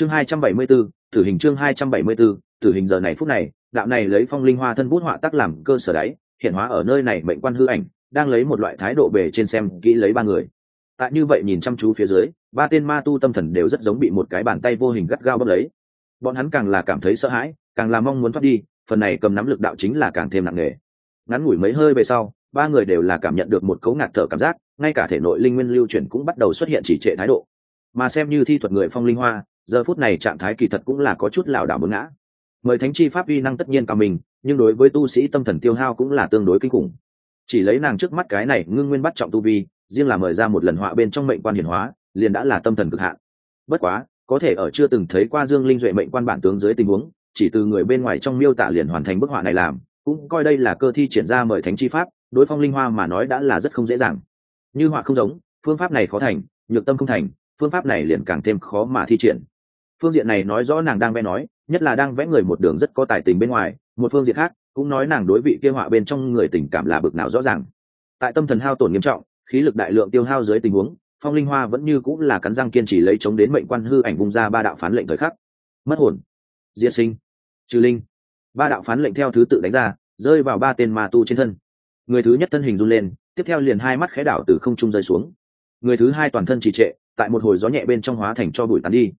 chương hai trăm bảy mươi 274, tử hình chương hai trăm bảy mươi 274, tử hình giờ này phút này đạo này lấy phong linh hoa thân bút họa tác làm cơ sở đáy hiện hóa ở nơi này mệnh quan hư ảnh đang lấy một loại thái độ bề trên xem kỹ lấy ba người. Tại như vậy nhìn chăm chú phía dưới ba tên ma tu tâm thần đều rất giống bị một cái bàn tay vô hình gắt gao bấm lấy. Bọn hắn càng là cảm thấy sợ hãi càng là mong muốn thoát đi phần này cầm nắm lực đạo chính là càng thêm nặng nề. Ngắn ngủi mấy hơi về sau ba người đều là cảm nhận được một cấu ngạt thở cảm giác ngay cả thể nội linh nguyên lưu chuyển cũng bắt đầu xuất hiện chỉ trệ thái độ. Mà xem như thi thuật người phong linh hoa giờ phút này trạng thái kỳ thật cũng là có chút lảo đảo mướn ngã. Mời thánh chi pháp uy năng tất nhiên cao mình, nhưng đối với tu sĩ tâm thần tiêu hao cũng là tương đối kinh khủng. Chỉ lấy nàng trước mắt cái này ngưng nguyên bắt trọng tu vi, riêng là mời ra một lần họa bên trong mệnh quan hiển hóa, liền đã là tâm thần cực hạn. Bất quá, có thể ở chưa từng thấy qua dương linh duệ mệnh quan bản tướng dưới tình huống, chỉ từ người bên ngoài trong miêu tả liền hoàn thành bức họa này làm, cũng coi đây là cơ thi triển ra mời thánh chi pháp, đối phong linh hoa mà nói đã là rất không dễ dàng. Như họa không giống, phương pháp này khó thành, nhược tâm không thành, phương pháp này liền càng thêm khó mà thi triển phương diện này nói rõ nàng đang vẽ nói, nhất là đang vẽ người một đường rất có tài tình bên ngoài, một phương diện khác, cũng nói nàng đối vị kia họa bên trong người tình cảm là bực nào rõ ràng. Tại tâm thần hao tổn nghiêm trọng, khí lực đại lượng tiêu hao dưới tình huống, phong linh hoa vẫn như cũng là cắn răng kiên trì lấy chống đến mệnh quan hư ảnh vung ra ba đạo phán lệnh thời khắc. Mất hồn. Diệt sinh. Trừ linh. Ba đạo phán lệnh theo thứ tự đánh ra, rơi vào ba tên ma tu trên thân. Người thứ nhất thân hình run lên, tiếp theo liền hai mắt khẽ đảo từ không trung rơi xuống. Người thứ hai toàn thân trì trệ, tại một hồi gió nhẹ bên trong hóa thành cho bụi tán đi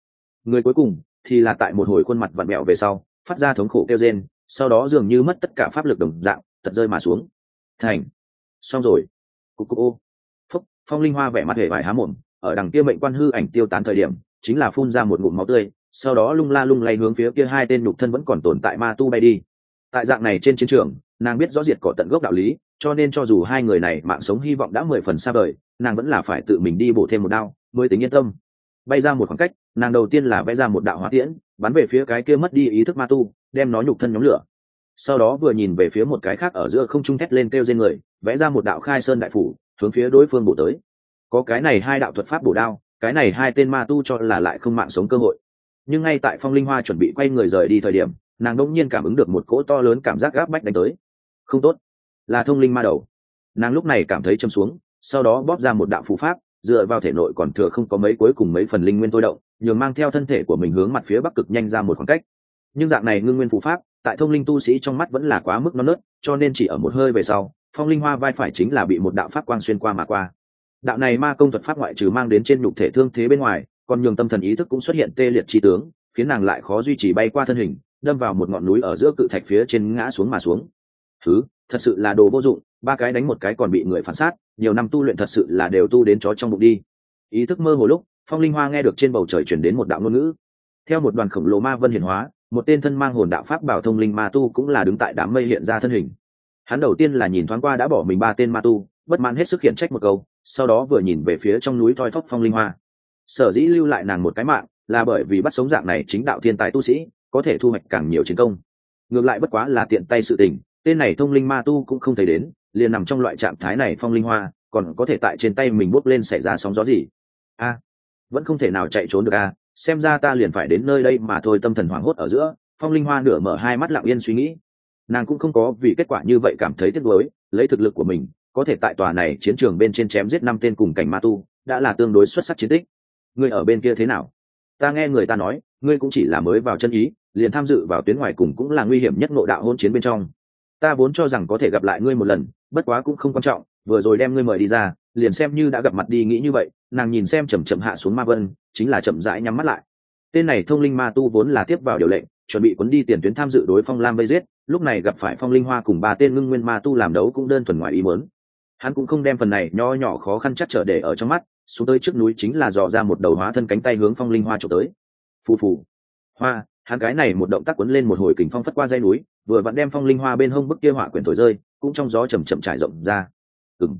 người cuối cùng thì là tại một hồi khuôn mặt vặn mẹo về sau, phát ra thống khổ kêu rên, sau đó dường như mất tất cả pháp lực đồng dạng, tật rơi mà xuống. Thành. Xong rồi. Cục cục ô. Phúc, phong linh hoa vẻ mặt hề vải há mồm, ở đằng kia mệnh quan hư ảnh tiêu tán thời điểm, chính là phun ra một ngụm máu tươi, sau đó lung la lung lay hướng phía kia hai tên nhục thân vẫn còn tồn tại ma tu bay đi. Tại dạng này trên chiến trường, nàng biết rõ diệt cỏ tận gốc đạo lý, cho nên cho dù hai người này mạng sống hy vọng đã mười phần xa vời, nàng vẫn là phải tự mình đi bổ thêm một đao, mới tính yên tâm. Bay ra một khoảng cách nàng đầu tiên là vẽ ra một đạo hỏa tiễn, bắn về phía cái kia mất đi ý thức ma tu, đem nó nhục thân nhóm lửa. Sau đó vừa nhìn về phía một cái khác ở giữa không trung thét lên kêu trên người, vẽ ra một đạo khai sơn đại phủ, hướng phía đối phương bổ tới. Có cái này hai đạo thuật pháp bổ đao, cái này hai tên ma tu cho là lại không mạng sống cơ hội. Nhưng ngay tại phong linh hoa chuẩn bị quay người rời đi thời điểm, nàng đông nhiên cảm ứng được một cỗ to lớn cảm giác gáp bách đánh tới. Không tốt, là thông linh ma đầu. Nàng lúc này cảm thấy châm xuống, sau đó bóp ra một đạo phù pháp dựa vào thể nội còn thừa không có mấy cuối cùng mấy phần linh nguyên thôi động, nhường mang theo thân thể của mình hướng mặt phía bắc cực nhanh ra một khoảng cách. Nhưng dạng này ngưng nguyên phụ pháp, tại thông linh tu sĩ trong mắt vẫn là quá mức non nớt, cho nên chỉ ở một hơi về sau, phong linh hoa vai phải chính là bị một đạo pháp quang xuyên qua mà qua. Đạo này ma công thuật pháp ngoại trừ mang đến trên nhục thể thương thế bên ngoài, còn nhường tâm thần ý thức cũng xuất hiện tê liệt chi tướng, khiến nàng lại khó duy trì bay qua thân hình, đâm vào một ngọn núi ở giữa cự thạch phía trên ngã xuống mà xuống. Thứ, thật sự là đồ vô dụng, ba cái đánh một cái còn bị người phản sát nhiều năm tu luyện thật sự là đều tu đến chó trong bụng đi. Ý thức mơ hồ lúc, phong linh hoa nghe được trên bầu trời chuyển đến một đạo ngôn ngữ. Theo một đoàn khổng lồ ma vân hiển hóa, một tên thân mang hồn đạo pháp bảo thông linh ma tu cũng là đứng tại đám mây hiện ra thân hình. Hắn đầu tiên là nhìn thoáng qua đã bỏ mình ba tên ma tu, bất mãn hết sức hiện trách một câu, sau đó vừa nhìn về phía trong núi thoi thóp phong linh hoa. Sở dĩ lưu lại nàng một cái mạng là bởi vì bắt sống dạng này chính đạo thiên tài tu sĩ, có thể thu hoạch càng nhiều chiến công. Ngược lại bất quá là tiện tay sự tình, tên này thông linh ma tu cũng không thấy đến liền nằm trong loại trạng thái này phong linh hoa, còn có thể tại trên tay mình bốc lên xảy ra sóng gió gì? A, vẫn không thể nào chạy trốn được a, xem ra ta liền phải đến nơi đây mà thôi, tâm thần hoảng hốt ở giữa, phong linh hoa nửa mở hai mắt lặng yên suy nghĩ. Nàng cũng không có vì kết quả như vậy cảm thấy tiếc nuối, lấy thực lực của mình, có thể tại tòa này chiến trường bên trên chém giết năm tên cùng cảnh ma tu, đã là tương đối xuất sắc chiến tích. Ngươi ở bên kia thế nào? Ta nghe người ta nói, ngươi cũng chỉ là mới vào chân ý, liền tham dự vào tuyến ngoài cùng cũng là nguy hiểm nhất ngộ đạo hôn chiến bên trong. Ta vốn cho rằng có thể gặp lại ngươi một lần bất quá cũng không quan trọng, vừa rồi đem ngươi mời đi ra, liền xem như đã gặp mặt đi nghĩ như vậy, nàng nhìn xem chầm chậm hạ xuống ma vân, chính là chậm rãi nhắm mắt lại. Tên này thông linh ma tu vốn là tiếp vào điều lệnh, chuẩn bị cuốn đi tiền tuyến tham dự đối phong lam vây giết, lúc này gặp phải phong linh hoa cùng ba tên ngưng nguyên ma tu làm đấu cũng đơn thuần ngoài ý mớn hắn cũng không đem phần này nho nhỏ khó khăn chắc trở để ở trong mắt, xuống tới trước núi chính là dò ra một đầu hóa thân cánh tay hướng phong linh hoa trộm tới. Phù phù. Hoa hắn cái này một động tác quấn lên một hồi kình phong phất qua dây núi, vừa vặn đem phong linh hoa bên hông bức kia họa quyển thổi rơi, cũng trong gió chầm chậm trải rộng ra. Ừng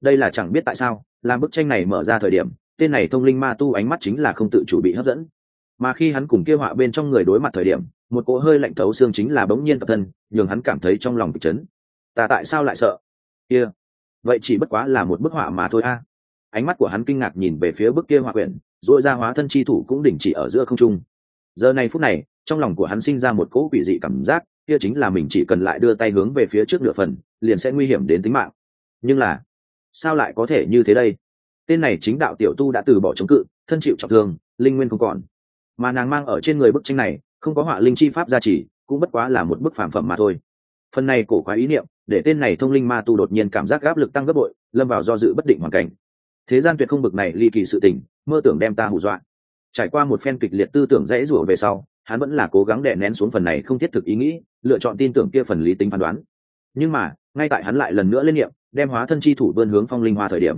đây là chẳng biết tại sao, làm bức tranh này mở ra thời điểm, tên này thông linh ma tu ánh mắt chính là không tự chủ bị hấp dẫn. Mà khi hắn cùng kia họa bên trong người đối mặt thời điểm, một cỗ hơi lạnh thấu xương chính là bỗng nhiên tập thân, nhường hắn cảm thấy trong lòng kịch chấn. Ta tại sao lại sợ? Kia, vậy chỉ bất quá là một bức họa mà thôi a. Ánh mắt của hắn kinh ngạc nhìn về phía bức kia họa quyển dội ra hóa thân chi thủ cũng đình chỉ ở giữa không trung giờ này phút này, trong lòng của hắn sinh ra một cỗ quỷ dị cảm giác, kia chính là mình chỉ cần lại đưa tay hướng về phía trước nửa phần, liền sẽ nguy hiểm đến tính mạng. Nhưng là, sao lại có thể như thế đây? Tên này chính đạo tiểu tu đã từ bỏ chống cự, thân chịu trọng thương, linh nguyên không còn. Mà nàng mang ở trên người bức tranh này, không có họa linh chi pháp gia trì, cũng bất quá là một bức phản phẩm mà thôi. Phần này cổ quái ý niệm, để tên này thông linh ma tu đột nhiên cảm giác áp lực tăng gấp bội, lâm vào do dự bất định hoàn cảnh. Thế gian tuyệt không bực này ly kỳ sự tình, mơ tưởng đem ta hù dọa trải qua một phen kịch liệt tư tưởng dễ rủa về sau, hắn vẫn là cố gắng đè nén xuống phần này không thiết thực ý nghĩ, lựa chọn tin tưởng kia phần lý tính phán đoán. Nhưng mà, ngay tại hắn lại lần nữa lên niệm, đem hóa thân chi thủ vươn hướng phong linh hoa thời điểm,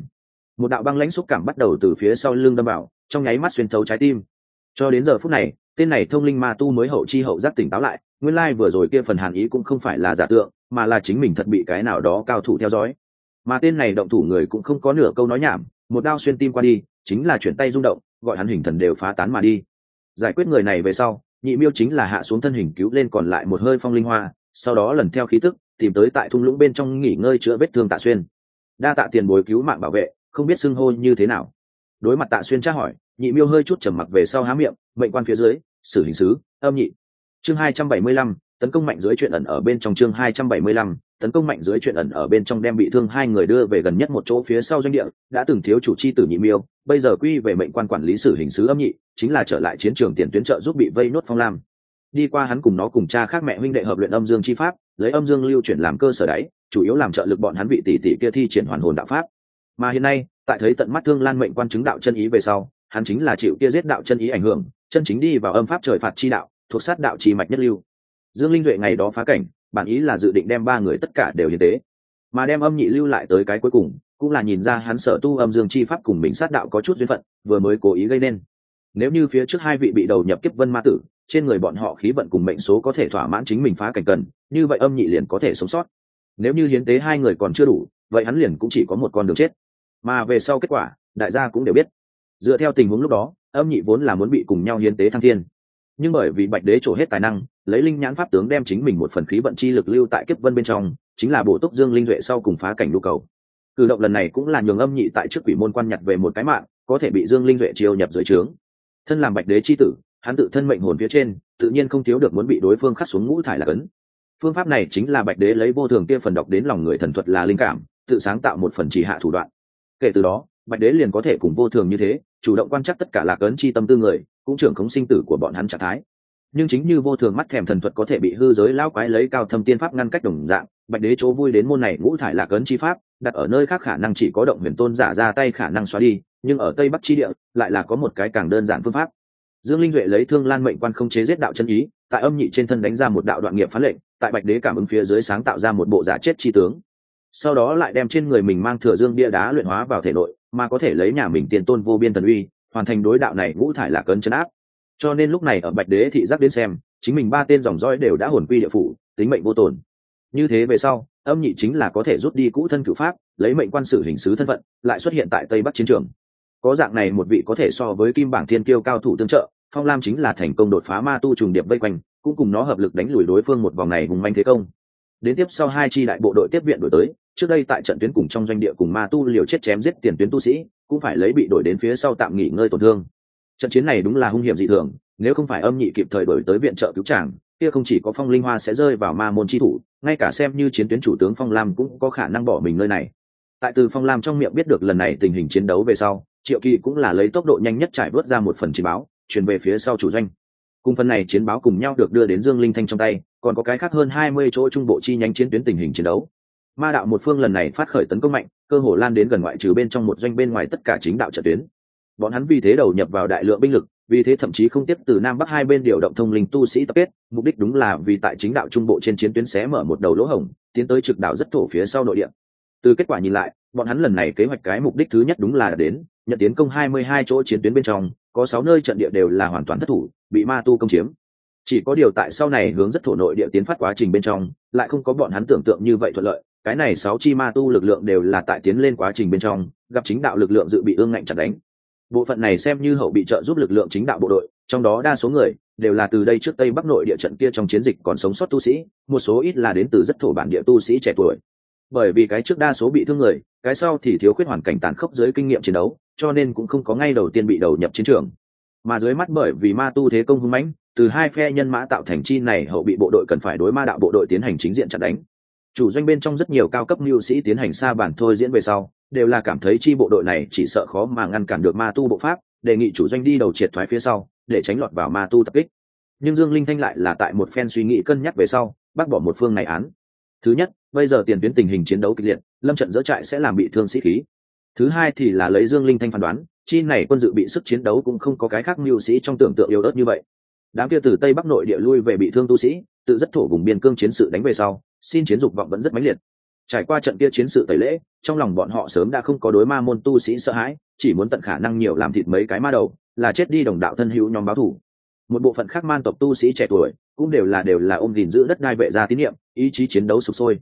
một đạo băng lãnh xúc cảm bắt đầu từ phía sau lưng đâm vào, trong nháy mắt xuyên thấu trái tim. Cho đến giờ phút này, tên này thông linh ma tu mới hậu chi hậu giác tỉnh táo lại, nguyên lai vừa rồi kia phần hàn ý cũng không phải là giả tượng, mà là chính mình thật bị cái nào đó cao thủ theo dõi. Mà tên này động thủ người cũng không có nửa câu nói nhảm, một đao xuyên tim qua đi, chính là chuyển tay rung động gọi hắn hình thần đều phá tán mà đi. Giải quyết người này về sau, nhị miêu chính là hạ xuống thân hình cứu lên còn lại một hơi phong linh hoa, sau đó lần theo khí tức, tìm tới tại thung lũng bên trong nghỉ ngơi chữa vết thương tạ xuyên. Đa tạ tiền bối cứu mạng bảo vệ, không biết xưng hô như thế nào. Đối mặt tạ xuyên tra hỏi, nhị miêu hơi chút trầm mặc về sau há miệng, mệnh quan phía dưới xử hình sứ, âm nhị. Chương hai trăm bảy mươi lăm tấn công mạnh dưới chuyện ẩn ở bên trong chương hai trăm bảy mươi lăm, tấn công mạnh dưới chuyện ẩn ở bên trong đem bị thương hai người đưa về gần nhất một chỗ phía sau doanh địa, đã từng thiếu chủ chi tử nhị miêu, bây giờ quy về mệnh quan quản lý sử hình sứ âm nhị, chính là trở lại chiến trường tiền tuyến trợ giúp bị vây nốt phong lam. Đi qua hắn cùng nó cùng cha khác mẹ huynh đệ hợp luyện âm dương chi pháp, lấy âm dương lưu chuyển làm cơ sở đáy, chủ yếu làm trợ lực bọn hắn vị tỷ tỷ kia thi triển hoàn hồn đạo pháp. Mà hiện nay, tại thấy tận mắt thương lan mệnh quan chứng đạo chân ý về sau, hắn chính là chịu kia giết đạo chân ý ảnh hưởng, chân chính đi vào âm pháp trời phạt chi đạo, thuộc sát đạo trì mạch nhất lưu dương linh duệ ngày đó phá cảnh, bản ý là dự định đem ba người tất cả đều hiến tế. Mà đem âm nhị lưu lại tới cái cuối cùng, cũng là nhìn ra hắn sở tu âm dương chi pháp cùng mình sát đạo có chút duyên phận, vừa mới cố ý gây nên. Nếu như phía trước hai vị bị đầu nhập kiếp vân ma tử, trên người bọn họ khí vận cùng mệnh số có thể thỏa mãn chính mình phá cảnh cần, như vậy âm nhị liền có thể sống sót. Nếu như hiến tế hai người còn chưa đủ, vậy hắn liền cũng chỉ có một con đường chết. Mà về sau kết quả, đại gia cũng đều biết. Dựa theo tình huống lúc đó, âm nhị vốn là muốn bị cùng nhau hiến tế thăng thiên. Nhưng bởi vì bạch đế trổ hết tài năng lấy linh nhãn pháp tướng đem chính mình một phần khí vận chi lực lưu tại kiếp vân bên trong, chính là bổ túc dương linh duệ sau cùng phá cảnh nhu cầu. Cử động lần này cũng là nhường âm nhị tại trước quỷ môn quan nhặt về một cái mạng, có thể bị dương linh duệ chiêu nhập dưới trướng. Thân làm bạch đế chi tử, hắn tự thân mệnh hồn phía trên, tự nhiên không thiếu được muốn bị đối phương khắc xuống ngũ thải là cấn. Phương pháp này chính là bạch đế lấy vô thường kia phần đọc đến lòng người thần thuật là linh cảm, tự sáng tạo một phần chỉ hạ thủ đoạn. Kể từ đó, bạch đế liền có thể cùng vô thường như thế, chủ động quan chắc tất cả lạc ấn chi tâm tư người, cũng trưởng khống sinh tử của bọn hắn trạng thái nhưng chính như vô thường mắt thèm thần thuật có thể bị hư giới lão quái lấy cao thâm tiên pháp ngăn cách đồng dạng, bạch đế chỗ vui đến môn này ngũ thải lạc ấn chi pháp, đặt ở nơi khác khả năng chỉ có động huyền tôn giả ra tay khả năng xóa đi, nhưng ở tây bắc chi địa, lại là có một cái càng đơn giản phương pháp. Dương linh duệ lấy thương lan mệnh quan không chế giết đạo chân ý, tại âm nhị trên thân đánh ra một đạo đoạn nghiệp phán lệnh, tại bạch đế cảm ứng phía dưới sáng tạo ra một bộ giả chết chi tướng. Sau đó lại đem trên người mình mang thừa dương bia đá luyện hóa vào thể nội, mà có thể lấy nhà mình tiền tôn vô biên thần uy, hoàn thành đối đạo này ngũ thải lạc ấn chấn áp cho nên lúc này ở bạch đế thị giác đến xem, chính mình ba tên dòng dõi đều đã hồn quy địa phủ, tính mệnh vô tồn. Như thế về sau, âm nhị chính là có thể rút đi cũ thân cựu pháp, lấy mệnh quan sự hình sứ thân phận, lại xuất hiện tại tây bắc chiến trường. Có dạng này một vị có thể so với kim bảng thiên kiêu cao thủ tương trợ, phong lam chính là thành công đột phá ma tu trùng điệp vây quanh, cũng cùng nó hợp lực đánh lùi đối phương một vòng này hùng manh thế công. Đến tiếp sau hai chi đại bộ đội tiếp viện đổi tới, trước đây tại trận tuyến cùng trong doanh địa cùng ma tu liều chết chém giết tiền tuyến tu sĩ, cũng phải lấy bị đổi đến phía sau tạm nghỉ ngơi tổn thương trận chiến này đúng là hung hiểm dị thường, nếu không phải âm nhị kịp thời đổi tới viện trợ cứu tràng kia không chỉ có phong linh hoa sẽ rơi vào ma môn chi thủ, ngay cả xem như chiến tuyến chủ tướng phong lam cũng có khả năng bỏ mình nơi này. Tại từ phong lam trong miệng biết được lần này tình hình chiến đấu về sau, triệu kỳ cũng là lấy tốc độ nhanh nhất trải vớt ra một phần chiến báo truyền về phía sau chủ doanh. Cùng phần này chiến báo cùng nhau được đưa đến dương linh thanh trong tay, còn có cái khác hơn hai mươi chỗ trung bộ chi nhánh chiến tuyến tình hình chiến đấu. Ma đạo một phương lần này phát khởi tấn công mạnh, cơ hồ lan đến gần ngoại trừ bên trong một doanh bên ngoài tất cả chính đạo trận tuyến bọn hắn vì thế đầu nhập vào đại lượng binh lực, vì thế thậm chí không tiếp từ nam bắc hai bên điều động thông linh tu sĩ tập kết, mục đích đúng là vì tại chính đạo trung bộ trên chiến tuyến xé mở một đầu lỗ hổng, tiến tới trực đạo rất thổ phía sau nội địa. Từ kết quả nhìn lại, bọn hắn lần này kế hoạch cái mục đích thứ nhất đúng là đến, nhận tiến công hai mươi hai chỗ chiến tuyến bên trong, có sáu nơi trận địa đều là hoàn toàn thất thủ, bị ma tu công chiếm. Chỉ có điều tại sau này hướng rất thổ nội địa tiến phát quá trình bên trong, lại không có bọn hắn tưởng tượng như vậy thuận lợi, cái này sáu chi ma tu lực lượng đều là tại tiến lên quá trình bên trong, gặp chính đạo lực lượng dự bị ương ngạnh chặt đánh bộ phận này xem như hậu bị trợ giúp lực lượng chính đạo bộ đội, trong đó đa số người đều là từ đây trước tây bắc nội địa trận kia trong chiến dịch còn sống sót tu sĩ, một số ít là đến từ rất thổ bản địa tu sĩ trẻ tuổi. Bởi vì cái trước đa số bị thương người, cái sau thì thiếu khuyết hoàn cảnh tàn khốc dưới kinh nghiệm chiến đấu, cho nên cũng không có ngay đầu tiên bị đầu nhập chiến trường. Mà dưới mắt bởi vì ma tu thế công hung mãnh, từ hai phe nhân mã tạo thành chi này hậu bị bộ đội cần phải đối ma đạo bộ đội tiến hành chính diện chặn đánh. Chủ doanh bên trong rất nhiều cao cấp mưu sĩ tiến hành xa bản thôi diễn về sau đều là cảm thấy chi bộ đội này chỉ sợ khó mà ngăn cản được ma tu bộ pháp, đề nghị chủ doanh đi đầu triệt thoái phía sau, để tránh lọt vào ma tu tập kích. Nhưng dương linh thanh lại là tại một phen suy nghĩ cân nhắc về sau, bác bỏ một phương này án. Thứ nhất, bây giờ tiền tuyến tình hình chiến đấu kịch liệt, lâm trận dỡ trại sẽ làm bị thương sĩ khí. Thứ hai thì là lấy dương linh thanh phán đoán, chi này quân dự bị sức chiến đấu cũng không có cái khác mưu sĩ trong tưởng tượng yếu ớt như vậy. Đám kia từ tây bắc nội địa lui về bị thương tu sĩ, tự rất thổ vùng biên cương chiến sự đánh về sau, xin chiến dục vọng vẫn rất mãnh liệt trải qua trận kia chiến sự tẩy lễ, trong lòng bọn họ sớm đã không có đối ma môn tu sĩ sợ hãi, chỉ muốn tận khả năng nhiều làm thịt mấy cái ma đầu, là chết đi đồng đạo thân hữu nhóm báo thủ. Một bộ phận khác man tộc tu sĩ trẻ tuổi, cũng đều là đều là ôm gìn giữ đất đai vệ gia tín nhiệm, ý chí chiến đấu sụp sôi.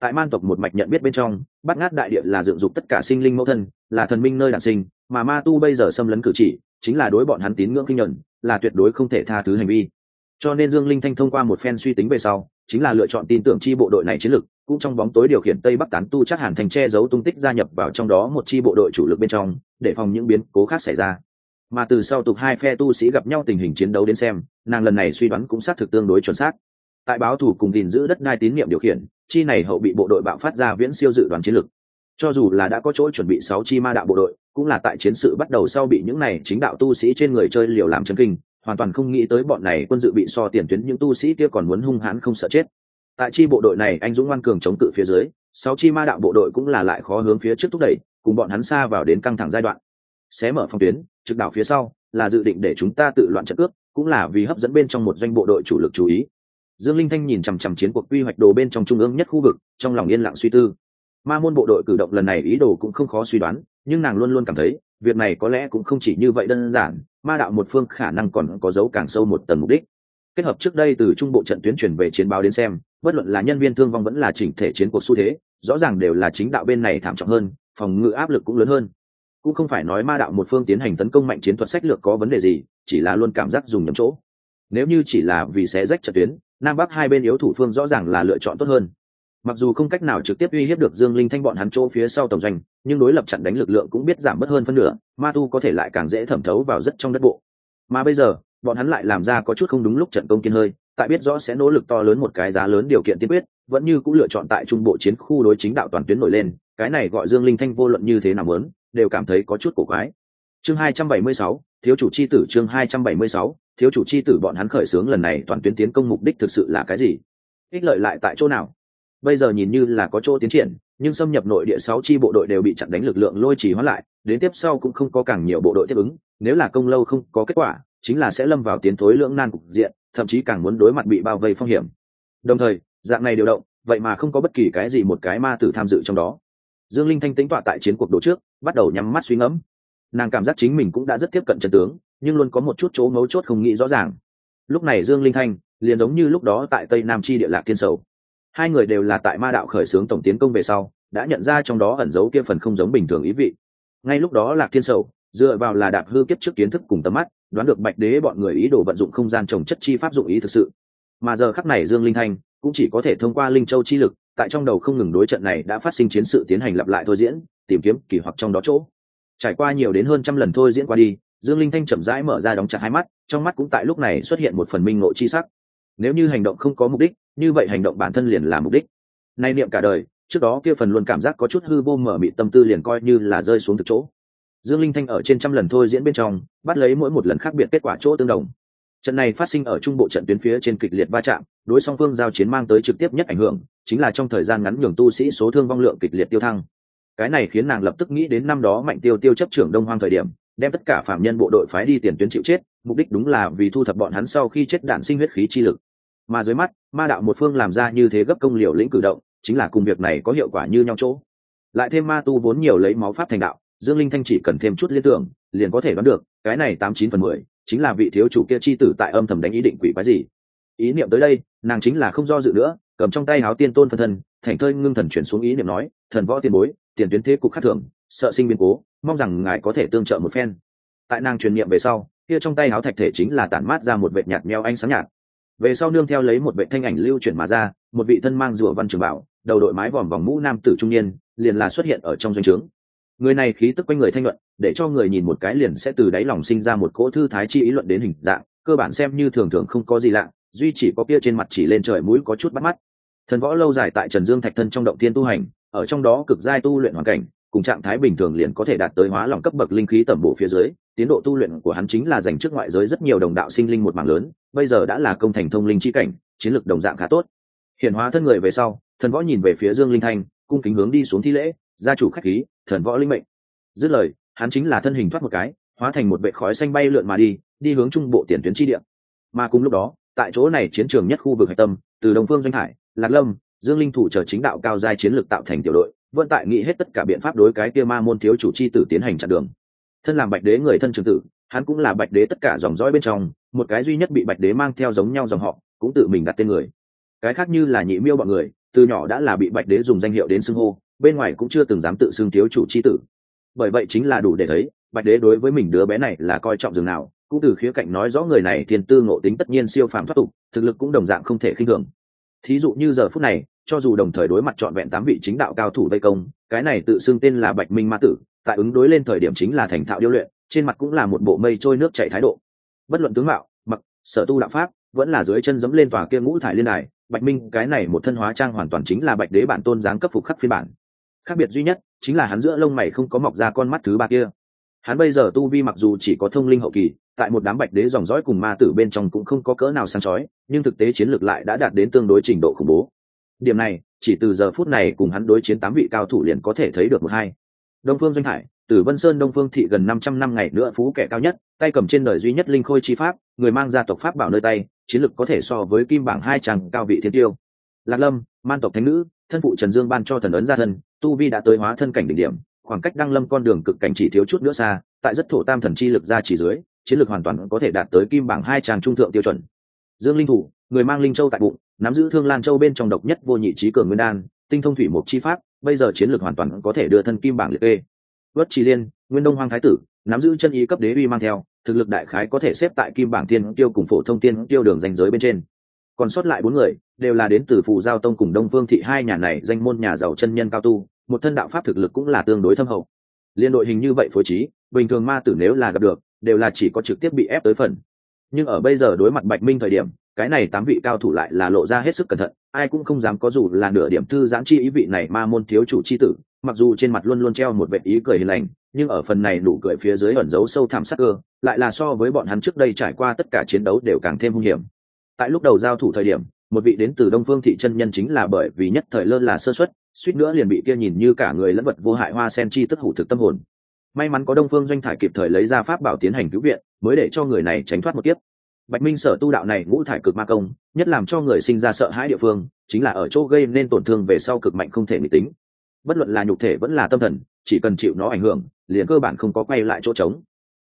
Tại man tộc một mạch nhận biết bên trong, bắt ngát đại địa là dựng dục tất cả sinh linh mẫu thân, là thần minh nơi đản sinh, mà ma tu bây giờ xâm lấn cử chỉ, chính là đối bọn hắn tín ngưỡng kinh nhuận, là tuyệt đối không thể tha thứ hành vi. Cho nên dương linh thanh thông qua một phen suy tính về sau, chính là lựa chọn tin tưởng chi bộ đội này chiến lực cũng trong bóng tối điều khiển tây bắc tán tu chắc hẳn thành che giấu tung tích gia nhập vào trong đó một chi bộ đội chủ lực bên trong, để phòng những biến cố khác xảy ra. Mà từ sau tục hai phe tu sĩ gặp nhau tình hình chiến đấu đến xem, nàng lần này suy đoán cũng xác thực tương đối chuẩn xác. Tại báo thủ cùng gìn giữ đất đai tín nhiệm điều khiển, chi này hậu bị bộ đội bạo phát ra viễn siêu dự đoán chiến lực. Cho dù là đã có chỗ chuẩn bị sáu chi ma đạo bộ đội, cũng là tại chiến sự bắt đầu sau bị những này chính đạo tu sĩ trên người chơi liều làm chân kinh, hoàn toàn không nghĩ tới bọn này quân dự bị so tiền tuyến những tu sĩ kia còn muốn hung hãn không sợ chết tại chi bộ đội này, anh dũng ngoan cường chống cự phía dưới, sáu chi ma đạo bộ đội cũng là lại khó hướng phía trước thúc đẩy, cùng bọn hắn xa vào đến căng thẳng giai đoạn. Xé mở phong tuyến, trực đảo phía sau, là dự định để chúng ta tự loạn trận cướp, cũng là vì hấp dẫn bên trong một doanh bộ đội chủ lực chú ý. Dương linh thanh nhìn chằm chằm chiến cuộc quy hoạch đồ bên trong trung ương nhất khu vực, trong lòng yên lặng suy tư. Ma môn bộ đội cử động lần này ý đồ cũng không khó suy đoán, nhưng nàng luôn luôn cảm thấy, việc này có lẽ cũng không chỉ như vậy đơn giản, ma đạo một phương khả năng còn có dấu càng sâu một tầng mục đích kết hợp trước đây từ trung bộ trận tuyến chuyển về chiến báo đến xem, bất luận là nhân viên thương vong vẫn là chỉnh thể chiến cuộc xu thế, rõ ràng đều là chính đạo bên này thảm trọng hơn, phòng ngự áp lực cũng lớn hơn. Cũng không phải nói ma đạo một phương tiến hành tấn công mạnh chiến thuật sách lược có vấn đề gì, chỉ là luôn cảm giác dùng nhầm chỗ. Nếu như chỉ là vì xé rách trận tuyến, nam bắc hai bên yếu thủ phương rõ ràng là lựa chọn tốt hơn. Mặc dù không cách nào trực tiếp uy hiếp được dương linh thanh bọn hắn chỗ phía sau tổng doanh, nhưng đối lập chặn đánh lực lượng cũng biết giảm bớt hơn phân nửa, ma tu có thể lại càng dễ thẩm thấu vào rất trong đất bộ. Mà bây giờ bọn hắn lại làm ra có chút không đúng lúc trận công kiên hơi tại biết rõ sẽ nỗ lực to lớn một cái giá lớn điều kiện tiên quyết vẫn như cũng lựa chọn tại trung bộ chiến khu đối chính đạo toàn tuyến nổi lên cái này gọi dương linh thanh vô luận như thế nào lớn, đều cảm thấy có chút cổ quái. Chương 276, thiếu chủ chi tử chương 276, thiếu chủ chi tử bọn hắn khởi xướng lần này toàn tuyến tiến công mục đích thực sự là cái gì? Ích lợi lại tại chỗ nào? Bây giờ nhìn như là có chỗ tiến triển, nhưng xâm nhập nội địa sáu chi bộ đội đều bị chặn đánh lực lượng lôi trì hóa lại, đến tiếp sau cũng không có càng nhiều bộ đội tiếp ứng, nếu là công lâu không có kết quả, chính là sẽ lâm vào tiến thối lưỡng nan cục diện, thậm chí càng muốn đối mặt bị bao vây phong hiểm. Đồng thời, dạng này điều động, vậy mà không có bất kỳ cái gì một cái ma tử tham dự trong đó. Dương linh thanh tính tọa tại chiến cuộc đồ trước, bắt đầu nhắm mắt suy ngẫm. Nàng cảm giác chính mình cũng đã rất tiếp cận trận tướng, nhưng luôn có một chút chỗ ngấu chốt không nghĩ rõ ràng. Lúc này dương linh thanh liền giống như lúc đó tại tây nam chi địa lạc thiên sầu hai người đều là tại ma đạo khởi xướng tổng tiến công về sau, đã nhận ra trong đó ẩn giấu kia phần không giống bình thường ý vị. Ngay lúc đó lạc thiên sầu, dựa vào là đạp hư kiếp trước kiến thức cùng tầm mắt, đoán được bạch đế bọn người ý đồ vận dụng không gian trồng chất chi pháp dụng ý thực sự. Mà giờ khắc này dương linh thanh cũng chỉ có thể thông qua linh châu chi lực, tại trong đầu không ngừng đối trận này đã phát sinh chiến sự tiến hành lặp lại thôi diễn, tìm kiếm kỳ hoặc trong đó chỗ. Trải qua nhiều đến hơn trăm lần thôi diễn qua đi, dương linh thanh chậm rãi mở ra đóng chặt hai mắt, trong mắt cũng tại lúc này xuất hiện một phần minh ngộ chi sắc. Nếu như hành động không có mục đích như vậy hành động bản thân liền là mục đích. Nay niệm cả đời, trước đó kia phần luôn cảm giác có chút hư vô mở mị tâm tư liền coi như là rơi xuống từ chỗ. Dương linh thanh ở trên trăm lần thôi diễn bên trong, bắt lấy mỗi một lần khác biệt kết quả chỗ tương đồng. Trận này phát sinh ở trung bộ trận tuyến phía trên kịch liệt va chạm, đối song phương giao chiến mang tới trực tiếp nhất ảnh hưởng, chính là trong thời gian ngắn nhường tu sĩ số thương vong lượng kịch liệt tiêu thăng. Cái này khiến nàng lập tức nghĩ đến năm đó mạnh tiêu tiêu chấp trưởng đông hoang thời điểm, đem tất cả phạm nhân bộ đội phái đi tiền tuyến chịu chết, mục đích đúng là vì thu thập bọn hắn sau khi chết đạn sinh huyết khí chi lực mà dưới mắt, ma đạo một phương làm ra như thế gấp công liều lĩnh cử động, chính là cùng việc này có hiệu quả như nhau chỗ. Lại thêm ma tu vốn nhiều lấy máu pháp thành đạo, dương linh thanh chỉ cần thêm chút liên tưởng, liền có thể đoán được, cái này tám chín phần mười chính là vị thiếu chủ kia chi tử tại âm thầm đánh ý định quỷ quái gì. Ý niệm tới đây, nàng chính là không do dự nữa, cầm trong tay háo tiên tôn phân thân, thành thơi ngưng thần chuyển xuống ý niệm nói, thần võ tiền bối, tiền tuyến thế cục khắc thường, sợ sinh biến cố, mong rằng ngài có thể tương trợ một phen. Tại nàng truyền niệm về sau, kia trong tay háo thạch thể chính là tản mát ra một vệt nhạt meo ánh sáng nhạt về sau nương theo lấy một vệ thanh ảnh lưu chuyển mà ra, một vị thân mang rùa văn trường bảo, đầu đội mái vòm vòng mũ nam tử trung niên, liền là xuất hiện ở trong doanh trướng. Người này khí tức quanh người thanh luận, để cho người nhìn một cái liền sẽ từ đáy lòng sinh ra một cỗ thư thái chi ý luận đến hình dạng, cơ bản xem như thường thường không có gì lạ, duy chỉ có kia trên mặt chỉ lên trời mũi có chút bắt mắt. Thần võ lâu dài tại trần dương thạch thân trong động thiên tu hành, ở trong đó cực giai tu luyện hoàn cảnh, cùng trạng thái bình thường liền có thể đạt tới hóa lòng cấp bậc linh khí tẩm bổ phía dưới, tiến độ tu luyện của hắn chính là dành trước ngoại giới rất nhiều đồng đạo sinh linh một mảng lớn bây giờ đã là công thành thông linh chi cảnh, chiến lược đồng dạng khá tốt. Hiện hóa thân người về sau, thần võ nhìn về phía dương linh thanh, cung kính hướng đi xuống thi lễ, gia chủ khách khí, thần võ linh mệnh. Dứt lời, hắn chính là thân hình thoát một cái, hóa thành một vệ khói xanh bay lượn mà đi đi hướng trung bộ tiền tuyến chi địa. Mà cùng lúc đó, tại chỗ này chiến trường nhất khu vực hạch tâm, từ đồng phương doanh hải, lạc lâm, dương linh thủ chờ chính đạo cao giai chiến lược tạo thành tiểu đội, vẫn tại nghĩ hết tất cả biện pháp đối cái kia ma môn thiếu chủ chi tử tiến hành chặn đường. Thân làm bạch đế người thân trường tử hắn cũng là bạch đế tất cả dòng dõi bên trong, một cái duy nhất bị bạch đế mang theo giống nhau dòng họ, cũng tự mình đặt tên người. Cái khác như là nhị miêu bọn người, từ nhỏ đã là bị bạch đế dùng danh hiệu đến xưng hô, bên ngoài cũng chưa từng dám tự xưng thiếu chủ chi tử. Bởi vậy chính là đủ để thấy, bạch đế đối với mình đứa bé này là coi trọng dường nào, cũng từ khía cạnh nói rõ người này thiên tư ngộ tính tất nhiên siêu phàm thoát tục, thực lực cũng đồng dạng không thể khinh thường. Thí dụ như giờ phút này, cho dù đồng thời đối mặt trọn vẹn tám vị chính đạo cao thủ vây công, cái này tự xưng tên là bạch minh ma tử, tại ứng đối lên thời điểm chính là thành thạo điêu luyện trên mặt cũng là một bộ mây trôi nước chảy thái độ. Bất luận tướng mạo, mặc, sở tu đạo pháp, vẫn là dưới chân dẫm lên tòa kia ngũ thải liên đài, bạch minh, cái này một thân hóa trang hoàn toàn chính là bạch đế bản tôn dáng cấp phục khắc phiên bản. Khác biệt duy nhất, chính là hắn giữa lông mày không có mọc ra con mắt thứ ba kia. Hắn bây giờ tu vi mặc dù chỉ có thông linh hậu kỳ, tại một đám bạch đế dòng dõi cùng ma tử bên trong cũng không có cỡ nào sáng chói, nhưng thực tế chiến lược lại đã đạt đến tương đối trình độ khủng bố. Điểm này, chỉ từ giờ phút này cùng hắn đối chiến tám vị cao thủ liền có thể thấy được một hai. Đông phương doanh hải từ vân sơn đông phương thị gần năm trăm năm ngày nữa phú kẻ cao nhất, tay cầm trên đời duy nhất linh khôi chi pháp, người mang gia tộc pháp bảo nơi tay, chiến lực có thể so với kim bảng hai chàng cao vị thiên tiêu. Lạc lâm, man tộc thánh nữ, thân phụ trần dương ban cho thần ấn gia thân, tu vi đã tới hóa thân cảnh đỉnh điểm, khoảng cách đăng lâm con đường cực cảnh chỉ thiếu chút nữa xa, tại rất thổ tam thần chi lực ra chỉ dưới, chiến lược hoàn toàn có thể đạt tới kim bảng hai tràng trung thượng tiêu chuẩn. Dương linh thủ, người mang linh châu tại bụng, nắm giữ thương lan châu bên trong độc nhất vô nhị trí cường nguyên đan, tinh thông thủy mục chi pháp, bây giờ chiến lược hoàn toàn có thể đưa thân kim bảng liệt kê vất trì liên, nguyên đông hoàng thái tử, nắm giữ chân ý cấp đế uy mang theo, thực lực đại khái có thể xếp tại kim bảng tiên tiêu cùng phổ thông tiên tiêu đường danh giới bên trên. Còn sót lại bốn người, đều là đến từ phù giao tông cùng đông phương thị hai nhà này danh môn nhà giàu chân nhân cao tu, một thân đạo pháp thực lực cũng là tương đối thâm hậu. Liên đội hình như vậy phối trí, bình thường ma tử nếu là gặp được, đều là chỉ có trực tiếp bị ép tới phần. Nhưng ở bây giờ đối mặt bạch minh thời điểm, cái này tám vị cao thủ lại là lộ ra hết sức cẩn thận ai cũng không dám có dù là nửa điểm thư giãn chi ý vị này ma môn thiếu chủ chi tử, mặc dù trên mặt luôn luôn treo một vệ ý cười hiền lành, nhưng ở phần này đủ cười phía dưới ẩn giấu sâu thẳm sắc cơ, lại là so với bọn hắn trước đây trải qua tất cả chiến đấu đều càng thêm hung hiểm. Tại lúc đầu giao thủ thời điểm, một vị đến từ đông phương thị chân nhân chính là bởi vì nhất thời lơ là sơ xuất suýt nữa liền bị kia nhìn như cả người lẫn vật vô hại hoa sen chi tức hủ thực tâm hồn. May mắn có đông phương doanh thải kịp thời lấy ra pháp bảo tiến hành cứu viện, mới để cho người này tránh thoát một kiếp bạch minh sở tu đạo này ngũ thải cực ma công, nhất làm cho người sinh ra sợ hãi địa phương, chính là ở chỗ gây nên tổn thương về sau cực mạnh không thể nghĩ tính. Bất luận là nhục thể vẫn là tâm thần, chỉ cần chịu nó ảnh hưởng, liền cơ bản không có quay lại chỗ trống.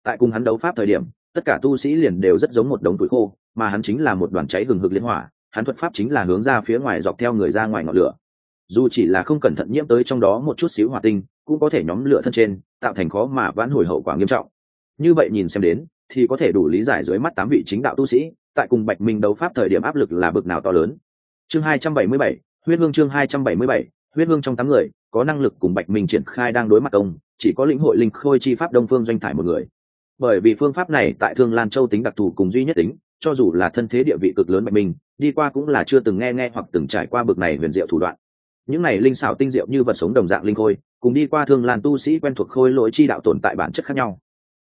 Tại cùng hắn đấu pháp thời điểm, tất cả tu sĩ liền đều rất giống một đống tuổi khô, mà hắn chính là một đoàn cháy hừng hực liên hỏa, hắn thuật pháp chính là hướng ra phía ngoài dọc theo người ra ngoài ngọn lửa. Dù chỉ là không cẩn thận nhiễm tới trong đó một chút xíu hỏa tinh, cũng có thể nhóm lửa thân trên, tạo thành khó mà vãn hồi hậu quả nghiêm trọng. Như vậy nhìn xem đến thì có thể đủ lý giải dưới mắt tám vị chính đạo tu sĩ, tại cùng bạch minh đấu pháp thời điểm áp lực là bực nào to lớn. Chương hai trăm bảy mươi bảy, huyết hương chương hai trăm bảy mươi bảy, huyết hương trong tám người, có năng lực cùng bạch minh triển khai đang đối mặt công, chỉ có lĩnh hội linh khôi chi pháp đông phương doanh thải một người. Bởi vì phương pháp này tại thương lan châu tính đặc thù cùng duy nhất tính, cho dù là thân thế địa vị cực lớn bạch minh, đi qua cũng là chưa từng nghe nghe hoặc từng trải qua bực này huyền diệu thủ đoạn. Những này linh xảo tinh diệu như vật sống đồng dạng linh khôi, cùng đi qua thương lan tu sĩ quen thuộc khôi lỗi chi đạo tồn tại bản chất khác nhau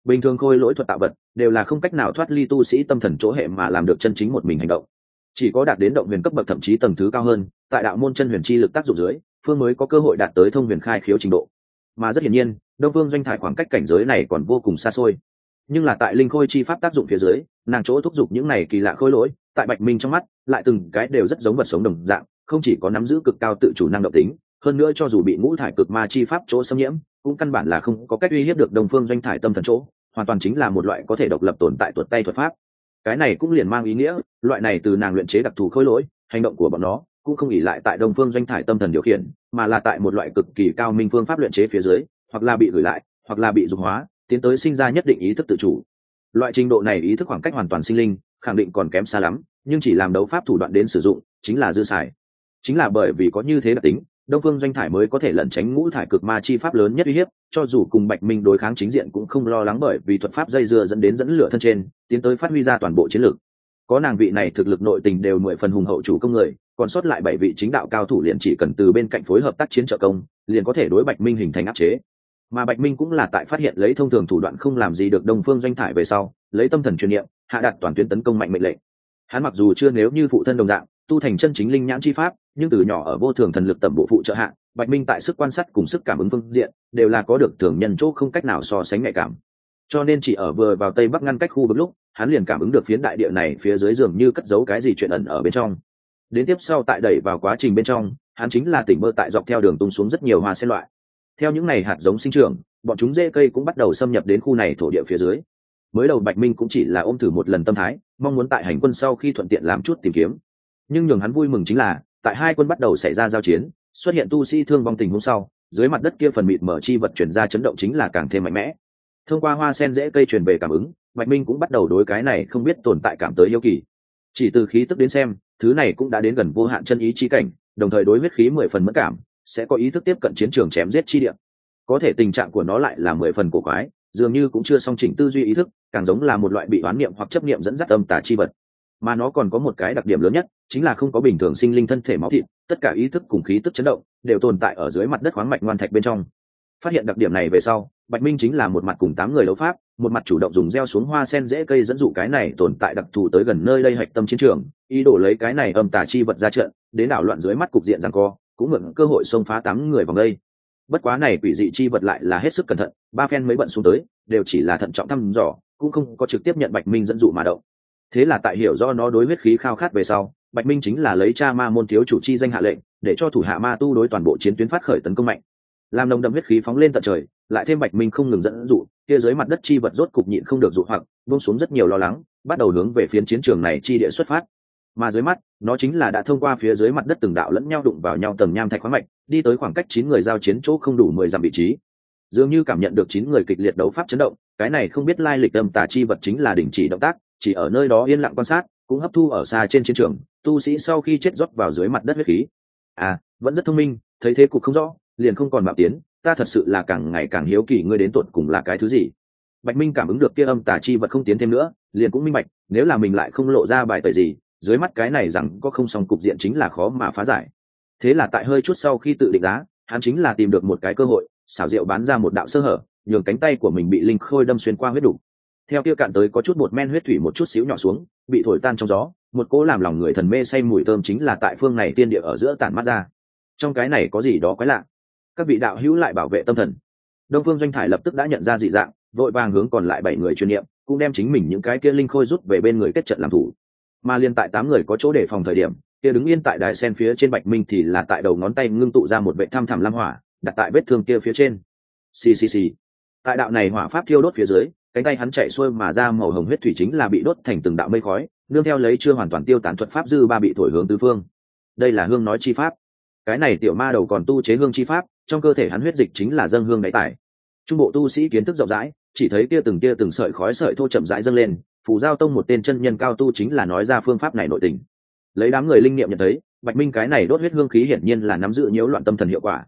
bình thường khôi lỗi thuật tạo vật đều là không cách nào thoát ly tu sĩ tâm thần chỗ hệ mà làm được chân chính một mình hành động. Chỉ có đạt đến động huyền cấp bậc thậm chí tầng thứ cao hơn, tại đạo môn chân huyền chi lực tác dụng dưới, phương mới có cơ hội đạt tới thông huyền khai khiếu trình độ. Mà rất hiển nhiên, đông phương doanh thải khoảng cách cảnh giới này còn vô cùng xa xôi. Nhưng là tại linh khôi chi pháp tác dụng phía dưới, nàng chỗ thúc giục những này kỳ lạ khôi lỗi, tại bạch minh trong mắt, lại từng cái đều rất giống vật sống đồng dạng, không chỉ có nắm giữ cực cao tự chủ năng động tính, hơn nữa cho dù bị ngũ thải cực ma chi pháp chỗ xâm nhiễm, cũng căn bản là không có cách uy hiếp được đồng phương doanh thải tâm thần chỗ hoàn toàn chính là một loại có thể độc lập tồn tại tuột tay thuật pháp. Cái này cũng liền mang ý nghĩa, loại này từ nàng luyện chế đặc thù khối lỗi, hành động của bọn nó cũng không ỉ lại tại đồng phương doanh thải tâm thần điều khiển, mà là tại một loại cực kỳ cao minh phương pháp luyện chế phía dưới, hoặc là bị gửi lại, hoặc là bị dục hóa, tiến tới sinh ra nhất định ý thức tự chủ. Loại trình độ này ý thức khoảng cách hoàn toàn sinh linh, khẳng định còn kém xa lắm, nhưng chỉ làm đấu pháp thủ đoạn đến sử dụng, chính là dư xài. Chính là bởi vì có như thế đặc tính đông phương doanh thải mới có thể lẩn tránh ngũ thải cực ma chi pháp lớn nhất uy hiếp, cho dù cùng bạch minh đối kháng chính diện cũng không lo lắng bởi vì thuật pháp dây dưa dẫn đến dẫn lửa thân trên, tiến tới phát huy ra toàn bộ chiến lược. Có nàng vị này thực lực nội tình đều mười phần hùng hậu chủ công người, còn sót lại bảy vị chính đạo cao thủ liền chỉ cần từ bên cạnh phối hợp tác chiến trợ công, liền có thể đối bạch minh hình thành áp chế. Mà bạch minh cũng là tại phát hiện lấy thông thường thủ đoạn không làm gì được đông phương doanh thải về sau, lấy tâm thần truyền niệm, hạ đặt toàn tuyến tấn công mạnh mệnh lệnh. Hắn mặc dù chưa nếu như phụ thân đồng dạng, tu thành chân chính linh nhãn chi pháp nhưng từ nhỏ ở vô thường thần lực tầm bộ phụ trợ hạ, bạch minh tại sức quan sát cùng sức cảm ứng phương diện đều là có được thường nhân chỗ không cách nào so sánh nhạy cảm. Cho nên chỉ ở vừa vào tây bắc ngăn cách khu vực lúc, hắn liền cảm ứng được phiến đại địa này phía dưới giường như cất giấu cái gì chuyện ẩn ở bên trong. Đến tiếp sau tại đẩy vào quá trình bên trong, hắn chính là tỉnh mơ tại dọc theo đường tung xuống rất nhiều hoa sen loại. Theo những ngày hạt giống sinh trưởng, bọn chúng dễ cây cũng bắt đầu xâm nhập đến khu này thổ địa phía dưới. Mới đầu bạch minh cũng chỉ là ôm thử một lần tâm thái, mong muốn tại hành quân sau khi thuận tiện làm chút tìm kiếm. Nhưng nhường hắn vui mừng chính là tại hai quân bắt đầu xảy ra giao chiến, xuất hiện tu sĩ thương vong tình hôm sau, dưới mặt đất kia phần mịt mở chi vật chuyển ra chấn động chính là càng thêm mạnh mẽ. Thông qua hoa sen dễ cây truyền về cảm ứng bạch minh cũng bắt đầu đối cái này không biết tồn tại cảm tới yêu kỳ. Chỉ từ khí tức đến xem, thứ này cũng đã đến gần vô hạn chân ý chi cảnh, đồng thời đối huyết khí mười phần mất cảm, sẽ có ý thức tiếp cận chiến trường chém giết chi địa. Có thể tình trạng của nó lại là mười phần cổ quái, dường như cũng chưa song chỉnh tư duy ý thức, càng giống là một loại bị oán niệm hoặc chấp niệm dẫn dắt âm tà chi vật mà nó còn có một cái đặc điểm lớn nhất, chính là không có bình thường sinh linh thân thể máu thịt, tất cả ý thức cùng khí tức chấn động đều tồn tại ở dưới mặt đất khoáng mạch ngoan thạch bên trong. Phát hiện đặc điểm này về sau, bạch minh chính là một mặt cùng tám người đấu pháp, một mặt chủ động dùng gieo xuống hoa sen dễ cây dẫn dụ cái này tồn tại đặc thù tới gần nơi đây hạch tâm chiến trường, ý đồ lấy cái này âm tà chi vật ra trận, đến đảo loạn dưới mắt cục diện rằng co, cũng mượn cơ hội xông phá tám người vòng đây. Bất quá này quỷ dị chi vật lại là hết sức cẩn thận, ba phen mới bận xuống tới, đều chỉ là thận trọng thăm dò, cũng không có trực tiếp nhận bạch minh dẫn dụ mà động thế là tại hiểu do nó đối huyết khí khao khát về sau, bạch minh chính là lấy cha ma môn thiếu chủ chi danh hạ lệnh, để cho thủ hạ ma tu đối toàn bộ chiến tuyến phát khởi tấn công mạnh. Làm nồng đậm huyết khí phóng lên tận trời, lại thêm bạch minh không ngừng dẫn dụ, kia dưới mặt đất chi vật rốt cục nhịn không được dụ hoặc, buông xuống rất nhiều lo lắng, bắt đầu hướng về phiến chiến trường này chi địa xuất phát. Mà dưới mắt, nó chính là đã thông qua phía dưới mặt đất từng đạo lẫn nhau đụng vào nhau tầng nham thạch khoáng mạch, đi tới khoảng cách chín người giao chiến chỗ không đủ mười dặm vị trí. Dường như cảm nhận được chín người kịch liệt đấu pháp chấn động, cái này không biết lai lịch âm tà chi vật chính là đình chỉ động tác chỉ ở nơi đó yên lặng quan sát, cũng hấp thu ở xa trên chiến trường, tu sĩ sau khi chết rót vào dưới mặt đất huyết khí. À vẫn rất thông minh, thấy thế cục không rõ, liền không còn mạo tiến, ta thật sự là càng ngày càng hiếu kỳ ngươi đến tột cùng là cái thứ gì. Bạch minh cảm ứng được kia âm tà chi vật không tiến thêm nữa, liền cũng minh bạch, nếu là mình lại không lộ ra bài tời gì, dưới mắt cái này rằng có không xong cục diện chính là khó mà phá giải. Thế là tại hơi chút sau khi tự định giá, hắn chính là tìm được một cái cơ hội, xảo diệu bán ra một đạo sơ hở, nhường cánh tay của mình bị linh khôi đâm xuyên qua huyết đủ theo kia cạn tới có chút bột men huyết thủy một chút xíu nhỏ xuống, bị thổi tan trong gió, một cỗ làm lòng người thần mê say mùi thơm chính là tại phương này tiên địa ở giữa tản mắt ra. Trong cái này có gì đó quái lạ? Các vị đạo hữu lại bảo vệ tâm thần. Đông phương doanh thải lập tức đã nhận ra dị dạng, vội vàng hướng còn lại bảy người chuyên niệm, cũng đem chính mình những cái kia linh khôi rút về bên người kết trận làm thủ. Mà liên tại tám người có chỗ để phòng thời điểm, kia đứng yên tại đài sen phía trên bạch minh thì là tại đầu ngón tay ngưng tụ ra một vệ tham thẳm lam hỏa, đặt tại vết thương kia phía trên. Ccc tại đạo này hỏa pháp thiêu đốt phía dưới cánh tay hắn chạy xuôi mà ra màu hồng huyết thủy chính là bị đốt thành từng đạo mây khói, nương theo lấy chưa hoàn toàn tiêu tán thuật pháp dư ba bị thổi hướng tứ phương. Đây là hương nói chi pháp. Cái này tiểu ma đầu còn tu chế hương chi pháp, trong cơ thể hắn huyết dịch chính là dâng hương đáy tải. Trung bộ tu sĩ kiến thức rộng rãi, chỉ thấy kia từng kia từng sợi khói sợi thô chậm rãi dâng lên, phù giao tông một tên chân nhân cao tu chính là nói ra phương pháp này nội tình. Lấy đám người linh nghiệm nhận thấy, bạch minh cái này đốt huyết hương khí hiển nhiên là nắm giữ nhiễu loạn tâm thần hiệu quả.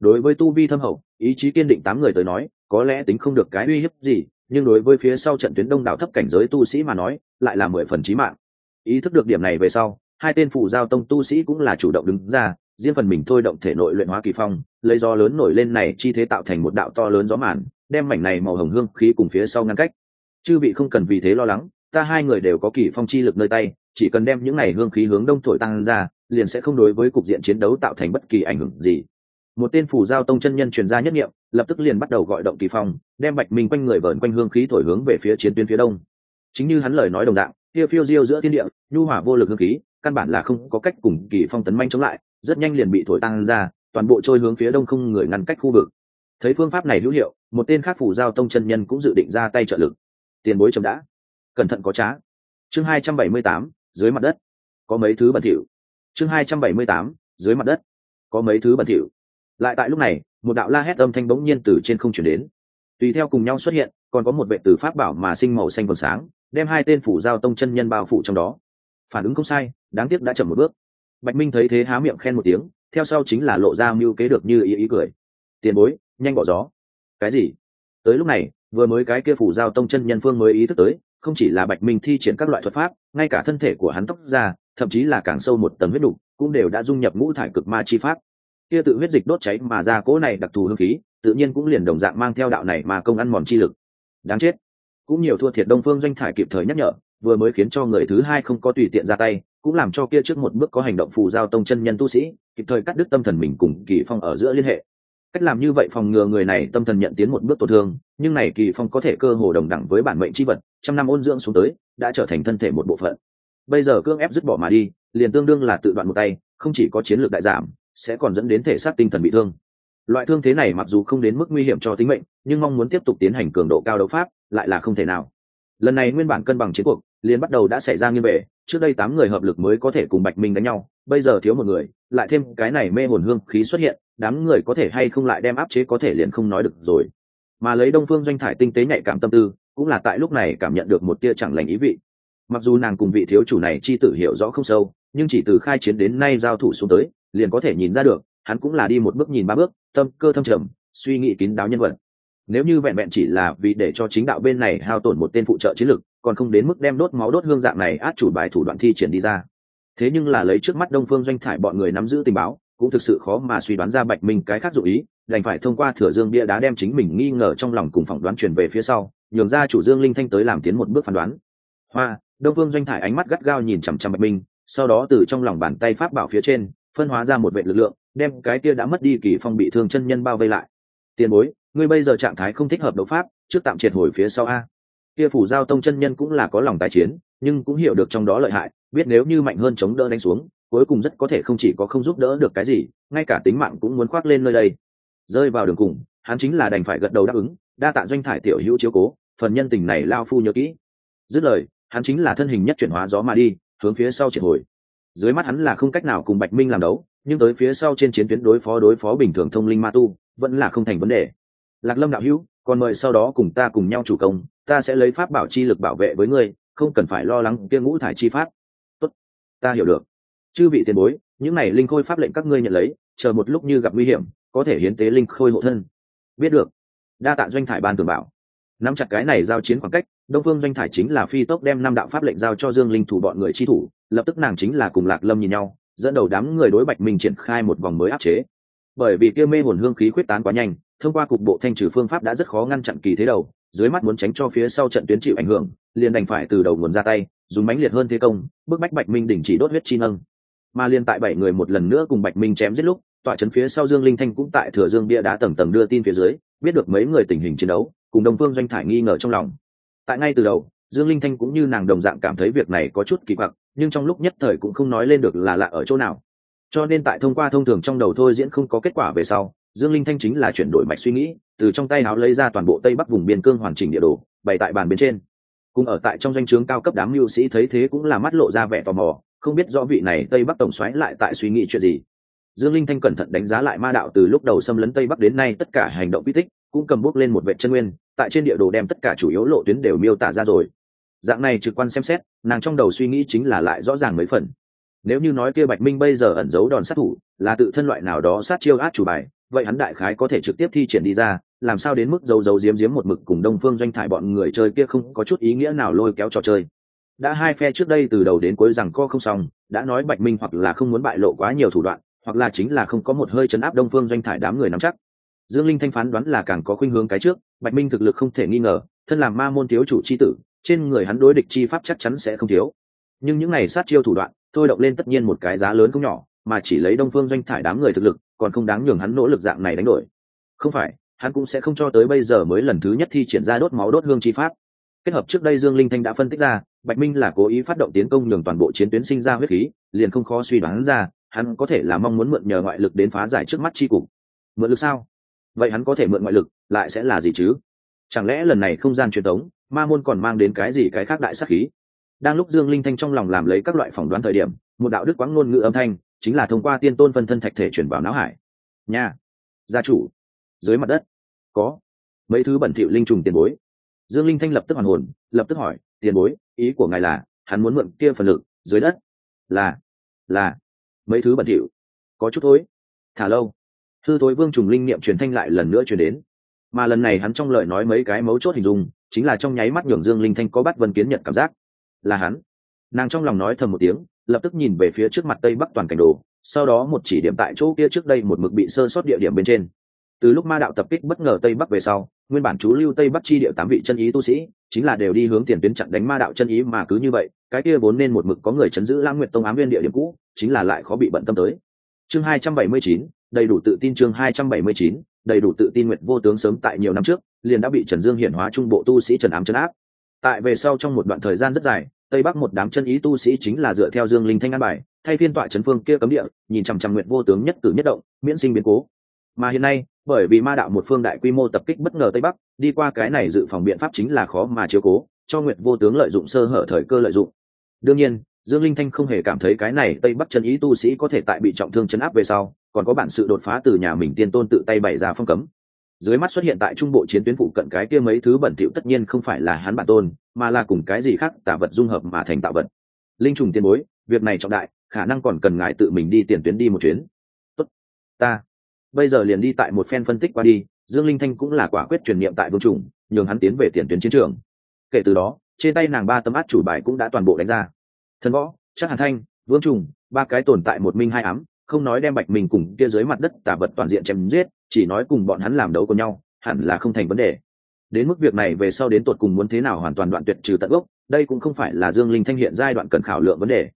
Đối với tu vi thâm hậu, ý chí kiên định tám người tới nói, có lẽ tính không được cái uy hiếp gì nhưng đối với phía sau trận tuyến đông đảo thấp cảnh giới tu sĩ mà nói, lại là mười phần chí mạng. Ý thức được điểm này về sau, hai tên phụ giao tông tu sĩ cũng là chủ động đứng ra, riêng phần mình thôi động thể nội luyện hóa kỳ phong, lấy gió lớn nổi lên này chi thế tạo thành một đạo to lớn gió màn, đem mảnh này màu hồng hương khí cùng phía sau ngăn cách. Chư vị không cần vì thế lo lắng, ta hai người đều có kỳ phong chi lực nơi tay, chỉ cần đem những này hương khí hướng đông thổi tăng ra, liền sẽ không đối với cục diện chiến đấu tạo thành bất kỳ ảnh hưởng gì một tên phủ giao tông chân nhân truyền ra nhất nghiệm lập tức liền bắt đầu gọi động kỳ phong, đem bạch minh quanh người vờn quanh hương khí thổi hướng về phía chiến tuyến phía đông. Chính như hắn lời nói đồng dạng, kia phiêu diêu giữa thiên địa, nhu hỏa vô lực hương khí, căn bản là không có cách cùng kỳ phong tấn manh chống lại, rất nhanh liền bị thổi tăng ra, toàn bộ trôi hướng phía đông không người ngăn cách khu vực. Thấy phương pháp này hữu hiệu, một tên khác phủ giao tông chân nhân cũng dự định ra tay trợ lực. Tiền bối chấm đã. Cẩn thận có trá. Chương hai trăm bảy mươi tám, dưới mặt đất. Có mấy thứ bẩn thỉu. Chương hai trăm bảy mươi tám, dưới mặt đất. Có mấy thứ bẩn thỉu lại tại lúc này, một đạo la hét âm thanh bỗng nhiên từ trên không chuyển đến. Tùy theo cùng nhau xuất hiện, còn có một vệ tử pháp bảo mà sinh màu xanh vầng sáng, đem hai tên phủ giao tông chân nhân bao phủ trong đó. Phản ứng không sai, đáng tiếc đã chậm một bước. Bạch minh thấy thế há miệng khen một tiếng, theo sau chính là lộ ra mưu kế được như ý ý cười. Tiền bối, nhanh bỏ gió. Cái gì? Tới lúc này, vừa mới cái kia phủ giao tông chân nhân phương mới ý thức tới, không chỉ là bạch minh thi triển các loại thuật pháp, ngay cả thân thể của hắn tóc ra, thậm chí là càng sâu một tầng huyết đục, cũng đều đã dung nhập ngũ thải cực ma chi pháp kia tự huyết dịch đốt cháy mà ra cỗ này đặc thù hương khí, tự nhiên cũng liền đồng dạng mang theo đạo này mà công ăn mòn chi lực. Đáng chết. Cũng nhiều thua thiệt đông phương doanh thải kịp thời nhắc nhở, vừa mới khiến cho người thứ hai không có tùy tiện ra tay, cũng làm cho kia trước một bước có hành động phù giao tông chân nhân tu sĩ, kịp thời cắt đứt tâm thần mình cùng kỳ phong ở giữa liên hệ. Cách làm như vậy phòng ngừa người này tâm thần nhận tiến một bước tổn thương, nhưng này kỳ phong có thể cơ hồ đồng đẳng với bản mệnh chi vật, trăm năm ôn dưỡng xuống tới, đã trở thành thân thể một bộ phận. Bây giờ cương ép dứt bỏ mà đi, liền tương đương là tự đoạn một tay, không chỉ có chiến lược đại giảm sẽ còn dẫn đến thể xác tinh thần bị thương. Loại thương thế này mặc dù không đến mức nguy hiểm cho tính mệnh, nhưng mong muốn tiếp tục tiến hành cường độ cao đấu pháp lại là không thể nào. Lần này nguyên bản cân bằng chiến cuộc, liền bắt đầu đã xảy ra nghiêng về trước đây tám người hợp lực mới có thể cùng bạch minh đánh nhau, bây giờ thiếu một người, lại thêm cái này mê hồn hương khí xuất hiện, đám người có thể hay không lại đem áp chế có thể liền không nói được rồi. Mà lấy đông phương doanh thải tinh tế nhạy cảm tâm tư, cũng là tại lúc này cảm nhận được một tia chẳng lành ý vị. Mặc dù nàng cùng vị thiếu chủ này chi tử hiểu rõ không sâu, nhưng chỉ từ khai chiến đến nay giao thủ xuống tới liền có thể nhìn ra được, hắn cũng là đi một bước nhìn ba bước, tâm cơ thâm trầm, suy nghĩ kín đáo nhân vật. Nếu như vẹn vẹn chỉ là vì để cho chính đạo bên này hao tổn một tên phụ trợ chiến lực, còn không đến mức đem đốt máu đốt hương dạng này át chủ bài thủ đoạn thi triển đi ra. Thế nhưng là lấy trước mắt đông phương doanh thải bọn người nắm giữ tình báo, cũng thực sự khó mà suy đoán ra bạch minh cái khác dụ ý, đành phải thông qua thừa dương bia đá đem chính mình nghi ngờ trong lòng cùng phỏng đoán truyền về phía sau, nhường ra chủ dương linh thanh tới làm tiến một bước phán đoán. Hoa, đông phương doanh thải ánh mắt gắt gao nhìn chằm chằm bạch minh, sau đó từ trong lòng bàn tay pháp bảo phía trên phân hóa ra một vệ lực lượng, đem cái kia đã mất đi kỳ phong bị thương chân nhân bao vây lại. Tiền bối, ngươi bây giờ trạng thái không thích hợp đấu pháp, trước tạm triệt hồi phía sau a. Kia phủ giao tông chân nhân cũng là có lòng tài chiến, nhưng cũng hiểu được trong đó lợi hại, biết nếu như mạnh hơn chống đỡ đánh xuống, cuối cùng rất có thể không chỉ có không giúp đỡ được cái gì, ngay cả tính mạng cũng muốn khoác lên nơi đây. Rơi vào đường cùng, hắn chính là đành phải gật đầu đáp ứng, đa tạ doanh thải tiểu hữu chiếu cố, phần nhân tình này lao phu nhớ kỹ. Dứt lời, hắn chính là thân hình nhất chuyển hóa gió mà đi, hướng phía sau triệt hồi dưới mắt hắn là không cách nào cùng bạch minh làm đấu, nhưng tới phía sau trên chiến tuyến đối phó đối phó bình thường thông linh ma tu, vẫn là không thành vấn đề. Lạc lâm đạo hữu, còn mời sau đó cùng ta cùng nhau chủ công, ta sẽ lấy pháp bảo chi lực bảo vệ với ngươi, không cần phải lo lắng kia ngũ thải chi pháp. Tốt, ta hiểu được. Chư vị tiền bối, những này linh khôi pháp lệnh các ngươi nhận lấy, chờ một lúc như gặp nguy hiểm, có thể hiến tế linh khôi hộ thân. Biết được. Đa tạ doanh thải ban tường bảo. Nắm chặt cái này giao chiến khoảng cách đông phương doanh thải chính là phi tốc đem năm đạo pháp lệnh giao cho dương linh thủ bọn người chi thủ, lập tức nàng chính là cùng lạc lâm nhìn nhau, dẫn đầu đám người đối bạch minh triển khai một vòng mới áp chế. Bởi vì kia mê hồn hương khí quyết tán quá nhanh, thông qua cục bộ thanh trừ phương pháp đã rất khó ngăn chặn kỳ thế đầu, dưới mắt muốn tránh cho phía sau trận tuyến chịu ảnh hưởng, liền đành phải từ đầu nguồn ra tay, dùng mãnh liệt hơn thế công, bức bách bạch minh đỉnh chỉ đốt huyết chi nâng. Mà liên tại bảy người một lần nữa cùng bạch minh chém giết lúc, tọa trấn phía sau dương linh thanh cũng tại thừa dương bia đá tầng tầng đưa tin phía dưới, biết được mấy người tình hình chiến đấu, cùng đồng phương doanh thải nghi ngờ trong lòng tại ngay từ đầu, dương linh thanh cũng như nàng đồng dạng cảm thấy việc này có chút kỳ quặc, nhưng trong lúc nhất thời cũng không nói lên được là lạ ở chỗ nào. Cho nên tại thông qua thông thường trong đầu thôi diễn không có kết quả về sau, dương linh thanh chính là chuyển đổi mạch suy nghĩ, từ trong tay áo lấy ra toàn bộ tây bắc vùng biên cương hoàn chỉnh địa đồ, bày tại bàn bên trên. Cùng ở tại trong danh o chướng cao cấp đám mưu sĩ thấy thế cũng là mắt lộ ra vẻ tò mò, không biết rõ vị này tây bắc tổng xoáy lại tại suy nghĩ chuyện gì. Dương linh thanh cẩn thận đánh giá lại ma đạo từ lúc đầu xâm lấn tây bắc đến nay tất cả hành động quy tích, cũng cầm bút lên một vệ chân nguyên tại trên địa đồ đem tất cả chủ yếu lộ tuyến đều miêu tả ra rồi. Dạng này trực quan xem xét, nàng trong đầu suy nghĩ chính là lại rõ ràng mấy phần. Nếu như nói kia bạch minh bây giờ ẩn giấu đòn sát thủ, là tự thân loại nào đó sát chiêu át chủ bài, vậy hắn đại khái có thể trực tiếp thi triển đi ra, làm sao đến mức dấu dấu diếm diếm một mực cùng đông phương doanh thải bọn người chơi kia không có chút ý nghĩa nào lôi kéo trò chơi. Đã hai phe trước đây từ đầu đến cuối rằng co không xong, đã nói bạch minh hoặc là không muốn bại lộ quá nhiều thủ đoạn, hoặc là chính là không có một hơi chấn áp đông phương doanh thải đám người nắm chắc dương linh thanh phán đoán là càng có khuynh hướng cái trước, bạch minh thực lực không thể nghi ngờ, thân làm ma môn thiếu chủ c h i tử, trên người hắn đối địch chi pháp chắc chắn sẽ không thiếu. Nhưng những n à y sát chiêu thủ đoạn, thôi động lên tất nhiên một cái giá lớn không nhỏ, mà chỉ lấy đông phương doanh thải đám người thực lực, còn không đáng nhường hắn nỗ lực dạng này đánh đổi. Không phải, hắn cũng sẽ không cho tới bây giờ mới lần thứ nhất thi triển ra đốt máu đốt hương chi pháp. Kết hợp trước đây dương linh thanh đã phân tích ra, bạch minh là cố ý phát động tiến công nhường toàn bộ chiến tuyến sinh ra huyết khí, liền không khó suy đoán ra, hắn có thể là mong muốn mượn nhờ ngoại lực đến phá giải trước mắt chi cục. Mượn lực sao? Vậy hắn có thể mượn ngoại lực, lại sẽ là gì chứ? Chẳng lẽ lần này không gian truyền tống, ma môn còn mang đến cái gì cái khác đại sắc khí? Đang lúc dương linh thanh trong lòng làm lấy các loại phỏng đoán thời điểm, một đạo đức quáng ngôn ngữ âm thanh, chính là thông qua tiên tôn phân thân thạch thể chuyển vào não hải. Nhà gia chủ! Dưới mặt đất! Có! Mấy thứ bẩn thỉu linh trùng tiền bối. Dương linh thanh lập tức hoàn hồn, lập tức hỏi, tiền bối, ý của ngài là, hắn muốn mượn kia phần lực, dưới đất? Là là, mấy thứ bẩn thỉu. Có chút thối thả lâu thư thối vương trùng linh niệm truyền thanh lại lần nữa truyền đến. Mà lần này hắn trong lời nói mấy cái mấu chốt hình dung, chính là trong nháy mắt nhường dương linh thanh có bắt vân kiến nhận cảm giác. Là hắn. Nàng trong lòng nói thầm một tiếng, lập tức nhìn về phía trước mặt tây bắc toàn cảnh đồ, sau đó một chỉ điểm tại chỗ kia trước đây một mực bị sơ sót địa điểm bên trên. Từ lúc ma đạo tập kích bất ngờ tây bắc về sau, nguyên bản chú lưu tây bắc chi địa tám vị chân ý tu sĩ, chính là đều đi hướng tiền tuyến chặn đánh ma đạo chân ý mà cứ như vậy, cái kia vốn nên một mực có người chấn giữ lãng nguyệt tông ám viên địa điểm cũ, chính là lại khó bị bận tâm tới. Chương hai trăm bảy mươi chín đầy đủ tự tin chương hai trăm bảy mươi chín, đầy đủ tự tin nguyện vô tướng sớm tại nhiều năm trước, liền đã bị trần dương hiển hóa trung bộ tu sĩ trần ám trấn áp. Tại về sau trong một đoạn thời gian rất dài, tây bắc một đám chân ý tu sĩ chính là dựa theo dương linh thanh an bài, thay phiên tọa trấn phương kia cấm địa, nhìn chằm chằm nguyện vô tướng nhất cử nhất động, miễn sinh biến cố. Mà hiện nay, bởi vì ma đạo một phương đại quy mô tập kích bất ngờ tây bắc, đi qua cái này dự phòng biện pháp chính là khó mà chiếu cố, cho nguyện vô tướng lợi dụng sơ hở thời cơ lợi dụng. Đương nhiên dương linh thanh không hề cảm thấy cái này tây bắc chân ý tu sĩ có thể tại bị trọng thương chấn áp về sau, còn có bản sự đột phá từ nhà mình tiên tôn tự tay bày ra phong cấm. Dưới mắt xuất hiện tại trung bộ chiến tuyến phụ cận cái kia mấy thứ bẩn thỉu tất nhiên không phải là hắn bản tôn, mà là cùng cái gì khác tả vật dung hợp mà thành tạo vật. Linh trùng tiên bối, việc này trọng đại, khả năng còn cần ngài tự mình đi tiền tuyến đi một chuyến. Tốt. Ta. Bây giờ liền đi tại một phen phân tích qua đi, dương linh thanh cũng là quả quyết truyền niệm tại vương trùng, nhường hắn tiến về tiền tuyến chiến trường. Kể từ đó, trên tay nàng ba tấm át chủ bài cũng đã toàn bộ đánh ra thần võ, chắc hàn thanh, vương trùng, ba cái tồn tại một minh hai ám, không nói đem bạch mình cùng kia dưới mặt đất tả vật toàn diện chém giết, chỉ nói cùng bọn hắn làm đấu cùng nhau, hẳn là không thành vấn đề. Đến mức việc này về sau đến tột cùng muốn thế nào hoàn toàn đoạn tuyệt trừ tận gốc, đây cũng không phải là dương linh thanh hiện giai đoạn cần khảo lượng vấn đề.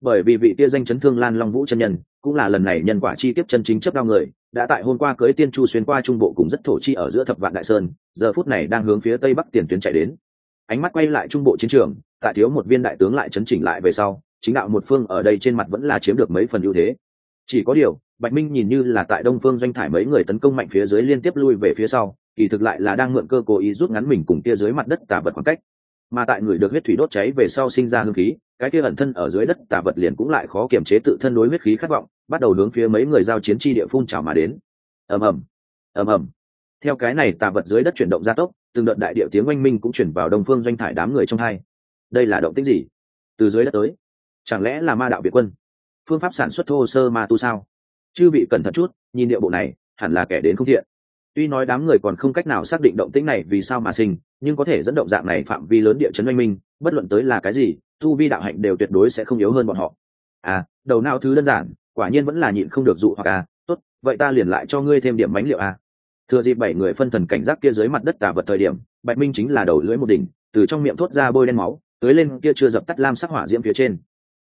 Bởi vì vị tia danh chấn thương lan long vũ chân nhân, cũng là lần này nhân quả chi tiết chân chính chấp đao người, đã tại hôm qua cưới tiên chu xuyên qua trung bộ cùng rất thổ chi ở giữa thập vạn đại sơn, giờ phút này đang hướng phía tây bắc tiền tuyến chạy đến. Ánh mắt quay lại trung bộ chiến trường tại thiếu một viên đại tướng lại chấn chỉnh lại về sau, chính đạo một phương ở đây trên mặt vẫn là chiếm được mấy phần ưu thế. Chỉ có điều, bạch minh nhìn như là tại đông phương doanh thải mấy người tấn công mạnh phía dưới liên tiếp lui về phía sau, kỳ thực lại là đang mượn cơ cố ý rút ngắn mình cùng kia dưới mặt đất tả vật khoảng cách. Mà tại người được huyết thủy đốt cháy về sau sinh ra hương khí, cái kia ẩn thân ở dưới đất tả vật liền cũng lại khó kiềm chế tự thân đối huyết khí khát vọng, bắt đầu hướng phía mấy người giao chiến tri địa phun trào mà đến. Ầm ầm ầm ầm. Theo cái này tà vật dưới đất chuyển động gia tốc, từng đợt đại địa tiếng oanh minh cũng chuyển vào đông phương doanh thải đám người trong hai đây là động tĩnh gì? Từ dưới đất tới, chẳng lẽ là ma đạo việt quân? Phương pháp sản xuất thô sơ ma tu sao? Chư vị cẩn thận chút, nhìn địa bộ này, hẳn là kẻ đến không thiện. Tuy nói đám người còn không cách nào xác định động tĩnh này vì sao mà sinh, nhưng có thể dẫn động dạng này phạm vi lớn địa chấn oanh minh, bất luận tới là cái gì, tu vi đạo hạnh đều tuyệt đối sẽ không yếu hơn bọn họ. À đầu não thứ đơn giản, quả nhiên vẫn là nhịn không được dụ hoặc à tốt, vậy ta liền lại cho ngươi thêm điểm bánh liệu à. Thừa dịp bảy người phân thần cảnh giác kia dưới mặt đất tà vật thời điểm, bạch minh chính là đầu lưỡi một đỉnh, từ trong miệng thốt ra bôi đen máu tới lên kia chưa dập tắt lam sắc hỏa diễm phía trên.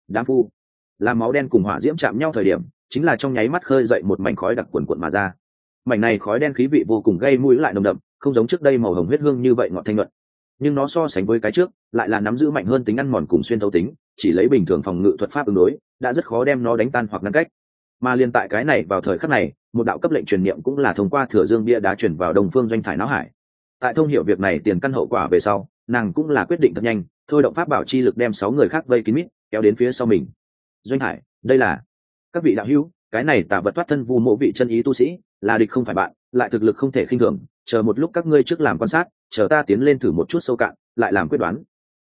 Đám phu, làm máu đen cùng hỏa diễm chạm nhau thời điểm, chính là trong nháy mắt khơi dậy một mảnh khói đặc quần quận mà ra. Mảnh này khói đen khí vị vô cùng gây mũi lại nồng đậm, không giống trước đây màu hồng huyết hương như vậy ngọt thanh luận nhưng nó so sánh với cái trước, lại là nắm giữ mạnh hơn tính ăn mòn cùng xuyên thấu tính, chỉ lấy bình thường phòng ngự thuật pháp ứng đối, đã rất khó đem nó đánh tan hoặc ngăn cách. Mà liên tại cái này vào thời khắc này, một đạo cấp lệnh truyền niệm cũng là thông qua thừa dương bia đá chuyển vào đồng phương doanh thải não hải. Tại thông hiểu việc này tiền căn hậu quả về sau, nàng cũng là quyết định thật nhanh thôi động pháp bảo chi lực đem sáu người khác vây kín mít, kéo đến phía sau mình. Doanh hải, đây là các vị đạo hữu, cái này tả vật thoát thân vu mộ vị chân ý tu sĩ, là địch không phải bạn, lại thực lực không thể khinh thường, chờ một lúc các ngươi trước làm quan sát, chờ ta tiến lên thử một chút sâu cạn, lại làm quyết đoán.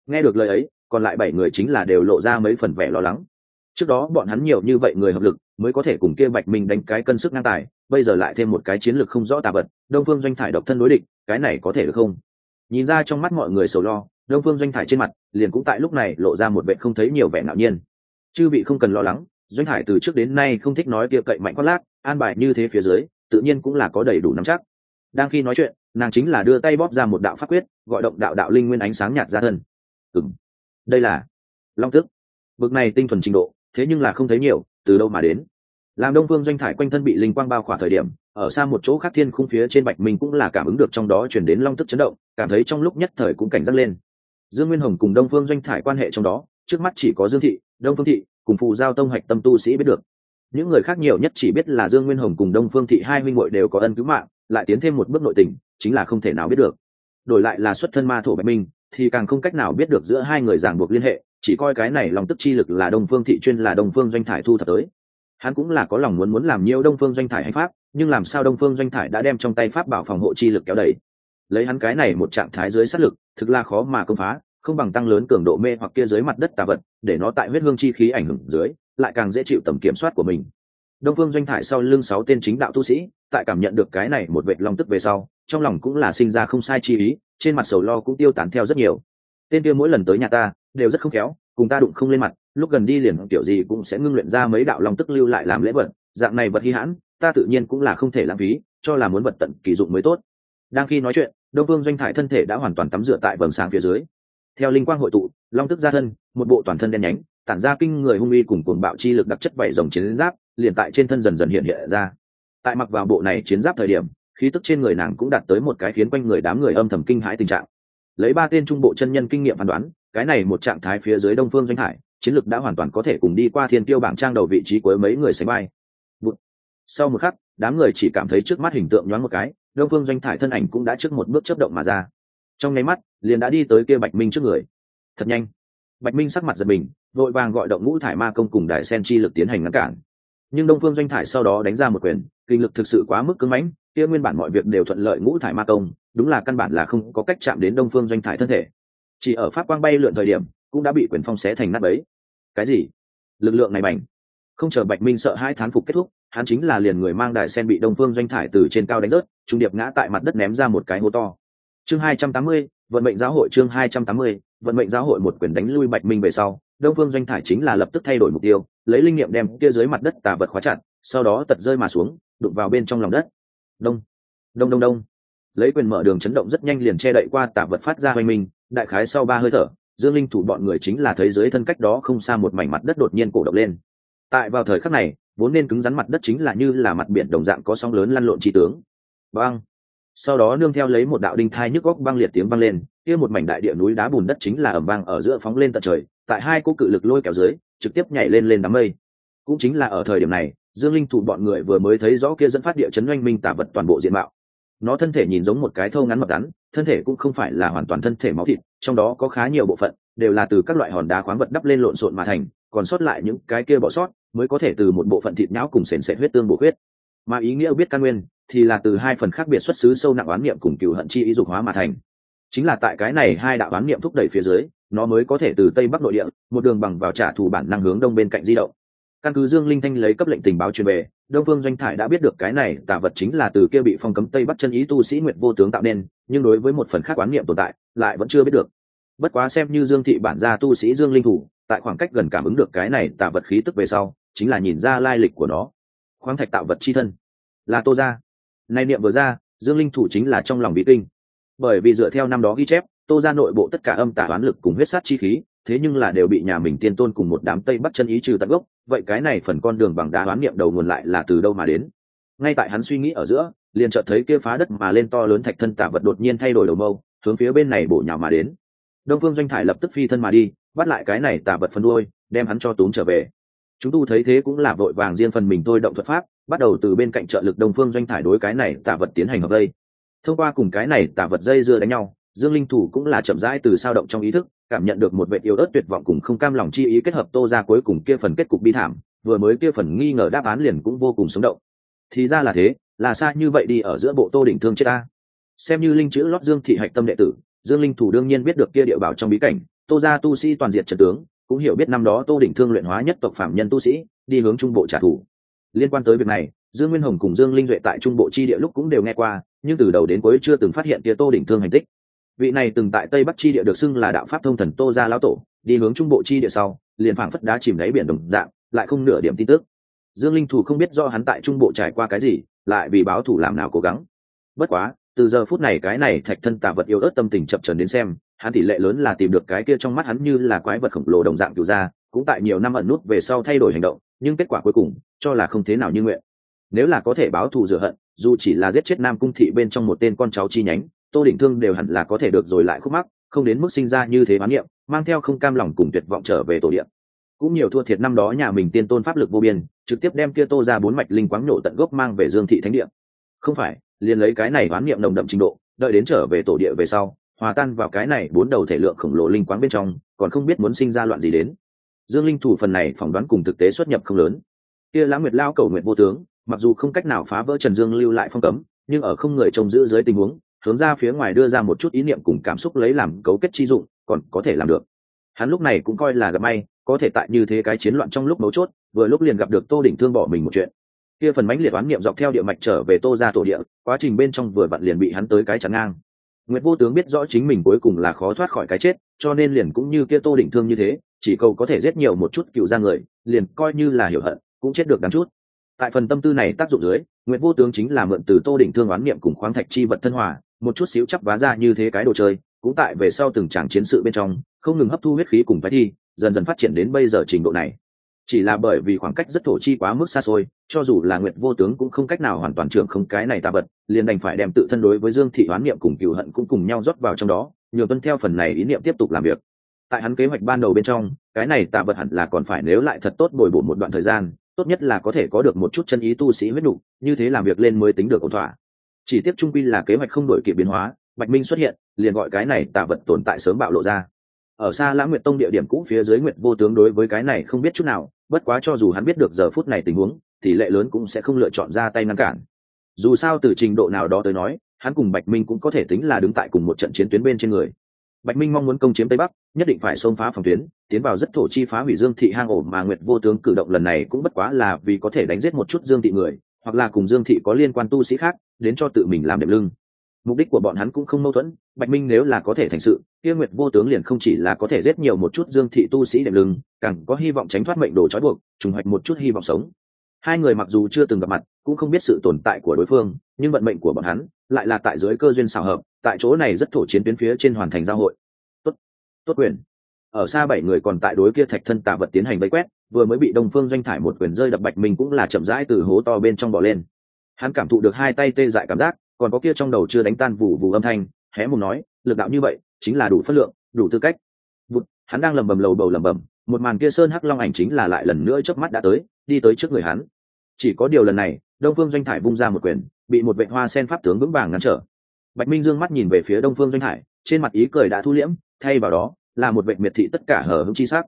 Nghe được lời ấy, còn lại bảy người chính là đều lộ ra mấy phần vẻ lo lắng. Trước đó bọn hắn nhiều như vậy người hợp lực, mới có thể cùng kia bạch minh đánh cái cân sức ngang tài, bây giờ lại thêm một cái chiến lược không rõ tà vật, đông phương doanh thải độc thân đối địch, cái này có thể được không? Nhìn ra trong mắt mọi người sầu lo đông phương doanh thải trên mặt, liền cũng tại lúc này lộ ra một vệ không thấy nhiều vẻ ngạo nhiên. Chư vị không cần lo lắng, doanh thải từ trước đến nay không thích nói kia cậy mạnh khoác lác, an bài như thế phía dưới, tự nhiên cũng là có đầy đủ nắm chắc. Đang khi nói chuyện, nàng chính là đưa tay bóp ra một đạo pháp quyết, gọi động đạo đạo linh nguyên ánh sáng nhạt ra thân. Ừ đây là long tức bực này tinh thuần trình độ, thế nhưng là không thấy nhiều, từ đâu mà đến? Làm đông phương doanh thải quanh thân bị linh quang bao khỏa thời điểm, ở xa một chỗ khác thiên khung phía trên bạch minh cũng là cảm ứng được trong đó chuyển đến long tức chấn động, cảm thấy trong lúc nhất thời cũng cảnh giác lên dương nguyên hồng cùng đông phương doanh thải quan hệ trong đó, trước mắt chỉ có dương thị, đông phương thị cùng phụ giao tông hạch tâm tu sĩ biết được. Những người khác nhiều nhất chỉ biết là dương nguyên hồng cùng đông phương thị hai minh hội đều có ân cứu mạng, lại tiến thêm một bước nội tình, chính là không thể nào biết được. Đổi lại là xuất thân ma thổ bạch minh, thì càng không cách nào biết được giữa hai người ràng buộc liên hệ, chỉ coi cái này lòng tức chi lực là đông phương thị chuyên là đông phương doanh thải thu thập tới. Hắn cũng là có lòng muốn muốn làm nhiều đông phương doanh thải hay pháp, nhưng làm sao đông phương doanh thải đã đem trong tay pháp bảo phòng hộ chi lực kéo đẩy lấy hắn cái này một trạng thái dưới sát lực, thực là khó mà công phá không bằng tăng lớn cường độ mê hoặc kia dưới mặt đất tà vật, để nó tại huyết hương chi khí ảnh hưởng dưới, lại càng dễ chịu tầm kiểm soát của mình. Đông phương doanh thải sau lưng sáu tên chính đạo tu sĩ, tại cảm nhận được cái này một vệ long tức về sau, trong lòng cũng là sinh ra không sai chi ý, trên mặt sầu lo cũng tiêu tán theo rất nhiều. Tên kia mỗi lần tới nhà ta, đều rất không khéo, cùng ta đụng không lên mặt, lúc gần đi liền kiểu gì cũng sẽ ngưng luyện ra mấy đạo long tức lưu lại làm lễ vật, dạng này vật hy hãn, ta tự nhiên cũng là không thể lãng phí, cho là muốn vật tận kỳ dụng mới tốt. Đang khi nói chuyện, đông vương doanh thải thân thể đã hoàn toàn tắm rửa tại vầng sáng phía dưới theo linh quang hội tụ, long tức ra thân, một bộ toàn thân đen nhánh, tản ra kinh người hung uy cùng cuồng bạo chi lực đặc chất vảy rồng chiến giáp, liền tại trên thân dần dần hiện hiện ra. Tại mặc vào bộ này chiến giáp thời điểm, khí tức trên người nàng cũng đạt tới một cái khiến quanh người đám người âm thầm kinh hãi tình trạng. Lấy ba tên trung bộ chân nhân kinh nghiệm phán đoán, cái này một trạng thái phía dưới đông phương doanh hải, chiến lực đã hoàn toàn có thể cùng đi qua thiên tiêu bảng trang đầu vị trí cuối mấy người sánh bay sau một khắc, đám người chỉ cảm thấy trước mắt hình tượng nhoáng một cái, đông phương doanh thải thân ảnh cũng đã trước một bước chấp động mà ra. Trong nháy mắt liền đã đi tới kia bạch minh trước người. Thật nhanh. Bạch minh sắc mặt giật mình, vội vàng gọi động ngũ thải ma công cùng đại sen chi lực tiến hành ngăn cản. Nhưng đông phương doanh thải sau đó đánh ra một quyền, kinh lực thực sự quá mức cứng mãnh, kia nguyên bản mọi việc đều thuận lợi ngũ thải ma công, đúng là căn bản là không có cách chạm đến đông phương doanh thải thân thể. Chỉ ở pháp quang bay lượn thời điểm, cũng đã bị quyền phong xé thành nát bấy. Cái gì? Lực lượng này mạnh? không chờ bạch minh sợ hai thán phục kết thúc, hắn chính là liền người mang đài sen bị đông phương doanh thải từ trên cao đánh rớt, trung điệp ngã tại mặt đất ném ra một cái hố to. Chương hai trăm tám mươi vận mệnh giáo hội chương hai trăm tám mươi, vận mệnh giáo hội một quyền đánh lui bạch minh về sau, đông phương doanh thải chính là lập tức thay đổi mục tiêu, lấy linh nghiệm đem kia dưới mặt đất tà vật khóa chặt, sau đó tật rơi mà xuống, đụng vào bên trong lòng đất. Đông đông đông đông. Lấy quyền mở đường chấn động rất nhanh liền che đậy qua tà vật phát ra hoành minh, đại khái sau ba hơi thở, dương linh thủ bọn người chính là thấy dưới thân cách đó không xa một mảnh mặt đất đột nhiên cổ động lên. Tại vào thời khắc này, vốn nên cứng rắn mặt đất chính là như là mặt biển đồng dạng có sóng lớn lăn lộn chi tướng. Băng sau đó nương theo lấy một đạo đinh thai nhức góc băng liệt tiếng băng lên, kia một mảnh đại địa núi đá bùn đất chính là ẩm vang ở giữa phóng lên tận trời, tại hai cô cự lực lôi kéo dưới, trực tiếp nhảy lên lên đám mây. Cũng chính là ở thời điểm này, dương linh thủ bọn người vừa mới thấy rõ kia dẫn phát địa chấn oanh minh tả vật toàn bộ diện mạo. Nó thân thể nhìn giống một cái thâu ngắn mập đắn thân thể cũng không phải là hoàn toàn thân thể máu thịt, trong đó có khá nhiều bộ phận đều là từ các loại hòn đá khoáng vật đắp lên lộn xộn mà thành, còn sót lại những cái kia bỏ sót mới có thể từ một bộ phận thịt nhão cùng sền sệt huyết tương bổ huyết mà ý nghĩa biết căn nguyên thì là từ hai phần khác biệt xuất xứ sâu nặng oán niệm cùng cựu hận chi ý dục hóa mà thành. Chính là tại cái này hai đạo oán niệm thúc đẩy phía dưới, nó mới có thể từ tây bắc nội địa, một đường bằng vào trả thù bản năng hướng đông bên cạnh di động. Căn cứ dương linh thanh lấy cấp lệnh tình báo truyền về, đông phương doanh thải đã biết được cái này tạ vật chính là từ kia bị phong cấm tây bắc chân ý tu sĩ nguyện vô tướng tạo nên, nhưng đối với một phần khác quán niệm tồn tại, lại vẫn chưa biết được. Bất quá xem như dương thị bản gia tu sĩ dương linh thủ, tại khoảng cách gần cảm ứng được cái này tạ vật khí tức về sau, chính là nhìn ra lai lịch của nó khoáng thạch tạo vật chi thân. Là tô gia. Nay niệm vừa ra, dương linh thủ chính là trong lòng bị kinh. Bởi vì dựa theo năm đó ghi chép, tô gia nội bộ tất cả âm tà oán lực cùng huyết sát chi khí, thế nhưng là đều bị nhà mình tiên tôn cùng một đám tây bắc chân ý trừ tận gốc, vậy cái này phần con đường bằng đá oán niệm đầu nguồn lại là từ đâu mà đến? Ngay tại hắn suy nghĩ ở giữa, liền chợt thấy kia phá đất mà lên to lớn thạch thân tả vật đột nhiên thay đổi đầu mâu, hướng phía bên này bổ nhào mà đến. Đông phương doanh thải lập tức phi thân mà đi, bắt lại cái này tả vật phân đuôi, đem hắn cho túm trở về chúng tu thấy thế cũng là vội vàng riêng phần mình tôi động thuật pháp, bắt đầu từ bên cạnh trợ lực đông phương doanh thải đối cái này tả vật tiến hành hợp dây thông qua cùng cái này tả vật dây dưa đánh nhau, dương linh thủ cũng là chậm rãi từ sao động trong ý thức, cảm nhận được một vệ yếu ớt tuyệt vọng cùng không cam lòng chi ý kết hợp tô ra cuối cùng kia phần kết cục bi thảm, vừa mới kia phần nghi ngờ đáp án liền cũng vô cùng sống động. Thì ra là thế, là xa như vậy đi ở giữa bộ tô đỉnh thương chết ta. Xem như linh chữ lót dương thị hạch tâm đệ tử, dương linh thủ đương nhiên biết được kia địa bảo trong bí cảnh, tô ra tu sĩ toàn diện trật tướng cũng hiểu biết năm đó tô đỉnh thương luyện hóa nhất tộc phạm nhân tu sĩ, đi hướng trung bộ trả thù. Liên quan tới việc này, dương nguyên hồng cùng dương linh duệ tại trung bộ chi địa lúc cũng đều nghe qua, nhưng từ đầu đến cuối chưa từng phát hiện tia tô đỉnh thương hành tích. Vị này từng tại tây bắc chi địa được xưng là đạo pháp thông thần tô gia lão tổ, đi hướng trung bộ chi địa sau, liền phảng phất đá chìm đáy biển đồng dạng, lại không nửa điểm tin tức. Dương linh thủ không biết do hắn tại trung bộ trải qua cái gì, lại vì báo thủ làm nào cố gắng. Bất quá, từ giờ phút này cái này thạch thân tà vật yêu ớt tâm tình chập trần đến xem hắn tỷ lệ lớn là tìm được cái kia trong mắt hắn như là quái vật khổng lồ đồng dạng cựu gia cũng tại nhiều năm ẩn nút về sau thay đổi hành động, nhưng kết quả cuối cùng, cho là không thế nào như nguyện. Nếu là có thể báo thù rửa hận, dù chỉ là giết chết nam cung thị bên trong một tên con cháu chi nhánh, tô đỉnh thương đều hẳn là có thể được rồi lại khúc mắc, không đến mức sinh ra như thế bán niệm, mang theo không cam lòng cùng tuyệt vọng trở về tổ điện cũng nhiều thua thiệt năm đó nhà mình tiên tôn pháp lực vô biên, trực tiếp đem kia tô ra bốn mạch linh quáng nổ tận gốc mang về dương thị thánh địa. Không phải, liền lấy cái này bán niệm nồng đậm trình độ, đợi đến trở về tổ địa về sau hòa tan vào cái này bốn đầu thể lượng khổng lồ linh quáng bên trong, còn không biết muốn sinh ra loạn gì đến. Dương linh thủ phần này phỏng đoán cùng thực tế xuất nhập không lớn. Kia lãng nguyệt lao cầu nguyện vô tướng, mặc dù không cách nào phá vỡ trần dương lưu lại phong cấm, nhưng ở không người trông giữ dưới tình huống, hướng ra phía ngoài đưa ra một chút ý niệm cùng cảm xúc lấy làm cấu kết chi dụng, còn có thể làm được. Hắn lúc này cũng coi là gặp may, có thể tại như thế cái chiến loạn trong lúc mấu chốt, vừa lúc liền gặp được tô đỉnh thương bỏ mình một chuyện. Kia phần mãnh liệt oán niệm dọc theo địa mạch trở về tô ra tổ địa, quá trình bên trong vừa vặn liền bị hắn tới cái chắn ngang nguyệt vô tướng biết rõ chính mình cuối cùng là khó thoát khỏi cái chết, cho nên liền cũng như kia tô đỉnh thương như thế, chỉ cầu có thể giết nhiều một chút cựu ra người, liền coi như là hiểu hận, cũng chết được đáng chút. Tại phần tâm tư này tác dụng dưới, Nguyệt vô tướng chính là mượn từ tô đỉnh thương oán niệm cùng khoáng thạch chi vật thân hòa, một chút xíu chắp vá ra như thế cái đồ chơi, cũng tại về sau từng tràng chiến sự bên trong, không ngừng hấp thu huyết khí cùng phái thi, dần dần phát triển đến bây giờ trình độ này chỉ là bởi vì khoảng cách rất thổ chi quá mức xa xôi, cho dù là nguyệt vô tướng cũng không cách nào hoàn toàn trưởng không cái này tà vật, liền đành phải đem tự thân đối với dương thị oán niệm cùng cựu hận cũng cùng nhau rót vào trong đó, nhờ tuân theo phần này ý niệm tiếp tục làm việc. Tại hắn kế hoạch ban đầu bên trong, cái này tà vật hẳn là còn phải nếu lại thật tốt bồi bổ một đoạn thời gian, tốt nhất là có thể có được một chút chân ý tu sĩ huyết đủ, như thế làm việc lên mới tính được ổn thỏa. Chỉ tiếc trung quy là kế hoạch không đổi kịp biến hóa, bạch minh xuất hiện, liền gọi cái này tà vật tồn tại sớm bạo lộ ra ở xa lãng nguyệt tông địa điểm cũ phía dưới nguyệt vô tướng đối với cái này không biết chút nào, bất quá cho dù hắn biết được giờ phút này tình huống tỷ lệ lớn cũng sẽ không lựa chọn ra tay ngăn cản. Dù sao từ trình độ nào đó tới nói, hắn cùng bạch minh cũng có thể tính là đứng tại cùng một trận chiến tuyến bên trên người. Bạch minh mong muốn công chiếm tây bắc, nhất định phải xông phá phòng tuyến, tiến vào rất thổ chi phá hủy dương thị hang ổ mà nguyệt vô tướng cử động lần này cũng bất quá là vì có thể đánh giết một chút dương thị người, hoặc là cùng dương thị có liên quan tu sĩ khác, đến cho tự mình làm đệm lưng mục đích của bọn hắn cũng không mâu thuẫn, bạch minh nếu là có thể thành sự kia nguyệt vô tướng liền không chỉ là có thể giết nhiều một chút dương thị tu sĩ đệm lưng, càng có hy vọng tránh thoát mệnh đồ trói buộc, trùng hoạch một chút hy vọng sống. Hai người mặc dù chưa từng gặp mặt, cũng không biết sự tồn tại của đối phương, nhưng vận mệnh của bọn hắn lại là tại dưới cơ duyên xào hợp, tại chỗ này rất thổ chiến tuyến phía trên hoàn thành giao hội. Tốt tốt quyền. Ở xa bảy người còn tại đối kia thạch thân tà vật tiến hành vây quét, vừa mới bị đông phương doanh thải một quyền rơi đập bạch minh cũng là chậm rãi từ hố to bên trong bỏ lên. Hắn cảm thụ được hai tay tê dại cảm giác còn có kia trong đầu chưa đánh tan vụ vụ âm thanh hé mùng nói lực đạo như vậy chính là đủ phất lượng đủ tư cách. Vụt, hắn đang lầm bầm lầu bầu lầm bầm một màn kia sơn hắc long ảnh chính là lại lần nữa chớp mắt đã tới đi tới trước người hắn. Chỉ có điều lần này đông phương doanh thải vung ra một quyền bị một vệ hoa sen pháp tướng vững vàng ngăn trở. Bạch minh dương mắt nhìn về phía đông phương doanh thải trên mặt ý cười đã thu liễm thay vào đó là một vệ miệt thị tất cả hở hững chi sắc.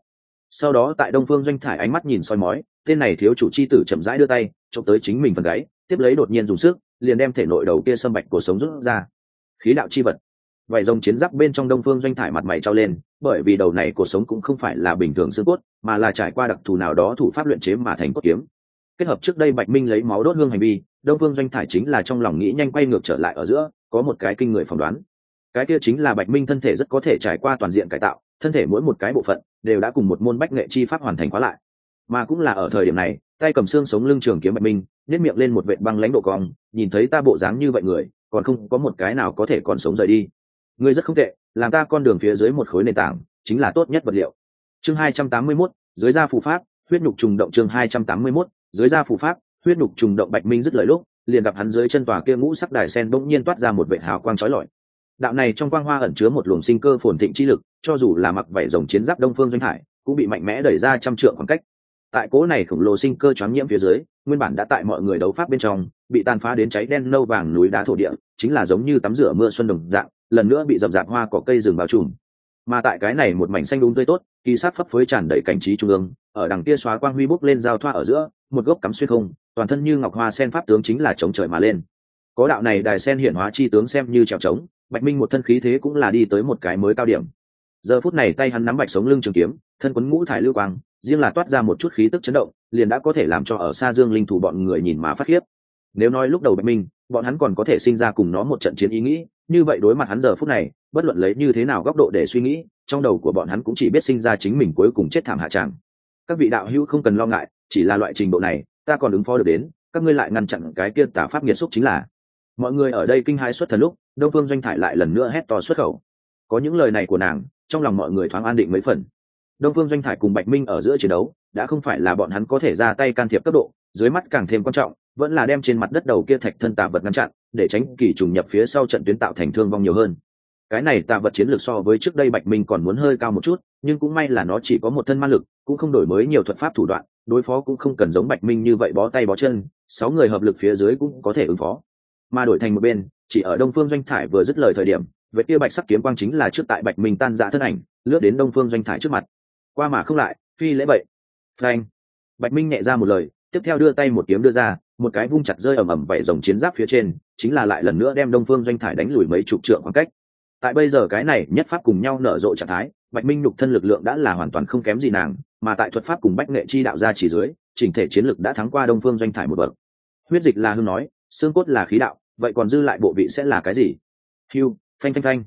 Sau đó tại đông phương doanh thải ánh mắt nhìn soi mói tên này thiếu chủ chi tử chậm rãi đưa tay trộm tới chính mình phần gáy tiếp lấy đột nhiên dùng sức liền đem thể nội đầu kia sâm bạch của sống rút ra. Khí đạo chi vật. Vậy dòng chiến giáp bên trong đông phương doanh thải mặt mày trao lên, bởi vì đầu này cuộc sống cũng không phải là bình thường xương cốt, mà là trải qua đặc thù nào đó thủ pháp luyện chế mà thành cốt kiếm. Kết hợp trước đây bạch minh lấy máu đốt hương hành vi, đông phương doanh thải chính là trong lòng nghĩ nhanh quay ngược trở lại ở giữa, có một cái kinh người phỏng đoán. Cái kia chính là bạch minh thân thể rất có thể trải qua toàn diện cải tạo, thân thể mỗi một cái bộ phận đều đã cùng một môn bách nghệ chi pháp hoàn thành khóa lại. Mà cũng là ở thời điểm này tay cầm xương sống lưng trường kiếm bạch minh nhét miệng lên một vệ băng lãnh độ cong nhìn thấy ta bộ dáng như vậy người còn không có một cái nào có thể còn sống rời đi. Ngươi rất không tệ làm ta con đường phía dưới một khối nền tảng chính là tốt nhất vật liệu. Chương hai trăm tám mươi 281, dưới da phù pháp huyết nhục trùng động chương hai trăm tám mươi 281, dưới da phù pháp huyết nhục trùng động bạch minh dứt lời lúc liền gặp hắn dưới chân tòa kia ngũ sắc đài sen bỗng nhiên toát ra một vệ hào quang chói lọi. Đạo này trong quang hoa ẩn chứa một luồng sinh cơ phồn thịnh chi lực cho dù là mặc vảy rồng chiến giáp đông phương doanh hải cũng bị mạnh mẽ đẩy ra trăm trượng khoảng cách tại cố này khổng lồ sinh cơ choáng nhiễm phía dưới, nguyên bản đã tại mọi người đấu pháp bên trong, bị tàn phá đến cháy đen nâu vàng núi đá thổ địa, chính là giống như tắm rửa mưa xuân đồng dạng, lần nữa bị dập dạp hoa cỏ cây rừng bao trùm. Mà tại cái này một mảnh xanh đúng tươi tốt, kỳ sát phấp phới tràn đầy cảnh trí trung ương, ở đằng kia xóa quang huy bốc lên giao thoa ở giữa, một gốc cắm xuyên không, toàn thân như ngọc hoa sen pháp tướng chính là chống trời mà lên. Có đạo này đài sen hiển hóa chi tướng xem như trèo trống, bạch minh một thân khí thế cũng là đi tới một cái mới cao điểm giờ phút này tay hắn nắm bạch sống lưng trường kiếm, thân quấn ngũ thải lưu quang, riêng là toát ra một chút khí tức chấn động, liền đã có thể làm cho ở xa dương linh thủ bọn người nhìn mà phát khiếp. Nếu nói lúc đầu bạch minh, bọn hắn còn có thể sinh ra cùng nó một trận chiến ý nghĩ, như vậy đối mặt hắn giờ phút này, bất luận lấy như thế nào góc độ để suy nghĩ, trong đầu của bọn hắn cũng chỉ biết sinh ra chính mình cuối cùng chết thảm hạ tràng các vị đạo hữu không cần lo ngại, chỉ là loại trình độ này, ta còn ứng phó được đến, các ngươi lại ngăn chặn cái kia tả pháp nghiệt xúc chính là. Mọi người ở đây kinh hãi xuất thần lúc, đông phương doanh thải lại lần nữa hét to xuất khẩu. Có những lời này của nàng trong lòng mọi người thoáng an định mấy phần. Đông phương doanh thải cùng bạch minh ở giữa chiến đấu, đã không phải là bọn hắn có thể ra tay can thiệp cấp độ, dưới mắt càng thêm quan trọng, vẫn là đem trên mặt đất đầu kia thạch thân tạm vật ngăn chặn, để tránh kỳ trùng nhập phía sau trận tuyến tạo thành thương vong nhiều hơn. Cái này tạm vật chiến lược so với trước đây bạch minh còn muốn hơi cao một chút, nhưng cũng may là nó chỉ có một thân ma lực, cũng không đổi mới nhiều thuật pháp thủ đoạn, đối phó cũng không cần giống bạch minh như vậy bó tay bó chân, sáu người hợp lực phía dưới cũng có thể ứng phó. Mà đổi thành một bên, chỉ ở đông phương doanh thải vừa dứt lời thời điểm vệ kia bạch sắc kiếm quang chính là trước tại bạch minh tan dã thân ảnh, lướt đến đông phương doanh thải trước mặt. Qua mà không lại, phi lễ vậy. Frank bạch minh nhẹ ra một lời, tiếp theo đưa tay một kiếm đưa ra, một cái vung chặt rơi ầm ầm vẩy dòng chiến giáp phía trên, chính là lại lần nữa đem đông phương doanh thải đánh lùi mấy chục trượng khoảng cách. Tại bây giờ cái này nhất pháp cùng nhau nở rộ trạng thái, bạch minh nhục thân lực lượng đã là hoàn toàn không kém gì nàng, mà tại thuật pháp cùng bách nghệ chi đạo ra chỉ dưới, chỉnh thể chiến lực đã thắng qua đông phương doanh thải một bậc. Huyết dịch là hương nói, xương cốt là khí đạo, vậy còn dư lại bộ vị sẽ là cái gì? Hiu phanh phanh phanh.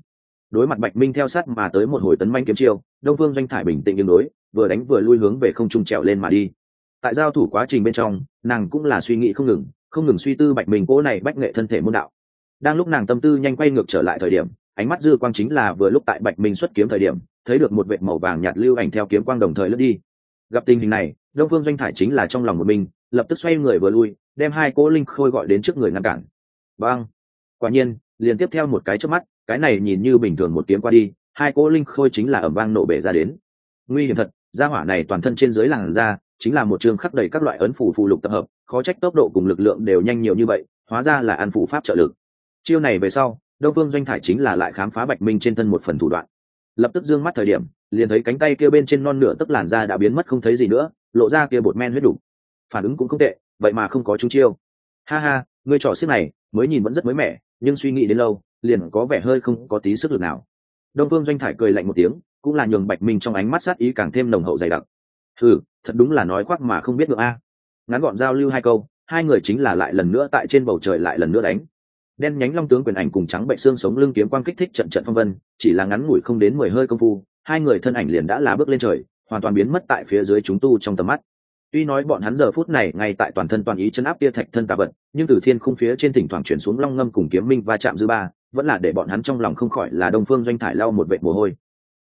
Đối mặt bạch minh theo sát mà tới một hồi tấn manh kiếm chiêu, đông phương doanh thải bình tĩnh đường đối vừa đánh vừa lui hướng về không trung trèo lên mà đi. Tại giao thủ quá trình bên trong, nàng cũng là suy nghĩ không ngừng không ngừng suy tư bạch minh cỗ này bách nghệ thân thể môn đạo. Đang lúc nàng tâm tư nhanh quay ngược trở lại thời điểm, ánh mắt dư quang chính là vừa lúc tại bạch minh xuất kiếm thời điểm, thấy được một vệ màu vàng nhạt lưu ảnh theo kiếm quang đồng thời lướt đi. Gặp tình hình này, đông phương doanh thải chính là trong lòng một mình, lập tức xoay người vừa lui, đem hai cỗ linh khôi gọi đến trước người ngăn cản. Băng quả nhiên, liền tiếp theo một cái trước mắt cái này nhìn như bình thường một kiếm qua đi, hai cỗ linh khôi chính là ẩm vang nổ bể ra đến. Nguy hiểm thật, gia hỏa này toàn thân trên dưới làn da, chính là một trường khắc đầy các loại ấn phủ phù lục tập hợp, khó trách tốc độ cùng lực lượng đều nhanh nhiều như vậy, hóa ra là ăn phụ pháp trợ lực. Chiêu này về sau, đông phương doanh thải chính là lại khám phá bạch minh trên thân một phần thủ đoạn. Lập tức d ư ơ n g mắt thời điểm, liền thấy cánh tay kia bên trên non nửa tức làn da đã biến mất không thấy gì nữa, lộ ra kia bột men huyết đủ. Phản ứng cũng không tệ, vậy mà không có chúng chiêu. Ha ha, ngươi trò xếp này, mới nhìn vẫn rất mới mẻ, nhưng suy nghĩ đến lâu liền có vẻ hơi không có tí sức lực nào. Đông phương doanh thải cười lạnh một tiếng, cũng là nhường bạch minh trong ánh mắt sát ý càng thêm nồng hậu dày đặc. Ừ thật đúng là nói khoác mà không biết được a. Ngắn gọn giao lưu hai câu, hai người chính là lại lần nữa tại trên bầu trời lại lần nữa đánh. Đen nhánh long tướng quyền ảnh cùng trắng bệnh xương sống lưng kiếm quang kích thích trận trận phong vân, chỉ là ngắn ngủi không đến mười hơi công phu, hai người thân ảnh liền đã là bước lên trời, hoàn toàn biến mất tại phía dưới chúng tu trong tầm mắt. Tuy nói bọn hắn giờ phút này ngay tại toàn thân toàn ý chân áp tia thạch thân tà vật, nhưng từ thiên khung phía trên thỉnh thoảng chuyển xuống long ngâm cùng kiếm minh va chạm dư ba vẫn là để bọn hắn trong lòng không khỏi là đông phương doanh thải lau một vệ mồ hôi.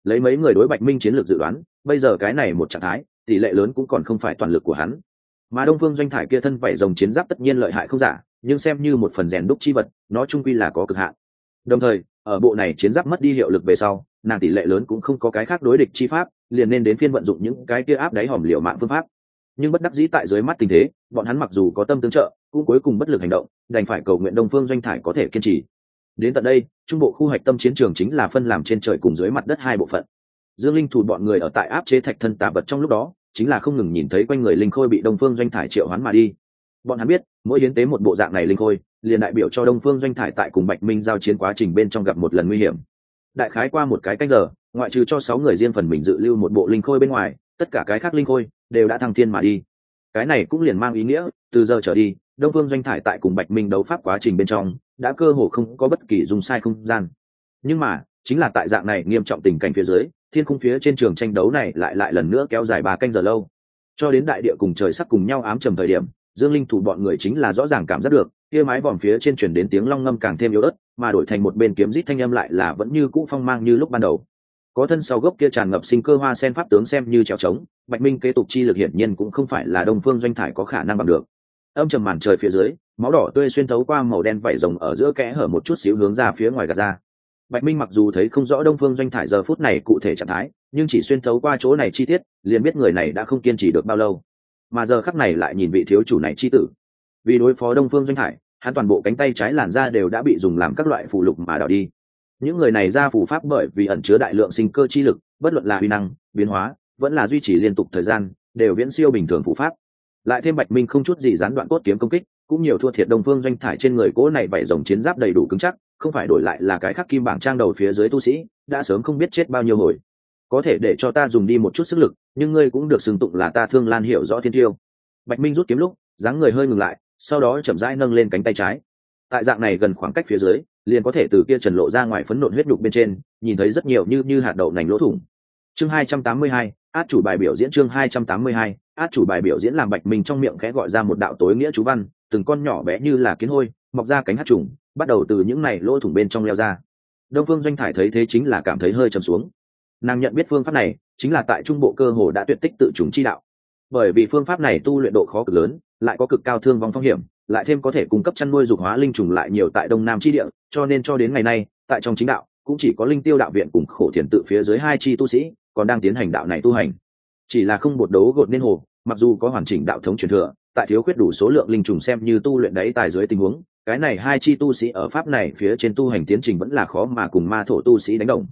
Lấy mấy người đối bạch minh chiến lược dự đoán, bây giờ cái này một trạng thái, tỷ lệ lớn cũng còn không phải toàn lực của hắn. Mà đông phương doanh thải kia thân vảy rồng chiến giáp tất nhiên lợi hại không giả, nhưng xem như một phần rèn đúc chi vật, nó trung quy là có cực hạn. Đồng thời, ở bộ này chiến giáp mất đi hiệu lực về sau, nàng tỷ lệ lớn cũng không có cái khác đối địch chi pháp, liền nên đến phiên vận dụng những cái kia áp đáy hòm liệu mạng phương pháp. Nhưng bất đắc dĩ tại dưới mắt tình thế, bọn hắn mặc dù có tâm tương trợ, cũng cuối cùng bất lực hành động, đành phải cầu nguyện đông phương doanh thải có thể kiên trì đến tận đây, trung bộ khu hạch tâm chiến trường chính là phân làm trên trời cùng dưới mặt đất hai bộ phận. Dương linh thủ bọn người ở tại áp chế thạch thân tà vật trong lúc đó, chính là không ngừng nhìn thấy quanh người linh khôi bị đông phương doanh thải triệu hoán mà đi. Bọn hắn biết, mỗi hiến tế một bộ dạng này linh khôi, liền đại biểu cho đông phương doanh thải tại cùng bạch minh giao chiến quá trình bên trong gặp một lần nguy hiểm. Đại khái qua một cái cách giờ, ngoại trừ cho sáu người riêng phần mình dự lưu một bộ linh khôi bên ngoài, tất cả cái khác linh khôi đều đã thăng thiên mà đi. Cái này cũng liền mang ý nghĩa, từ giờ trở đi đông phương doanh thải tại cùng bạch minh đấu pháp quá trình bên trong, đã cơ hồ không có bất kỳ dùng sai không gian. Nhưng mà, chính là tại dạng này nghiêm trọng tình cảnh phía dưới, thiên khung phía trên trường tranh đấu này lại lại lần nữa kéo dài ba canh giờ lâu. Cho đến đại địa cùng trời sắc cùng nhau ám trầm thời điểm, dương linh thủ bọn người chính là rõ ràng cảm giác được, kia mái vòm phía trên chuyển đến tiếng long ngâm càng thêm yếu ớt, mà đổi thành một bên kiếm rít thanh âm lại là vẫn như cũ phong mang như lúc ban đầu. Có thân sau gốc kia tràn ngập sinh cơ hoa sen pháp tướng xem như trèo trống, bạch minh kế tục chi lực hiển nhiên cũng không phải là đông phương doanh thải có khả năng bằng được âm trầm màn trời phía dưới, máu đỏ tươi xuyên thấu qua màu đen vảy rồng ở giữa kẽ hở một chút xíu hướng ra phía ngoài gạt ra. Bạch minh mặc dù thấy không rõ đông phương doanh thải giờ phút này cụ thể trạng thái, nhưng chỉ xuyên thấu qua chỗ này chi tiết, liền biết người này đã không kiên trì được bao lâu. Mà giờ khắc này lại nhìn vị thiếu chủ này chi tử. Vì đối phó đông phương doanh thải, hắn toàn bộ cánh tay trái làn da đều đã bị dùng làm các loại phù lục mà đào đi. Những người này ra phù pháp bởi vì ẩn chứa đại lượng sinh cơ chi lực, bất luận là huy năng, biến hóa, vẫn là duy trì liên tục thời gian, đều viễn siêu bình thường phù pháp lại thêm bạch minh không chút gì gián đoạn cốt kiếm công kích cũng nhiều thua thiệt đồng phương doanh thải trên người cố này vảy dòng chiến giáp đầy đủ cứng chắc không phải đổi lại là cái khắc kim bảng trang đầu phía dưới tu sĩ đã sớm không biết chết bao nhiêu hồi. Có thể để cho ta dùng đi một chút sức lực nhưng ngươi cũng được xưng tụng là ta thương lan hiểu rõ thiên tiêu. Bạch minh rút kiếm lúc dáng người hơi ngừng lại sau đó chậm rãi nâng lên cánh tay trái. Tại dạng này gần khoảng cách phía dưới liền có thể từ kia trần lộ ra ngoài phấn nộn huyết đục bên trên nhìn thấy rất nhiều như như hạt đậu nành lỗ thủng. Chương 282, át chủ bài biểu diễn chương 282, át chủ bài biểu diễn làm bạch minh trong miệng khẽ gọi ra một đạo tối nghĩa chú văn, từng con nhỏ bé như là kiến hôi, mọc ra cánh hát trùng, bắt đầu từ những này lỗ thủng bên trong leo ra. Đông phương doanh thải thấy thế chính là cảm thấy hơi trầm xuống. Nàng nhận biết phương pháp này, chính là tại trung bộ cơ hồ đã tuyệt tích tự chúng chi đạo. Bởi vì phương pháp này tu luyện độ khó cực lớn, lại có cực cao thương vong phong hiểm, lại thêm có thể cung cấp chăn nuôi dục hóa linh trùng lại nhiều tại đông nam chi địa, cho nên cho đến ngày nay, tại trong chính đạo, cũng chỉ có linh tiêu đạo viện cùng khổ thiền tự phía dưới hai chi tu sĩ, còn đang tiến hành đạo này tu hành chỉ là không bột đấu gột nên hồ, mặc dù có hoàn chỉnh đạo thống truyền thừa, tại thiếu khuyết đủ số lượng linh trùng xem như tu luyện đấy tài dưới tình huống, cái này hai chi tu sĩ ở pháp này phía trên tu hành tiến trình vẫn là khó mà cùng ma thổ tu sĩ đánh đồng.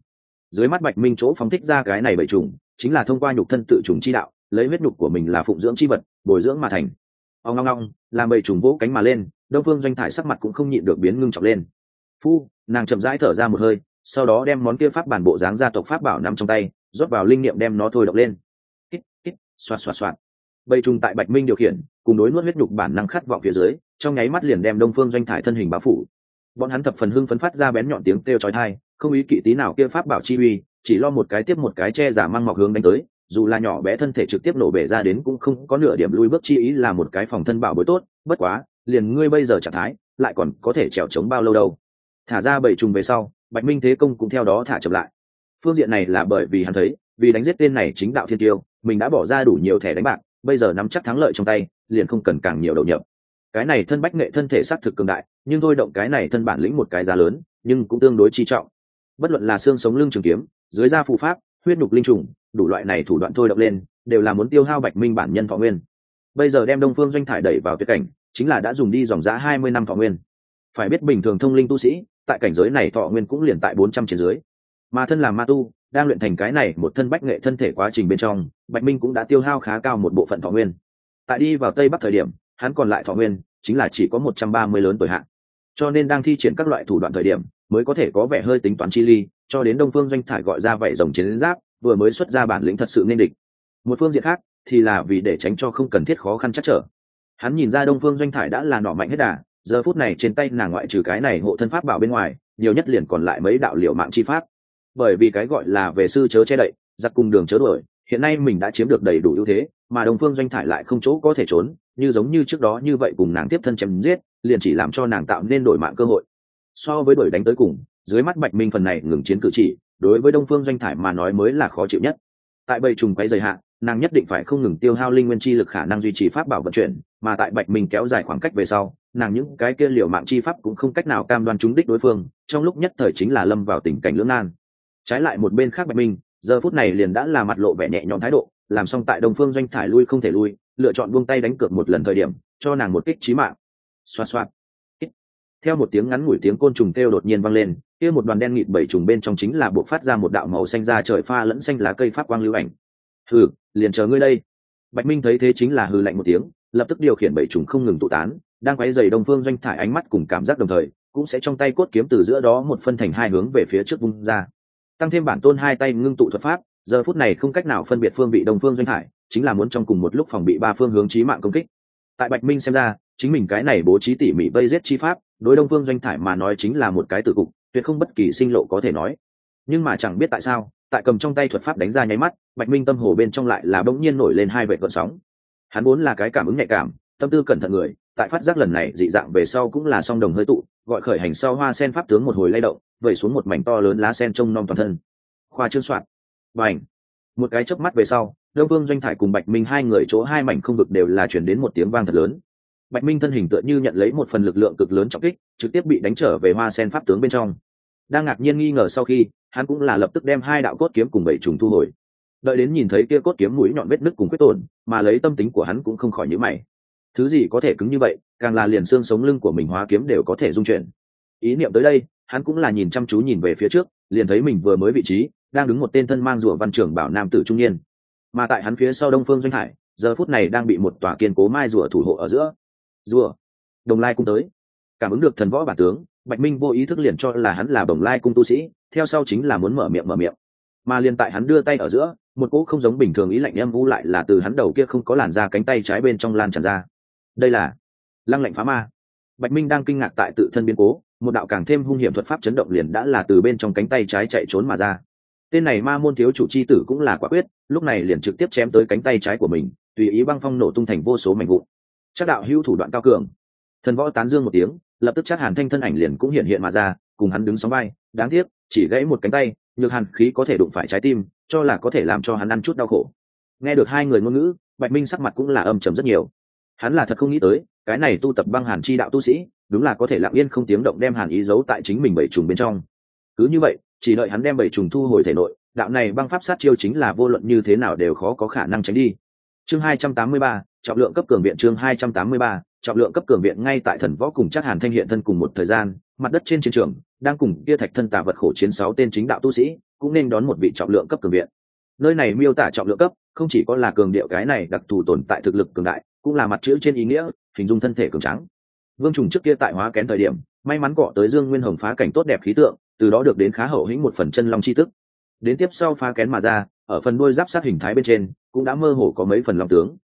Dưới mắt bạch minh chỗ phóng thích ra cái này bảy trùng, chính là thông qua nhục thân tự trùng chi đạo, lấy huyết nhục của mình là phụng dưỡng chi vật, bồi dưỡng mà thành. Ông ngong ngong làm bầy trùng vỗ cánh mà lên, đông phương doanh thải sắc mặt cũng không nhịn được biến ngưng trọng lên. Phu, nàng chậm rãi thở ra một hơi, sau đó đem món kia pháp bản bộ dáng gia tộc pháp bảo nằm trong tay, rót vào linh niệm đem nó thôi động lên xoạt xoạt xoạt. Bầy trùng tại bạch minh điều khiển, cùng đối nuốt huyết nhục bản năng khát vọng phía dưới, trong nháy mắt liền đem đông phương doanh thải thân hình báo phủ. Bọn hắn thập phần hưng phấn phát ra bén nhọn tiếng kêu chói tai, không ý kỵ tí nào kia pháp bảo chi uy, chỉ lo một cái tiếp một cái che giả mang mọc hướng đánh tới, dù là nhỏ bé thân thể trực tiếp nổ bể ra đến cũng không có nửa điểm lui bước chi ý là một cái phòng thân bảo bối tốt, bất quá, liền ngươi bây giờ trạng thái, lại còn có thể trèo trống bao lâu đâu. Thả ra bảy trùng về sau, bạch minh thế công cũng theo đó thả chậm lại. Phương diện này là bởi vì hắn thấy, vì đánh giết tên này chính đạo thiên tiêu mình đã bỏ ra đủ nhiều thẻ đánh bạc, bây giờ nắm chắc thắng lợi trong tay, liền không cần càng nhiều đầu nhập. Cái này thân bách nghệ thân thể xác thực cường đại, nhưng thôi động cái này thân bản lĩnh một cái giá lớn, nhưng cũng tương đối chi trọng. Bất luận là xương sống lưng trường kiếm, dưới da phù pháp, huyết nhục linh trùng, đủ loại này thủ đoạn thôi động lên, đều là muốn tiêu hao bạch minh bản nhân thọ nguyên. Bây giờ đem đông phương doanh thải đẩy vào tuyệt cảnh, chính là đã dùng đi dòng giá hai mươi năm thọ nguyên. Phải biết bình thường thông linh tu sĩ, tại cảnh giới này thọ nguyên cũng liền tại bốn trăm trên dưới. Mà thân làm ma tu đang luyện thành cái này một thân bách nghệ thân thể quá trình bên trong, bạch minh cũng đã tiêu hao khá cao một bộ phận thọ nguyên. Tại đi vào tây bắc thời điểm, hắn còn lại thọ nguyên chính là chỉ có một trăm ba mươi lớn tuổi hạn. Cho nên đang thi triển các loại thủ đoạn thời điểm, mới có thể có vẻ hơi tính toán chi ly, cho đến đông phương doanh thải gọi ra vậy dòng chiến giáp, vừa mới xuất ra bản lĩnh thật sự nên địch. Một phương diện khác, thì là vì để tránh cho không cần thiết khó khăn chắc trở. Hắn nhìn ra đông phương doanh thải đã là nọ mạnh hết đà, giờ phút này trên tay nàng ngoại trừ cái này hộ thân pháp bảo bên ngoài, nhiều nhất liền còn lại mấy đạo liệu mạng chi pháp bởi vì cái gọi là về sư chớ che đậy, giặc cùng đường chớ đuổi, hiện nay mình đã chiếm được đầy đủ ưu thế, mà đồng phương doanh thải lại không chỗ có thể trốn, như giống như trước đó như vậy cùng nàng tiếp thân chém giết, liền chỉ làm cho nàng tạo nên đổi mạng cơ hội. So với đổi đánh tới cùng, dưới mắt bạch minh phần này ngừng chiến cử chỉ, đối với đông phương doanh thải mà nói mới là khó chịu nhất. Tại bầy trùng quay dày hạn nàng nhất định phải không ngừng tiêu hao linh nguyên chi lực khả năng duy trì pháp bảo vận chuyển, mà tại bạch minh kéo dài khoảng cách về sau, nàng những cái kia liều mạng chi pháp cũng không cách nào cam đoan trúng đích đối phương, trong lúc nhất thời chính là lâm vào tình cảnh lưỡng nan trái lại một bên khác bạch minh, giờ phút này liền đã là mặt lộ vẻ nhẹ nhõm thái độ, làm xong tại đồng phương doanh thải lui không thể lui, lựa chọn buông tay đánh cược một lần thời điểm, cho nàng một kích trí mạng. Xoa xoa theo một tiếng ngắn ngủi tiếng côn trùng kêu đột nhiên vang lên, kia một đoàn đen nghịt bảy trùng bên trong chính là buộc phát ra một đạo màu xanh ra trời pha lẫn xanh lá cây phát quang lưu ảnh. Hừ, liền chờ ngươi đây. Bạch minh thấy thế chính là hừ lạnh một tiếng, lập tức điều khiển bảy trùng không ngừng tụ tán, đang quấy dày đông phương doanh thải ánh mắt cùng cảm giác đồng thời, cũng sẽ trong tay cốt kiếm từ giữa đó một phân thành hai hướng về phía trước vung ra tăng thêm bản tôn hai tay ngưng tụ thuật pháp, giờ phút này không cách nào phân biệt phương bị đông phương doanh thải chính là muốn trong cùng một lúc phòng bị ba phương hướng trí mạng công kích. Tại bạch minh xem ra, chính mình cái này bố trí tỉ mỉ vây giết chi pháp, đối đông phương doanh thải mà nói chính là một cái tử cục, tuyệt không bất kỳ sinh lộ có thể nói. Nhưng mà chẳng biết tại sao, tại cầm trong tay thuật pháp đánh ra nháy mắt, bạch minh tâm hồ bên trong lại là bỗng nhiên nổi lên hai vệ gợn sóng. Hắn vốn là cái cảm ứng nhạy cảm, tâm tư cẩn thận người, tại phát giác lần này dị dạng về sau cũng là song đồng hơi tụ gọi khởi hành sau hoa sen pháp tướng một hồi lay động, vẩy xuống một mảnh to lớn lá sen trông nom toàn thân. Khoa trương soạn. Và ảnh một cái chớp mắt về sau, đông vương doanh thải cùng bạch minh hai người chỗ hai mảnh không vực đều là chuyển đến một tiếng vang thật lớn. Bạch minh thân hình tựa như nhận lấy một phần lực lượng cực lớn trọng kích, trực tiếp bị đánh trở về hoa sen pháp tướng bên trong. Đang ngạc nhiên nghi ngờ sau khi, hắn cũng là lập tức đem hai đạo cốt kiếm cùng bảy trùng thu hồi. Đợi đến nhìn thấy kia cốt kiếm mũi nhọn vết nứt cùng quyết tổn, mà lấy tâm tính của hắn cũng không khỏi nhữ mày. Thứ gì có thể cứng như vậy? Càng là liền xương sống lưng của mình hóa kiếm đều có thể dung chuyển. Ý niệm tới đây, hắn cũng là nhìn chăm chú nhìn về phía trước, liền thấy mình vừa mới vị trí, đang đứng một tên thân mang rùa văn trưởng bảo nam tử trung niên. Mà tại hắn phía sau đông phương doanh hải, giờ phút này đang bị một tòa kiên cố mai rùa thủ hộ ở giữa. Rùa, đồng lai cung tới. Cảm ứng được thần võ bản tướng, bạch minh vô ý thức liền cho là hắn là đồng lai cung tu sĩ, theo sau chính là muốn mở miệng mở miệng. Mà liền tại hắn đưa tay ở giữa, một cỗ không giống bình thường ý lạnh em vũ lại là từ hắn đầu kia không có làn da cánh tay trái bên trong lan tràn ra. Đây là lăng lạnh phá ma. Bạch minh đang kinh ngạc tại tự thân biến cố một đạo càng thêm hung hiểm thuật pháp chấn động liền đã là từ bên trong cánh tay trái chạy trốn mà ra. Tên này ma môn thiếu chủ c h i tử cũng là quả quyết lúc này liền trực tiếp chém tới cánh tay trái của mình tùy ý băng phong nổ tung thành vô số mảnh vụn. Chắc đạo hữu thủ đoạn cao cường. Thần võ tán dương một tiếng lập tức chắc hàn thanh thân ảnh liền cũng hiện hiện mà ra cùng hắn đứng sóng vai, đáng tiếc chỉ gãy một cánh tay nhược hàn khí có thể đụng phải trái tim cho là có thể làm cho hắn ăn chút đau khổ. Nghe được hai người ngôn ngữ bạch minh sắc mặt cũng là âm trầm rất nhiều. Hắn là thật không nghĩ tới cái này tu tập băng hàn chi đạo tu sĩ, đúng là có thể lặng yên không tiếng động đem hàn ý giấu tại chính mình bảy trùng bên trong. Cứ như vậy, chỉ đợi hắn đem bảy trùng thu hồi thể nội, đạo này băng pháp sát chiêu chính là vô luận như thế nào đều khó có khả năng tránh đi. Chương hai trăm tám mươi ba, trọng lượng cấp cường viện chương hai trăm tám mươi ba, trọng lượng cấp cường viện ngay tại thần võ cùng chắc hàn thanh hiện thân cùng một thời gian, mặt đất trên chiến trường, đang cùng kia thạch thân tà vật khổ chiến sáu tên chính đạo tu sĩ, cũng nên đón một vị trọng lượng cấp cường viện. Nơi này miêu tả trọng lượng cấp, không chỉ có là cường điệu cái này đặc thù tồn tại thực lực cường đại, cũng là mặt chữ trên ý nghĩa hình dung thân thể cường trắng vương trùng trước kia tại hóa kén thời điểm, may mắn cọ tới dương nguyên hồng phá cảnh tốt đẹp khí tượng, từ đó được đến khá hậu hĩnh một phần chân long chi tức. Đến tiếp sau phá kén mà ra, ở phần đuôi giáp sát hình thái bên trên, cũng đã mơ hồ có mấy phần long tướng.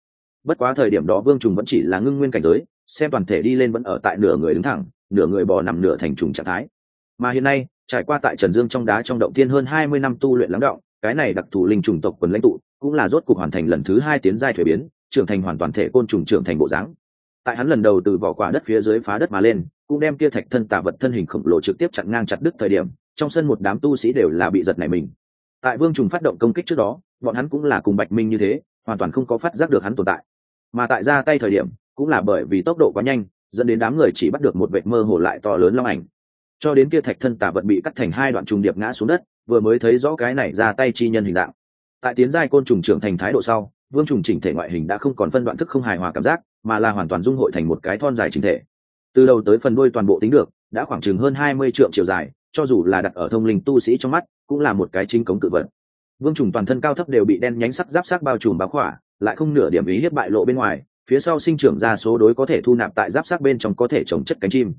Bất quá thời điểm đó vương trùng vẫn chỉ là ngưng nguyên cảnh giới, xem toàn thể đi lên vẫn ở tại nửa người đứng thẳng, nửa người bò nằm nửa thành trùng trạng thái. Mà hiện nay, trải qua tại trần dương trong đá trong động tiên hơn hai mươi năm tu luyện lắng động, cái này đặc thù linh trùng tộc quần lãnh tụ, cũng là rốt cục hoàn thành lần thứ hai tiến giai thuế biến, trưởng thành hoàn toàn thể côn trùng trưởng thành bộ dáng tại hắn lần đầu từ vỏ quả đất phía dưới phá đất mà lên, cũng đem kia thạch thân tả vật thân hình khổng lồ trực tiếp chặn ngang chặt đứt thời điểm, trong sân một đám tu sĩ đều là bị giật này mình. Tại vương trùng phát động công kích trước đó, bọn hắn cũng là cùng bạch minh như thế, hoàn toàn không có phát giác được hắn tồn tại. Mà tại ra tay thời điểm, cũng là bởi vì tốc độ quá nhanh, dẫn đến đám người chỉ bắt được một vệ mơ hồ lại to lớn long ảnh. Cho đến kia thạch thân tả vật bị cắt thành hai đoạn trùng điệp ngã xuống đất, vừa mới thấy rõ cái này ra tay chi nhân hình dạng. Tại tiến giai côn trùng trưởng thành thái độ sau vương trùng chỉnh thể ngoại hình đã không còn phân đoạn thức không hài hòa cảm giác, mà là hoàn toàn dung hội thành một cái thon dài chỉnh thể. Từ đầu tới phần đuôi toàn bộ tính được, đã khoảng chừng hơn hai mươi triệu chiều dài, cho dù là đặt ở thông linh tu sĩ trong mắt, cũng là một cái chính cống cự vật. Vương trùng toàn thân cao thấp đều bị đen nhánh sắc giáp sắc bao trùm báo khỏa, lại không nửa điểm ý hiếp bại lộ bên ngoài, phía sau sinh trưởng ra số đối có thể thu nạp tại giáp sắc bên trong có thể trồng chất cánh chim.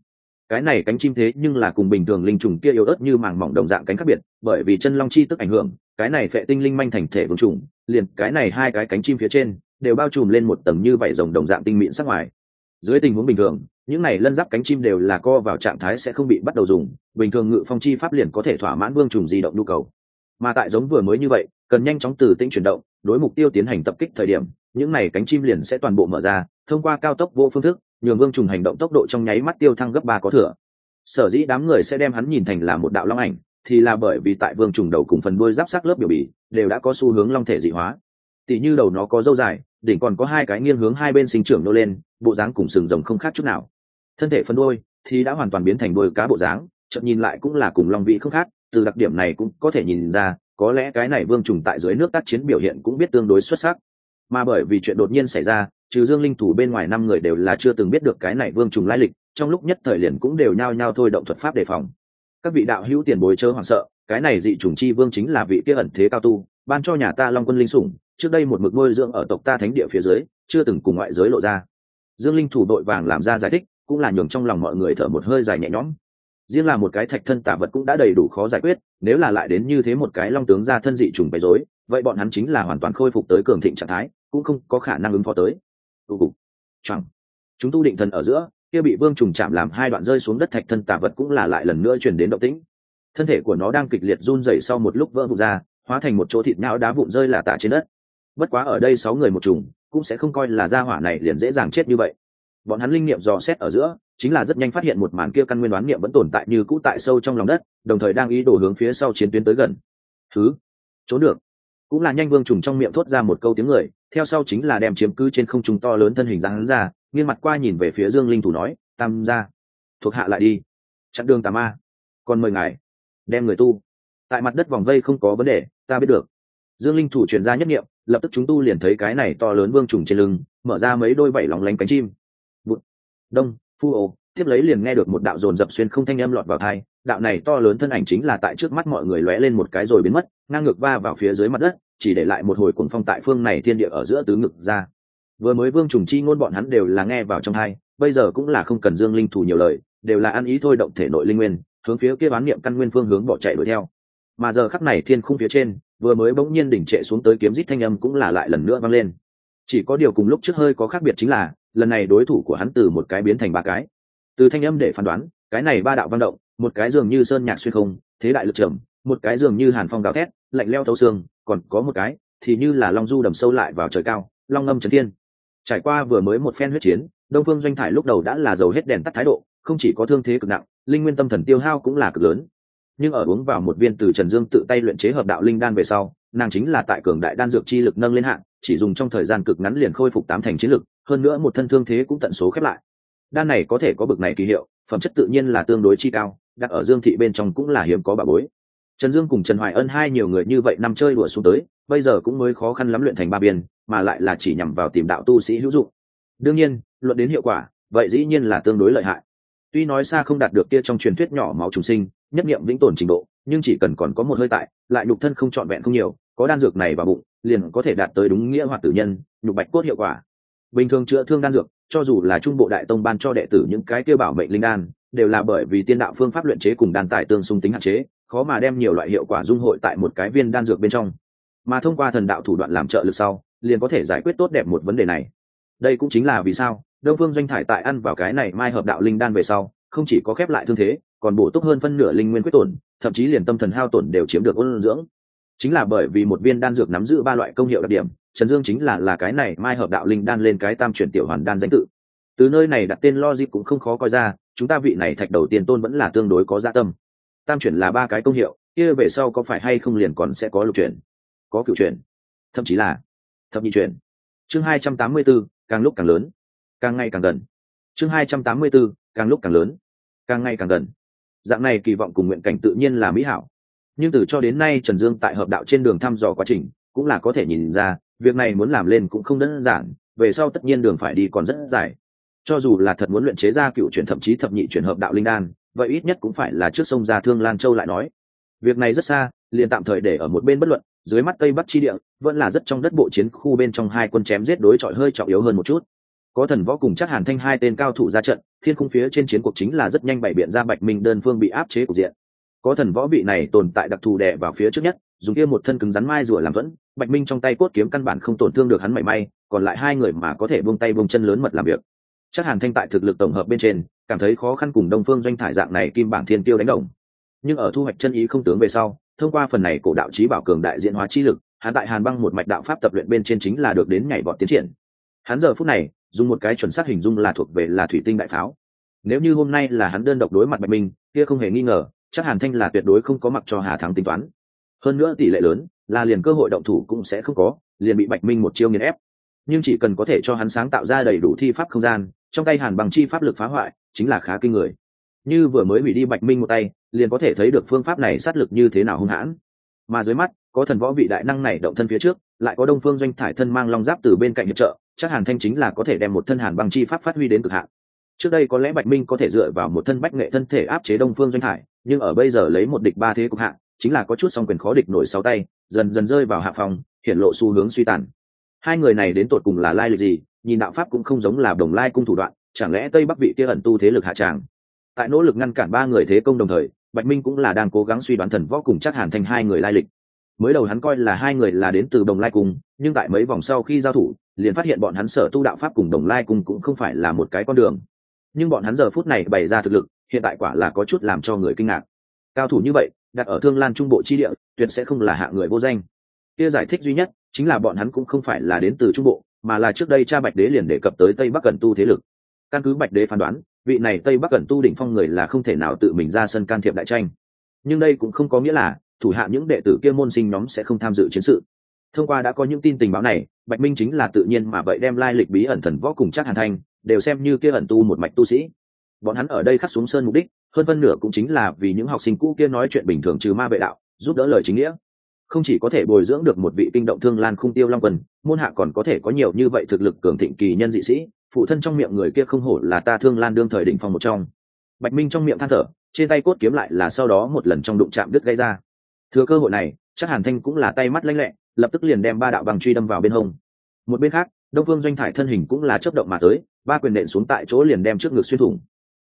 Cái này cánh chim thế nhưng là cùng bình thường linh trùng kia yếu ớt như màng mỏng đồng dạng cánh khác biệt, bởi vì chân long chi tức ảnh hưởng, cái này phệ tinh linh manh thành thể vương trùng liền cái này hai cái cánh chim phía trên đều bao trùm lên một tầng như vảy rồng đồng dạng tinh mịn sắc ngoài. Dưới tình huống bình thường, những này lân giáp cánh chim đều là co vào trạng thái sẽ không bị bắt đầu dùng, bình thường ngự phong chi pháp liền có thể thỏa mãn vương trùng di động nhu cầu. Mà tại giống vừa mới như vậy, cần nhanh chóng từ tĩnh chuyển động, đối mục tiêu tiến hành tập kích thời điểm, những này cánh chim liền sẽ toàn bộ mở ra, thông qua cao tốc vô phương thức, nhường vương trùng hành động tốc độ trong nháy mắt tiêu thăng gấp ba có thừa. Sở dĩ đám người sẽ đem hắn nhìn thành là một đạo long ảnh, thì là bởi vì tại vương trùng đầu cùng phần đuôi giáp sắc lớp biểu bì đều đã có xu hướng long thể dị hóa. Tỷ như đầu nó có dâu dài, đỉnh còn có hai cái nghiêng hướng hai bên sinh trưởng nô lên, bộ dáng cùng sừng rồng không khác chút nào. Thân thể phân đôi thì đã hoàn toàn biến thành đôi cá bộ dáng chậm nhìn lại cũng là cùng long vị không khác, từ đặc điểm này cũng có thể nhìn ra, có lẽ cái này vương trùng tại dưới nước tác chiến biểu hiện cũng biết tương đối xuất sắc. Mà bởi vì chuyện đột nhiên xảy ra, trừ dương linh thủ bên ngoài năm người đều là chưa từng biết được cái này vương trùng lai lịch, trong lúc nhất thời liền cũng đều nhao nhao thôi động thuật pháp đề phòng. Các vị đạo hữu tiền bối chớ hoảng sợ cái này dị trùng chi vương chính là vị kia ẩn thế cao tu, ban cho nhà ta long quân linh sủng, trước đây một mực nuôi dưỡng ở tộc ta thánh địa phía dưới, chưa từng cùng ngoại giới lộ ra. Dương linh thủ đội vàng làm ra giải thích, cũng là nhường trong lòng mọi người thở một hơi dài nhẹ nhõm. Riêng là một cái thạch thân tả vật cũng đã đầy đủ khó giải quyết, nếu là lại đến như thế một cái long tướng ra thân dị trùng bày rối, vậy bọn hắn chính là hoàn toàn khôi phục tới cường thịnh trạng thái, cũng không có khả năng ứng phó tới. Tụ cục. Chẳng. Chúng tu định thần ở giữa, kia bị vương trùng chạm làm hai đoạn rơi xuống đất thạch thân tả vật cũng là lại lần nữa chuyển đến động tĩnh thân thể của nó đang kịch liệt run rẩy sau một lúc vỡ vụn ra, hóa thành một chỗ thịt não đá vụn rơi là tả trên đất. Bất quá ở đây sáu người một trùng cũng sẽ không coi là gia hỏa này liền dễ dàng chết như vậy. Bọn hắn linh nghiệm dò xét ở giữa, chính là rất nhanh phát hiện một màn kia căn nguyên đoán niệm vẫn tồn tại như cũ tại sâu trong lòng đất, đồng thời đang ý đồ hướng phía sau chiến tuyến tới gần. Thứ, trốn được. Cũng là nhanh vương trùng trong miệng thốt ra một câu tiếng người, theo sau chính là đem chiếm cứ trên không trung to lớn thân hình ra hắn ra, nghiêng mặt qua nhìn về phía dương linh thủ nói, tam ra thuộc hạ lại đi. Chặn đường tà ma. Còn mời ngài đem người tu. Tại mặt đất vòng vây không có vấn đề, ta biết được. Dương linh thủ truyền ra nhất nghiệm lập tức chúng tu liền thấy cái này to lớn vương trùng trên lưng, mở ra mấy đôi vảy lóng lánh cánh chim. Bụt. đông, phu ô, tiếp lấy liền nghe được một đạo dồn dập xuyên không thanh âm lọt vào thai đạo này to lớn thân ảnh chính là tại trước mắt mọi người lóe lên một cái rồi biến mất, ngang ngược va vào phía dưới mặt đất, chỉ để lại một hồi cuồng phong tại phương này thiên địa ở giữa tứ ngực ra. Vừa mới vương trùng chi ngôn bọn hắn đều là nghe vào trong hai bây giờ cũng là không cần dương linh thủ nhiều lời, đều là ăn ý thôi động thể nội linh nguyên hướng phía kia bán niệm căn nguyên phương hướng bỏ chạy đuổi theo. Mà giờ khắc này thiên khung phía trên, vừa mới bỗng nhiên đỉnh trệ xuống tới kiếm rít thanh âm cũng là lại lần nữa vang lên. Chỉ có điều cùng lúc trước hơi có khác biệt chính là, lần này đối thủ của hắn từ một cái biến thành ba cái. Từ thanh âm để phán đoán, cái này ba đạo văn động, một cái dường như sơn nhạc xuyên không, thế đại lực trầm, một cái dường như hàn phong gào thét, lạnh leo thấu xương, còn có một cái thì như là long du đầm sâu lại vào trời cao, long ngâm trấn thiên. Trải qua vừa mới một phen huyết chiến đông phương doanh thải lúc đầu đã là dầu hết đèn tắt thái độ, không chỉ có thương thế cực nặng, linh nguyên tâm thần tiêu hao cũng là cực lớn. Nhưng ở uống vào một viên từ trần dương tự tay luyện chế hợp đạo linh đan về sau, nàng chính là tại cường đại đan dược chi lực nâng lên hạn chỉ dùng trong thời gian cực ngắn liền khôi phục tám thành chiến lực, hơn nữa một thân thương thế cũng tận số khép lại. Đan này có thể có bực này kỳ hiệu, phẩm chất tự nhiên là tương đối chi cao, đặt ở dương thị bên trong cũng là hiếm có bà bối. Trần dương cùng trần hoài ân hai nhiều người như vậy năm chơi đùa xuống tới, bây giờ cũng mới khó khăn lắm luyện thành ba biên mà lại là chỉ nhằm vào tìm đạo tu sĩ hữu dụng đương nhiên, luận đến hiệu quả, vậy dĩ nhiên là tương đối lợi hại. Tuy nói xa không đạt được kia trong truyền thuyết nhỏ máu trùng sinh, nhất nghiệm vĩnh tồn trình độ, nhưng chỉ cần còn có một hơi tại, lại nhục thân không trọn vẹn không nhiều, có đan dược này vào bụng, liền có thể đạt tới đúng nghĩa hoạt tử nhân, nhục bạch cốt hiệu quả. Bình thường chữa thương đan dược, cho dù là trung bộ đại tông ban cho đệ tử những cái kêu bảo mệnh linh đan, đều là bởi vì tiên đạo phương pháp luyện chế cùng đan tài tương xung tính hạn chế, khó mà đem nhiều loại hiệu quả dung hội tại một cái viên đan dược bên trong. Mà thông qua thần đạo thủ đoạn làm trợ lực sau, liền có thể giải quyết tốt đẹp một vấn đề này đây cũng chính là vì sao đông phương doanh thải tại ăn vào cái này mai hợp đạo linh đan về sau, không chỉ có khép lại thương thế, còn bổ túc hơn phân nửa linh nguyên quyết tổn, thậm chí liền tâm thần hao tổn đều chiếm được ôn dưỡng. Chính là bởi vì một viên đan dược nắm giữ ba loại công hiệu đặc điểm, trần dương chính là là cái này mai hợp đạo linh đan lên cái tam chuyển tiểu hoàn đan danh tự. Từ nơi này đặt tên logic cũng không khó coi ra, chúng ta vị này thạch đầu tiên tôn vẫn là tương đối có gia dạ tâm. Tam chuyển là ba cái công hiệu, kia về sau có phải hay không liền còn sẽ có lục chuyển, có cựu chuyển, thậm chí là thập nhị chuyển. Chương hai trăm tám mươi bốn càng lúc càng lớn càng ngày càng gần. Chương hai trăm tám mươi bốn, càng lúc càng lớn càng ngày càng gần. Dạng này kỳ vọng cùng nguyện cảnh tự nhiên là mỹ hảo. Nhưng từ cho đến nay trần dương tại hợp đạo trên đường thăm dò quá trình cũng là có thể nhìn ra việc này muốn làm lên cũng không đơn giản về sau tất nhiên đường phải đi còn rất dài. Cho dù là thật muốn luyện chế ra cựu chuyển thậm chí thập nhị chuyển hợp đạo linh đan vậy ít nhất cũng phải là trước sông ra thương lan châu lại nói. Việc này rất xa liền tạm thời để ở một bên bất luận dưới mắt tây bắc chi địa, vẫn là rất trong đất bộ chiến khu bên trong hai quân chém giết đối chọi hơi trọng yếu hơn một chút. Có thần võ cùng chắc hàn thanh hai tên cao thủ ra trận, thiên khung phía trên chiến cuộc chính là rất nhanh bày biện ra bạch minh đơn phương bị áp chế cục diện. Có thần võ vị này tồn tại đặc thù đè vào phía trước nhất, dùng kia một thân cứng rắn mai rùa làm vẫn bạch minh trong tay cốt kiếm căn bản không tổn thương được hắn mảy may, còn lại hai người mà có thể buông tay buông chân lớn mật làm việc. Chắc hàn thanh tại thực lực tổng hợp bên trên, cảm thấy khó khăn cùng đông phương doanh thải dạng này kim bảng thiên tiêu đánh đồng. Nhưng ở thu hoạch chân ý không tướng về sau thông qua phần này cổ đạo trí bảo cường đại diện hóa chi lực, hắn tại hàn băng một mạch đạo pháp tập luyện bên trên chính là được đến nhảy vọt tiến triển. Hắn giờ phút này, dùng một cái chuẩn xác hình dung là thuộc về là thủy tinh đại pháo. Nếu như hôm nay là hắn đơn độc đối mặt bạch minh, kia không hề nghi ngờ, chắc hàn thanh là tuyệt đối không có mặc cho hà thắng tính toán. Hơn nữa tỷ lệ lớn, là liền cơ hội động thủ cũng sẽ không có, liền bị bạch minh một chiêu nghiền ép. Nhưng chỉ cần có thể cho hắn sáng tạo ra đầy đủ thi pháp không gian, trong tay hàn bằng chi pháp lực phá hoại, chính là khá kinh người. Như vừa mới hủy đi bạch minh một tay liền có thể thấy được phương pháp này sát lực như thế nào hung hãn. Mà dưới mắt, có thần võ vị đại năng này động thân phía trước, lại có đông phương doanh thải thân mang long giáp từ bên cạnh hiệp trợ, chắc hàn thanh chính là có thể đem một thân hàn bằng chi pháp phát huy đến cực hạn. Trước đây có lẽ bạch minh có thể dựa vào một thân bách nghệ thân thể áp chế đông phương doanh thải, nhưng ở bây giờ lấy một địch ba thế cục hạ, chính là có chút song quyền khó địch nổi sáu tay, dần dần rơi vào hạ phòng, hiện lộ xu hướng suy tàn. Hai người này đến tột cùng là lai lịch gì, nhìn đạo pháp cũng không giống là đồng lai cung thủ đoạn, chẳng lẽ tây bắc vị kia ẩn tu thế lực hạ tràng? Tại nỗ lực ngăn cản ba người thế công đồng thời, bạch minh cũng là đang cố gắng suy đoán thần võ cùng chắc hàn thành hai người lai lịch. Mới đầu hắn coi là hai người là đến từ đồng lai cung, nhưng tại mấy vòng sau khi giao thủ, liền phát hiện bọn hắn sở tu đạo pháp cùng đồng lai cung cũng không phải là một cái con đường. Nhưng bọn hắn giờ phút này bày ra thực lực, hiện tại quả là có chút làm cho người kinh ngạc. Cao thủ như vậy, đặt ở thương lan trung bộ chi địa, tuyệt sẽ không là hạ người vô danh. Kia giải thích duy nhất, chính là bọn hắn cũng không phải là đến từ trung bộ, mà là trước đây cha bạch đế liền đề cập tới tây bắc cần tu thế lực. Căn cứ bạch đế phán đoán vị này tây bắc cẩn tu đỉnh phong người là không thể nào tự mình ra sân can thiệp đại tranh. Nhưng đây cũng không có nghĩa là thủ hạ những đệ tử kia môn sinh nhóm sẽ không tham dự chiến sự. Thông qua đã có những tin tình báo này, bạch minh chính là tự nhiên mà vậy đem lai lịch bí ẩn thần võ cùng chắc hàn thanh đều xem như kia ẩn tu một mạch tu sĩ. Bọn hắn ở đây khắc xuống sơn mục đích, hơn phân nửa cũng chính là vì những học sinh cũ kia nói chuyện bình thường trừ ma vệ đạo, giúp đỡ lời chính nghĩa không chỉ có thể bồi dưỡng được một vị kinh động thương lan khung tiêu long quân môn hạ còn có thể có nhiều như vậy thực lực cường thịnh kỳ nhân dị sĩ, phụ thân trong miệng người kia không hổ là ta thương lan đương thời đỉnh phong một trong. Bạch minh trong miệng than thở, trên tay cốt kiếm lại là sau đó một lần trong đụng chạm đứt gây ra. Thừa cơ hội này, chắc hàn thanh cũng là tay mắt lanh lẹ, lập tức liền đem ba đạo bằng truy đâm vào bên hông. Một bên khác, đông phương doanh thải thân hình cũng là chấp động mà tới, ba quyền nện xuống tại chỗ liền đem trước ngực xuyên thủng.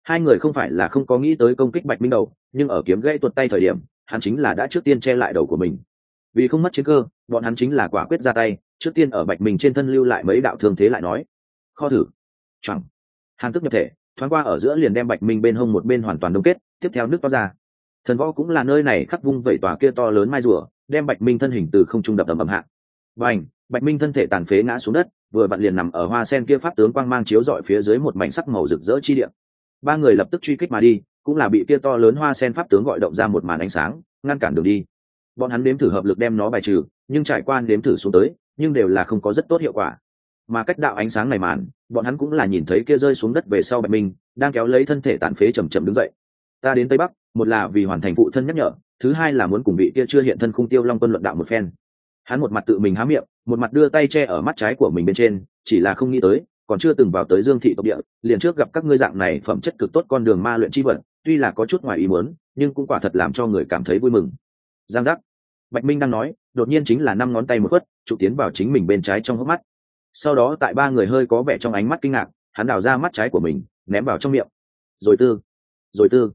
Hai người không phải là không có nghĩ tới công kích bạch minh đầu, nhưng ở kiếm gãy tuột tay thời điểm, hắn chính là đã trước tiên che lại đầu của mình vì không mất chiến cơ, bọn hắn chính là quả quyết ra tay, trước tiên ở bạch minh trên thân lưu lại mấy đạo thương thế lại nói. Kho thử. Chẳng. Hàn tức nhập thể, thoáng qua ở giữa liền đem bạch minh bên hông một bên hoàn toàn đông kết, tiếp theo nước to ra. Thần võ cũng là nơi này khắc vung vẩy tòa kia to lớn mai rùa, đem bạch minh thân hình từ không trung đập ầm ầm hạ. Và ảnh bạch minh thân thể tàn phế ngã xuống đất, vừa bạn liền nằm ở hoa sen kia pháp tướng quang mang chiếu dọi phía dưới một mảnh sắc màu rực rỡ chi điện ba người lập tức truy kích mà đi, cũng là bị kia to lớn hoa sen pháp tướng gọi động ra một màn ánh sáng, ngăn cản đường đi bọn hắn nếm thử hợp lực đem nó bài trừ nhưng trải qua nếm thử xuống tới nhưng đều là không có rất tốt hiệu quả. Mà cách đạo ánh sáng này màn bọn hắn cũng là nhìn thấy kia rơi xuống đất về sau bạch minh đang kéo lấy thân thể tàn phế chầm chậm đứng dậy. Ta đến tây bắc một là vì hoàn thành phụ thân nhắc nhở thứ hai là muốn cùng vị kia chưa hiện thân khung tiêu long quân luận đạo một phen. Hắn một mặt tự mình há miệng một mặt đưa tay che ở mắt trái của mình bên trên chỉ là không nghĩ tới còn chưa từng vào tới dương thị tộc địa liền trước gặp các ngươi dạng này phẩm chất cực tốt con đường ma luyện chi vật, tuy là có chút ngoài ý muốn nhưng cũng quả thật làm cho người cảm thấy vui mừng giang giác. Bạch minh đang nói đột nhiên chính là năm ngón tay một quất trụ tiến vào chính mình bên trái trong hốc mắt. Sau đó tại ba người hơi có vẻ trong ánh mắt kinh ngạc hắn đào ra mắt trái của mình ném vào trong miệng. Rồi tư rồi tư.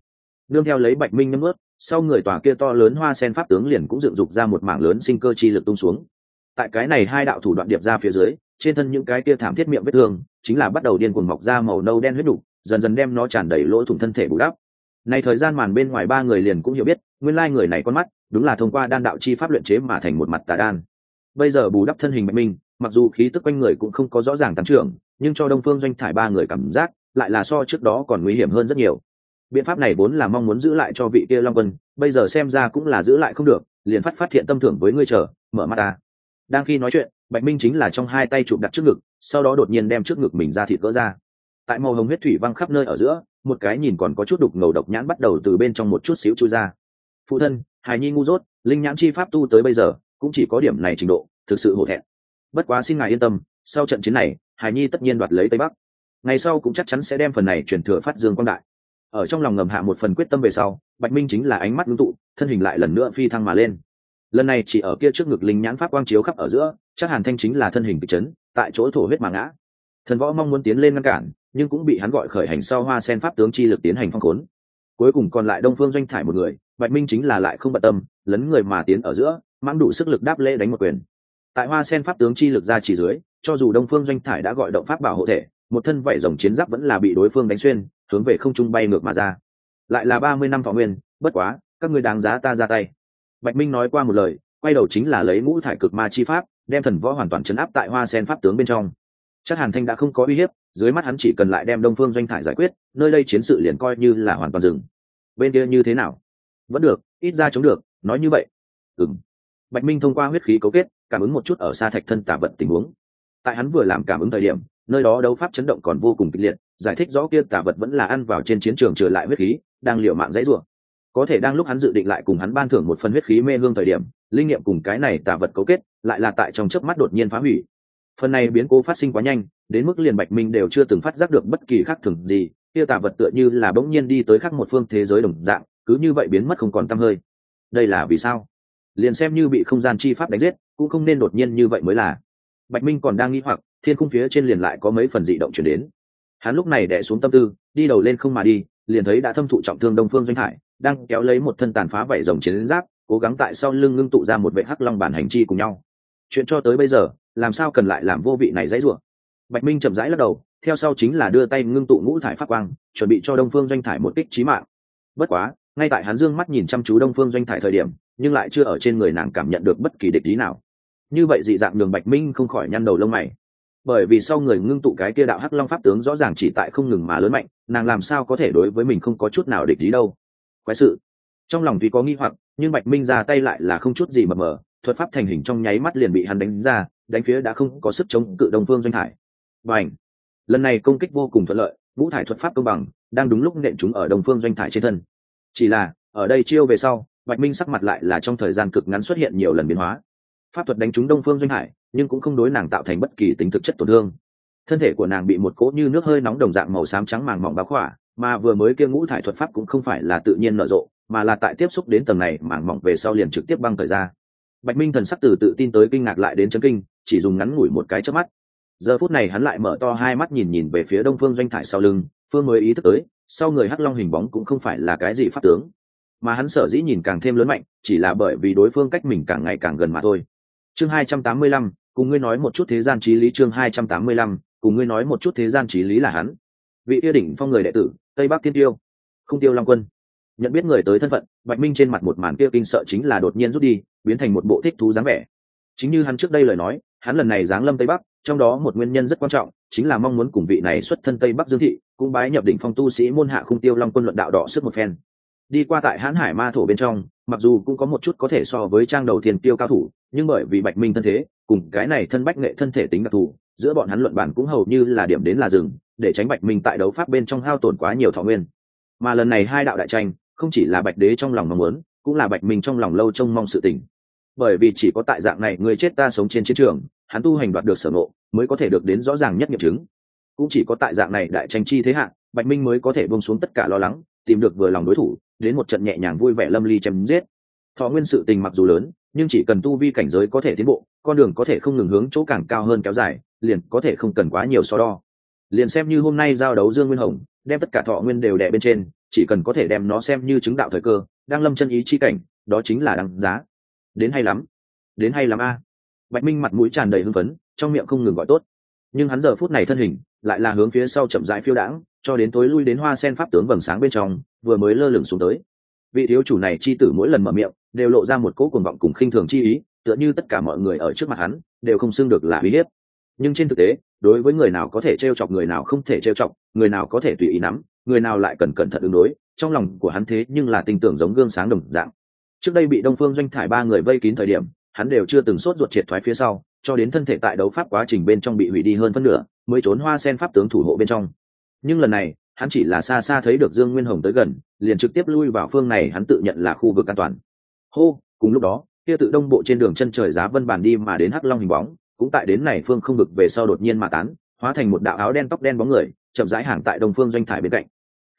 Nương theo lấy bạch minh nhấm ướt sau người tòa kia to lớn hoa sen pháp tướng liền cũng dựng dục ra một mảng lớn sinh cơ chi lực tung xuống. Tại cái này hai đạo thủ đoạn điệp ra phía dưới trên thân những cái kia thảm thiết miệng vết thương chính là bắt đầu điên cuồng mọc ra màu nâu đen huyết đủ, dần dần đem nó tràn đầy lỗ thủng thân thể bù đắp. Này thời gian màn bên ngoài ba người liền cũng hiểu biết nguyên lai người này con mắt đúng là thông qua đan đạo chi pháp luyện chế mà thành một mặt tà đan. Bây giờ bù đắp thân hình mạnh minh, mặc dù khí tức quanh người cũng không có rõ ràng tăng trưởng, nhưng cho đông phương doanh thải ba người cảm giác, lại là so trước đó còn nguy hiểm hơn rất nhiều. Biện pháp này vốn là mong muốn giữ lại cho vị kia long quân, bây giờ xem ra cũng là giữ lại không được, liền phát phát thiện tâm thưởng với ngươi chờ, mở mắt ta. Đang khi nói chuyện, bạch minh chính là trong hai tay chụp đặt trước ngực, sau đó đột nhiên đem trước ngực mình ra thịt vỡ ra. Tại màu hồng huyết thủy văng khắp nơi ở giữa, một cái nhìn còn có chút đục ngầu độc nhãn bắt đầu từ bên trong một chút xíu chui ra phụ thân, hài nhi ngu dốt, linh nhãn chi pháp tu tới bây giờ, cũng chỉ có điểm này trình độ, thực sự hổ thẹn. Bất quá xin ngài yên tâm, sau trận chiến này, hài nhi tất nhiên đoạt lấy tây bắc. Ngày sau cũng chắc chắn sẽ đem phần này truyền thừa phát dương quang đại. Ở trong lòng ngầm hạ một phần quyết tâm về sau, bạch minh chính là ánh mắt ngưng tụ, thân hình lại lần nữa phi thăng mà lên. Lần này chỉ ở kia trước ngực linh nhãn pháp quang chiếu khắp ở giữa, chắc hàn thanh chính là thân hình kịch chấn, tại chỗ thổ huyết mà ngã. Thần võ mong muốn tiến lên ngăn cản, nhưng cũng bị hắn gọi khởi hành sau hoa sen pháp tướng chi lực tiến hành phong khốn cuối cùng còn lại đông phương doanh thải một người, bạch minh chính là lại không bận tâm, lấn người mà tiến ở giữa mang đủ sức lực đáp lễ đánh một quyền. Tại hoa sen pháp tướng chi lực ra chỉ dưới, cho dù đông phương doanh thải đã gọi động pháp bảo hộ thể, một thân vảy rồng chiến giáp vẫn là bị đối phương đánh xuyên, hướng về không trung bay ngược mà ra. Lại là ba mươi năm thọ nguyên, bất quá, các người đáng giá ta ra tay. Bạch minh nói qua một lời, quay đầu chính là lấy ngũ thải cực ma chi pháp, đem thần võ hoàn toàn chấn áp tại hoa sen pháp tướng bên trong. Chắc hàn thanh đã không có uy hiếp dưới mắt hắn chỉ cần lại đem đông phương doanh thải giải quyết, nơi đây chiến sự liền coi như là hoàn toàn dừng. Bên kia như thế nào? Vẫn được, ít ra chống được, nói như vậy. Ừng bạch minh thông qua huyết khí cấu kết, cảm ứng một chút ở xa thạch thân tả vận tình huống. Tại hắn vừa làm cảm ứng thời điểm, nơi đó đấu pháp chấn động còn vô cùng kịch liệt, giải thích rõ kia tả vật vẫn là ăn vào trên chiến trường trở lại huyết khí, đang liệu mạng dãy rủa. Có thể đang lúc hắn dự định lại cùng hắn ban thưởng một phần huyết khí mê hương thời điểm, linh nghiệm cùng cái này tả vật cấu kết, lại là tại trong chớp mắt đột nhiên phá hủy. Phần này biến cố phát sinh quá nhanh đến mức liền bạch minh đều chưa từng phát giác được bất kỳ khác thường gì, kia tả vật tựa như là bỗng nhiên đi tới khác một phương thế giới đồng dạng, cứ như vậy biến mất không còn t hơi. Đây là vì sao? Liền xem như bị không gian chi pháp đánh giết, cũng không nên đột nhiên như vậy mới là. Bạch minh còn đang nghĩ hoặc, thiên khung phía trên liền lại có mấy phần dị động chuyển đến. Hắn lúc này đẻ xuống tâm tư, đi đầu lên không mà đi, liền thấy đã thâm thụ trọng thương đông phương doanh hải, đang kéo lấy một thân tàn phá vảy rồng chiến giáp, cố gắng tại sau lưng ngưng tụ ra một vệ hắc long bản hành chi cùng nhau. Chuyện cho tới bây giờ, làm sao cần lại làm vô vị này dãy rủa? Bạch minh chậm rãi lắc đầu, theo sau chính là đưa tay ngưng tụ ngũ thải phát quang, chuẩn bị cho đông phương doanh thải một kích trí mạng. Bất quá, ngay tại hắn dương mắt nhìn chăm chú đông phương doanh thải thời điểm, nhưng lại chưa ở trên người nàng cảm nhận được bất kỳ địch lý nào. Như vậy dị dạng đường bạch minh không khỏi nhăn đầu lông mày. Bởi vì sau người ngưng tụ cái kia đạo hắc long pháp tướng rõ ràng chỉ tại không ngừng mà lớn mạnh, nàng làm sao có thể đối với mình không có chút nào địch lý đâu. Quái sự. Trong lòng tuy có nghi hoặc, nhưng bạch minh ra tay lại là không chút gì mờ mờ, thuật pháp thành hình trong nháy mắt liền bị hắn đánh ra, đánh phía đã không có sức chống cự đông phương doanh thải và ảnh. Lần này công kích vô cùng thuận lợi ngũ thải thuật pháp công bằng, đang đúng lúc nện chúng ở đông phương doanh thải trên thân. Chỉ là, ở đây chiêu về sau, bạch minh sắc mặt lại là trong thời gian cực ngắn xuất hiện nhiều lần biến hóa. Pháp thuật đánh trúng đông phương doanh hải nhưng cũng không đối nàng tạo thành bất kỳ tính thực chất tổn thương. Thân thể của nàng bị một cỗ như nước hơi nóng đồng dạng màu xám trắng màng mỏng báo khỏa, mà vừa mới kia ngũ thải thuật pháp cũng không phải là tự nhiên nở rộ, mà là tại tiếp xúc đến tầng này màng mỏng về sau liền trực tiếp băng thời ra. Bạch minh thần sắc từ tự tin tới kinh ngạc lại đến chấn kinh, chỉ dùng ngắn ngủi một cái trước mắt giờ phút này hắn lại mở to hai mắt nhìn nhìn về phía đông phương doanh thải sau lưng, phương mới ý thức tới, sau người hắc long hình bóng cũng không phải là cái gì pháp tướng. Mà hắn sở dĩ nhìn càng thêm lớn mạnh, chỉ là bởi vì đối phương cách mình càng ngày càng gần mà thôi. Chương hai trăm tám mươi lăm, cùng ngươi nói một chút thế gian trí lý chương hai trăm tám mươi lăm, cùng ngươi nói một chút thế gian trí lý là hắn. Vị yêu đỉnh phong người đệ tử, tây bắc thiên tiêu, không tiêu long quân. Nhận biết người tới thân phận, bạch minh trên mặt một màn kia kinh sợ chính là đột nhiên rút đi, biến thành một bộ thích thú dáng vẻ. Chính như hắn trước đây lời nói hắn lần này giáng lâm tây bắc, trong đó một nguyên nhân rất quan trọng, chính là mong muốn cùng vị này xuất thân tây bắc dương thị, cũng bái nhập đỉnh phong tu sĩ môn hạ khung tiêu long quân luận đạo đỏ sức một phen. Đi qua tại hãn hải ma thổ bên trong, mặc dù cũng có một chút có thể so với trang đầu thiền tiêu cao thủ, nhưng bởi vì bạch minh thân thế, cùng cái này thân bách nghệ thân thể tính đặc thù, giữa bọn hắn luận bản cũng hầu như là điểm đến là rừng để tránh bạch minh tại đấu pháp bên trong hao tổn quá nhiều thọ nguyên. Mà lần này hai đạo đại tranh, không chỉ là bạch đế trong lòng mong muốn, cũng là bạch minh trong lòng lâu trông mong sự tình bởi vì chỉ có tại dạng này người chết ta sống trên chiến trường, hắn tu hành đoạt được sở ngộ, mới có thể được đến rõ ràng nhất nghiệm chứng. Cũng chỉ có tại dạng này đại tranh chi thế hạng bạch minh mới có thể bông xuống tất cả lo lắng, tìm được vừa lòng đối thủ, đến một trận nhẹ nhàng vui vẻ lâm ly chém giết. Thọ nguyên sự tình mặc dù lớn, nhưng chỉ cần tu vi cảnh giới có thể tiến bộ, con đường có thể không ngừng hướng chỗ càng cao hơn kéo dài, liền có thể không cần quá nhiều so đo. Liền xem như hôm nay giao đấu dương nguyên hồng, đem tất cả thọ nguyên đều đè bên trên, chỉ cần có thể đem nó xem như chứng đạo thời cơ, đang lâm chân ý chi cảnh, đó chính là đăng giá đến hay lắm, đến hay lắm a. Bạch minh mặt mũi tràn đầy hưng phấn, trong miệng không ngừng gọi tốt. Nhưng hắn giờ phút này thân hình, lại là hướng phía sau chậm rãi phiêu đãng, cho đến tối lui đến hoa sen pháp tướng vầng sáng bên trong, vừa mới lơ lửng xuống tới. Vị thiếu chủ này chi tử mỗi lần mở miệng, đều lộ ra một cỗ cuồng vọng cùng khinh thường chi ý, tựa như tất cả mọi người ở trước mặt hắn, đều không xưng được là uy hiếp. Nhưng trên thực tế, đối với người nào có thể t r e o chọc người nào không thể t r e o chọc, người nào có thể tùy ý nắm, người nào lại cần cẩn thận ứng đối, trong lòng của hắn thế nhưng là tin tưởng giống gương sáng đồng dạng trước đây bị đông phương doanh thải ba người vây kín thời điểm, hắn đều chưa từng sốt ruột triệt thoái phía sau, cho đến thân thể tại đấu pháp quá trình bên trong bị hủy đi hơn phân nửa, mới trốn hoa sen pháp tướng thủ hộ bên trong. Nhưng lần này, hắn chỉ là xa xa thấy được dương nguyên hồng tới gần, liền trực tiếp lui vào phương này hắn tự nhận là khu vực an toàn. Hô, cùng lúc đó, kia tự đông bộ trên đường chân trời giá vân bàn đi mà đến hắc long hình bóng, cũng tại đến này phương không vực về sau đột nhiên mà tán, hóa thành một đạo áo đen tóc đen bóng người, chậm rãi hàng tại đông phương doanh thải bên cạnh.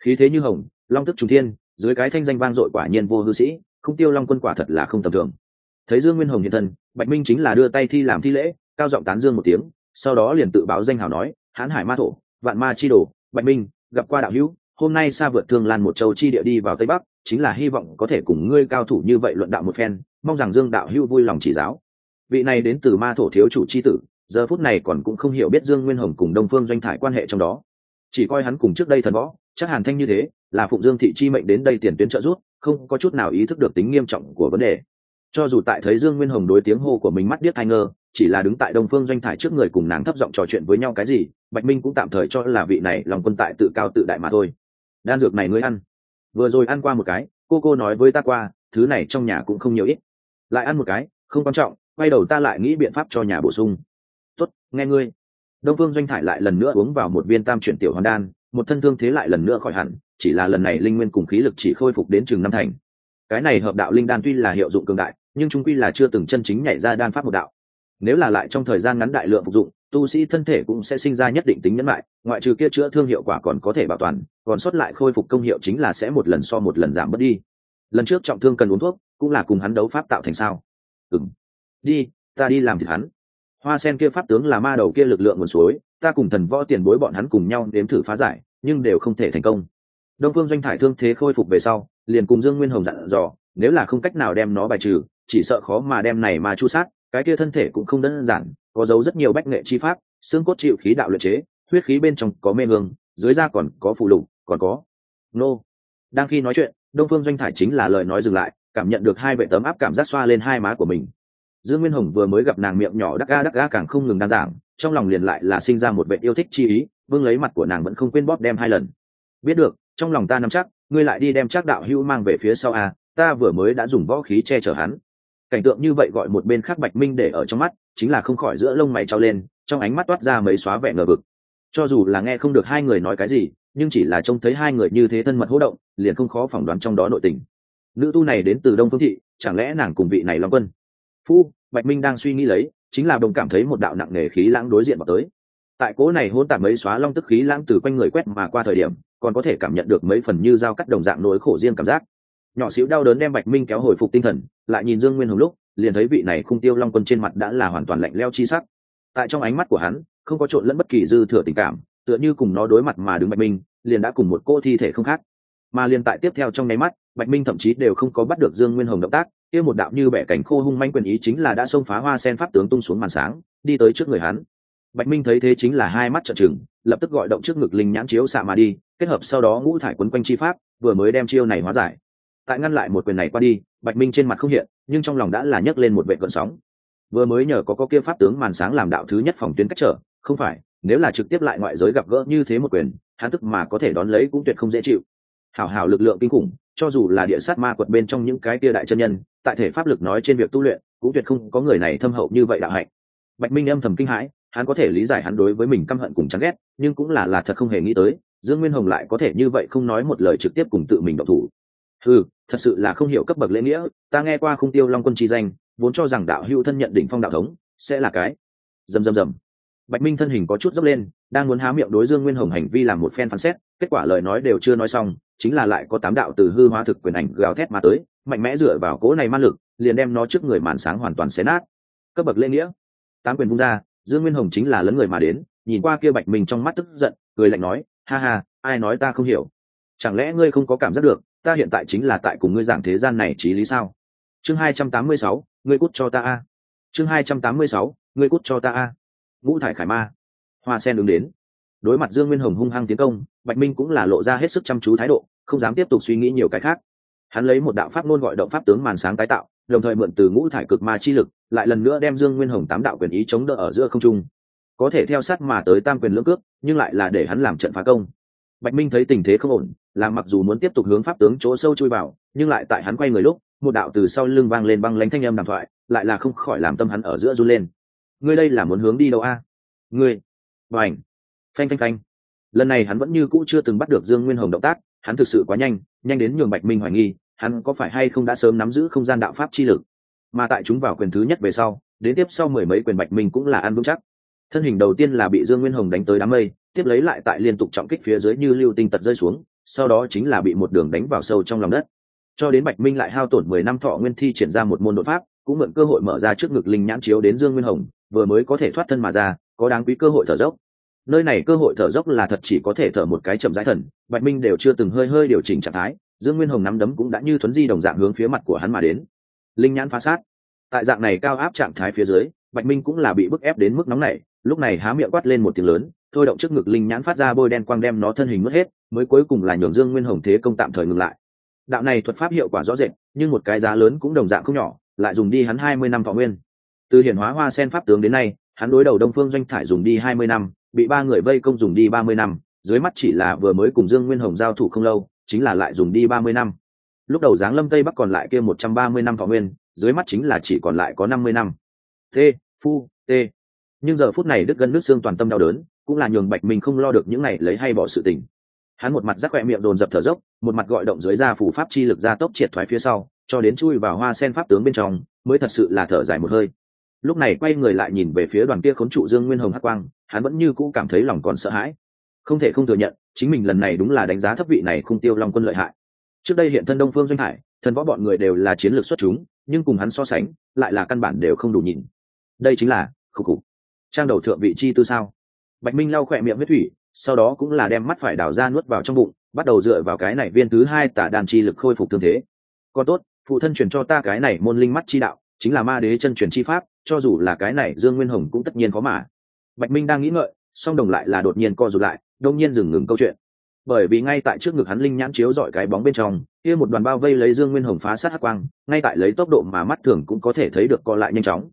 Khí thế như hồng, long tức trung thiên, dưới cái thanh danh vang dội quả nhiên vô hư sĩ không tiêu long quân quả thật là không tầm thường. Thấy dương nguyên hồng hiện thân, bạch minh chính là đưa tay thi làm thi lễ, cao giọng tán dương một tiếng, sau đó liền tự báo danh hào nói hãn hải ma thổ, vạn ma chi đồ, bạch minh, gặp qua đạo hữu, hôm nay xa vượt thương lan một châu chi địa đi vào tây bắc, chính là hy vọng có thể cùng ngươi cao thủ như vậy luận đạo một phen, mong rằng dương đạo hữu vui lòng chỉ giáo. Vị này đến từ ma thổ thiếu chủ chi tử, giờ phút này còn cũng không hiểu biết dương nguyên hồng cùng đông phương doanh thải quan hệ trong đó. Chỉ coi hắn cùng trước đây thần võ, chắc hàn thanh như thế, là phụng dương thị chi mệnh đến đây tiền tuyến trợ giúp không có chút nào ý thức được tính nghiêm trọng của vấn đề. Cho dù tại thấy dương nguyên hồng đối tiếng hô của mình mắt điếc thay ngơ, chỉ là đứng tại đông phương doanh thải trước người cùng nàng thấp giọng trò chuyện với nhau cái gì, bạch minh cũng tạm thời cho là vị này lòng quân tại tự cao tự đại mà thôi. Đan dược này ngươi ăn. Vừa rồi ăn qua một cái, cô cô nói với ta qua, thứ này trong nhà cũng không nhiều ít. Lại ăn một cái, không quan trọng, quay đầu ta lại nghĩ biện pháp cho nhà bổ sung. Tốt, nghe ngươi. Đông phương doanh thải lại lần nữa uống vào một viên tam chuyển tiểu hoàn đan một thân thương thế lại lần nữa khỏi hẳn, chỉ là lần này linh nguyên cùng khí lực chỉ khôi phục đến chừng năm thành. Cái này hợp đạo linh đan tuy là hiệu dụng cường đại, nhưng chúng quy là chưa từng chân chính nhảy ra đan pháp một đạo. Nếu là lại trong thời gian ngắn đại lượng phục dụng, tu sĩ thân thể cũng sẽ sinh ra nhất định tính nhẫn lại ngoại trừ kia chữa thương hiệu quả còn có thể bảo toàn, còn sót lại khôi phục công hiệu chính là sẽ một lần so một lần giảm bớt đi. Lần trước trọng thương cần uống thuốc, cũng là cùng hắn đấu pháp tạo thành sao. Ừng đi, ta đi làm thịt hắn hoa sen kia pháp tướng là ma đầu kia lực lượng nguồn suối, ta cùng thần võ tiền bối bọn hắn cùng nhau đếm thử phá giải, nhưng đều không thể thành công. Đông phương doanh thải thương thế khôi phục về sau, liền cùng dương nguyên hồng dặn dò, nếu là không cách nào đem nó bài trừ, chỉ sợ khó mà đem này mà chu sát, cái kia thân thể cũng không đơn giản, có dấu rất nhiều bách nghệ chi pháp, xương cốt chịu khí đạo luyện chế, huyết khí bên trong có mê hương, dưới da còn có phụ lục, còn có nô. Đang khi nói chuyện, đông phương doanh thải chính là lời nói dừng lại, cảm nhận được hai vệ tấm áp cảm giác xoa lên hai má của mình dương nguyên hồng vừa mới gặp nàng miệng nhỏ đắc ga đắc ga càng không ngừng đan giảng, trong lòng liền lại là sinh ra một vệ yêu thích chi ý, vương lấy mặt của nàng vẫn không quên bóp đem hai lần. Biết được, trong lòng ta nắm chắc, ngươi lại đi đem chắc đạo hữu mang về phía sau à ta vừa mới đã dùng võ khí che chở hắn. Cảnh tượng như vậy gọi một bên khác bạch minh để ở trong mắt, chính là không khỏi giữa lông mày trao lên, trong ánh mắt toát ra mấy xóa vẻ ngờ vực. Cho dù là nghe không được hai người nói cái gì, nhưng chỉ là trông thấy hai người như thế thân mật hỗ động, liền không khó phỏng đoán trong đó nội tình. Nữ tu này đến từ đông phương thị, chẳng lẽ nàng cùng vị này long quân? Phu, bạch minh đang suy nghĩ lấy, chính là đồng cảm thấy một đạo nặng nề khí lãng đối diện vào tới. Tại cố này hôn tạp mấy xóa long tức khí lãng từ quanh người quét mà qua thời điểm, còn có thể cảm nhận được mấy phần như dao cắt đồng dạng nỗi khổ riêng cảm giác. Nhỏ xíu đau đớn đem bạch minh kéo hồi phục tinh thần, lại nhìn dương nguyên hồng lúc, liền thấy vị này khung tiêu long quân trên mặt đã là hoàn toàn lạnh leo chi sắc. Tại trong ánh mắt của hắn, không có trộn lẫn bất kỳ dư thừa tình cảm, tựa như cùng nó đối mặt mà đứng bạch minh, liền đã cùng một cô thi thể không khác. Mà liền tại tiếp theo trong nháy mắt, bạch minh thậm chí đều không có bắt được dương nguyên hồng động tác kia một đạo như bẻ cảnh khô hung manh quyền ý chính là đã xông phá hoa sen pháp tướng tung xuống màn sáng, đi tới trước người hắn. Bạch minh thấy thế chính là hai mắt trợn trừng, lập tức gọi động trước ngực linh nhãn chiếu xạ mà đi, kết hợp sau đó ngũ thải quấn quanh chi pháp, vừa mới đem chiêu này hóa giải. Tại ngăn lại một quyền này qua đi, bạch minh trên mặt không hiện, nhưng trong lòng đã là nhấc lên một vệ cận sóng. Vừa mới nhờ có có kia pháp tướng màn sáng làm đạo thứ nhất phòng tuyến cách trở, không phải, nếu là trực tiếp lại ngoại giới gặp gỡ như thế một quyền, hắn tức mà có thể đón lấy cũng tuyệt không dễ chịu hảo hảo lực lượng kinh khủng, cho dù là địa sát ma quật bên trong những cái tia đại chân nhân, tại thể pháp lực nói trên việc tu luyện, cũng tuyệt không có người này thâm hậu như vậy đạo hạnh. Bạch minh âm thầm kinh hãi, hắn có thể lý giải hắn đối với mình căm hận cùng chán ghét, nhưng cũng là là thật không hề nghĩ tới, dương nguyên hồng lại có thể như vậy không nói một lời trực tiếp cùng tự mình độc thủ. Ừ thật sự là không hiểu cấp bậc lễ nghĩa, ta nghe qua khung tiêu long quân chi danh, vốn cho rằng đạo hữu thân nhận đỉnh phong đạo thống, sẽ là cái. Dầm dầm dầm. Bạch minh thân hình có chút dốc lên, đang muốn há miệng đối dương nguyên hồng hành vi làm một phen phán xét, kết quả lời nói đều chưa nói xong chính là lại có tám đạo từ hư hóa thực quyền ảnh gào thét mà tới, mạnh mẽ dựa vào cỗ này ma lực, liền đem nó trước người màn sáng hoàn toàn xé nát. Cấp bậc lễ nghĩa. Tám quyền vung ra, dương nguyên hồng chính là lấn người mà đến, nhìn qua kia bạch minh trong mắt tức giận, cười lạnh nói, ha ha, ai nói ta không hiểu? Chẳng lẽ ngươi không có cảm giác được, ta hiện tại chính là tại cùng ngươi giảng thế gian này trí lý sao? Chương hai trăm tám mươi sáu, ngươi cút cho ta a. Chương hai trăm tám mươi sáu, ngươi cút cho ta a. Ngũ thải khải ma. Hoa sen đứng đến. Đối mặt dương nguyên hồng hung hăng tiến công, bạch minh cũng là lộ ra hết sức chăm chú thái độ không dám tiếp tục suy nghĩ nhiều cái khác. Hắn lấy một đạo pháp ngôn gọi động pháp tướng màn sáng tái tạo, đồng thời mượn từ ngũ thải cực ma chi lực, lại lần nữa đem dương nguyên hồng tám đạo quyền ý chống đỡ ở giữa không trung. Có thể theo sát mà tới tam quyền lưỡng cước, nhưng lại là để hắn làm trận phá công. Bạch minh thấy tình thế không ổn, là mặc dù muốn tiếp tục hướng pháp tướng chỗ sâu chui vào, nhưng lại tại hắn quay người lúc, một đạo từ sau lưng vang lên băng lánh thanh âm đàm thoại, lại là không khỏi làm tâm hắn ở giữa run lên. Ngươi đây là muốn hướng đi đâu a? Ngươi. Và ảnh phanh phanh phanh! Lần này hắn vẫn như cũ chưa từng bắt được dương nguyên hồng động tác hắn thực sự quá nhanh nhanh đến nhường bạch minh hoài nghi, hắn có phải hay không đã sớm nắm giữ không gian đạo pháp chi lực. Mà tại chúng vào quyền thứ nhất về sau, đến tiếp sau mười mấy quyền bạch minh cũng là ăn vững chắc. Thân hình đầu tiên là bị dương nguyên hồng đánh tới đám mây, tiếp lấy lại tại liên tục trọng kích phía dưới như lưu tinh tật rơi xuống, sau đó chính là bị một đường đánh vào sâu trong lòng đất. Cho đến bạch minh lại hao tổn mười năm thọ nguyên thi triển ra một môn đột pháp, cũng mượn cơ hội mở ra trước ngực linh nhãn chiếu đến dương nguyên hồng, vừa mới có thể thoát thân mà ra, có đáng quý cơ hội thở dốc nơi này cơ hội thở dốc là thật chỉ có thể thở một cái chậm rãi thần, bạch minh đều chưa từng hơi hơi điều chỉnh trạng thái, dương nguyên hồng nắm đấm cũng đã như thuấn di đồng dạng hướng phía mặt của hắn mà đến. Linh nhãn phá sát. Tại dạng này cao áp trạng thái phía dưới, bạch minh cũng là bị bức ép đến mức nóng này lúc này há miệng quát lên một tiếng lớn, thôi động trước ngực linh nhãn phát ra bôi đen quang đem nó thân hình mất hết, mới cuối cùng là nhường dương nguyên hồng thế công tạm thời ngừng lại. Đạo này thuật pháp hiệu quả rõ rệt, nhưng một cái giá lớn cũng đồng dạng không nhỏ, lại dùng đi hắn hai mươi năm thọ nguyên. Từ hiển hóa hoa sen pháp tướng đến nay, hắn đối đầu đông phương doanh thải dùng đi hai mươi năm bị ba người vây công dùng đi ba mươi năm, dưới mắt chỉ là vừa mới cùng dương nguyên hồng giao thủ không lâu, chính là lại dùng đi ba mươi năm. Lúc đầu giáng lâm tây bắc còn lại kia một trăm ba mươi năm thọ nguyên, dưới mắt chính là chỉ còn lại có năm mươi năm. T, phu, t. Nhưng giờ phút này đứt gân nước xương toàn tâm đau đớn, cũng là nhường bạch minh không lo được những này lấy hay bỏ sự tình. Hắn một mặt rắc quẹ miệng dồn dập thở dốc, một mặt gọi động dưới da phủ pháp chi lực ra tốc triệt thoái phía sau, cho đến chui vào hoa sen pháp tướng bên trong, mới thật sự là thở dài một hơi lúc này quay người lại nhìn về phía đoàn kia khốn trụ dương nguyên hồng hắc quang, hắn vẫn như cũ cảm thấy lòng còn sợ hãi. Không thể không thừa nhận, chính mình lần này đúng là đánh giá thấp vị này không tiêu long quân lợi hại. Trước đây hiện thân đông phương doanh hải, thần võ bọn người đều là chiến lược xuất chúng, nhưng cùng hắn so sánh, lại là căn bản đều không đủ nhìn. Đây chính là, khục khục. Trang đầu thượng vị chi tư sao? Bạch minh lau khỏe miệng huyết thủy, sau đó cũng là đem mắt phải đào ra nuốt vào trong bụng, bắt đầu dựa vào cái này viên thứ hai tả đàn chi lực khôi phục tương thế. Còn tốt, phụ thân truyền cho ta cái này môn linh mắt chi đạo chính là ma đế chân truyền chi pháp, cho dù là cái này dương nguyên hồng cũng tất nhiên có mà. Bạch minh đang nghĩ ngợi, song đồng lại là đột nhiên co rụt lại, đông nhiên dừng ngừng câu chuyện. Bởi vì ngay tại trước ngực hắn linh nhãn chiếu dọi cái bóng bên trong, kia một đoàn bao vây lấy dương nguyên hồng phá sát hắc quang, ngay tại lấy tốc độ mà mắt thường cũng có thể thấy được co lại nhanh chóng.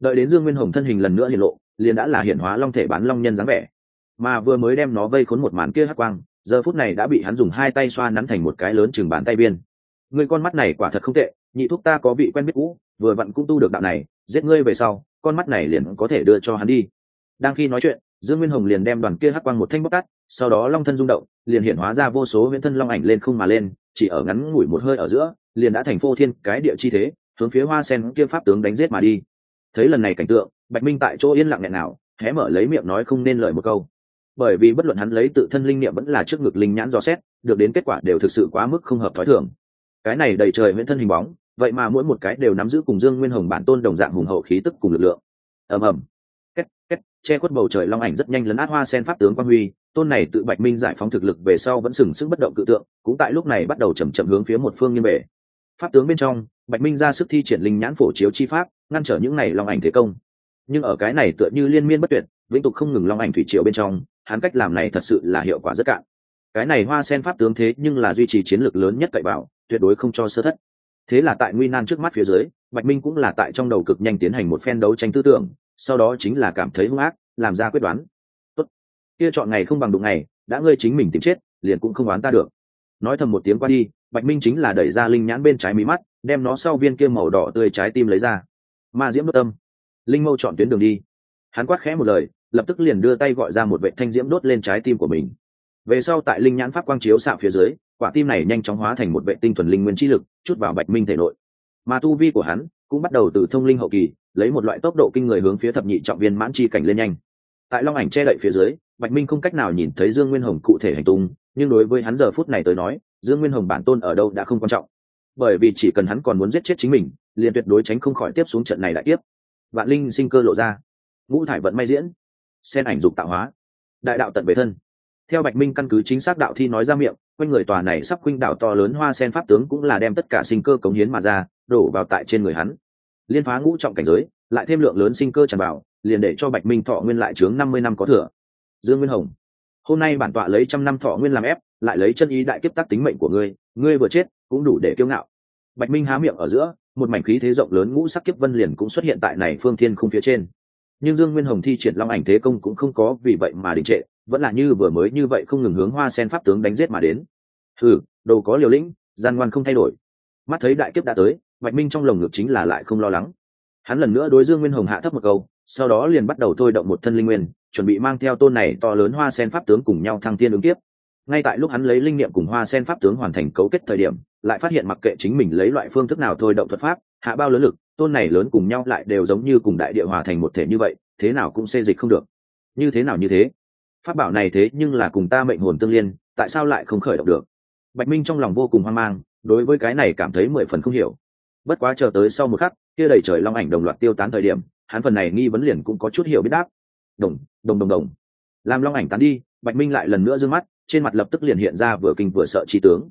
Đợi đến dương nguyên hồng thân hình lần nữa hiện lộ, liền đã là hiện hóa long thể bán long nhân dáng vẻ. Mà vừa mới đem nó vây khốn một màn kia hắc quang, giờ phút này đã bị hắn dùng hai tay xoa nắn thành một cái lớn chừng bàn tay biên. Người con mắt này quả thật không tệ, nhị thúc ta có vị quen biết cũ vừa vặn cũng tu được đạo này, giết ngươi về sau, con mắt này liền có thể đưa cho hắn đi. Đang khi nói chuyện, dương nguyên hồng liền đem đoàn kia hắc quang một thanh bóc tắt sau đó long thân rung động, liền hiện hóa ra vô số huyễn thân long ảnh lên không mà lên, chỉ ở ngắn ngủi một hơi ở giữa, liền đã thành phô thiên cái địa chi thế, hướng phía hoa sen kia pháp tướng đánh giết mà đi. Thấy lần này cảnh tượng, bạch minh tại chỗ yên lặng nghẹn nào, hé mở lấy miệng nói không nên lời một câu. Bởi vì bất luận hắn lấy tự thân linh niệm vẫn là trước ngực linh nhãn dò xét, được đến kết quả đều thực sự quá mức không hợp thói thường. Cái này đầy trời huyễn thân hình bóng vậy mà mỗi một cái đều nắm giữ cùng dương nguyên hồng bản tôn đồng dạng hùng hậu khí tức cùng lực lượng. Ầm ầm. Két két, che khuất bầu trời long ảnh rất nhanh lấn át hoa sen pháp tướng quan huy. Tôn này tự bạch minh giải phóng thực lực về sau vẫn sừng sức bất động cự tượng, cũng tại lúc này bắt đầu chầm chậm hướng phía một phương nghiêng bể pháp tướng bên trong, bạch minh ra sức thi triển linh nhãn phổ chiếu chi pháp, ngăn trở những này long ảnh thế công. Nhưng ở cái này tựa như liên miên bất tuyệt, vĩnh tục không ngừng long ảnh thủy triều bên trong, hắn cách làm này thật sự là hiệu quả rất cạn. Cái này hoa sen pháp tướng thế nhưng là duy trì chiến lược lớn nhất cậy bảo tuyệt đối không cho sơ thất thế là tại nguy nan trước mắt phía dưới, bạch minh cũng là tại trong đầu cực nhanh tiến hành một phen đấu tranh tư tưởng, sau đó chính là cảm thấy hung ác, làm ra quyết đoán. Tốt, kia chọn ngày không bằng đụng ngày, đã ngươi chính mình tìm chết, liền cũng không oán ta được. Nói thầm một tiếng qua đi, bạch minh chính là đẩy ra linh nhãn bên trái mí mắt, đem nó sau viên kia màu đỏ tươi trái tim lấy ra. Ma diễm đốt tâm. Linh mâu chọn tuyến đường đi. Hắn quát khẽ một lời, lập tức liền đưa tay gọi ra một vệ thanh diễm đốt lên trái tim của mình. Về sau tại linh nhãn pháp quang chiếu xạ phía dưới quả tim này nhanh chóng hóa thành một vệ tinh thuần linh nguyên chi lực, chút vào bạch minh thể nội. Mà tu vi của hắn cũng bắt đầu từ thông linh hậu kỳ, lấy một loại tốc độ kinh người hướng phía thập nhị trọng viên mãn chi cảnh lên nhanh. Tại long ảnh che đậy phía dưới, bạch minh không cách nào nhìn thấy dương nguyên hồng cụ thể hành tung, nhưng đối với hắn giờ phút này tới nói, dương nguyên hồng bản tôn ở đâu đã không quan trọng. Bởi vì chỉ cần hắn còn muốn giết chết chính mình, liền tuyệt đối tránh không khỏi tiếp xuống trận này đại tiếp vạn linh sinh cơ lộ ra. Ngũ thải vận may diễn. Sen ảnh dục tạo hóa. Đại đạo tận về thân. Theo bạch minh căn cứ chính xác đạo thi nói ra miệng quanh người tòa này sắp khuynh đảo to lớn hoa sen pháp tướng cũng là đem tất cả sinh cơ cống hiến mà ra, đổ vào tại trên người hắn. Liên phá ngũ trọng cảnh giới, lại thêm lượng lớn sinh cơ tràn vào, liền để cho bạch minh thọ nguyên lại chướng năm mươi năm có thừa. Dương nguyên hồng, hôm nay bản tọa lấy trăm năm thọ nguyên làm ép, lại lấy chân ý đại kiếp tắc tính mệnh của ngươi ngươi vừa chết cũng đủ để kiêu ngạo. Bạch minh há miệng ở giữa, một mảnh khí thế rộng lớn ngũ sắc kiếp vân liền cũng xuất hiện tại này phương thiên không phía trên. Nhưng dương nguyên hồng thi triển long ảnh thế công cũng không có vì vậy mà đình trệ vẫn là như vừa mới như vậy không ngừng hướng hoa sen pháp tướng đánh giết mà đến. Thử đồ có liều lĩnh, gian ngoan không thay đổi. Mắt thấy đại kiếp đã tới, bạch minh trong lồng ngực chính là lại không lo lắng. Hắn lần nữa đối dương nguyên hồng hạ thấp một câu, sau đó liền bắt đầu thôi động một thân linh nguyên, chuẩn bị mang theo tôn này to lớn hoa sen pháp tướng cùng nhau thăng thiên ứng tiếp ngay tại lúc hắn lấy linh niệm cùng hoa sen pháp tướng hoàn thành cấu kết thời điểm, lại phát hiện mặc kệ chính mình lấy loại phương thức nào thôi động thuật pháp, hạ bao lớn lực, tôn này lớn cùng nhau lại đều giống như cùng đại địa hòa thành một thể như vậy, thế nào cũng xê dịch không được. Như thế nào như thế? Pháp bảo này thế nhưng là cùng ta mệnh hồn tương liên, tại sao lại không khởi động được? Bạch minh trong lòng vô cùng hoang mang, đối với cái này cảm thấy mười phần không hiểu. Bất quá chờ tới sau một khắc, kia đầy trời long ảnh đồng loạt tiêu tán thời điểm, hắn phần này nghi vấn liền cũng có chút hiểu biết đáp. Đồng đồng đồng đồng. Làm long ảnh tán đi, bạch minh lại lần nữa d ư ơ n g mắt, trên mặt lập tức liền hiện ra vừa kinh vừa sợ trí tướng.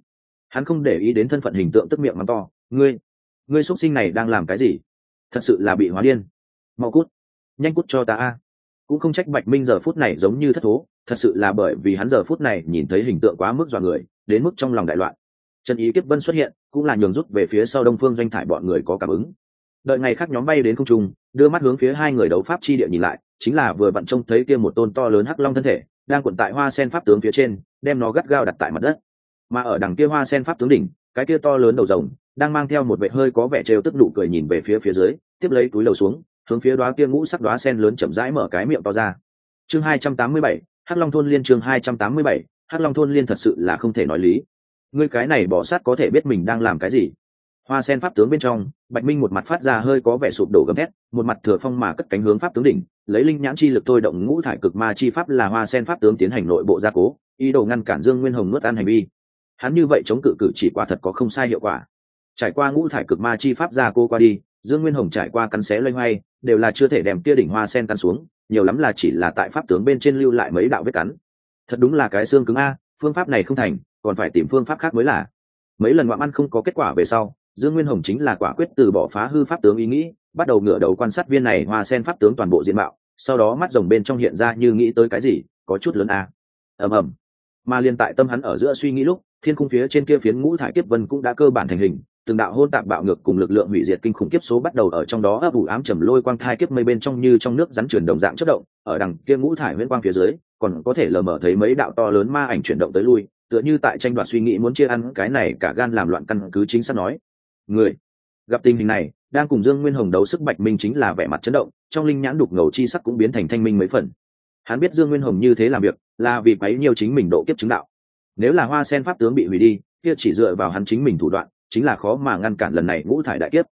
Hắn không để ý đến thân phận hình tượng tức miệng mắng to, ngươi ngươi x u ấ t sinh này đang làm cái gì? Thật sự là bị hóa điên. Mau cút, nhanh cút cho ta a cũng không trách bạch minh giờ phút này giống như thất thố, thật sự là bởi vì hắn giờ phút này nhìn thấy hình tượng quá mức dọa người, đến mức trong lòng đại loạn. Trần ý kiếp vân xuất hiện, cũng là nhường rút về phía sau đông phương doanh thải bọn người có cảm ứng. Đợi ngày khác nhóm bay đến không trung, đưa mắt hướng phía hai người đấu pháp chi địa nhìn lại, chính là vừa vặn trông thấy kia một tôn to lớn hắc long thân thể, đang cuộn tại hoa sen pháp tướng phía trên, đem nó gắt gao đặt tại mặt đất. Mà ở đằng kia hoa sen pháp tướng đỉnh, cái kia to lớn đầu rồng, đang mang theo một vệ hơi có vẻ trêu tức nụ cười nhìn về phía phía dưới, tiếp lấy túi lầu xuống hướng phía đoá kia ngũ sắc đoá sen lớn chậm rãi mở cái miệng to ra. Chương hai trăm tám mươi bảy, hắc long thôn liên chương hai trăm tám mươi bảy, hắc long thôn liên thật sự là không thể nói lý. Ngươi cái này bỏ sát có thể biết mình đang làm cái gì? Hoa sen pháp tướng bên trong, bạch minh một mặt phát ra hơi có vẻ sụp đổ gầm thét, một mặt thừa phong mà cất cánh hướng pháp tướng đỉnh, lấy linh nhãn chi lực thôi động ngũ thải cực ma chi pháp là hoa sen pháp tướng tiến hành nội bộ gia cố, ý đồ ngăn cản dương nguyên hồng nuốt ăn hành vi. Hắn như vậy chống cự cử chỉ quả thật có không sai hiệu quả. Trải qua ngũ thải cực ma chi pháp gia cố qua đi, dương nguyên hồng trải qua cắn xé loay hoay đều là chưa thể đem kia đỉnh hoa sen tan xuống, nhiều lắm là chỉ là tại pháp tướng bên trên lưu lại mấy đạo vết cắn. Thật đúng là cái xương cứng a, phương pháp này không thành, còn phải tìm phương pháp khác mới là. Mấy lần ngoạm ăn không có kết quả về sau, dương nguyên hồng chính là quả quyết từ bỏ phá hư pháp tướng ý nghĩ, bắt đầu ngửa đầu quan sát viên này hoa sen pháp tướng toàn bộ diện mạo, sau đó mắt rồng bên trong hiện ra như nghĩ tới cái gì, có chút lớn a. Ầm ầm. Mà liên tại tâm hắn ở giữa suy nghĩ lúc, thiên khung phía trên kia phiến ngũ thải kiếp vân cũng đã cơ bản thành hình từng đạo hôn tạp bạo ngược cùng lực lượng hủy diệt kinh khủng kiếp số bắt đầu ở trong đó ấp ủ ám trầm lôi quang thai kiếp mây bên trong như trong nước rắn chuyển đồng dạng chất động, ở đằng kia ngũ thải huyễn quang phía dưới, còn có thể lờ mờ thấy mấy đạo to lớn ma ảnh chuyển động tới lui, tựa như tại tranh đoạt suy nghĩ muốn chia ăn, cái này cả gan làm loạn căn cứ chính xác nói. Người, gặp tình hình này, đang cùng dương nguyên hồng đấu sức bạch minh chính là vẻ mặt chấn động, trong linh nhãn đục ngầu chi sắc cũng biến thành thanh minh mấy phần. Hắn biết dương nguyên hồng như thế làm việc, là vì quấy nhiều chính mình độ kiếp chứng đạo. Nếu là hoa sen pháp tướng bị hủy đi, kia chỉ dựa vào hắn chính mình thủ đoạn chính là khó mà ngăn cản lần này ngũ thải đại kiếp.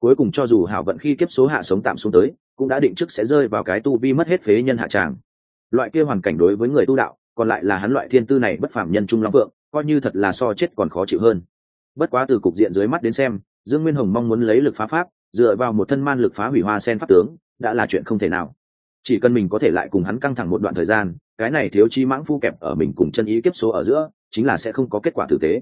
Cuối cùng cho dù hảo vận khi kiếp số hạ sống tạm xuống tới, cũng đã định trước sẽ rơi vào cái tu vi mất hết phế nhân hạ tràng. Loại kia hoàn cảnh đối với người tu đạo, còn lại là hắn loại thiên tư này bất phàm nhân trung long vượng, coi như thật là so chết còn khó chịu hơn. Bất quá từ cục diện dưới mắt đến xem, dương nguyên hồng mong muốn lấy lực phá pháp, dựa vào một thân man lực phá hủy hoa sen pháp tướng, đã là chuyện không thể nào. Chỉ cần mình có thể lại cùng hắn căng thẳng một đoạn thời gian, cái này thiếu chi mãng phu kẹp ở mình cùng chân ý kiếp số ở giữa, chính là sẽ không có kết quả tử tế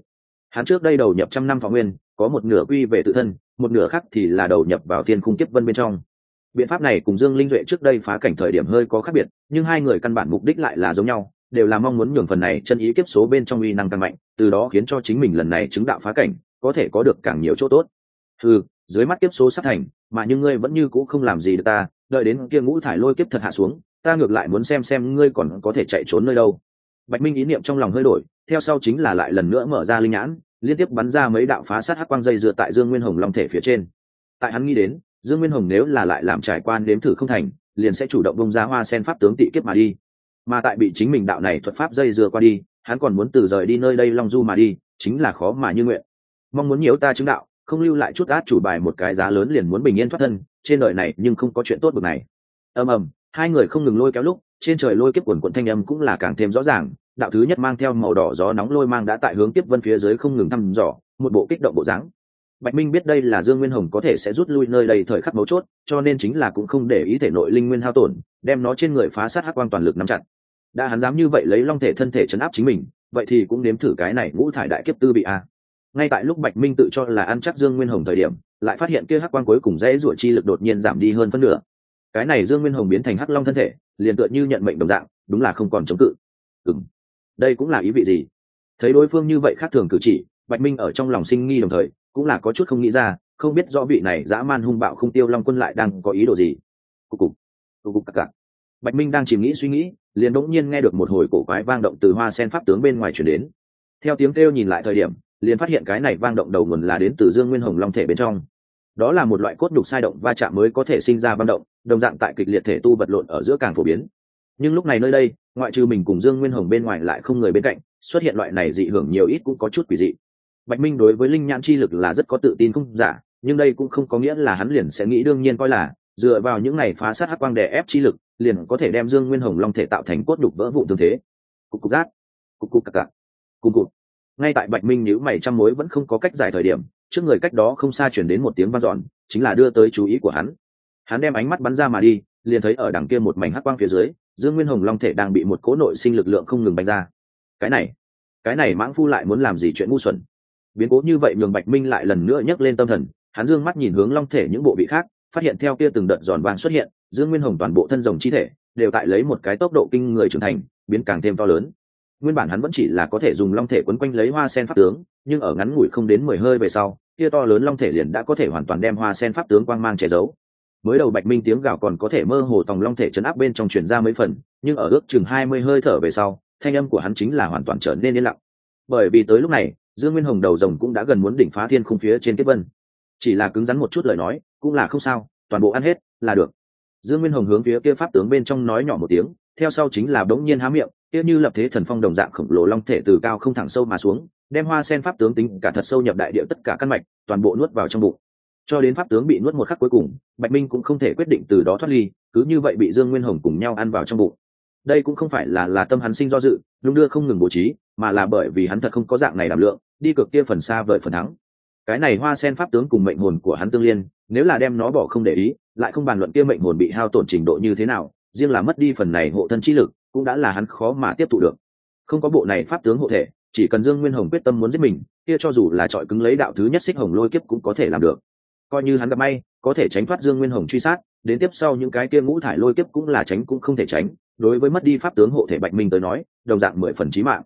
hắn trước đây đầu nhập trăm năm thọ nguyên, có một nửa quy về tự thân, một nửa khác thì là đầu nhập vào thiên khung kiếp vân bên trong. Biện pháp này cùng dương linh duệ trước đây phá cảnh thời điểm hơi có khác biệt, nhưng hai người căn bản mục đích lại là giống nhau, đều là mong muốn nhường phần này chân ý kiếp số bên trong uy năng tăng mạnh, từ đó khiến cho chính mình lần này chứng đạo phá cảnh, có thể có được càng nhiều chỗ tốt. Ừ dưới mắt kiếp số sắp thành, mà nhưng ngươi vẫn như cũ không làm gì được ta, đợi đến kia ngũ thải lôi kiếp thật hạ xuống, ta ngược lại muốn xem xem ngươi còn có thể chạy trốn nơi đâu. Bạch minh ý niệm trong lòng hơi đổi theo sau chính là lại lần nữa mở ra linh nhãn, liên tiếp bắn ra mấy đạo phá sát hắc quang dây dựa tại dương nguyên hồng long thể phía trên. Tại hắn nghĩ đến, dương nguyên hồng nếu là lại làm trải quan đếm thử không thành, liền sẽ chủ động bông ra hoa sen pháp tướng tị kiếp mà đi. Mà tại bị chính mình đạo này thuật pháp dây dưa qua đi, hắn còn muốn từ rời đi nơi đây long du mà đi, chính là khó mà như nguyện. Mong muốn nhiều ta chứng đạo, không lưu lại chút át chủ bài một cái giá lớn liền muốn bình yên thoát thân, trên đời này nhưng không có chuyện tốt bực này. Ầm ầm, hai người không ngừng lôi kéo lúc, trên trời lôi kiếp quần quận thanh âm cũng là càng thêm rõ ràng đạo thứ nhất mang theo màu đỏ gió nóng lôi mang đã tại hướng tiếp vân phía dưới không ngừng thăm dò, một bộ kích động bộ dáng. Bạch minh biết đây là dương nguyên hồng có thể sẽ rút lui nơi đây thời khắc mấu chốt, cho nên chính là cũng không để ý thể nội linh nguyên hao tổn, đem nó trên người phá sát hắc quang toàn lực nắm chặt. Đã hắn dám như vậy lấy long thể thân thể chấn áp chính mình, vậy thì cũng nếm thử cái này ngũ thải đại kiếp tư bị a. Ngay tại lúc bạch minh tự cho là ăn chắc dương nguyên hồng thời điểm, lại phát hiện kia hắc quang cuối cùng dễ rủa chi lực đột nhiên giảm đi hơn phân nửa. Cái này dương nguyên hồng biến thành hắc long thân thể, liền tựa như nhận mệnh đồng dạng, đúng là không còn chống cự. Ừ đây cũng là ý vị gì? Thấy đối phương như vậy khác thường cử chỉ, bạch minh ở trong lòng sinh nghi đồng thời, cũng là có chút không nghĩ ra, không biết rõ vị này dã man hung bạo không tiêu long quân lại đang có ý đồ gì. Cục cục cục cục cặc cặc. Bạch minh đang chìm nghĩ suy nghĩ, liền đỗng nhiên nghe được một hồi cổ quái vang động từ hoa sen pháp tướng bên ngoài chuyển đến. Theo tiếng kêu nhìn lại thời điểm, liền phát hiện cái này vang động đầu nguồn là đến từ dương nguyên hồng long thể bên trong. Đó là một loại cốt đục sai động va chạm mới có thể sinh ra vang động, đồng dạng tại kịch liệt thể tu vật lộn ở giữa càng phổ biến nhưng lúc này nơi đây, ngoại trừ mình cùng dương nguyên hồng bên ngoài lại không người bên cạnh, xuất hiện loại này dị hưởng nhiều ít cũng có chút quỷ dị. Bạch minh đối với linh nhãn chi lực là rất có tự tin không giả, nhưng đây cũng không có nghĩa là hắn liền sẽ nghĩ đương nhiên coi là, dựa vào những này phá sát hắc quang đè ép chi lực, liền có thể đem dương nguyên hồng long thể tạo thành cốt đục vỡ vụ tương thế. Cục cục rát cục cục cặc cặc cục cục. Ngay tại bạch minh nhữ mày trăm mối vẫn không có cách giải thời điểm, trước người cách đó không xa chuyển đến một tiếng vang dọn, chính là đưa tới chú ý của hắn. Hắn đem ánh mắt bắn ra mà đi, liền thấy ở đằng kia một mảnh hắc quang phía dưới dương nguyên hồng long thể đang bị một cỗ nội sinh lực lượng không ngừng bành ra. Cái này cái này mãng phu lại muốn làm gì chuyện ngu xuẩn? Biến cố như vậy nhường bạch minh lại lần nữa nhấc lên tâm thần, hắn dương mắt nhìn hướng long thể những bộ vị khác, phát hiện theo kia từng đợt giòn vàng xuất hiện, dương nguyên hồng toàn bộ thân rồng chi thể đều tại lấy một cái tốc độ kinh người trưởng thành, biến càng thêm to lớn. Nguyên bản hắn vẫn chỉ là có thể dùng long thể quấn quanh lấy hoa sen pháp tướng, nhưng ở ngắn ngủi không đến mười hơi về sau, kia to lớn long thể liền đã có thể hoàn toàn đem hoa sen pháp tướng quang mang che giấu mới đầu bạch minh tiếng gào còn có thể mơ hồ tòng long thể chấn áp bên trong truyền ra mấy phần, nhưng ở ước chừng hai mươi hơi thở về sau, thanh âm của hắn chính là hoàn toàn trở nên yên lặng. Bởi vì tới lúc này, dương nguyên hồng đầu rồng cũng đã gần muốn đỉnh phá thiên khung phía trên kết vân. Chỉ là cứng rắn một chút lời nói, cũng là không sao, toàn bộ ăn hết, là được. Dương nguyên hồng hướng phía kia pháp tướng bên trong nói nhỏ một tiếng, theo sau chính là đống nhiên há miệng, kia như lập thế thần phong đồng dạng khổng lồ long thể từ cao không thẳng sâu mà xuống, đem hoa sen pháp tướng tính cả thật sâu nhập đại địa tất cả căn mạch, toàn bộ nuốt vào trong bụng cho đến pháp tướng bị nuốt một khắc cuối cùng, bạch minh cũng không thể quyết định từ đó thoát ly, cứ như vậy bị dương nguyên hồng cùng nhau ăn vào trong bụng. Đây cũng không phải là là tâm hắn sinh do dự lúc đưa không ngừng bố trí, mà là bởi vì hắn thật không có dạng này đảm lượng, đi cực kia phần xa vời phần thắng. Cái này hoa sen pháp tướng cùng mệnh hồn của hắn tương liên, nếu là đem nó bỏ không để ý, lại không bàn luận kia mệnh hồn bị hao tổn trình độ như thế nào, riêng là mất đi phần này hộ thân trí lực, cũng đã là hắn khó mà tiếp thụ được. Không có bộ này pháp tướng hộ thể, chỉ cần dương nguyên hồng quyết tâm muốn giết mình, kia cho dù là trọi cứng lấy đạo thứ nhất xích hồng lôi kiếp cũng có thể làm được coi như hắn gặp may, có thể tránh thoát dương nguyên hồng truy sát, đến tiếp sau những cái kia ngũ thải lôi kiếp cũng là tránh cũng không thể tránh. Đối với mất đi pháp tướng hộ thể bạch minh tới nói, đồng dạng mười phần trí mạng.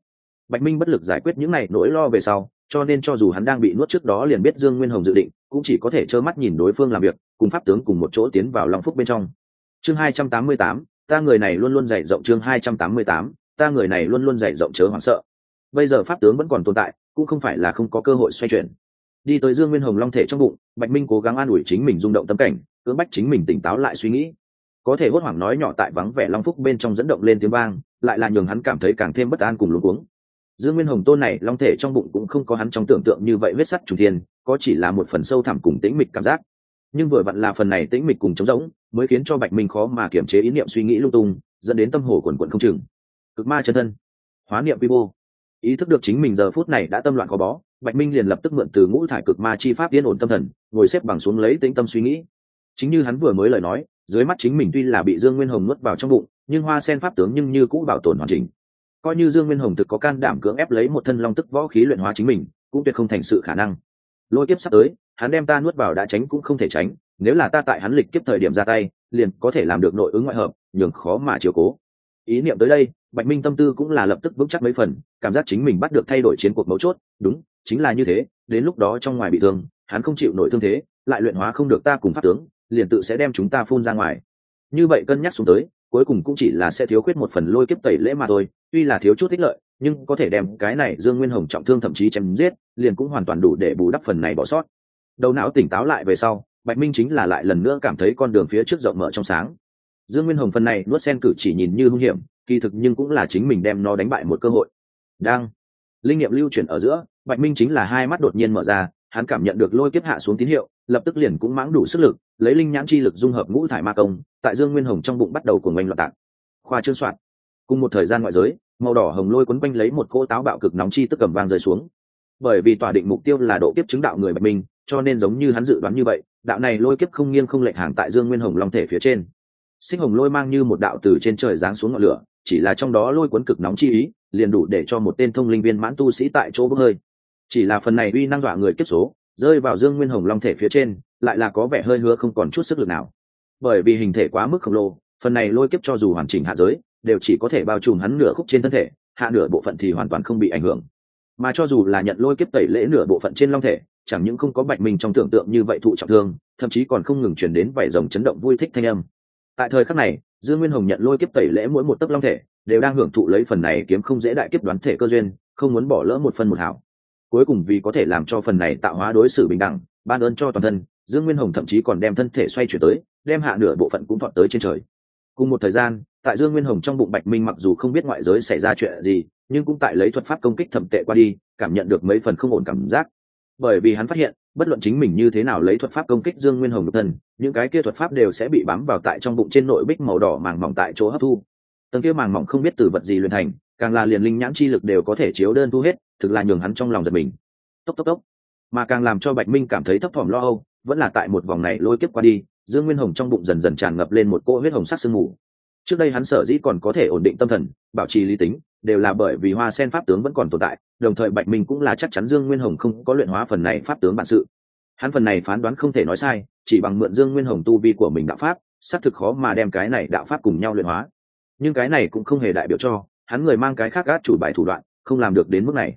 Bạch minh bất lực giải quyết những này nỗi lo về sau, cho nên cho dù hắn đang bị nuốt trước đó liền biết dương nguyên hồng dự định, cũng chỉ có thể trơ mắt nhìn đối phương làm việc, cùng pháp tướng cùng một chỗ tiến vào long phúc bên trong. Chương hai trăm tám mươi tám, ta người này luôn luôn dạy rộng chương hai trăm tám mươi tám, ta người này luôn luôn dạy rộng chớ hoảng sợ. Bây giờ pháp tướng vẫn còn tồn tại, cũng không phải là không có cơ hội xoay chuyển đi tới dương nguyên hồng long thể trong bụng, bạch minh cố gắng an ủi chính mình rung động tâm cảnh, cưỡng bách chính mình tỉnh táo lại suy nghĩ. Có thể hốt hoảng nói nhỏ tại vắng vẻ long phúc bên trong dẫn động lên tiếng vang, lại là nhường hắn cảm thấy càng thêm bất an cùng luống cuống. Dương nguyên hồng tôn này, long thể trong bụng cũng không có hắn trong tưởng tượng như vậy huyết sắt trùng thiên, có chỉ là một phần sâu thẳm cùng tĩnh mịch cảm giác. Nhưng vừa vặn là phần này tĩnh mịch cùng trống rỗng, mới khiến cho bạch minh khó mà kiểm chế ý niệm suy nghĩ lung tung, dẫn đến tâm hồ quần quận không chừng. Cực ma chân thân, hóa niệm vi vô ý thức được chính mình giờ phút này đã tâm loạn khó bó bạch minh liền lập tức mượn từ ngũ thải cực ma chi pháp yên ổn tâm thần, ngồi xếp bằng xuống lấy tĩnh tâm suy nghĩ. Chính như hắn vừa mới lời nói, dưới mắt chính mình tuy là bị dương nguyên hồng nuốt vào trong bụng, nhưng hoa sen pháp tướng nhưng như cũ bảo tồn hoàn chỉnh. Coi như dương nguyên hồng thực có can đảm cưỡng ép lấy một thân long tức võ khí luyện hóa chính mình, cũng tuyệt không thành sự khả năng. Lôi kiếp sắp tới, hắn đem ta nuốt vào đã tránh cũng không thể tránh, nếu là ta tại hắn lịch kiếp thời điểm ra tay, liền có thể làm được nội ứng ngoại hợp, nhường khó mà chiều cố. Ý niệm tới đây bạch minh tâm tư cũng là lập tức vững chắc mấy phần, cảm giác chính mình bắt được thay đổi chiến cuộc mấu chốt, đúng, chính là như thế, đến lúc đó trong ngoài bị thương, hắn không chịu nổi thương thế, lại luyện hóa không được ta cùng pháp tướng, liền tự sẽ đem chúng ta phun ra ngoài. Như vậy cân nhắc xuống tới, cuối cùng cũng chỉ là sẽ thiếu khuyết một phần lôi kiếp tẩy lễ mà thôi, tuy là thiếu chút ích lợi, nhưng có thể đem cái này dương nguyên hồng trọng thương thậm chí chém giết, liền cũng hoàn toàn đủ để bù đắp phần này bỏ sót. Đầu não tỉnh táo lại về sau, bạch minh chính là lại lần nữa cảm thấy con đường phía trước rộng mở trong sáng. Dương nguyên hồng phần này nuốt sen cử chỉ nhìn như hung hiểm kỳ thực nhưng cũng là chính mình đem nó đánh bại một cơ hội. Đang. Linh nghiệm lưu chuyển ở giữa, bạch minh chính là hai mắt đột nhiên mở ra, hắn cảm nhận được lôi kiếp hạ xuống tín hiệu, lập tức liền cũng mãng đủ sức lực, lấy linh nhãn chi lực dung hợp ngũ thải ma công, tại dương nguyên hồng trong bụng bắt đầu của ngoanh loạn tạng. Khoa trương soạn. Cùng một thời gian ngoại giới, màu đỏ hồng lôi quấn quanh lấy một cỗ táo bạo cực nóng chi tức cầm vang rơi xuống. Bởi vì tòa định mục tiêu là độ kiếp chứng đạo người bạch minh, cho nên giống như hắn dự đoán như vậy, đạo này lôi kiếp không nghiêng không lệch hàng tại dương nguyên hồng long thể phía trên. Sinh hồng lôi mang như một đạo từ trên trời giáng xuống ngọn lửa chỉ là trong đó lôi cuốn cực nóng chi ý, liền đủ để cho một tên thông linh viên mãn tu sĩ tại chỗ bốc hơi. Chỉ là phần này uy năng dọa người kiếp số, rơi vào dương nguyên hồng long thể phía trên, lại là có vẻ hơi hứa không còn chút sức lực nào. Bởi vì hình thể quá mức khổng lồ, phần này lôi kiếp cho dù hoàn chỉnh hạ giới, đều chỉ có thể bao trùm hắn nửa khúc trên thân thể, hạ nửa bộ phận thì hoàn toàn không bị ảnh hưởng. Mà cho dù là nhận lôi kiếp tẩy lễ nửa bộ phận trên long thể, chẳng những không có bạch minh trong tưởng tượng như vậy thụ trọng thương, thậm chí còn không ngừng chuyển đến vảy rồng chấn động vui thích thanh âm. Tại thời khắc này dương nguyên hồng nhận lôi kiếp tẩy lễ mỗi một tấc long thể, đều đang hưởng thụ lấy phần này kiếm không dễ đại kiếp đoán thể cơ duyên, không muốn bỏ lỡ một phần một hảo. Cuối cùng vì có thể làm cho phần này tạo hóa đối xử bình đẳng, ban ơn cho toàn thân, dương nguyên hồng thậm chí còn đem thân thể xoay chuyển tới, đem hạ nửa bộ phận cũng thọt tới trên trời. Cùng một thời gian, tại dương nguyên hồng trong bụng bạch minh mặc dù không biết ngoại giới xảy ra chuyện gì, nhưng cũng tại lấy thuật pháp công kích thẩm tệ qua đi, cảm nhận được mấy phần không ổn cảm giác. Bởi vì hắn phát hiện bất luận chính mình như thế nào lấy thuật pháp công kích dương nguyên hồng nhục thân những cái kia thuật pháp đều sẽ bị bám vào tại trong bụng trên nội bích màu đỏ màng mỏng tại chỗ hấp thu. Tầng kia màng mỏng không biết từ vật gì luyện thành, càng là liền linh nhãn chi lực đều có thể chiếu đơn thu hết, thực là nhường hắn trong lòng giật mình. Tốc tốc tốc. Mà càng làm cho bạch minh cảm thấy thấp thỏm lo âu, vẫn là tại một vòng này lôi kiếp qua đi, dương nguyên hồng trong bụng dần dần tràn ngập lên một cỗ huyết hồng sắc sương mù trước đây hắn sở dĩ còn có thể ổn định tâm thần, bảo trì lý tính, đều là bởi vì hoa sen pháp tướng vẫn còn tồn tại, đồng thời bạch minh cũng là chắc chắn dương nguyên hồng không có luyện hóa phần này pháp tướng bản sự. Hắn phần này phán đoán không thể nói sai, chỉ bằng mượn dương nguyên hồng tu vi của mình đạo pháp, xác thực khó mà đem cái này đạo pháp cùng nhau luyện hóa. Nhưng cái này cũng không hề đại biểu cho, hắn người mang cái khác gác chủ bài thủ đoạn, không làm được đến mức này.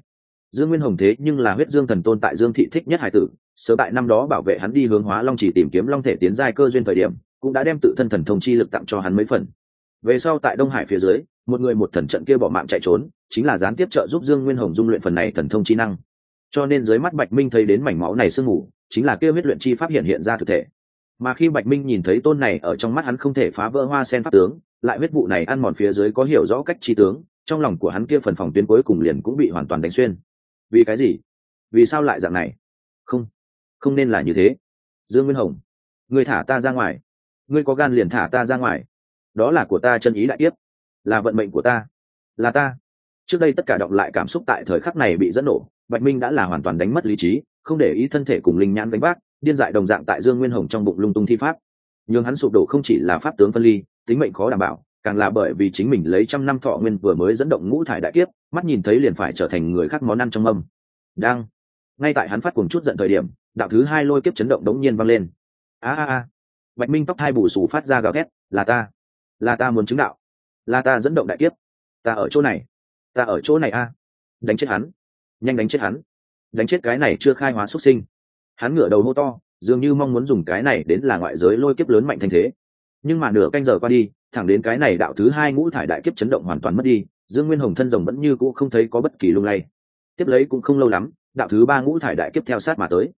Dương nguyên hồng thế nhưng là huyết dương thần tôn tại dương thị thích nhất hải tử, sớm tại năm đó bảo vệ hắn đi hướng hóa long chỉ tìm kiếm long thể tiến giai cơ duyên thời điểm, cũng đã đem tự thân thần thông chi lực tặng cho hắn mấy phần về sau tại đông hải phía dưới, một người một thần trận kia bỏ mạng chạy trốn, chính là gián tiếp trợ giúp dương nguyên hồng dung luyện phần này thần thông chi năng. Cho nên dưới mắt bạch minh thấy đến mảnh máu này sương mù, chính là kia huyết luyện chi pháp hiện hiện ra thực thể. Mà khi bạch minh nhìn thấy tôn này ở trong mắt hắn không thể phá vỡ hoa sen pháp tướng, lại huyết vụ này ăn mòn phía dưới có hiểu rõ cách chi tướng, trong lòng của hắn kia phần phòng tuyến cuối cùng liền cũng bị hoàn toàn đánh xuyên. Vì cái gì? Vì sao lại dạng này? Không không nên là như thế. Dương nguyên hồng người thả ta ra ngoài. Ngươi có gan liền thả ta ra ngoài đó là của ta chân ý đại tiếp là vận mệnh của ta, là ta. Trước đây tất cả động lại cảm xúc tại thời khắc này bị dẫn nổ, bạch minh đã là hoàn toàn đánh mất lý trí, không để ý thân thể cùng linh nhãn đánh bác điên dại đồng dạng tại dương nguyên hồng trong bụng lung tung thi pháp. Nhưng hắn sụp đổ không chỉ là pháp tướng phân ly, tính mệnh khó đảm bảo, càng là bởi vì chính mình lấy trăm năm thọ nguyên vừa mới dẫn động ngũ thải đại kiếp, mắt nhìn thấy liền phải trở thành người khác món ăn trong âm đang, ngay tại hắn phát cùng chút giận thời điểm, đạo thứ hai lôi kiếp chấn động đống nhiên vang lên. A a a. Bạch minh tóc hai bù sù phát ra gào thét, là ta là ta muốn chứng đạo, là ta dẫn động đại kiếp. Ta ở chỗ này, ta ở chỗ này a. Đánh chết hắn, nhanh đánh chết hắn. Đánh chết cái này chưa khai hóa xuất sinh. Hắn ngửa đầu hô to, dường như mong muốn dùng cái này đến là ngoại giới lôi kiếp lớn mạnh thành thế. Nhưng mà nửa canh giờ qua đi, thẳng đến cái này đạo thứ hai ngũ thải đại kiếp chấn động hoàn toàn mất đi, dương nguyên hồng thân rồng vẫn như cũ không thấy có bất kỳ lung lay. Tiếp lấy cũng không lâu lắm, đạo thứ ba ngũ thải đại kiếp theo sát mà tới.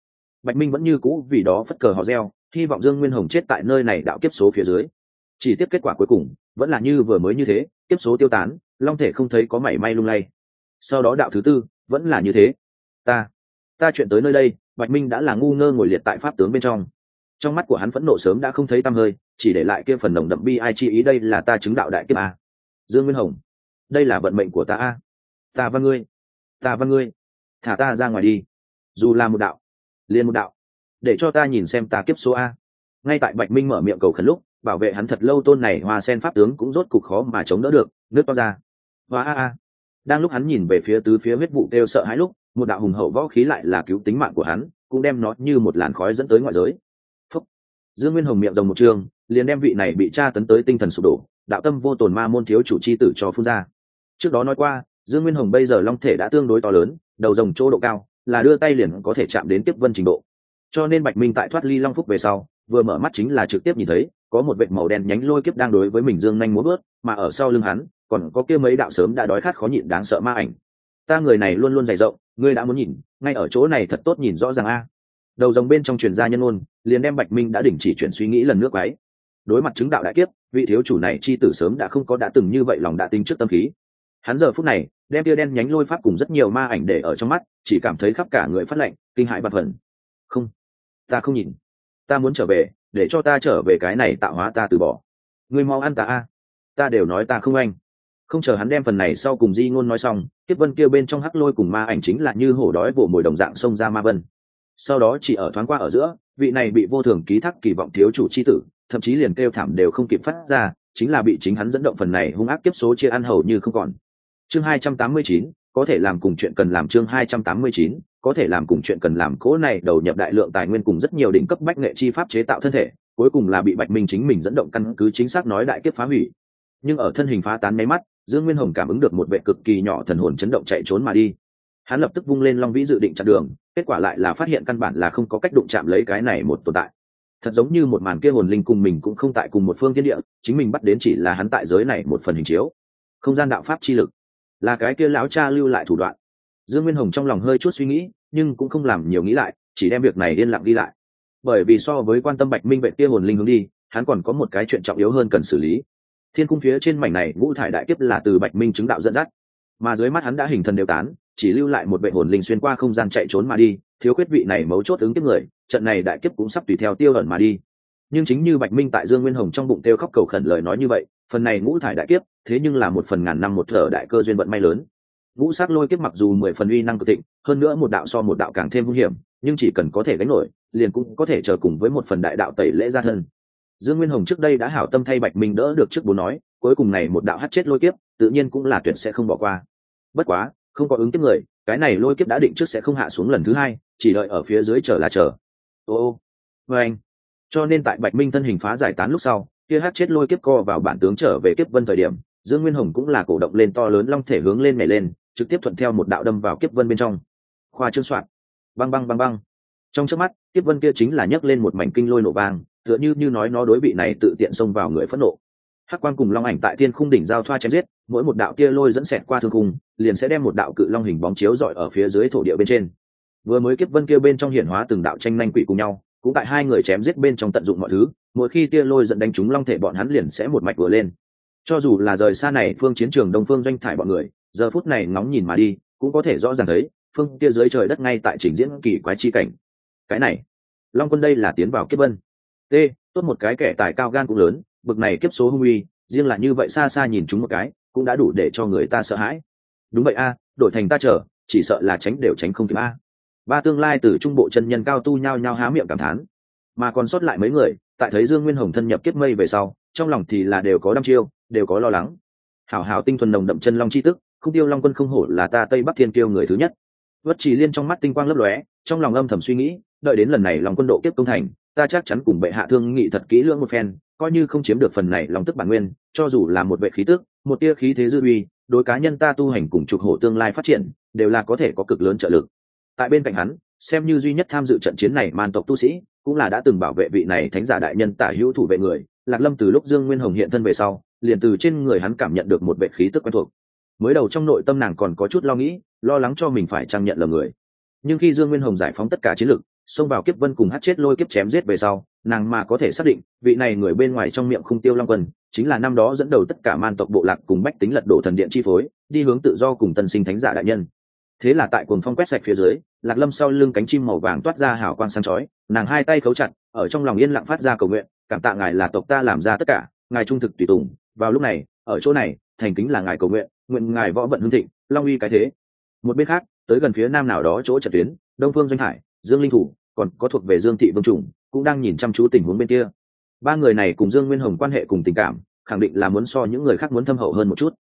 Bạch minh vẫn như cũ vì đó phất cờ họ reo, hy vọng dương nguyên hồng chết tại nơi này đạo kiếp số phía dưới chỉ tiếp kết quả cuối cùng, vẫn là như vừa mới như thế, tiếp số tiêu tán, long thể không thấy có mảy may lung lay. Sau đó đạo thứ tư, vẫn là như thế. Ta ta chuyện tới nơi đây, bạch minh đã là ngu ngơ ngồi liệt tại pháp tướng bên trong. Trong mắt của hắn phẫn nộ sớm đã không thấy tăm hơi, chỉ để lại kia phần nồng đậm bi ai chi ý đây là ta chứng đạo đại kiếp a. Dương nguyên hồng, đây là vận mệnh của ta a. Ta văn ngươi, ta văn ngươi, thả ta ra ngoài đi. Dù là một đạo, liền một đạo, để cho ta nhìn xem ta kiếp số a. Ngay tại bạch minh mở miệng cầu khẩn lúc bảo vệ hắn thật lâu tôn này hoa sen pháp tướng cũng rốt cục khó mà chống đỡ được, nước to ra. Hoa a a. Đang lúc hắn nhìn về phía tứ phía huyết vụ kêu sợ hãi lúc, một đạo hùng hậu võ khí lại là cứu tính mạng của hắn, cũng đem nó như một làn khói dẫn tới ngoại giới. Phúc. dương nguyên hồng miệng rồng một trường, liền đem vị này bị tra tấn tới tinh thần sụp đổ, đạo tâm vô tồn ma môn thiếu chủ c h i tử cho phun ra. Trước đó nói qua, dương nguyên hồng bây giờ long thể đã tương đối to lớn, đầu rồng chỗ độ cao, là đưa tay liền có thể chạm đến tiếp vân trình độ. Cho nên bạch minh tại thoát ly long phúc về sau, vừa mở mắt chính là trực tiếp nhìn thấy có một vệt màu đen nhánh lôi kiếp đang đối với mình dương nhanh muốn bớt mà ở sau lưng hắn, còn có kia mấy đạo sớm đã đói khát khó nhịn đáng sợ ma ảnh. Ta người này luôn luôn dày rộng, ngươi đã muốn nhìn, ngay ở chỗ này thật tốt nhìn rõ ràng a. Đầu dòng bên trong truyền gia nhân ôn liền đem bạch minh đã đình chỉ chuyển suy nghĩ lần nước váy đối mặt chứng đạo đại kiếp, vị thiếu chủ này chi tử sớm đã không có đã từng như vậy lòng đã tính trước tâm khí. Hắn giờ phút này, đem tia đen nhánh lôi pháp cùng rất nhiều ma ảnh để ở trong mắt, chỉ cảm thấy khắp cả người phát lạnh, kinh hại và phần. Không, ta không nhìn. Ta muốn trở về để cho ta trở về cái này tạo hóa ta từ bỏ. Người mau ăn ta a. Ta đều nói ta không anh. Không chờ hắn đem phần này sau cùng di ngôn nói xong, kiếp vân kia bên trong hắc lôi cùng ma ảnh chính là như hổ đói vỗ mồi đồng dạng xông ra ma vân. Sau đó chỉ ở thoáng qua ở giữa, vị này bị vô thường ký thác kỳ vọng thiếu chủ c h i tử, thậm chí liền kêu thảm đều không kịp phát ra, chính là bị chính hắn dẫn động phần này hung ác kiếp số chia ăn hầu như không còn. Chương hai trăm tám mươi chín, có thể làm cùng chuyện cần làm chương hai trăm tám mươi chín có thể làm cùng chuyện cần làm. Cố này đầu nhập đại lượng tài nguyên cùng rất nhiều đỉnh cấp bách nghệ chi pháp chế tạo thân thể, cuối cùng là bị bạch minh chính mình dẫn động căn cứ chính xác nói đại kiếp phá hủy. Nhưng ở thân hình phá tán máy mắt, dương nguyên hồng cảm ứng được một vệ cực kỳ nhỏ thần hồn chấn động chạy trốn mà đi. Hắn lập tức vung lên long vĩ dự định chặn đường, kết quả lại là phát hiện căn bản là không có cách đụng chạm lấy cái này một tồn tại. Thật giống như một màn kia hồn linh cùng mình cũng không tại cùng một phương thiên địa, chính mình bắt đến chỉ là hắn tại giới này một phần hình chiếu. Không gian đạo pháp chi lực, là cái kia lão cha lưu lại thủ đoạn. Dương nguyên hồng trong lòng hơi chút suy nghĩ nhưng cũng không làm nhiều nghĩ lại, chỉ đem việc này yên lặng đi lại. Bởi vì so với quan tâm bạch minh vệ kia hồn linh hướng đi, hắn còn có một cái chuyện trọng yếu hơn cần xử lý. Thiên cung phía trên mảnh này ngũ thải đại kiếp là từ bạch minh chứng đạo dẫn dắt. Mà dưới mắt hắn đã hình thần đều tán, chỉ lưu lại một vệ hồn linh xuyên qua không gian chạy trốn mà đi, thiếu quyết vị này mấu chốt ứng kiếp người, trận này đại kiếp cũng sắp tùy theo tiêu ẩn mà đi. Nhưng chính như bạch minh tại dương nguyên hồng trong bụng tiêu khóc cầu khẩn lời nói như vậy, phần này ngũ thải đại kiếp, thế nhưng là một phần ngàn năm một thở đại cơ duyên vận may lớn ngũ sát lôi kiếp mặc dù mười phần uy năng cực thịnh, hơn nữa một đạo so một đạo càng thêm hung hiểm, nhưng chỉ cần có thể gánh nổi, liền cũng có thể chờ cùng với một phần đại đạo tẩy lễ ra thân. Dương nguyên hồng trước đây đã hảo tâm thay bạch minh đỡ được trước bố nói, cuối cùng này một đạo hát chết lôi kiếp, tự nhiên cũng là tuyệt sẽ không bỏ qua. Bất quá, không có ứng kiếp người, cái này lôi kiếp đã định trước sẽ không hạ xuống lần thứ hai, chỉ đợi ở phía dưới chờ là chờ. Ô ô vê anh. Cho nên tại bạch minh thân hình phá giải tán lúc sau, kia hát chết lôi kiếp co vào bản tướng trở về kiếp vân thời điểm, dương nguyên hồng cũng là cổ động lên to lớn long thể hướng lên nhảy lên trực tiếp thuận theo một đạo đâm vào kiếp vân bên trong. Khoa trương soạn. Băng băng băng băng. Trong trước mắt, kiếp vân kia chính là nhấc lên một mảnh kinh lôi nổ vang, tựa như như nói nó đối vị này tự tiện xông vào người phẫn nộ. Hắc quan cùng long ảnh tại thiên khung đỉnh giao thoa chém giết, mỗi một đạo kia lôi dẫn xẹt qua thương khung, liền sẽ đem một đạo cự long hình bóng chiếu dọi ở phía dưới thổ địa bên trên. Vừa mới kiếp vân kia bên trong hiển hóa từng đạo tranh nhanh quỷ cùng nhau, cũng tại hai người chém giết bên trong tận dụng mọi thứ, mỗi khi tia lôi dẫn đánh chúng long thể bọn hắn liền sẽ một mạch vừa lên. Cho dù là rời xa này phương chiến trường đông phương doanh thải bọn người giờ phút này ngóng nhìn mà đi, cũng có thể rõ ràng thấy, phương kia dưới trời đất ngay tại trình diễn kỳ quái chi cảnh. Cái này, long quân đây là tiến vào kiếp vân. T, tốt một cái kẻ tài cao gan cũng lớn, bực này kiếp số hung uy, riêng là như vậy xa xa nhìn chúng một cái, cũng đã đủ để cho người ta sợ hãi. Đúng vậy a, đổi thành ta chờ, chỉ sợ là tránh đều tránh không kịp a. Ba tương lai từ trung bộ chân nhân cao tu nhao nhao há miệng cảm thán. Mà còn sót lại mấy người, tại thấy dương nguyên hồng thân nhập kiếp mây về sau, trong lòng thì là đều có đăm chiêu, đều có lo lắng. Hảo hảo tinh thuần nồng đậm chân long chi tức không tiêu long quân không hổ là ta tây bắc thiên kiêu người thứ nhất. Vất chỉ liên trong mắt tinh quang lấp lóe, trong lòng âm thầm suy nghĩ, đợi đến lần này lòng quân độ kiếp công thành, ta chắc chắn cùng bệ hạ thương nghị thật kỹ lưỡng một phen, coi như không chiếm được phần này lòng tức bản nguyên, cho dù là một vệ khí tức, một tia khí thế dư uy, đối cá nhân ta tu hành cùng trục hổ tương lai phát triển, đều là có thể có cực lớn trợ lực. Tại bên cạnh hắn, xem như duy nhất tham dự trận chiến này man tộc tu sĩ, cũng là đã từng bảo vệ vị này thánh giả đại nhân tả hữu thủ vệ người, lạc lâm từ lúc dương nguyên hồng hiện thân về sau, liền từ trên người hắn cảm nhận được một vệ khí tức quen thuộc mới đầu trong nội tâm nàng còn có chút lo nghĩ, lo lắng cho mình phải trang nhận lầm người. Nhưng khi dương nguyên hồng giải phóng tất cả chiến lực, xông vào kiếp vân cùng hát chết lôi kiếp chém giết về sau, nàng mà có thể xác định, vị này người bên ngoài trong miệng khung tiêu long quân, chính là năm đó dẫn đầu tất cả man tộc bộ lạc cùng bách tính lật đổ thần điện chi phối, đi hướng tự do cùng tân sinh thánh giả đại nhân. Thế là tại cuồng phong quét sạch phía dưới, lạc lâm sau lưng cánh chim màu vàng toát ra hào quang sáng chói, nàng hai tay khấu chặt, ở trong lòng yên lặng phát ra cầu nguyện, cảm tạ ngài là tộc ta làm ra tất cả, ngài trung thực tùy tùng. Vào lúc này, ở chỗ này, thành kính là ngài cầu nguyện nguyện ngài võ vận hưng thịnh, long uy cái thế. Một bên khác, tới gần phía nam nào đó chỗ trận tuyến, đông phương doanh hải, dương linh thủ, còn có thuộc về dương thị vương trùng cũng đang nhìn chăm chú tình huống bên kia. Ba người này cùng dương nguyên hồng quan hệ cùng tình cảm, khẳng định là muốn so những người khác muốn thâm hậu hơn một chút.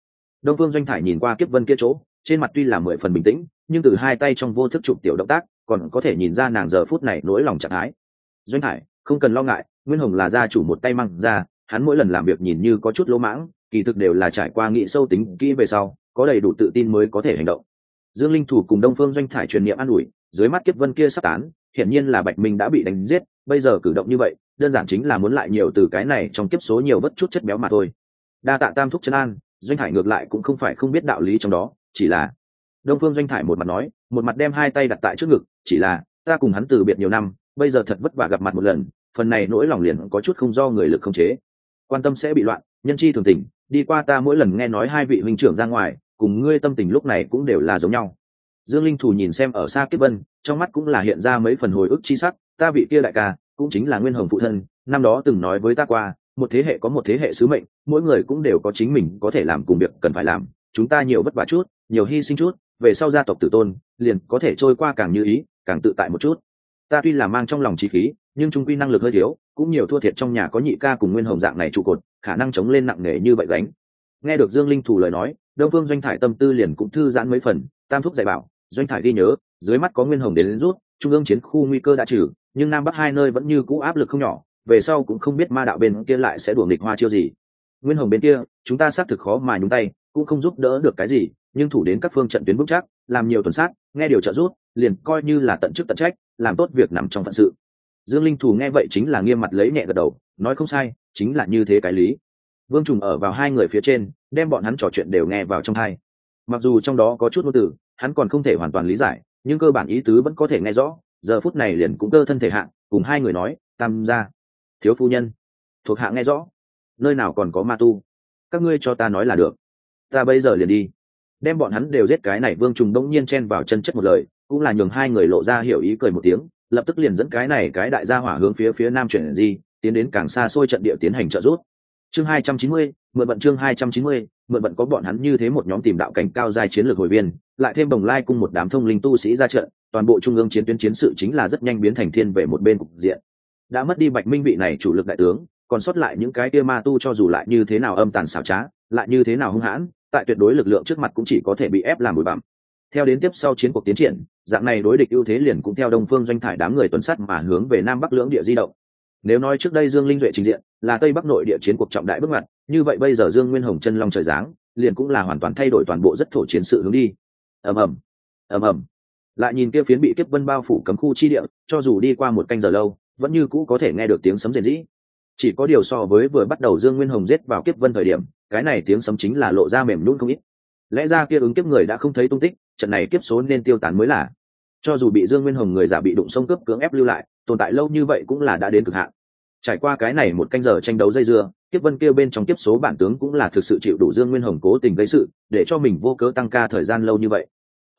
Đông phương doanh thải nhìn qua kiếp vân kia chỗ, trên mặt tuy là mười phần bình tĩnh, nhưng từ hai tay trong vô thức chụp tiểu động tác, còn có thể nhìn ra nàng giờ phút này nỗi lòng trạng thái. Doanh thải không cần lo ngại, nguyên hồng là gia chủ một tay măng ra, hắn mỗi lần làm việc nhìn như có chút lỗ mãng kỳ thực đều là trải qua nghị sâu tính kỹ về sau, có đầy đủ tự tin mới có thể hành động. Dương linh thủ cùng đông phương doanh thải truyền niệm an ủi, dưới mắt kiếp vân kia sắp tán, hiển nhiên là bạch minh đã bị đánh giết, bây giờ cử động như vậy, đơn giản chính là muốn lại nhiều từ cái này trong kiếp số nhiều vất chút chất béo mà thôi. Đa tạ tam thúc chân an, doanh thải ngược lại cũng không phải không biết đạo lý trong đó, chỉ là đông phương doanh thải một mặt nói, một mặt đem hai tay đặt tại trước ngực, chỉ là, ta cùng hắn từ biệt nhiều năm, bây giờ thật vất vả gặp mặt một lần, phần này nỗi lòng liền có chút không do người lực không chế. Quan tâm sẽ bị loạn, nhân chi thường tình đi qua ta mỗi lần nghe nói hai vị huynh trưởng ra ngoài, cùng ngươi tâm tình lúc này cũng đều là giống nhau. Dương linh thù nhìn xem ở xa kiếp vân, trong mắt cũng là hiện ra mấy phần hồi ức chi sắc, ta vị kia đại ca, cũng chính là nguyên hồng phụ thân, năm đó từng nói với ta qua, một thế hệ có một thế hệ sứ mệnh, mỗi người cũng đều có chính mình có thể làm cùng việc cần phải làm, chúng ta nhiều vất vả chút, nhiều hy sinh chút, về sau gia tộc tử tôn, liền có thể trôi qua càng như ý, càng tự tại một chút. Ta tuy là mang trong lòng trí khí, nhưng trung quy năng lực hơi thiếu, cũng nhiều thua thiệt trong nhà có nhị ca cùng nguyên hồng dạng này trụ cột khả năng chống lên nặng nề như vậy gánh. Nghe được dương linh thủ lời nói đông phương doanh thải tâm tư liền cũng thư giãn mấy phần tam thúc dạy bảo doanh thải ghi nhớ dưới mắt có nguyên hồng đến, đến rút trung ương chiến khu nguy cơ đã trừ nhưng nam bắc hai nơi vẫn như cũ áp lực không nhỏ về sau cũng không biết ma đạo bên kia lại sẽ đuổi nghịch hoa chiêu gì. Nguyên hồng bên kia chúng ta xác thực khó mà nhúng tay cũng không giúp đỡ được cái gì nhưng thủ đến các phương trận tuyến vững chắc làm nhiều tuần sát nghe điều trợ rút, liền coi như là tận chức tận trách làm tốt việc nằm trong phận sự. Dương linh thù nghe vậy chính là nghiêm mặt lấy nhẹ gật đầu nói không sai chính là như thế cái lý. Vương trùng ở vào hai người phía trên, đem bọn hắn trò chuyện đều nghe vào trong hai. Mặc dù trong đó có chút ngôn từ, hắn còn không thể hoàn toàn lý giải, nhưng cơ bản ý tứ vẫn có thể nghe rõ, giờ phút này liền cũng cơ thân thể hạng cùng hai người nói, tam gia, thiếu phu nhân. Thuộc hạ nghe rõ, nơi nào còn có ma tu? Các ngươi cho ta nói là được. Ta bây giờ liền đi. Đem bọn hắn đều giết cái này, vương trùng đông nhiên chen vào chân chất một lời, cũng là nhường hai người lộ ra hiểu ý cười một tiếng, lập tức liền dẫn cái này cái đại gia hỏa hướng phía phía nam chuyển di tiến đến càng xa xôi trận địa tiến hành trợ giúp. Chương hai trăm chín mươi, mượn vận chương hai trăm chín mươi, mượn vận có bọn hắn như thế một nhóm tìm đạo cảnh cao giai chiến lược hồi viên, lại thêm bồng lai cùng một đám thông linh tu sĩ ra trận, toàn bộ trung ương chiến tuyến chiến sự chính là rất nhanh biến thành thiên về một bên cục diện. Đã mất đi bạch minh vị này chủ lực đại tướng, còn sót lại những cái kia ma tu cho dù lại như thế nào âm tàn xảo trá, lại như thế nào hung hãn, tại tuyệt đối lực lượng trước mặt cũng chỉ có thể bị ép làm bụi bặm. Theo đến tiếp sau chiến cuộc tiến triển, dạng này đối địch ưu thế liền cũng theo đông phương doanh thải đám người tuần sắt mà hướng về nam bắc lưỡng địa di động nếu nói trước đây dương linh duệ trình diện, là tây bắc nội địa chiến cuộc trọng đại bước ngoặt, như vậy bây giờ dương nguyên hồng chân long trời giáng, liền cũng là hoàn toàn thay đổi toàn bộ rất thổ chiến sự hướng đi. Ầm ầm ầm ầm. Lại nhìn kia phiến bị kiếp vân bao phủ cấm khu chi địa, cho dù đi qua một canh giờ lâu, vẫn như cũ có thể nghe được tiếng sấm rền rĩ. Chỉ có điều so với vừa bắt đầu dương nguyên hồng giết vào kiếp vân thời điểm, cái này tiếng sấm chính là lộ ra mềm nhún không ít. Lẽ ra kia ứng kiếp người đã không thấy tung tích, trận này kiếp số nên tiêu tán mới là cho dù bị dương nguyên hồng người giả bị đụng sông cướp cưỡng ép lưu lại, tồn tại lâu như vậy cũng là đã đến cực hạn. Trải qua cái này một canh giờ tranh đấu dây dưa, kiếp vân kêu bên trong kiếp số bản tướng cũng là thực sự chịu đủ dương nguyên hồng cố tình gây sự, để cho mình vô cớ tăng ca thời gian lâu như vậy.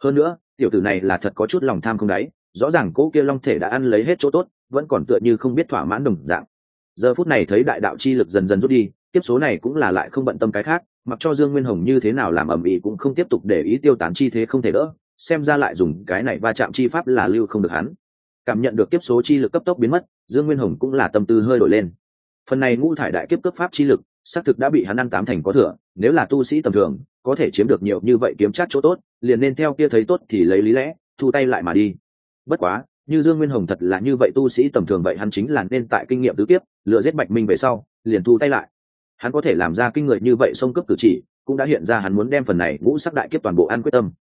Hơn nữa, tiểu tử này là thật có chút lòng tham không đáy, rõ ràng cố kia long thể đã ăn lấy hết chỗ tốt, vẫn còn tựa như không biết thỏa mãn đồng dạng. Giờ phút này thấy đại đạo chi lực dần dần rút đi tiếp số này cũng là lại không bận tâm cái khác, mặc cho dương nguyên hồng như thế nào làm ầm ĩ cũng không tiếp tục để ý tiêu tán chi thế không thể đỡ xem ra lại dùng cái này va chạm chi pháp là lưu không được hắn. Cảm nhận được kiếp số chi lực cấp tốc biến mất, dương nguyên hồng cũng là tâm tư hơi đổi lên. Phần này ngũ thải đại kiếp cấp pháp chi lực, xác thực đã bị hắn ăn tám thành có thừa, nếu là tu sĩ tầm thường, có thể chiếm được nhiều như vậy kiếm chắc chỗ tốt, liền nên theo kia thấy tốt thì lấy lý lẽ, thu tay lại mà đi. Bất quá, như dương nguyên hồng thật là như vậy tu sĩ tầm thường vậy hắn chính là nên tại kinh nghiệm tứ kiếp lựa giết bạch minh về sau, liền thu tay lại. Hắn có thể làm ra kinh người như vậy xông cấp cử chỉ, cũng đã hiện ra hắn muốn đem phần này ngũ sắc đại kiếp toàn bộ ăn quyết tâm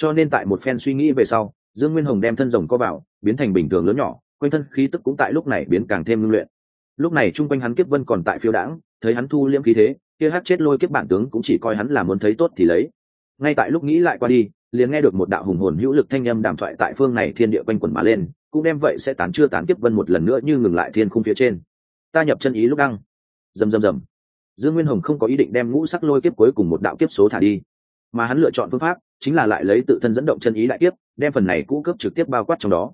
cho nên tại một phen suy nghĩ về sau, dương nguyên hồng đem thân rồng co vào, biến thành bình thường lớn nhỏ, quanh thân khí tức cũng tại lúc này biến càng thêm ngưng luyện. Lúc này chung quanh hắn kiếp vân còn tại phiêu đãng, thấy hắn thu liễm khí thế, kia hát chết lôi kiếp bản tướng cũng chỉ coi hắn là muốn thấy tốt thì lấy. Ngay tại lúc nghĩ lại qua đi, liền nghe được một đạo hùng hồn hữu lực thanh âm đàm thoại tại phương này thiên địa quanh quẩn mà lên, cũng đem vậy sẽ tán chưa tán kiếp vân một lần nữa như ngừng lại thiên khung phía trên. Ta nhập chân ý lúc đăng. Rầm rầm rầm. Dương nguyên hồng không có ý định đem ngũ sắc lôi kiếp cuối cùng một đạo kiếp số thả đi, mà hắn lựa chọn phương pháp chính là lại lấy tự thân dẫn động chân ý đại kiếp, đem phần này cũ cấp trực tiếp bao quát trong đó.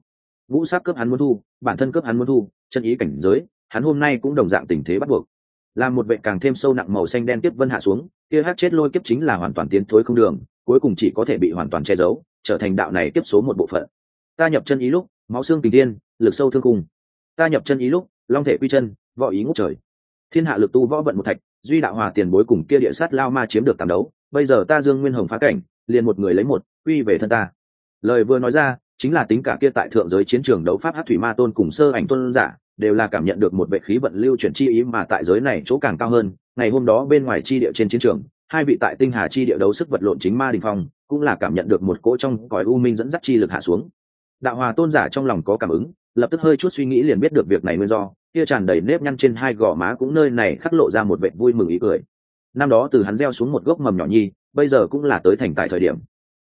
Ngũ sắc cấp hắn muốn thu, bản thân cấp hắn muốn thu, chân ý cảnh giới, hắn hôm nay cũng đồng dạng tình thế bắt buộc. Làm một vệ càng thêm sâu nặng màu xanh đen tiếp vân hạ xuống, kia hát chết lôi kiếp chính là hoàn toàn tiến thối không đường, cuối cùng chỉ có thể bị hoàn toàn che giấu, trở thành đạo này tiếp số một bộ phận. Ta nhập chân ý lúc, máu xương tình tiên lực sâu thương cùng ta nhập chân ý lúc, long thể quy chân, võ ý ngút trời. Thiên hạ lực tu võ vận một thạch, duy đạo hòa tiền bối cùng kia địa sát lao ma chiếm được tạm đấu, bây giờ ta dương nguyên hồng phá cảnh liền một người lấy một, quy về thân ta. Lời vừa nói ra, chính là tính cả kia tại thượng giới chiến trường đấu pháp hát thủy ma tôn cùng sơ ảnh tôn giả, đều là cảm nhận được một vệ khí vận lưu chuyển chi ý mà tại giới này chỗ càng cao hơn. Ngày hôm đó bên ngoài chi địa trên chiến trường, hai vị tại tinh hà chi địa đấu sức vật lộn chính ma đình phong, cũng là cảm nhận được một cỗ trong cõi u minh dẫn dắt chi lực hạ xuống. Đạo hòa tôn giả trong lòng có cảm ứng, lập tức hơi chút suy nghĩ liền biết được việc này nguyên do, kia tràn đầy nếp nhăn trên hai gò má cũng nơi này khắc lộ ra một vệ vui mừng ý cười. Năm đó từ hắn gieo xuống một gốc mầm nhỏ nhi bây giờ cũng là tới thành tại thời điểm.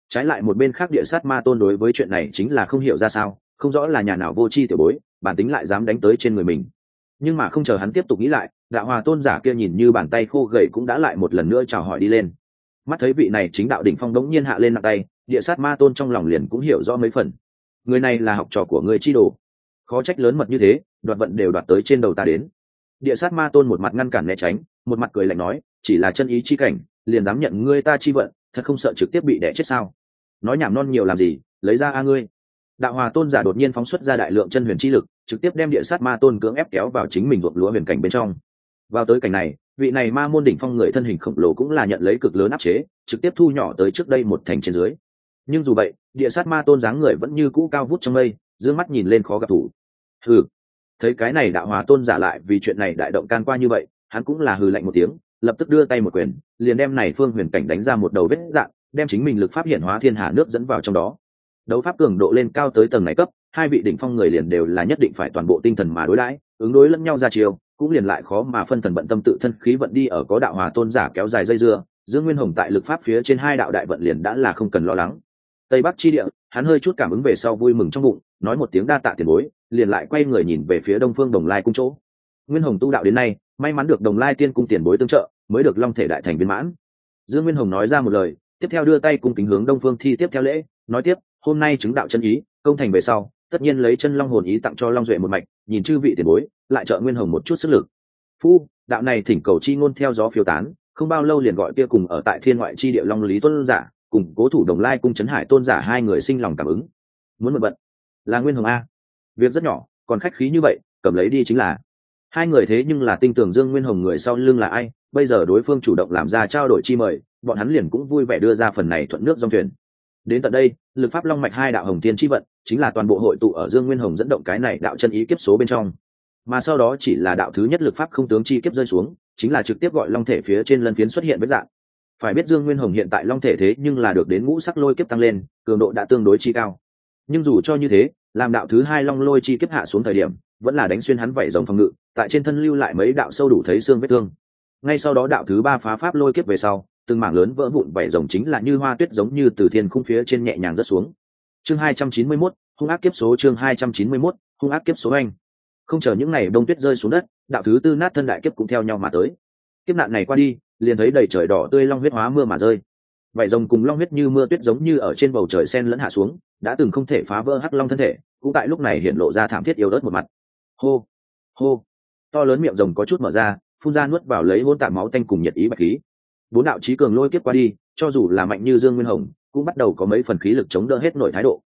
Trái lại một bên khác địa sát ma tôn đối với chuyện này chính là không hiểu ra sao, không rõ là nhà nào vô tri tiểu bối, bản tính lại dám đánh tới trên người mình. Nhưng mà không chờ hắn tiếp tục nghĩ lại, đạo hòa tôn giả kia nhìn như bàn tay khô gầy cũng đã lại một lần nữa chào hỏi đi lên. Mắt thấy vị này chính đạo đỉnh phong đống nhiên hạ lên nặng tay, địa sát ma tôn trong lòng liền cũng hiểu rõ mấy phần. Người này là học trò của người chi đồ. Khó trách lớn mật như thế, đoạt vận đều đoạt tới trên đầu ta đến. Địa sát ma tôn một mặt ngăn cản né tránh, một mặt cười lạnh nói, chỉ là chân ý chi cảnh liền dám nhận ngươi ta chi vận, thật không sợ trực tiếp bị đẻ chết sao? Nói nhảm non nhiều làm gì, lấy ra a ngươi. Đạo hòa tôn giả đột nhiên phóng xuất ra đại lượng chân huyền chi lực, trực tiếp đem địa sát ma tôn cưỡng ép kéo vào chính mình ruộng lúa huyền cảnh bên trong. Vào tới cảnh này, vị này ma môn đỉnh phong người thân hình khổng lồ cũng là nhận lấy cực lớn áp chế, trực tiếp thu nhỏ tới trước đây một thành trên dưới. Nhưng dù vậy, địa sát ma tôn dáng người vẫn như cũ cao vút trong mây d mắt nhìn lên khó gặp thủ. Hừ. Thấy cái này đạo hòa tôn giả lại vì chuyện này đại động can qua như vậy, hắn cũng là hừ lạnh một tiếng lập tức đưa tay một quyền, liền đem này phương huyền cảnh đánh ra một đầu vết dạng, đem chính mình lực pháp hiển hóa thiên hà nước dẫn vào trong đó. Đấu pháp cường độ lên cao tới tầng này cấp, hai vị đỉnh phong người liền đều là nhất định phải toàn bộ tinh thần mà đối đãi, ứng đối lẫn nhau ra chiều, cũng liền lại khó mà phân thần bận tâm tự thân khí vận đi ở có đạo hòa tôn giả kéo dài dây dưa, dương nguyên hồng tại lực pháp phía trên hai đạo đại vận liền đã là không cần lo lắng. Tây bắc chi địa, hắn hơi chút cảm ứng về sau vui mừng trong bụng, nói một tiếng đa tạ tiền bối, liền lại quay người nhìn về phía đông phương đồng lai cung chỗ. Nguyên hồng tu đạo đến nay may mắn được đồng lai tiên cung tiền bối tương trợ, mới được long thể đại thành viên mãn. Dương nguyên hồng nói ra một lời, tiếp theo đưa tay cung kính hướng đông phương thi tiếp theo lễ, nói tiếp, hôm nay chứng đạo chân ý, công thành về sau, tất nhiên lấy chân long hồn ý tặng cho long duệ một mạch, nhìn chư vị tiền bối, lại trợ nguyên hồng một chút sức lực. Phu, đạo này thỉnh cầu chi ngôn theo gió phiêu tán, không bao lâu liền gọi kia cùng ở tại thiên ngoại chi địa long lý tôn giả, cùng cố thủ đồng lai cung trấn hải tôn giả hai người sinh lòng cảm ứng. Muốn một bận. Là nguyên hồng a. Việc rất nhỏ, còn khách khí như vậy, cầm lấy đi chính là hai người thế nhưng là tinh tường dương nguyên hồng người sau lưng là ai, bây giờ đối phương chủ động làm ra trao đổi chi mời, bọn hắn liền cũng vui vẻ đưa ra phần này thuận nước dòng thuyền. Đến tận đây, lực pháp long mạch hai đạo hồng tiên chi vận, chính là toàn bộ hội tụ ở dương nguyên hồng dẫn động cái này đạo chân ý kiếp số bên trong. Mà sau đó chỉ là đạo thứ nhất lực pháp không tướng chi kiếp rơi xuống, chính là trực tiếp gọi long thể phía trên lân phiến xuất hiện với dạng. Phải biết dương nguyên hồng hiện tại long thể thế nhưng là được đến ngũ sắc lôi kiếp tăng lên, cường độ đã tương đối chi cao. Nhưng dù cho như thế, làm đạo thứ hai long lôi chi kiếp hạ xuống thời điểm vẫn là đánh xuyên hắn vảy dòng phòng ngự tại trên thân lưu lại mấy đạo sâu đủ thấy xương vết thương. Ngay sau đó đạo thứ ba phá pháp lôi kiếp về sau từng mảng lớn vỡ vụn vảy rồng chính là như hoa tuyết giống như từ thiên khung phía trên nhẹ nhàng rớt xuống. Chương hai trăm chín mươi 291, hung ác kiếp số chương hai trăm chín mươi 291, hung ác kiếp số anh. Không chờ những ngày đông tuyết rơi xuống đất đạo thứ tư nát thân đại kiếp cũng theo nhau mà tới. Kiếp nạn này qua đi liền thấy đầy trời đỏ tươi long huyết hóa mưa mà rơi. Vảy rồng cùng long huyết như mưa tuyết giống như ở trên bầu trời sen lẫn hạ xuống đã từng không thể phá vỡ hắc long thân thể cũng tại lúc này hiện lộ ra thảm thiết yếu ớt một mặt hô hô. To lớn miệng rồng có chút mở ra, phun ra nuốt vào lấy hôn tạp máu tanh cùng nhiệt ý bạch khí. Bốn đạo trí cường lôi kiếp qua đi, cho dù là mạnh như dương nguyên hồng, cũng bắt đầu có mấy phần khí lực chống đỡ hết nội thái độ.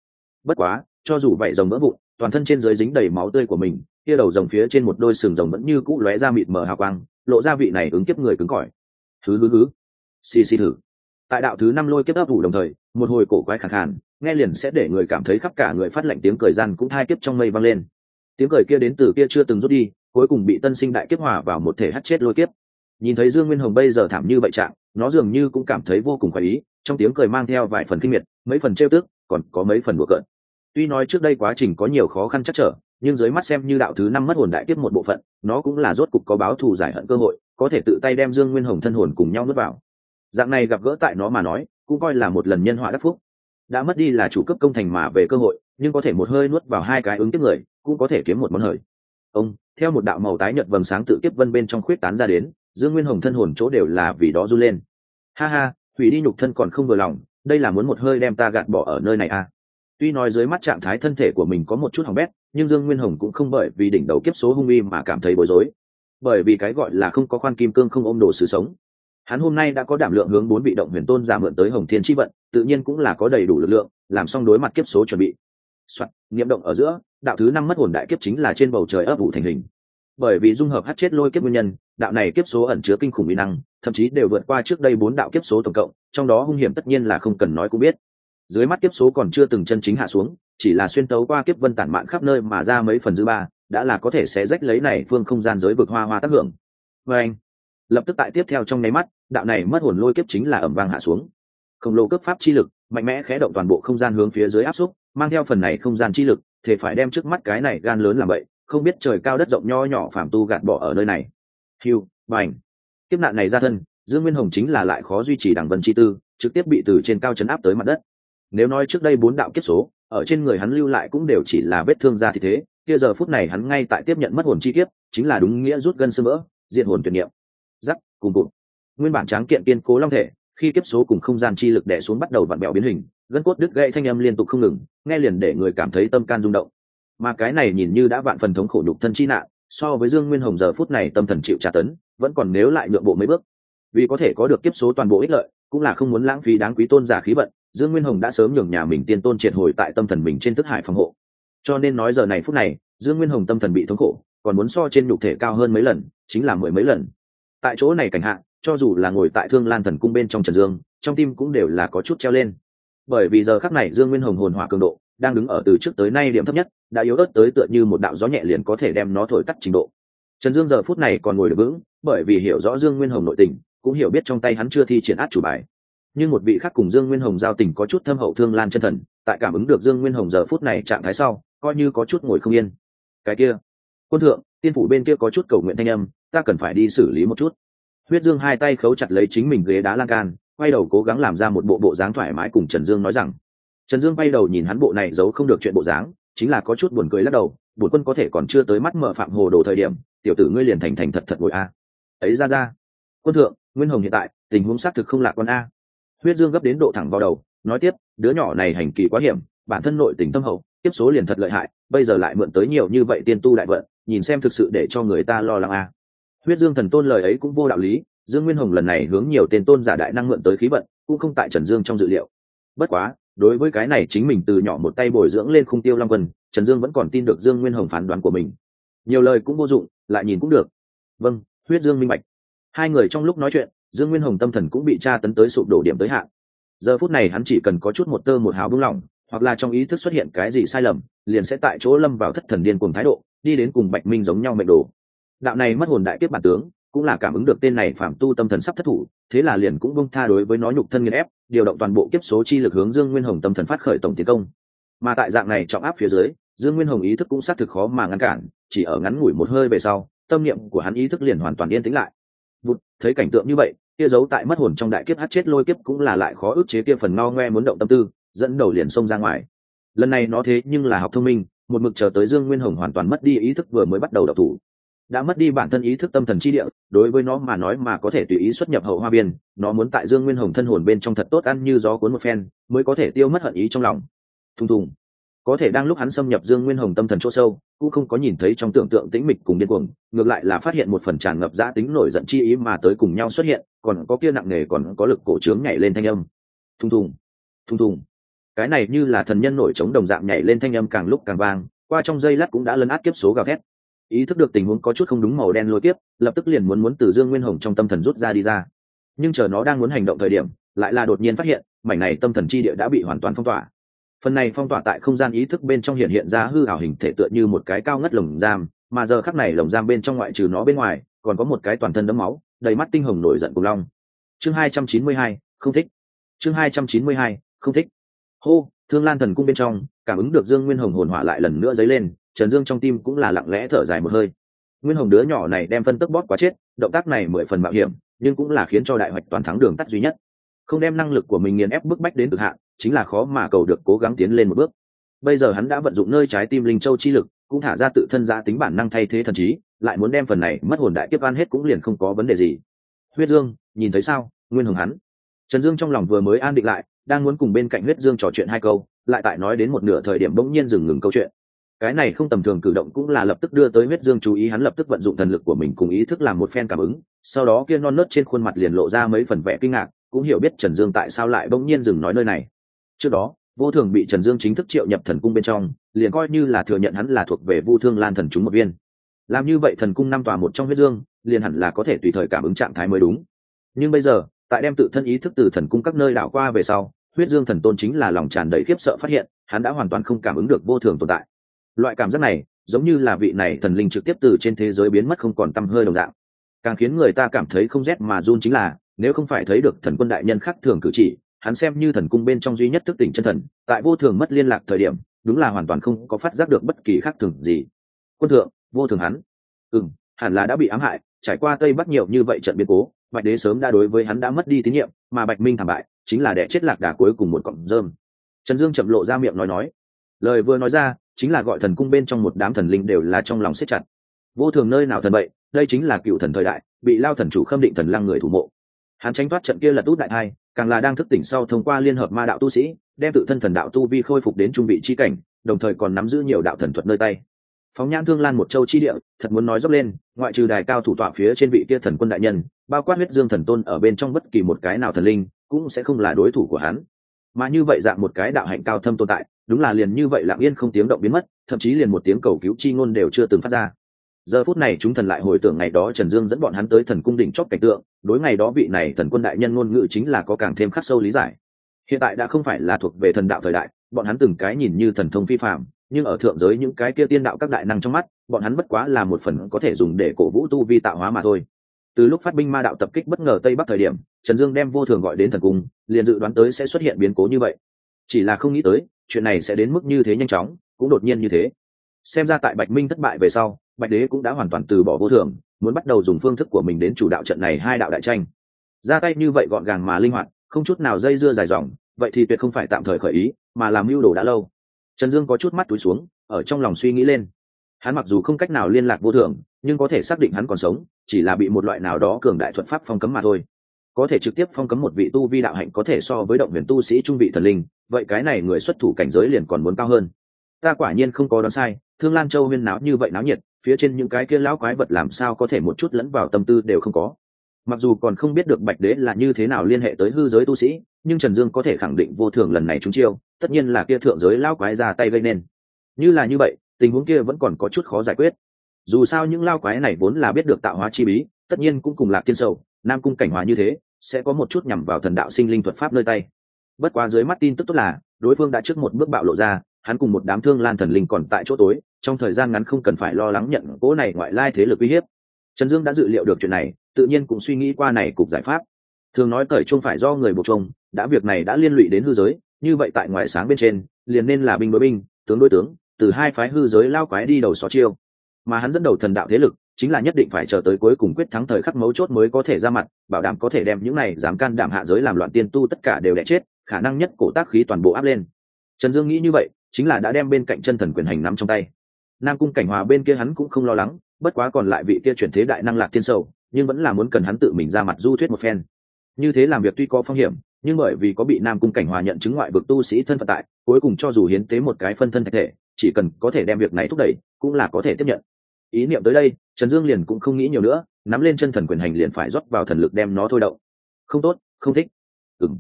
Bất quá, cho dù vậy rồng vỡ vụn, toàn thân trên dưới dính đầy máu tươi của mình, kia đầu rồng phía trên một đôi sừng rồng vẫn như cũ lóe ra mịt mờ hào quang, lộ ra vị này ứng kiếp người cứng cỏi. Thứ hứ hứ. Xì xì thử. Tại đạo thứ năm lôi kiếp ấp ủ đồng thời, một hồi cổ quái khẳng hẳn nghe liền sẽ để người cảm thấy khắp cả người phát lệnh tiếng cười gian cũng thai kiếp trong mây vang lên tiếng cười kia đến từ kia chưa từng rút đi, cuối cùng bị tân sinh đại kiếp hòa vào một thể hắt chết lôi kiếp. Nhìn thấy dương nguyên hồng bây giờ thảm như vậy trạng, nó dường như cũng cảm thấy vô cùng khoái ý, trong tiếng cười mang theo vài phần kinh miệt, mấy phần trêu tức, còn có mấy phần bừa cợt. Tuy nói trước đây quá trình có nhiều khó khăn chắc trở, nhưng dưới mắt xem như đạo thứ năm mất hồn đại kiếp một bộ phận, nó cũng là rốt cục có báo thù giải hận cơ hội, có thể tự tay đem dương nguyên hồng thân hồn cùng nhau nuốt vào. Dạng này gặp gỡ tại nó mà nói, cũng coi là một lần nhân họa đắc phúc. Đã mất đi là chủ cấp công thành mà về cơ hội, nhưng có thể một hơi nuốt vào hai cái ứng tiếp người cũng có thể kiếm một món hời. Ông theo một đạo màu tái nhợt vầng sáng tự tiếp vân bên trong khuyết tán ra đến dương nguyên hồng thân hồn chỗ đều là vì đó run lên. Ha ha hủy đi nhục thân còn không vừa lòng đây là muốn một hơi đem ta gạt bỏ ở nơi này à? Tuy nói dưới mắt trạng thái thân thể của mình có một chút hỏng bét nhưng dương nguyên hồng cũng không bởi vì đỉnh đầu kiếp số hung uy mà cảm thấy bối rối. Bởi vì cái gọi là không có khoan kim cương không ôm đồ sự sống. Hắn hôm nay đã có đảm lượng hướng bốn vị động huyền tôn giả mượn tới hồng thiên tri vận tự nhiên cũng là có đầy đủ lực lượng làm xong đối mặt kiếp số chuẩn bị. Soạn, nghiệm động ở giữa đạo thứ năm mất hồn đại kiếp chính là trên bầu trời ấp ủ thành hình. Bởi vì dung hợp hát chết lôi kiếp nguyên nhân, đạo này kiếp số ẩn chứa kinh khủng mỹ năng, thậm chí đều vượt qua trước đây bốn đạo kiếp số tổng cộng, trong đó hung hiểm tất nhiên là không cần nói cũng biết. Dưới mắt kiếp số còn chưa từng chân chính hạ xuống, chỉ là xuyên tấu qua kiếp vân tản mạn khắp nơi mà ra mấy phần dư ba, đã là có thể sẽ rách lấy này phương không gian giới vực hoa hoa tác hưởng. Và anh, lập tức tại tiếp theo trong nháy mắt, đạo này mất hồn lôi kiếp chính là ẩm vang hạ xuống. Khổng lồ cấp pháp chi lực, mạnh mẽ khé động toàn bộ không gian hướng phía dưới áp xúc, mang theo phần này không gian chi lực thể phải đem trước mắt cái này gan lớn làm vậy không biết trời cao đất rộng nho nhỏ phạm tu gạt bỏ ở nơi này. Hiu bành. Kiếp nạn này ra thân, dương nguyên hồng chính là lại khó duy trì đảng vân chi tư, trực tiếp bị từ trên cao chấn áp tới mặt đất. Nếu nói trước đây bốn đạo kiếp số, ở trên người hắn lưu lại cũng đều chỉ là vết thương ra thì thế, kia giờ phút này hắn ngay tại tiếp nhận mất hồn chi kiếp, chính là đúng nghĩa rút gân sơ vỡ, diện hồn tuyệt niệm. Giắc cùng cụt nguyên bản tráng kiện kiên cố long thể, khi kiếp số cùng không gian chi lực đè xuống bắt đầu vặn bẹo biến hình gân cốt đứt gãy thanh âm liên tục không ngừng, nghe liền để người cảm thấy tâm can rung động. Mà cái này nhìn như đã vạn phần thống khổ đục thân chi nạn, so với dương nguyên hồng giờ phút này tâm thần chịu trả tấn, vẫn còn nếu lại nhượng bộ mấy bước. Vì có thể có được kiếp số toàn bộ ích lợi, cũng là không muốn lãng phí đáng quý tôn giả khí vận, dương nguyên hồng đã sớm nhường nhà mình tiên tôn triệt hồi tại tâm thần mình trên thức hải phòng hộ. Cho nên nói giờ này phút này, dương nguyên hồng tâm thần bị thống khổ, còn muốn so trên nhục thể cao hơn mấy lần, chính là mười mấy lần. Tại chỗ này cảnh hạ, cho dù là ngồi tại thương lan thần cung bên trong trần dương, trong tim cũng đều là có chút treo lên bởi vì giờ khắc này dương nguyên hồng hồn hỏa cường độ đang đứng ở từ trước tới nay điểm thấp nhất, đã yếu ớt tới tựa như một đạo gió nhẹ liền có thể đem nó thổi tắt trình độ. Trần dương giờ phút này còn ngồi được vững, bởi vì hiểu rõ dương nguyên hồng nội tình, cũng hiểu biết trong tay hắn chưa thi triển át chủ bài. Nhưng một vị khác cùng dương nguyên hồng giao tình có chút thâm hậu thương lan chân thần, tại cảm ứng được dương nguyên hồng giờ phút này trạng thái sau, coi như có chút ngồi không yên. Cái kia, quân thượng, tiên phủ bên kia có chút cầu nguyện thanh âm, ta cần phải đi xử lý một chút. Huyết dương hai tay khấu chặt lấy chính mình ghế đá lan can quay đầu cố gắng làm ra một bộ bộ dáng thoải mái cùng trần dương nói rằng, trần dương quay đầu nhìn hắn bộ này giấu không được chuyện bộ dáng, chính là có chút buồn cười lắc đầu bổn quân có thể còn chưa tới mắt mở phạm hồ đồ thời điểm, tiểu tử ngươi liền thành thành thật thật ngồi a. Ấy ra ra, quân thượng, nguyên hồng hiện tại, tình huống xác thực không lạc con a. Huyết dương gấp đến độ thẳng vào đầu, nói tiếp, đứa nhỏ này hành kỳ quá hiểm, bản thân nội tình tâm hậu tiếp số liền thật lợi hại, bây giờ lại mượn tới nhiều như vậy tiên tu đại vận, nhìn xem thực sự để cho người ta lo lắng a. Huyết dương thần tôn lời ấy cũng vô đạo lý dương nguyên hồng lần này hướng nhiều tên tôn giả đại năng mượn tới khí vận, cũng không tại trần dương trong dự liệu. Bất quá, đối với cái này chính mình từ nhỏ một tay bồi dưỡng lên khung tiêu long quân, trần dương vẫn còn tin được dương nguyên hồng phán đoán của mình. Nhiều lời cũng vô dụng, lại nhìn cũng được. Vâng huyết dương minh bạch. Hai người trong lúc nói chuyện, dương nguyên hồng tâm thần cũng bị tra tấn tới sụp đổ điểm tới hạn. Giờ phút này hắn chỉ cần có chút một tơ một hào buông lỏng, hoặc là trong ý thức xuất hiện cái gì sai lầm, liền sẽ tại chỗ lâm vào thất thần điên cùng thái độ, đi đến cùng bạch minh giống nhau mệnh đồ. Đạo này mất hồn đại kiếp bản tướng cũng là cảm ứng được tên này phạm tu tâm thần sắp thất thủ, thế là liền cũng bông tha đối với nó nhục thân nghiên ép, điều động toàn bộ kiếp số chi lực hướng dương nguyên hồng tâm thần phát khởi tổng tiến công. Mà tại dạng này trọng áp phía dưới, dương nguyên hồng ý thức cũng xác thực khó mà ngăn cản, chỉ ở ngắn ngủi một hơi về sau, tâm niệm của hắn ý thức liền hoàn toàn yên tĩnh lại. Vụt, thấy cảnh tượng như vậy, kia giấu tại mất hồn trong đại kiếp hát chết lôi kiếp cũng là lại khó ức chế kia phần ngao ngoe muốn động tâm tư, dẫn đầu liền xông ra ngoài. Lần này nó thế nhưng là học thông minh, một mực chờ tới dương nguyên hồng hoàn toàn mất đi ý thức vừa mới bắt đầu đọc thủ đã mất đi bản thân ý thức tâm thần chi địa, đối với nó mà nói mà có thể tùy ý xuất nhập hậu hoa biên, nó muốn tại dương nguyên hồng thân hồn bên trong thật tốt ăn như gió cuốn một phen, mới có thể tiêu mất hận ý trong lòng. Thùng thùng. Có thể đang lúc hắn xâm nhập dương nguyên hồng tâm thần chỗ sâu, cũng không có nhìn thấy trong tưởng tượng tĩnh mịch cùng điên cuồng, ngược lại là phát hiện một phần tràn ngập giã tính nổi giận chi ý mà tới cùng nhau xuất hiện, còn có kia nặng nề còn có lực cổ trướng nhảy lên thanh âm. Thùng thùng. Thùng thùng. Cái này như là thần nhân nổi trống đồng dạng nhảy lên thanh âm càng lúc càng vang, qua trong giây lát cũng đã lấn át kiếp số gào thét ý thức được tình huống có chút không đúng màu đen lôi tiếp lập tức liền muốn muốn từ dương nguyên hồng trong tâm thần rút ra đi ra. Nhưng chờ nó đang muốn hành động thời điểm, lại là đột nhiên phát hiện, mảnh này tâm thần chi địa đã bị hoàn toàn phong tỏa. Phần này phong tỏa tại không gian ý thức bên trong hiện hiện ra hư ảo hình thể tựa như một cái cao ngất lồng giam, mà giờ khắc này lồng giam bên trong ngoại trừ nó bên ngoài, còn có một cái toàn thân đấm máu, đầy mắt tinh hồng nổi giận cùng long. Chương hai trăm chín mươi hai, không thích. Chương hai trăm chín mươi hai, không thích. Hô, thương lan thần cung bên trong, cảm ứng được dương nguyên hồng hồn hỏa lại lần nữa dấy lên trần dương trong tim cũng là lặng lẽ thở dài một hơi. Nguyên hồng đứa nhỏ này đem phân tức bóp quá chết, động tác này mười phần mạo hiểm, nhưng cũng là khiến cho đại hoạch toàn thắng đường tắt duy nhất. Không đem năng lực của mình nghiền ép bức bách đến cực hạn, chính là khó mà cầu được cố gắng tiến lên một bước. Bây giờ hắn đã vận dụng nơi trái tim linh châu chi lực, cũng thả ra tự thân giá tính bản năng thay thế thần trí, lại muốn đem phần này mất hồn đại kiếp an hết cũng liền không có vấn đề gì. Huyết dương, nhìn thấy sao? Nguyên hồng hắn. Trần dương trong lòng vừa mới an định lại, đang muốn cùng bên cạnh huyết dương trò chuyện hai câu, lại tại nói đến một nửa thời điểm bỗng nhiên dừng ngừng câu chuyện cái này không tầm thường cử động cũng là lập tức đưa tới huyết dương chú ý, hắn lập tức vận dụng thần lực của mình cùng ý thức làm một phen cảm ứng, sau đó kia non nớt trên khuôn mặt liền lộ ra mấy phần vẻ kinh ngạc, cũng hiểu biết trần dương tại sao lại bỗng nhiên dừng nói nơi này. Trước đó, vô thường bị trần dương chính thức triệu nhập thần cung bên trong, liền coi như là thừa nhận hắn là thuộc về vu thương lan thần chúng một viên. Làm như vậy thần cung năm tòa một trong huyết dương, liền hẳn là có thể tùy thời cảm ứng trạng thái mới đúng. Nhưng bây giờ, tại đem tự thân ý thức từ thần cung các nơi đảo qua về sau, huyết dương thần tôn chính là lòng tràn đầy khiếp sợ phát hiện, hắn đã hoàn toàn không cảm ứng được vô thường tồn tại loại cảm giác này, giống như là vị này thần linh trực tiếp từ trên thế giới biến mất không còn t hơi đồng dạng. Càng khiến người ta cảm thấy không rét mà run chính là, nếu không phải thấy được thần quân đại nhân khác thường cử chỉ, hắn xem như thần cung bên trong duy nhất thức tỉnh chân thần, tại vô thường mất liên lạc thời điểm, đúng là hoàn toàn không có phát giác được bất kỳ khác thường gì. Quân thượng, vô thường hắn. Ừ m hẳn là đã bị ám hại, trải qua tây bắc nhiều như vậy trận biến cố, bạch đế sớm đã đối với hắn đã mất đi tín nhiệm, mà bạch minh thảm bại, chính là đẻ chết lạc đà cuối cùng một cọng rơm. Trần dương chậm lộ ra miệng nói nói lời vừa nói ra, chính là gọi thần cung bên trong một đám thần linh đều là trong lòng siết chặt. Vô thường nơi nào thần vậy, đây chính là cựu thần thời đại, bị lao thần chủ khâm định thần lăng người thủ mộ. Hắn tránh thoát trận kia là út đại hai càng là đang thức tỉnh sau thông qua liên hợp ma đạo tu sĩ, đem tự thân thần đạo tu vi khôi phục đến trung vị chi cảnh, đồng thời còn nắm giữ nhiều đạo thần thuật nơi tay. Phóng nhãn thương lan một châu chi địa, thật muốn nói dốc lên, ngoại trừ đài cao thủ tọa phía trên vị kia thần quân đại nhân, bao quát huyết dương thần tôn ở bên trong bất kỳ một cái nào thần linh, cũng sẽ không là đối thủ của hắn. Mà như vậy dạng một cái đạo hạnh cao thâm tồn tại đúng là liền như vậy lặng yên không tiếng động biến mất, thậm chí liền một tiếng cầu cứu chi ngôn đều chưa từng phát ra. Giờ phút này chúng thần lại hồi tưởng ngày đó trần dương dẫn bọn hắn tới thần cung đỉnh chót cảnh tượng, đối ngày đó vị này thần quân đại nhân ngôn ngữ chính là có càng thêm khắc sâu lý giải. Hiện tại đã không phải là thuộc về thần đạo thời đại, bọn hắn từng cái nhìn như thần thông phi phạm nhưng ở thượng giới những cái kia tiên đạo các đại năng trong mắt, bọn hắn bất quá là một phần có thể dùng để cổ vũ tu vi tạo hóa mà thôi. Từ lúc phát binh ma đạo tập kích bất ngờ tây bắc thời điểm, trần dương đem vô thường gọi đến thần cung, liền dự đoán tới sẽ xuất hiện biến cố như vậy. Chỉ là không nghĩ tới chuyện này sẽ đến mức như thế nhanh chóng, cũng đột nhiên như thế. Xem ra tại bạch minh thất bại về sau, bạch đế cũng đã hoàn toàn từ bỏ vô thường, muốn bắt đầu dùng phương thức của mình đến chủ đạo trận này hai đạo đại tranh. Ra tay như vậy gọn gàng mà linh hoạt, không chút nào dây dưa dài dòng, vậy thì tuyệt không phải tạm thời khởi ý, mà làm mưu đồ đã lâu. Trần dương có chút mắt túi xuống, ở trong lòng suy nghĩ lên. Hắn mặc dù không cách nào liên lạc vô thường, nhưng có thể xác định hắn còn sống, chỉ là bị một loại nào đó cường đại thuật pháp phong cấm mà thôi có thể trực tiếp phong cấm một vị tu vi đạo hạnh có thể so với động huyền tu sĩ trung vị thần linh, vậy cái này người xuất thủ cảnh giới liền còn muốn cao hơn. Ta quả nhiên không có đoán sai, thương lan châu huyên náo như vậy náo nhiệt, phía trên những cái kia lão quái vật làm sao có thể một chút lẫn vào tâm tư đều không có. Mặc dù còn không biết được bạch đế là như thế nào liên hệ tới hư giới tu sĩ, nhưng trần dương có thể khẳng định vô thường lần này chúng chiêu, tất nhiên là kia thượng giới lao quái ra tay gây nên. Như là như vậy, tình huống kia vẫn còn có chút khó giải quyết. Dù sao những lao quái này vốn là biết được tạo hóa chi bí, tất nhiên cũng cùng lạc tiên sâu nam cung cảnh hòa như thế, sẽ có một chút nhằm vào thần đạo sinh linh thuật pháp nơi tay. Bất quá dưới mắt tin tức tốt là, đối phương đã trước một bước bạo lộ ra, hắn cùng một đám thương lan thần linh còn tại chỗ tối, trong thời gian ngắn không cần phải lo lắng nhận cỗ này ngoại lai thế lực uy hiếp. Trần dương đã dự liệu được chuyện này, tự nhiên cũng suy nghĩ qua này cục giải pháp. Thường nói cởi chung phải do người buộc chung đã việc này đã liên lụy đến hư giới, như vậy tại ngoại sáng bên trên, liền nên là binh đối binh, tướng đối tướng, từ hai phái hư giới lao quái đi đầu xó chiêu. Mà hắn dẫn đầu thần đạo thế lực chính là nhất định phải chờ tới cuối cùng quyết thắng thời khắc mấu chốt mới có thể ra mặt, bảo đảm có thể đem những này dám can đảm hạ giới làm loạn tiên tu tất cả đều đẻ chết, khả năng nhất cổ tác khí toàn bộ áp lên. Trần dương nghĩ như vậy, chính là đã đem bên cạnh chân thần quyền hành nắm trong tay. Nam cung cảnh hòa bên kia hắn cũng không lo lắng, bất quá còn lại vị kia chuyển thế đại năng lạc thiên sầu, nhưng vẫn là muốn cần hắn tự mình ra mặt du thuyết một phen. Như thế làm việc tuy có phong hiểm, nhưng bởi vì có bị nam cung cảnh hòa nhận chứng ngoại vực tu sĩ thân phận tại, cuối cùng cho dù hiến tế một cái phân thân thể, chỉ cần có thể đem việc này thúc đẩy, cũng là có thể tiếp nhận ý niệm tới đây, trần dương liền cũng không nghĩ nhiều nữa, nắm lên chân thần quyền hành liền phải rót vào thần lực đem nó thôi động. Không tốt, không thích. Ừng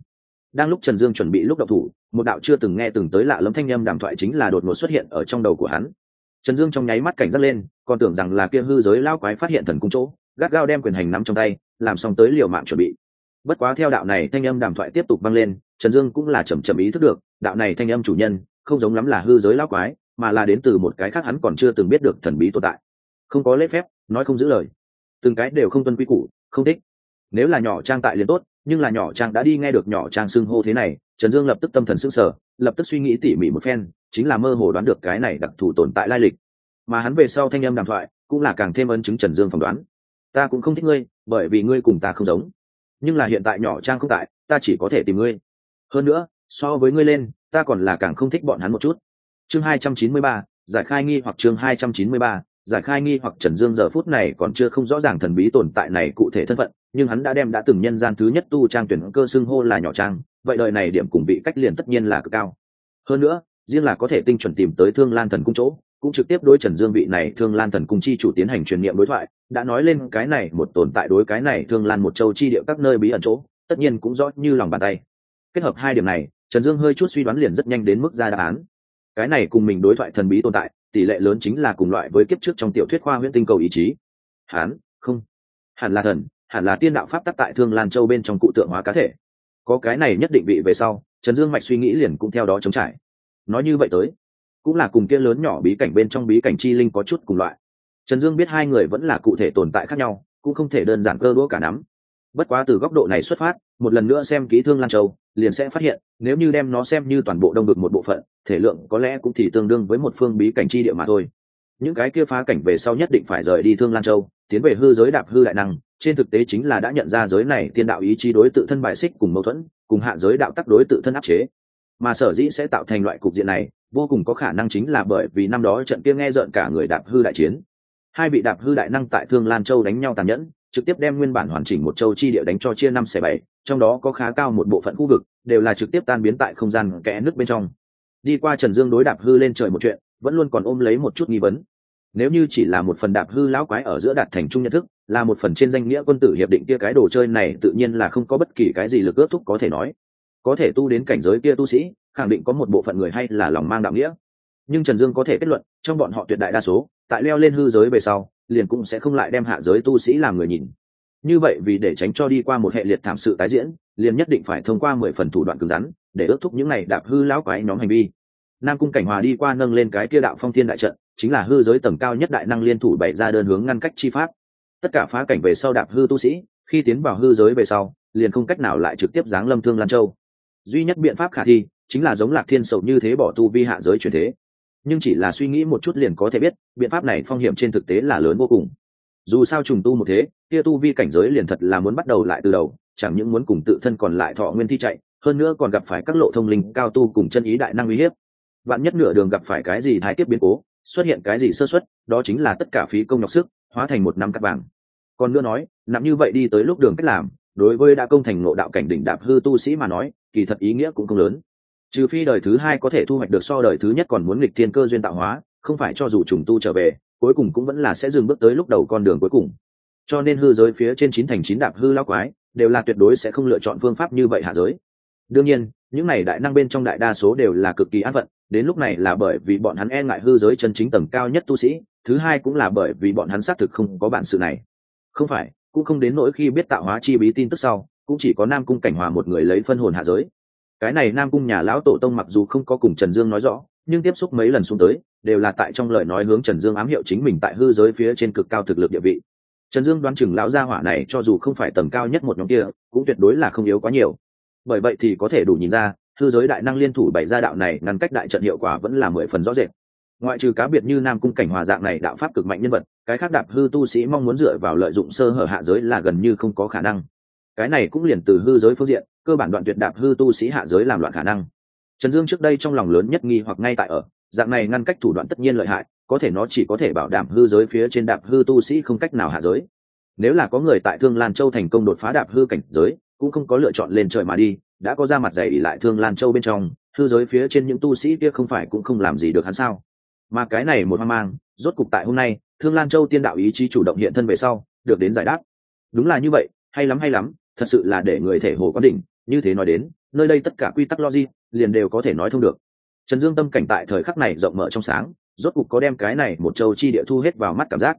đang lúc trần dương chuẩn bị lúc đậu thủ, một đạo chưa từng nghe từng tới lạ lẫm thanh â m đàm thoại chính là đột ngột xuất hiện ở trong đầu của hắn. Trần dương trong nháy mắt cảnh giác lên, còn tưởng rằng là kia hư giới lao quái phát hiện thần cung chỗ, gắt gao đem quyền hành nắm trong tay, làm xong tới liều mạng chuẩn bị. Bất quá theo đạo này thanh âm đàm thoại tiếp tục vang lên, trần dương cũng là chầm chậm ý thức được, đạo này thanh âm chủ nhân, không giống lắm là hư giới lao quái, mà là đến từ một cái khác hắn còn chưa từng biết được thần bí tồn tại không có lễ phép, nói không giữ lời. Từng cái đều không tuân quy củ, không thích. Nếu là nhỏ trang tại liền tốt, nhưng là nhỏ trang đã đi nghe được nhỏ trang xưng hô thế này, trần dương lập tức tâm thần s ư n g sở lập tức suy nghĩ tỉ mỉ một phen, chính là mơ hồ đoán được cái này đặc thù tồn tại lai lịch. Mà hắn về sau thanh âm đàm thoại, cũng là càng thêm ấn chứng trần dương phỏng đoán. Ta cũng không thích ngươi, bởi vì ngươi cùng ta không giống. Nhưng là hiện tại nhỏ trang không tại, ta chỉ có thể tìm ngươi. Hơn nữa, so với ngươi lên, ta còn là càng không thích bọn hắn một chút. Chương hai trăm chín mươi ba, giải khai nghi hoặc chương hai trăm chín mươi ba giải khai nghi hoặc trần dương giờ phút này còn chưa không rõ ràng thần bí tồn tại này cụ thể thân phận, nhưng hắn đã đem đã từng nhân gian thứ nhất tu trang tuyển cơ xưng hô là nhỏ trang, vậy đời này điểm cùng vị cách liền tất nhiên là cực cao. Hơn nữa, riêng là có thể tinh chuẩn tìm tới thương lan thần cung chỗ, cũng trực tiếp đối trần dương vị này thương lan thần cung chi chủ tiến hành truyền niệm đối thoại, đã nói lên cái này một tồn tại đối cái này thương lan một châu chi địa các nơi bí ẩn chỗ, tất nhiên cũng rõ như lòng bàn tay. Kết hợp hai điểm này, trần dương hơi chút suy đoán liền rất nhanh đến mức ra đáp án. Cái này cùng mình đối thoại thần bí tồn tại tỷ lệ lớn chính là cùng loại với kiếp trước trong tiểu thuyết khoa huyễn tinh cầu ý chí. Hán, không. Hẳn là thần, hẳn là tiên đạo pháp tắc tại thương lan châu bên trong cụ tượng hóa cá thể. Có cái này nhất định vị về sau, trần dương mạch suy nghĩ liền cũng theo đó chống trải. Nói như vậy tới, cũng là cùng kia lớn nhỏ bí cảnh bên trong bí cảnh chi linh có chút cùng loại. Trần dương biết hai người vẫn là cụ thể tồn tại khác nhau, cũng không thể đơn giản cơ đũa cả nắm. Bất quá từ góc độ này xuất phát, một lần nữa xem ký thương lan châu liền sẽ phát hiện, nếu như đem nó xem như toàn bộ đông được một bộ phận, thể lượng có lẽ cũng thì tương đương với một phương bí cảnh chi địa mà thôi. Những cái kia phá cảnh về sau nhất định phải rời đi thương lan châu, tiến về hư giới đạp hư đại năng, trên thực tế chính là đã nhận ra giới này tiên đạo ý chí đối tự thân bài xích cùng mâu thuẫn, cùng hạ giới đạo tắc đối tự thân áp chế. Mà sở dĩ sẽ tạo thành loại cục diện này, vô cùng có khả năng chính là bởi vì năm đó trận kia nghe rợn cả người đạp hư đại chiến. Hai vị đạp hư đại năng tại thương lan châu đánh nhau tàn nhẫn, trực tiếp đem nguyên bản hoàn chỉnh một châu chi địa đánh cho chia năm xẻ bảy trong đó có khá cao một bộ phận khu vực, đều là trực tiếp tan biến tại không gian kẽ nước bên trong. Đi qua trần dương đối đạp hư lên trời một chuyện, vẫn luôn còn ôm lấy một chút nghi vấn. Nếu như chỉ là một phần đạp hư lão quái ở giữa đạt thành trung nhận thức, là một phần trên danh nghĩa quân tử hiệp định kia cái đồ chơi này tự nhiên là không có bất kỳ cái gì lực ước thúc có thể nói. Có thể tu đến cảnh giới kia tu sĩ, khẳng định có một bộ phận người hay là lòng mang đạo nghĩa. Nhưng trần dương có thể kết luận, trong bọn họ tuyệt đại đa số, tại leo lên hư giới về sau, liền cũng sẽ không lại đem hạ giới tu sĩ làm người nhìn như vậy vì để tránh cho đi qua một hệ liệt thảm sự tái diễn, liền nhất định phải thông qua mười phần thủ đoạn cứng rắn, để ước thúc những này đạp hư lão quái nhóm hành vi. Nam cung cảnh hòa đi qua nâng lên cái kia đạo phong thiên đại trận, chính là hư giới tầng cao nhất đại năng liên thủ bày ra đơn hướng ngăn cách chi pháp. Tất cả phá cảnh về sau đạp hư tu sĩ, khi tiến vào hư giới về sau, liền không cách nào lại trực tiếp giáng lâm thương lan châu. Duy nhất biện pháp khả thi, chính là giống lạc thiên sầu như thế bỏ tu vi hạ giới chuyển thế. Nhưng chỉ là suy nghĩ một chút liền có thể biết, biện pháp này phong hiểm trên thực tế là lớn vô cùng. Dù sao trùng tu một thế kia tu vi cảnh giới liền thật là muốn bắt đầu lại từ đầu, chẳng những muốn cùng tự thân còn lại thọ nguyên thi chạy, hơn nữa còn gặp phải các lộ thông linh cao tu cùng chân ý đại năng uy hiếp. Vạn nhất nửa đường gặp phải cái gì thái tiếp biến cố, xuất hiện cái gì sơ xuất đó chính là tất cả phí công nhọc sức, hóa thành một năm cắt vàng. Còn nữa nói, nặng như vậy đi tới lúc đường cách làm, đối với đã công thành ngộ đạo cảnh đỉnh đạp hư tu sĩ mà nói, kỳ thật ý nghĩa cũng không lớn. Trừ phi đời thứ hai có thể thu hoạch được so đời thứ nhất còn muốn nghịch thiên cơ duyên tạo hóa, không phải cho dù trùng tu trở về, cuối cùng cũng vẫn là sẽ dừng bước tới lúc đầu con đường cuối cùng cho nên hư giới phía trên chín thành chín đạp hư lao quái, đều là tuyệt đối sẽ không lựa chọn phương pháp như vậy hạ giới. Đương nhiên, những này đại năng bên trong đại đa số đều là cực kỳ an phận đến lúc này là bởi vì bọn hắn e ngại hư giới chân chính tầng cao nhất tu sĩ, thứ hai cũng là bởi vì bọn hắn xác thực không có bản sự này. Không phải, cũng không đến nỗi khi biết tạo hóa chi bí tin tức sau, cũng chỉ có nam cung cảnh hòa một người lấy phân hồn hạ giới. Cái này nam cung nhà lão tổ tông mặc dù không có cùng trần dương nói rõ, nhưng tiếp xúc mấy lần xuống tới, đều là tại trong lời nói hướng trần dương ám hiệu chính mình tại hư giới phía trên cực cao thực lực địa vị trần dương đoán chừng lão gia hỏa này cho dù không phải tầm cao nhất một nhóm kia, cũng tuyệt đối là không yếu quá nhiều. Bởi vậy thì có thể đủ nhìn ra hư giới đại năng liên thủ bảy gia đạo này ngăn cách đại trận hiệu quả vẫn là mười phần rõ rệt. Ngoại trừ cá biệt như nam cung cảnh hòa dạng này đạo pháp cực mạnh nhân vật, cái khác đạp hư tu sĩ mong muốn dựa vào lợi dụng sơ hở hạ giới là gần như không có khả năng. Cái này cũng liền từ hư giới phương diện, cơ bản đoạn tuyệt đạp hư tu sĩ hạ giới làm loạn khả năng. Trần dương trước đây trong lòng lớn nhất nghi hoặc ngay tại ở, dạng này ngăn cách thủ đoạn tất nhiên lợi hại có thể nó chỉ có thể bảo đảm hư giới phía trên đạp hư tu sĩ không cách nào hạ giới. Nếu là có người tại thương lan châu thành công đột phá đạp hư cảnh giới, cũng không có lựa chọn lên trời mà đi, đã có ra mặt dày ỉ lại thương lan châu bên trong, hư giới phía trên những tu sĩ kia không phải cũng không làm gì được hắn sao? Mà cái này một hoang mang, rốt cục tại hôm nay, thương lan châu tiên đạo ý chí chủ động hiện thân về sau, được đến giải đáp. Đúng là như vậy, hay lắm hay lắm, thật sự là để người thể hồ có đỉnh, như thế nói đến, nơi đây tất cả quy tắc logic, liền đều có thể nói thông được. Trần dương tâm cảnh tại thời khắc này rộng mở trong sáng rốt cục có đem cái này một châu chi địa thu hết vào mắt cảm giác.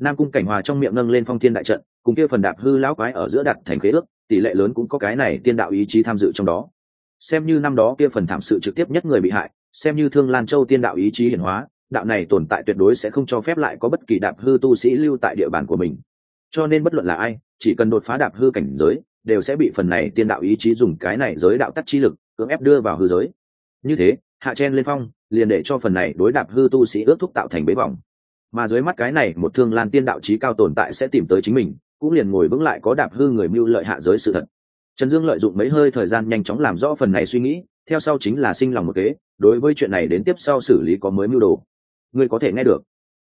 Nam cung cảnh hòa trong miệng nâng lên phong thiên đại trận, cùng kia phần đạp hư lão quái ở giữa đặt thành khế ước, tỷ lệ lớn cũng có cái này tiên đạo ý chí tham dự trong đó. Xem như năm đó kia phần thảm sự trực tiếp nhất người bị hại, xem như thương lan châu tiên đạo ý chí hiển hóa, đạo này tồn tại tuyệt đối sẽ không cho phép lại có bất kỳ đạp hư tu sĩ lưu tại địa bàn của mình. Cho nên bất luận là ai, chỉ cần đột phá đạp hư cảnh giới, đều sẽ bị phần này tiên đạo ý chí dùng cái này giới đạo tắt chi lực, cưỡng ép đưa vào hư giới. Như thế, hạ chen lên phong liền để cho phần này đối đạp hư tu sĩ ước thúc tạo thành bế vòng mà dưới mắt cái này, một thương lan tiên đạo trí cao tồn tại sẽ tìm tới chính mình, cũng liền ngồi vững lại có đạp hư người mưu lợi hạ giới sự thật. Trần dương lợi dụng mấy hơi thời gian nhanh chóng làm rõ phần này suy nghĩ, theo sau chính là sinh lòng một kế, đối với chuyện này đến tiếp sau xử lý có mới mưu đồ. Ngươi có thể nghe được.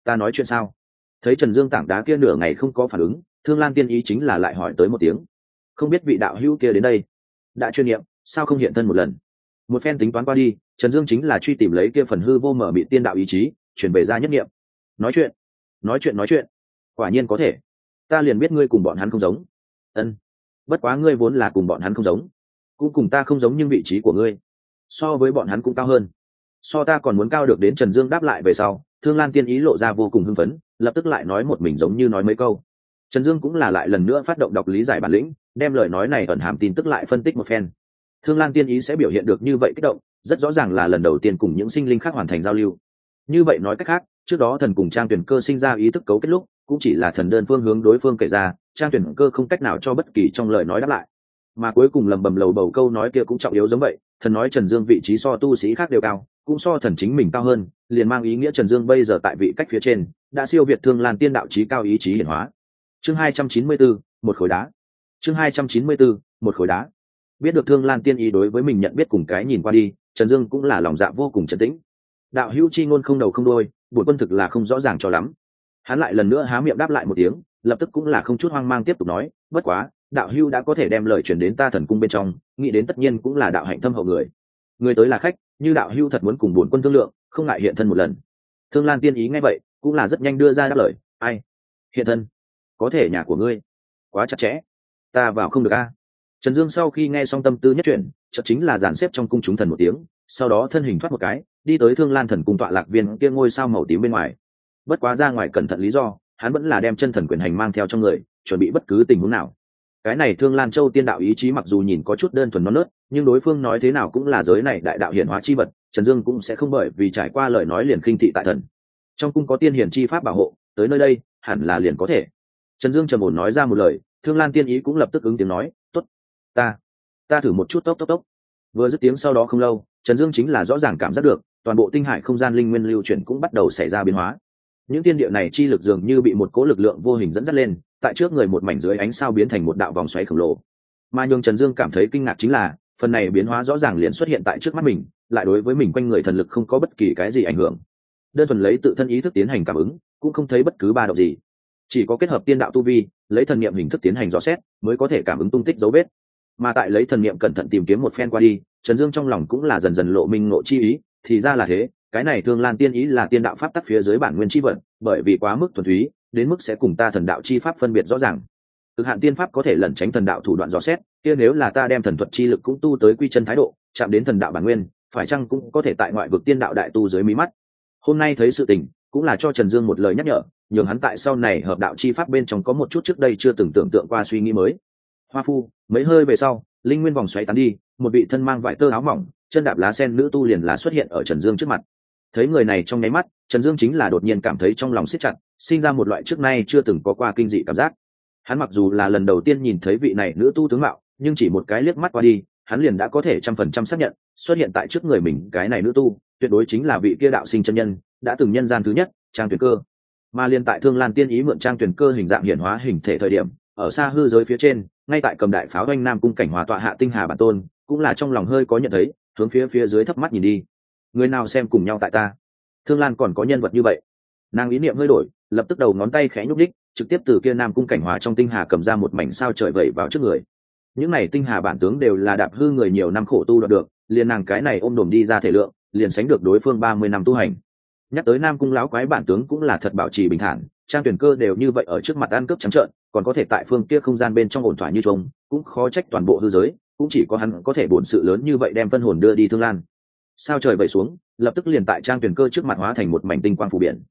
Ta nói chuyện sao? Thấy trần dương tảng đá kia nửa ngày không có phản ứng, thương lan tiên ý chính là lại hỏi tới một tiếng. Không biết vị đạo hữu kia đến đây, đã chuyên nghiệm, sao không hiện thân một lần? Một phen tính toán qua đi, trần dương chính là truy tìm lấy kia phần hư vô mở bị tiên đạo ý chí, chuyển về ra nhất nghiệm nói chuyện nói chuyện nói chuyện. Quả nhiên có thể. Ta liền biết ngươi cùng bọn hắn không giống. Ân. Bất quá ngươi vốn là cùng bọn hắn không giống. Cũng cùng ta không giống nhưng vị trí của ngươi, so với bọn hắn cũng cao hơn. So ta còn muốn cao được đến trần dương đáp lại về sau, thương lan tiên ý lộ ra vô cùng hưng phấn, lập tức lại nói một mình giống như nói mấy câu. Trần dương cũng là lại lần nữa phát động đọc lý giải bản lĩnh, đem lời nói này ẩn hàm tin tức lại phân tích một phen thương lan tiên ý sẽ biểu hiện được như vậy kích động, rất rõ ràng là lần đầu tiên cùng những sinh linh khác hoàn thành giao lưu. Như vậy nói cách khác, trước đó thần cùng trang tuyển cơ sinh ra ý thức cấu kết lúc, cũng chỉ là thần đơn phương hướng đối phương kể ra, trang tuyển cơ không cách nào cho bất kỳ trong lời nói đáp lại. Mà cuối cùng lầm bầm lầu bầu câu nói kia cũng trọng yếu giống vậy, thần nói trần dương vị trí so tu sĩ khác đều cao, cũng so thần chính mình cao hơn, liền mang ý nghĩa trần dương bây giờ tại vị cách phía trên, đã siêu việt thương lan tiên đạo trí cao ý chí hiển hóa. Chương hai trăm chín mươi bốn, một khối đá. Chương hai trăm chín mươi bốn, một khối đá biết được thương lan tiên ý đối với mình nhận biết cùng cái nhìn qua đi, trần dương cũng là lòng dạ vô cùng trấn tĩnh. Đạo hữu chi ngôn không đầu không đôi bổn quân thực là không rõ ràng cho lắm. Hắn lại lần nữa há miệng đáp lại một tiếng, lập tức cũng là không chút hoang mang tiếp tục nói, bất quá, đạo hữu đã có thể đem lời chuyển đến ta thần cung bên trong, nghĩ đến tất nhiên cũng là đạo hạnh thâm hậu người. Người tới là khách, như đạo hữu thật muốn cùng bổn quân thương lượng, không ngại hiện thân một lần. Thương lan tiên ý ngay vậy, cũng là rất nhanh đưa ra đáp lời, ai? Hiện thân? Có thể nhà của ngươi? Quá chặt chẽ. Ta vào không được a trần dương sau khi nghe xong tâm tư nhất chuyển, chợt chính là dàn xếp trong cung chúng thần một tiếng, sau đó thân hình thoát một cái, đi tới thương lan thần cung tọa lạc viên kia ngôi sao màu tím bên ngoài. Bất quá ra ngoài cẩn thận lý do, hắn vẫn là đem chân thần quyền hành mang theo trong người, chuẩn bị bất cứ tình huống nào. Cái này thương lan châu tiên đạo ý chí mặc dù nhìn có chút đơn thuần non nớt, nhưng đối phương nói thế nào cũng là giới này đại đạo hiển hóa chi vật, trần dương cũng sẽ không bởi vì trải qua lời nói liền khinh thị tại thần. Trong cung có tiên hiển chi pháp bảo hộ, tới nơi đây, hẳn là liền có thể. Trần dương trầm ổn nói ra một lời, thương lan tiên ý cũng lập tức ứng tiếng nói ta ta thử một chút, tốc tốc tốc. Vừa dứt tiếng sau đó không lâu, trần dương chính là rõ ràng cảm giác được, toàn bộ tinh hải không gian linh nguyên lưu chuyển cũng bắt đầu xảy ra biến hóa. Những tiên địa này chi lực dường như bị một cố lực lượng vô hình dẫn dắt lên, tại trước người một mảnh dưới ánh sao biến thành một đạo vòng xoáy khổng lồ. Mà nhường trần dương cảm thấy kinh ngạc chính là, phần này biến hóa rõ ràng liền xuất hiện tại trước mắt mình, lại đối với mình quanh người thần lực không có bất kỳ cái gì ảnh hưởng. Đơn thuần lấy tự thân ý thức tiến hành cảm ứng, cũng không thấy bất cứ ba động gì. Chỉ có kết hợp tiên đạo tu vi, lấy thần niệm hình thức tiến hành rõ xét, mới có thể cảm ứng tung tích dấu vết mà tại lấy thần niệm cẩn thận tìm kiếm một phen qua đi, trần dương trong lòng cũng là dần dần lộ minh ngộ chi ý, thì ra là thế, cái này thương lan tiên ý là tiên đạo pháp tắc phía dưới bản nguyên chi vận bởi vì quá mức thuần túy, đến mức sẽ cùng ta thần đạo chi pháp phân biệt rõ ràng. Cực hạn tiên pháp có thể lẩn tránh thần đạo thủ đoạn rõ xét, kia nếu là ta đem thần thuật chi lực cũng tu tới quy chân thái độ, chạm đến thần đạo bản nguyên, phải chăng cũng có thể tại ngoại vực tiên đạo đại tu dưới mí mắt? Hôm nay thấy sự tình, cũng là cho trần dương một lời nhắc nhở, nhường hắn tại sau này hợp đạo chi pháp bên trong có một chút trước đây chưa từng tưởng tượng qua suy nghĩ mới hoa phu, mấy hơi về sau, linh nguyên vòng xoáy tán đi, một vị thân mang vải tơ áo mỏng, chân đạp lá sen nữ tu liền là xuất hiện ở trần dương trước mặt. Thấy người này trong nháy mắt, trần dương chính là đột nhiên cảm thấy trong lòng siết chặt, sinh ra một loại trước nay chưa từng có qua kinh dị cảm giác. Hắn mặc dù là lần đầu tiên nhìn thấy vị này nữ tu tướng mạo, nhưng chỉ một cái liếc mắt qua đi, hắn liền đã có thể trăm phần trăm xác nhận, xuất hiện tại trước người mình cái này nữ tu, tuyệt đối chính là vị kia đạo sinh chân nhân, đã từng nhân gian thứ nhất, trang tuyển cơ. Mà liên tại thương lan tiên ý mượn trang tuyển cơ hình dạng hiển hóa hình thể thời điểm, ở xa hư giới phía trên ngay tại cầm đại pháo doanh nam cung cảnh hòa tọa hạ tinh hà bản tôn, cũng là trong lòng hơi có nhận thấy, hướng phía phía dưới thấp mắt nhìn đi. Người nào xem cùng nhau tại ta? Thương lan còn có nhân vật như vậy. Nàng ý niệm hơi đổi, lập tức đầu ngón tay khẽ nhúc đích trực tiếp từ kia nam cung cảnh hòa trong tinh hà cầm ra một mảnh sao trời vẩy vào trước người. Những này tinh hà bản tướng đều là đạp hư người nhiều năm khổ tu đoạt được, liền nàng cái này ôm đồm đi ra thể lượng, liền sánh được đối phương ba mươi năm tu hành. Nhắc tới nam cung lão quái bản tướng cũng là thật bảo trì bình thản, trang tuyển cơ đều như vậy ở trước mặt ăn cướp trắng trợn còn có thể tại phương kia không gian bên trong ổn thỏa như trông cũng khó trách toàn bộ hư giới, cũng chỉ có hắn có thể bổn sự lớn như vậy đem phân hồn đưa đi thương lan. Sao trời vẩy xuống, lập tức liền tại trang tuyển cơ trước mặt hóa thành một mảnh tinh quang phủ biển.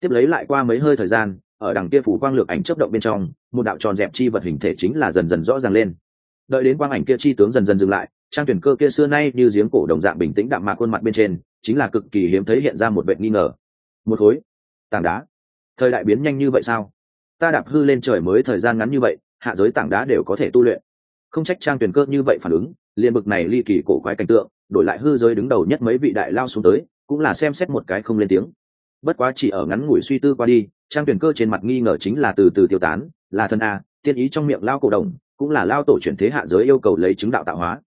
Tiếp lấy lại qua mấy hơi thời gian, ở đằng kia phủ quang lược ảnh chấp động bên trong, một đạo tròn dẹp chi vật hình thể chính là dần dần rõ ràng lên. Đợi đến quang ảnh kia chi tướng dần dần dừng lại, trang tuyển cơ kia xưa nay như giếng cổ đồng dạng bình tĩnh đạm mạc khuôn mặt bên trên, chính là cực kỳ hiếm thấy hiện ra một vệ nghi ngờ. Một khối tảng đá. Thời đại biến nhanh như vậy sao? Ta đạp hư lên trời mới thời gian ngắn như vậy, hạ giới tảng đá đều có thể tu luyện. Không trách trang tuyển cơ như vậy phản ứng, liền bực này ly kỳ cổ quái cảnh tượng, đổi lại hư giới đứng đầu nhất mấy vị đại lao xuống tới, cũng là xem xét một cái không lên tiếng. Bất quá chỉ ở ngắn ngủi suy tư qua đi, trang tuyển cơ trên mặt nghi ngờ chính là từ từ tiêu tán, là thân a, tiên ý trong miệng lao cổ đồng cũng là lao tổ chuyển thế hạ giới yêu cầu lấy chứng đạo tạo hóa.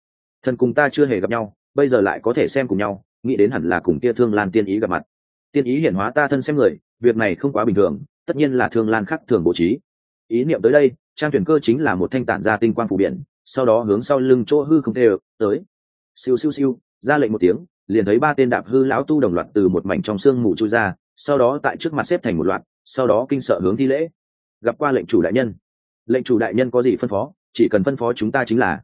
Thần cùng ta chưa hề gặp nhau, bây giờ lại có thể xem cùng nhau, nghĩ đến hẳn là cùng kia thương lan tiên ý gặp mặt. Tiên ý hiển hóa ta thân xem người, việc này không quá bình thường tất nhiên là thương lan khắc thường bố trí. Ý niệm tới đây, trang tuyển cơ chính là một thanh tản ra tinh quang phủ biển, sau đó hướng sau lưng chỗ hư không tê tới. Siêu siêu siêu, ra lệnh một tiếng, liền thấy ba tên đạp hư lão tu đồng loạt từ một mảnh trong xương mù chui ra, sau đó tại trước mặt xếp thành một loạt, sau đó kinh sợ hướng thi lễ. Gặp qua lệnh chủ đại nhân. Lệnh chủ đại nhân có gì phân phó? Chỉ cần phân phó chúng ta chính là.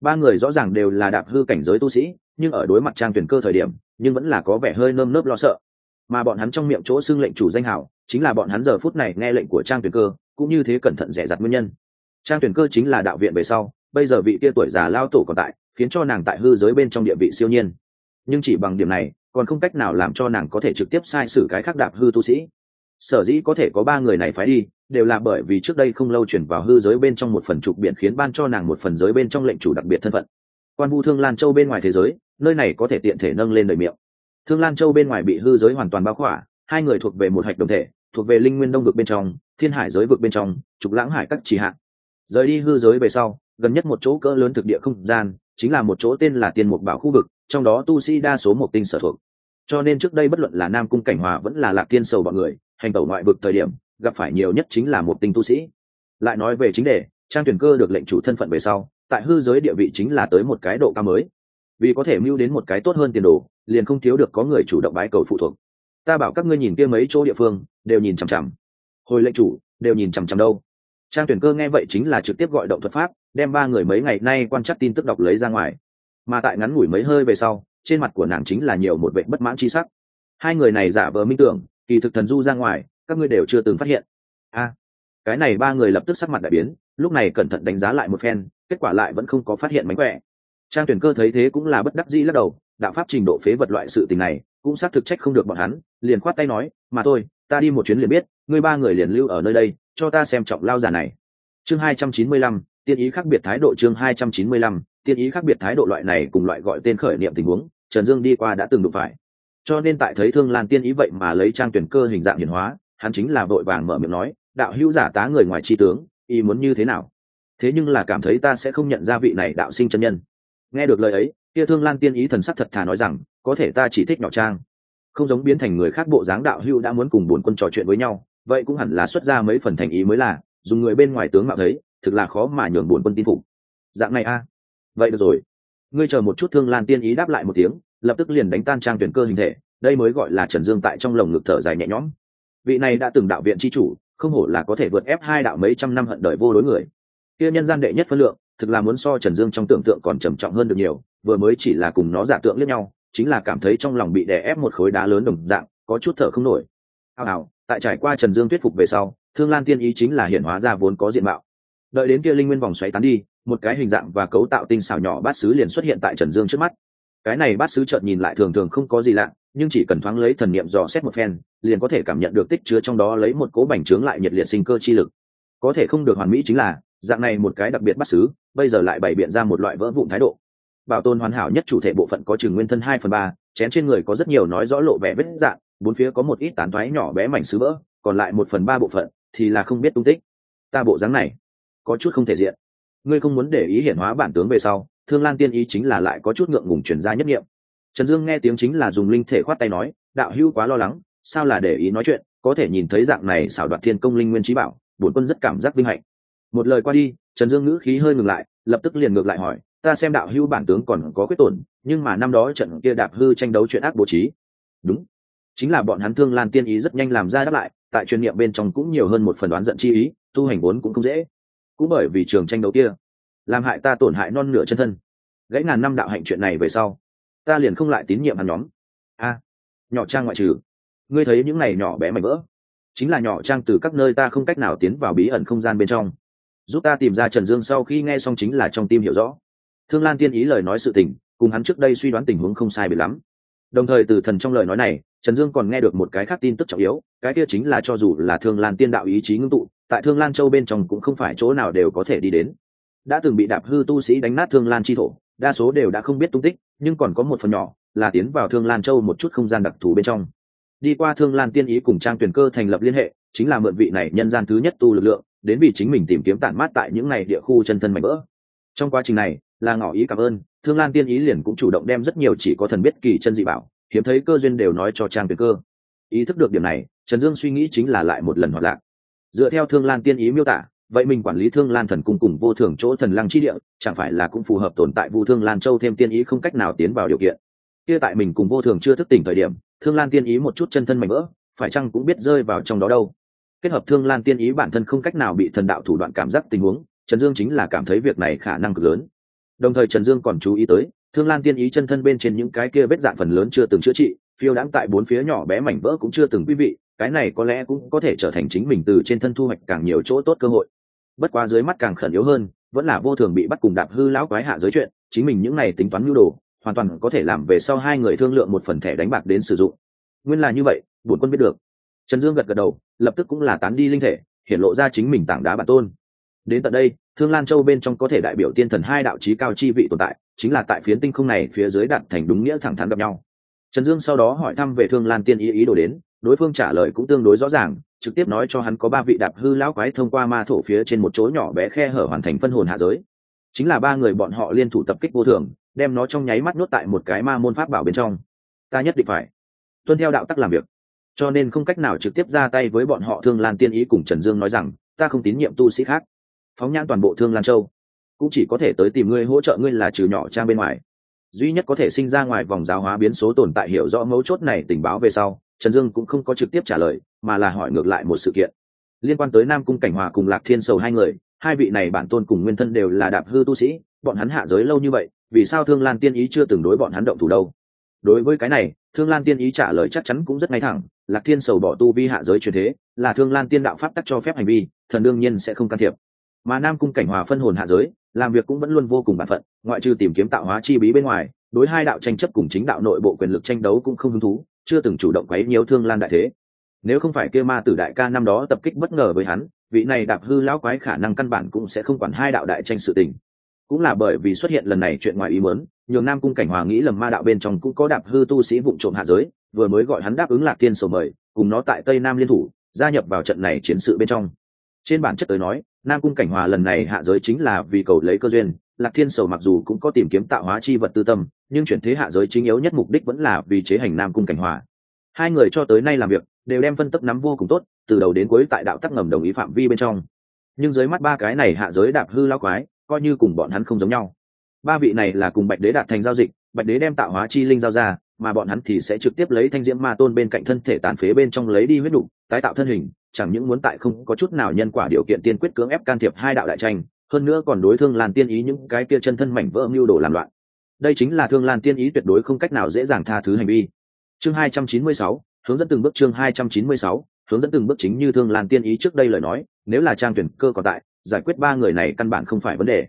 Ba người rõ ràng đều là đạp hư cảnh giới tu sĩ, nhưng ở đối mặt trang tuyển cơ thời điểm, nhưng vẫn là có vẻ hơi nơm nớp lo sợ mà bọn hắn trong miệng chỗ xưng lệnh chủ danh hảo, chính là bọn hắn giờ phút này nghe lệnh của trang tuyển cơ, cũng như thế cẩn thận rẻ rặt nguyên nhân. Trang tuyển cơ chính là đạo viện về sau, bây giờ vị kia tuổi già lao tổ còn tại, khiến cho nàng tại hư giới bên trong địa vị siêu nhiên. Nhưng chỉ bằng điểm này, còn không cách nào làm cho nàng có thể trực tiếp sai sử cái khác đạp hư tu sĩ. Sở dĩ có thể có ba người này phái đi, đều là bởi vì trước đây không lâu chuyển vào hư giới bên trong một phần trục biển khiến ban cho nàng một phần giới bên trong lệnh chủ đặc biệt thân phận. Quan vu thương lan châu bên ngoài thế giới, nơi này có thể tiện thể nâng lên đời miệng thương lan châu bên ngoài bị hư giới hoàn toàn bao khỏa, hai người thuộc về một hạch đồng thể, thuộc về linh nguyên đông vực bên trong, thiên hải giới vực bên trong, trục lãng hải các trì hạng rời đi hư giới về sau, gần nhất một chỗ cỡ lớn thực địa không gian, chính là một chỗ tên là tiên mục bảo khu vực, trong đó tu sĩ đa số một tinh sở thuộc. Cho nên trước đây bất luận là nam cung cảnh hòa vẫn là lạc tiên sầu bọn người, hành tẩu ngoại vực thời điểm, gặp phải nhiều nhất chính là một tinh tu sĩ. Lại nói về chính đề, trang tuyển cơ được lệnh chủ thân phận về sau, tại hư giới địa vị chính là tới một cái độ cao mới vì có thể mưu đến một cái tốt hơn tiền đồ, liền không thiếu được có người chủ động bái cầu phụ thuộc. Ta bảo các ngươi nhìn kia mấy chỗ địa phương, đều nhìn chằm chằm. Hồi lệnh chủ, đều nhìn chằm chằm đâu. Trang tuyển cơ nghe vậy chính là trực tiếp gọi động thuật pháp, đem ba người mấy ngày nay quan chắc tin tức đọc lấy ra ngoài. Mà tại ngắn ngủi mấy hơi về sau, trên mặt của nàng chính là nhiều một vệ bất mãn chi sắc. Hai người này giả vờ minh tưởng, kỳ thực thần du ra ngoài, các ngươi đều chưa từng phát hiện. A, cái này ba người lập tức sắc mặt đại biến, lúc này cẩn thận đánh giá lại một phen, kết quả lại vẫn không có phát hiện mánh khỏe trang tuyển cơ thấy thế cũng là bất đắc dĩ lắc đầu, đạo pháp trình độ phế vật loại sự tình này, cũng xác thực trách không được bọn hắn, liền khoát tay nói, mà thôi, ta đi một chuyến liền biết, ngươi ba người liền lưu ở nơi đây, cho ta xem trọng lao giả này. Chương hai trăm chín mươi lăm, tiên ý khác biệt thái độ chương hai trăm chín mươi lăm, tiên ý khác biệt thái độ loại này cùng loại gọi tên khởi niệm tình huống, trần dương đi qua đã từng đụng phải. Cho nên tại thấy thương lan tiên ý vậy mà lấy trang tuyển cơ hình dạng hiển hóa, hắn chính là vội vàng mở miệng nói, đạo hữu giả tá người ngoài tri tướng, ý muốn như thế nào? Thế nhưng là cảm thấy ta sẽ không nhận ra vị này đạo sinh chân nhân nghe được lời ấy, kia thương lan tiên ý thần sắc thật thà nói rằng, có thể ta chỉ thích nhỏ trang. Không giống biến thành người khác bộ dáng đạo hưu đã muốn cùng bốn quân trò chuyện với nhau, vậy cũng hẳn là xuất ra mấy phần thành ý mới là, dùng người bên ngoài tướng mạo thấy, thực là khó mà nhường bốn quân tin phục. Dạng này a? Vậy được rồi. Ngươi chờ một chút thương lan tiên ý đáp lại một tiếng, lập tức liền đánh tan trang tuyển cơ hình thể, đây mới gọi là trần dương tại trong lồng ngực thở dài nhẹ nhõm. Vị này đã từng đạo viện c h i chủ, không hổ là có thể vượt ép hai đạo mấy trăm năm hận đời vô đối người. Kia nhân gian đệ nhất phân lượng thực là muốn so trần dương trong tưởng tượng còn trầm trọng hơn được nhiều, vừa mới chỉ là cùng nó giả tượng lẫn nhau, chính là cảm thấy trong lòng bị đè ép một khối đá lớn đồng dạng, có chút thở không nổi. Hào hào, tại trải qua trần dương thuyết phục về sau, thương lan tiên ý chính là hiện hóa ra vốn có diện mạo. Đợi đến kia linh nguyên vòng xoáy tán đi, một cái hình dạng và cấu tạo tinh xảo nhỏ bát sứ liền xuất hiện tại trần dương trước mắt. Cái này bát sứ chợt nhìn lại thường thường không có gì lạ, nhưng chỉ cần thoáng lấy thần niệm dò xét một phen, liền có thể cảm nhận được tích chứa trong đó lấy một cố bành trướng lại nhiệt liệt sinh cơ chi lực. Có thể không được hoàn mỹ chính là dạng này một cái đặc biệt bắt xứ, bây giờ lại bày biện ra một loại vỡ vụn thái độ. Bảo tồn hoàn hảo nhất chủ thể bộ phận có chừng nguyên thân hai phần ba, chén trên người có rất nhiều nói rõ lộ vẻ vết dạng, bốn phía có một ít tán thoái nhỏ bé mảnh sứ vỡ, còn lại một phần ba bộ phận thì là không biết tung tích. Ta bộ dáng này, có chút không thể diện. Ngươi không muốn để ý hiển hóa bản tướng về sau, thương lan tiên ý chính là lại có chút ngượng ngùng chuyển ra nhất nghiệm trần dương nghe tiếng chính là dùng linh thể khoát tay nói, đạo hữu quá lo lắng, sao là để ý nói chuyện, có thể nhìn thấy dạng này xảo đoạt thiên công linh nguyên trí bảo, bổn quân rất cảm giác vinh hạnh một lời qua đi, trần dương ngữ khí hơi ngừng lại, lập tức liền ngược lại hỏi, ta xem đạo hữu bản tướng còn có quyết tổn, nhưng mà năm đó trận kia đạp hư tranh đấu chuyện ác bố trí. Đúng, chính là bọn hắn thương lan tiên ý rất nhanh làm ra đáp lại, tại chuyên niệm bên trong cũng nhiều hơn một phần đoán giận chi ý, tu hành vốn cũng không dễ. Cũng bởi vì trường tranh đấu kia, làm hại ta tổn hại non nửa chân thân. Gãy ngàn năm đạo hạnh chuyện này về sau, ta liền không lại tín nhiệm hắn nhóm. A, nhỏ trang ngoại trừ, ngươi thấy những này nhỏ bé mảnh vỡ, chính là nhỏ trang từ các nơi ta không cách nào tiến vào bí ẩn không gian bên trong giúp ta tìm ra trần dương sau khi nghe xong chính là trong tim hiểu rõ. Thương lan tiên ý lời nói sự tình, cùng hắn trước đây suy đoán tình huống không sai bị lắm. Đồng thời từ thần trong lời nói này, trần dương còn nghe được một cái khác tin tức trọng yếu, cái kia chính là cho dù là thương lan tiên đạo ý chí ngưng tụ, tại thương lan châu bên trong cũng không phải chỗ nào đều có thể đi đến. Đã từng bị đạp hư tu sĩ đánh nát thương lan chi thổ, đa số đều đã không biết tung tích, nhưng còn có một phần nhỏ là tiến vào thương lan châu một chút không gian đặc thù bên trong. Đi qua thương lan tiên ý cùng trang tuyển cơ thành lập liên hệ, chính là mượn vị này nhân gian thứ nhất tu lực lượng đến vì chính mình tìm kiếm tản mát tại những này địa khu chân thân mảnh vỡ. Trong quá trình này, là ngỏ ý cảm ơn, thương lan tiên ý liền cũng chủ động đem rất nhiều chỉ có thần biết kỳ chân dị bảo, hiếm thấy cơ duyên đều nói cho trang tuyệt cơ. Ý thức được điểm này, trần dương suy nghĩ chính là lại một lần hoạt lạc. Dựa theo thương lan tiên ý miêu tả, vậy mình quản lý thương lan thần cung cùng vô thường chỗ thần lăng chi địa, chẳng phải là cũng phù hợp tồn tại vu thương lan châu thêm tiên ý không cách nào tiến vào điều kiện. Kia tại mình cùng vô thường chưa thức tỉnh thời điểm, thương lan tiên ý một chút chân thân mạnh vỡ, phải chăng cũng biết rơi vào trong đó đâu? Kết hợp thương lan tiên ý bản thân không cách nào bị thần đạo thủ đoạn cảm giác tình huống, trần dương chính là cảm thấy việc này khả năng cực lớn. Đồng thời trần dương còn chú ý tới, thương lan tiên ý chân thân bên trên những cái kia vết dạn phần lớn chưa từng chữa trị, phiêu đãng tại bốn phía nhỏ bé mảnh vỡ cũng chưa từng quý vị, cái này có lẽ cũng có thể trở thành chính mình từ trên thân thu hoạch càng nhiều chỗ tốt cơ hội. Bất quá dưới mắt càng khẩn yếu hơn, vẫn là vô thường bị bắt cùng đạp hư lão quái hạ giới chuyện, chính mình những này tính toán nhu đồ, hoàn toàn có thể làm về sau hai người thương lượng một phần thẻ đánh bạc đến sử dụng. Nguyên là như vậy bổn quân biết được trần dương gật gật đầu, lập tức cũng là tán đi linh thể hiện lộ ra chính mình tảng đá bản tôn. Đến tận đây, thương lan châu bên trong có thể đại biểu tiên thần hai đạo trí cao chi vị tồn tại, chính là tại phiến tinh không này phía dưới đặt thành đúng nghĩa thẳng thắn gặp nhau. Trần dương sau đó hỏi thăm về thương lan tiên ý ý đồ đến, đối phương trả lời cũng tương đối rõ ràng, trực tiếp nói cho hắn có ba vị đạp hư lão quái thông qua ma thổ phía trên một chỗ nhỏ bé khe hở hoàn thành phân hồn hạ giới. Chính là ba người bọn họ liên thủ tập kích vô thường, đem nó trong nháy mắt nuốt tại một cái ma môn pháp bảo bên trong. Ta nhất định phải tuân theo đạo tắc làm việc cho nên không cách nào trực tiếp ra tay với bọn họ. Thương lan tiên ý cùng trần dương nói rằng, ta không tín nhiệm tu sĩ khác. Phóng nhãn toàn bộ thương lan châu, cũng chỉ có thể tới tìm ngươi, hỗ trợ ngươi là trừ nhỏ trang bên ngoài. Duy nhất có thể sinh ra ngoài vòng giáo hóa biến số tồn tại hiểu rõ mấu chốt này tình báo về sau, trần dương cũng không có trực tiếp trả lời, mà là hỏi ngược lại một sự kiện. Liên quan tới nam cung cảnh hòa cùng lạc thiên sầu hai người, hai vị này bản tôn cùng nguyên thân đều là đạp hư tu sĩ, bọn hắn hạ giới lâu như vậy, vì sao thương lan tiên ý chưa từng đối bọn hắn động thủ đâu? Đối với cái này thương lan tiên ý trả lời chắc chắn cũng rất ngay thẳng, lạc thiên sầu bỏ tu vi hạ giới truyền thế, là thương lan tiên đạo pháp tắc cho phép hành vi, thần đương nhiên sẽ không can thiệp. Mà nam cung cảnh hòa phân hồn hạ giới, làm việc cũng vẫn luôn vô cùng bản phận, ngoại trừ tìm kiếm tạo hóa chi bí bên ngoài, đối hai đạo tranh chấp cùng chính đạo nội bộ quyền lực tranh đấu cũng không hứng thú, chưa từng chủ động quấy nhiều thương lan đại thế. Nếu không phải kia ma tử đại ca năm đó tập kích bất ngờ với hắn, vị này đạp hư lão quái khả năng căn bản cũng sẽ không quản hai đạo đại tranh sự tình cũng là bởi vì xuất hiện lần này chuyện ngoài ý muốn, nhường nam cung cảnh hòa nghĩ lầm ma đạo bên trong cũng có đạp hư tu sĩ vụ trộm hạ giới, vừa mới gọi hắn đáp ứng lạc thiên sầu mời, cùng nó tại tây nam liên thủ, gia nhập vào trận này chiến sự bên trong. Trên bản chất tới nói, nam cung cảnh hòa lần này hạ giới chính là vì cầu lấy cơ duyên, lạc thiên sầu mặc dù cũng có tìm kiếm tạo hóa chi vật tư tâm, nhưng chuyển thế hạ giới chính yếu nhất mục đích vẫn là vì chế hành nam cung cảnh hòa. Hai người cho tới nay làm việc, đều đem phân tấp nắm vô cùng tốt, từ đầu đến cuối tại đạo tắc ngầm đồng ý phạm vi bên trong. Nhưng dưới mắt ba cái này hạ giới đạp hư lao quái coi như cùng bọn hắn không giống nhau. Ba vị này là cùng bạch đế đạt thành giao dịch bạch đế đem tạo hóa chi linh giao ra mà bọn hắn thì sẽ trực tiếp lấy thanh diễm ma tôn bên cạnh thân thể tàn phế bên trong lấy đi huyết đủ tái tạo thân hình chẳng những muốn tại không có chút nào nhân quả điều kiện tiên quyết cưỡng ép can thiệp hai đạo đại tranh hơn nữa còn đối thương lan tiên ý những cái kia chân thân mảnh vỡ mưu đồ làm loạn. Đây chính là thương lan tiên ý tuyệt đối không cách nào dễ dàng tha thứ hành vi. Chương 296, hướng dẫn từng bước chương 296, hướng dẫn từng bước chính như thương lan tiên ý trước đây lời nói nếu là trang tuyển cơ còn tại giải quyết ba người này căn bản không phải vấn đề.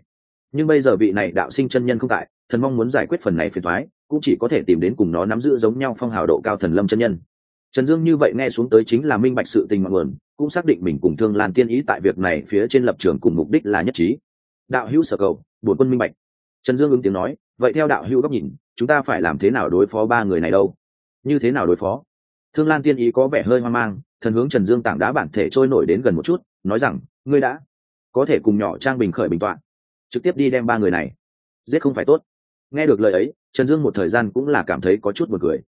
Nhưng bây giờ vị này đạo sinh chân nhân không tại, thần mong muốn giải quyết phần này phiền thoái cũng chỉ có thể tìm đến cùng nó nắm giữ giống nhau phong hào độ cao thần lâm chân nhân. Trần dương như vậy nghe xuống tới chính là minh bạch sự tình mọi nguồn, cũng xác định mình cùng thương lan tiên ý tại việc này phía trên lập trường cùng mục đích là nhất trí. Đạo hữu sở cầu bổn quân minh bạch. Trần dương ứng tiếng nói, vậy theo đạo hữu góc nhìn, chúng ta phải làm thế nào đối phó ba người này đâu? Như thế nào đối phó? Thương lan tiên ý có vẻ hơi hoang mang, thần hướng trần dương tảng đá bản thể trôi nổi đến gần một chút, nói rằng, ngươi đã có thể cùng nhỏ trang bình khởi bình toạn, trực tiếp đi đem ba người này giết không phải tốt. Nghe được lời ấy, trần dương một thời gian cũng là cảm thấy có chút b u ồ n cười.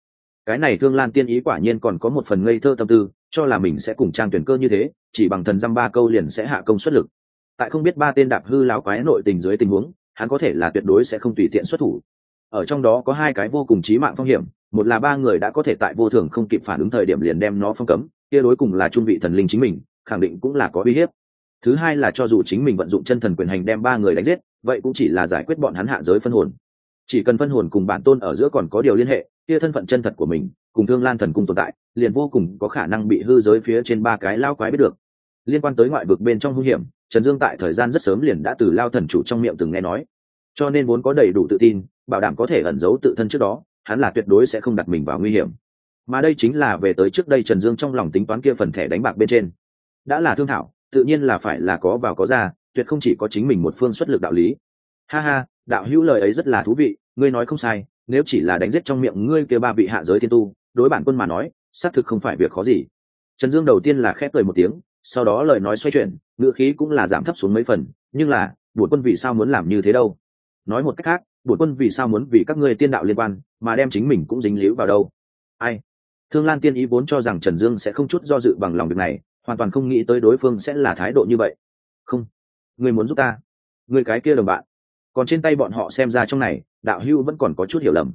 Cái này thương lan tiên ý quả nhiên còn có một phần ngây thơ tâm tư, cho là mình sẽ cùng trang tuyển cơ như thế, chỉ bằng thần dăm ba câu liền sẽ hạ công xuất lực. Tại không biết ba tên đạp hư láo quái nội tình dưới tình huống, hắn có thể là tuyệt đối sẽ không tùy tiện xuất thủ. Ở trong đó có hai cái vô cùng trí mạng phong hiểm, một là ba người đã có thể tại vô thường không kịp phản ứng thời điểm liền đem nó phong cấm, kia đối cùng là trung vị thần linh chính mình, khẳng định cũng là có uy hiếp thứ hai là cho dù chính mình vận dụng chân thần quyền hành đem ba người đánh giết, vậy cũng chỉ là giải quyết bọn hắn hạ giới phân hồn. Chỉ cần phân hồn cùng bản tôn ở giữa còn có điều liên hệ, kia thân phận chân thật của mình, cùng thương lan thần cùng tồn tại, liền vô cùng có khả năng bị hư giới phía trên ba cái lao quái biết được. Liên quan tới ngoại vực bên trong hung hiểm, trần dương tại thời gian rất sớm liền đã từ lao thần chủ trong miệng từng nghe nói. Cho nên vốn có đầy đủ tự tin, bảo đảm có thể ẩn giấu tự thân trước đó, hắn là tuyệt đối sẽ không đặt mình vào nguy hiểm. Mà đây chính là về tới trước đây trần dương trong lòng tính toán kia phần thẻ đánh bạc bên trên. Đã là thương thảo tự nhiên là phải là có vào có ra, tuyệt không chỉ có chính mình một phương xuất lực đạo lý. Ha ha, đạo hữu lời ấy rất là thú vị, ngươi nói không sai, nếu chỉ là đánh giết trong miệng ngươi kia ba vị hạ giới thiên tu, đối bản quân mà nói, xác thực không phải việc khó gì. Trần dương đầu tiên là khép cười một tiếng, sau đó lời nói xoay chuyển, ngữ khí cũng là giảm thấp xuống mấy phần, nhưng là, bổn quân vì sao muốn làm như thế đâu? Nói một cách khác, bổn quân vì sao muốn vì các ngươi tiên đạo liên quan, mà đem chính mình cũng dính líu vào đâu? Ai? Thương lan tiên ý vốn cho rằng trần dương sẽ không chút do dự bằng lòng việc này hoàn toàn không nghĩ tới đối phương sẽ là thái độ như vậy. Không người muốn giúp ta. Người cái kia đồng bạn. Còn trên tay bọn họ xem ra trong này, đạo hưu vẫn còn có chút hiểu lầm.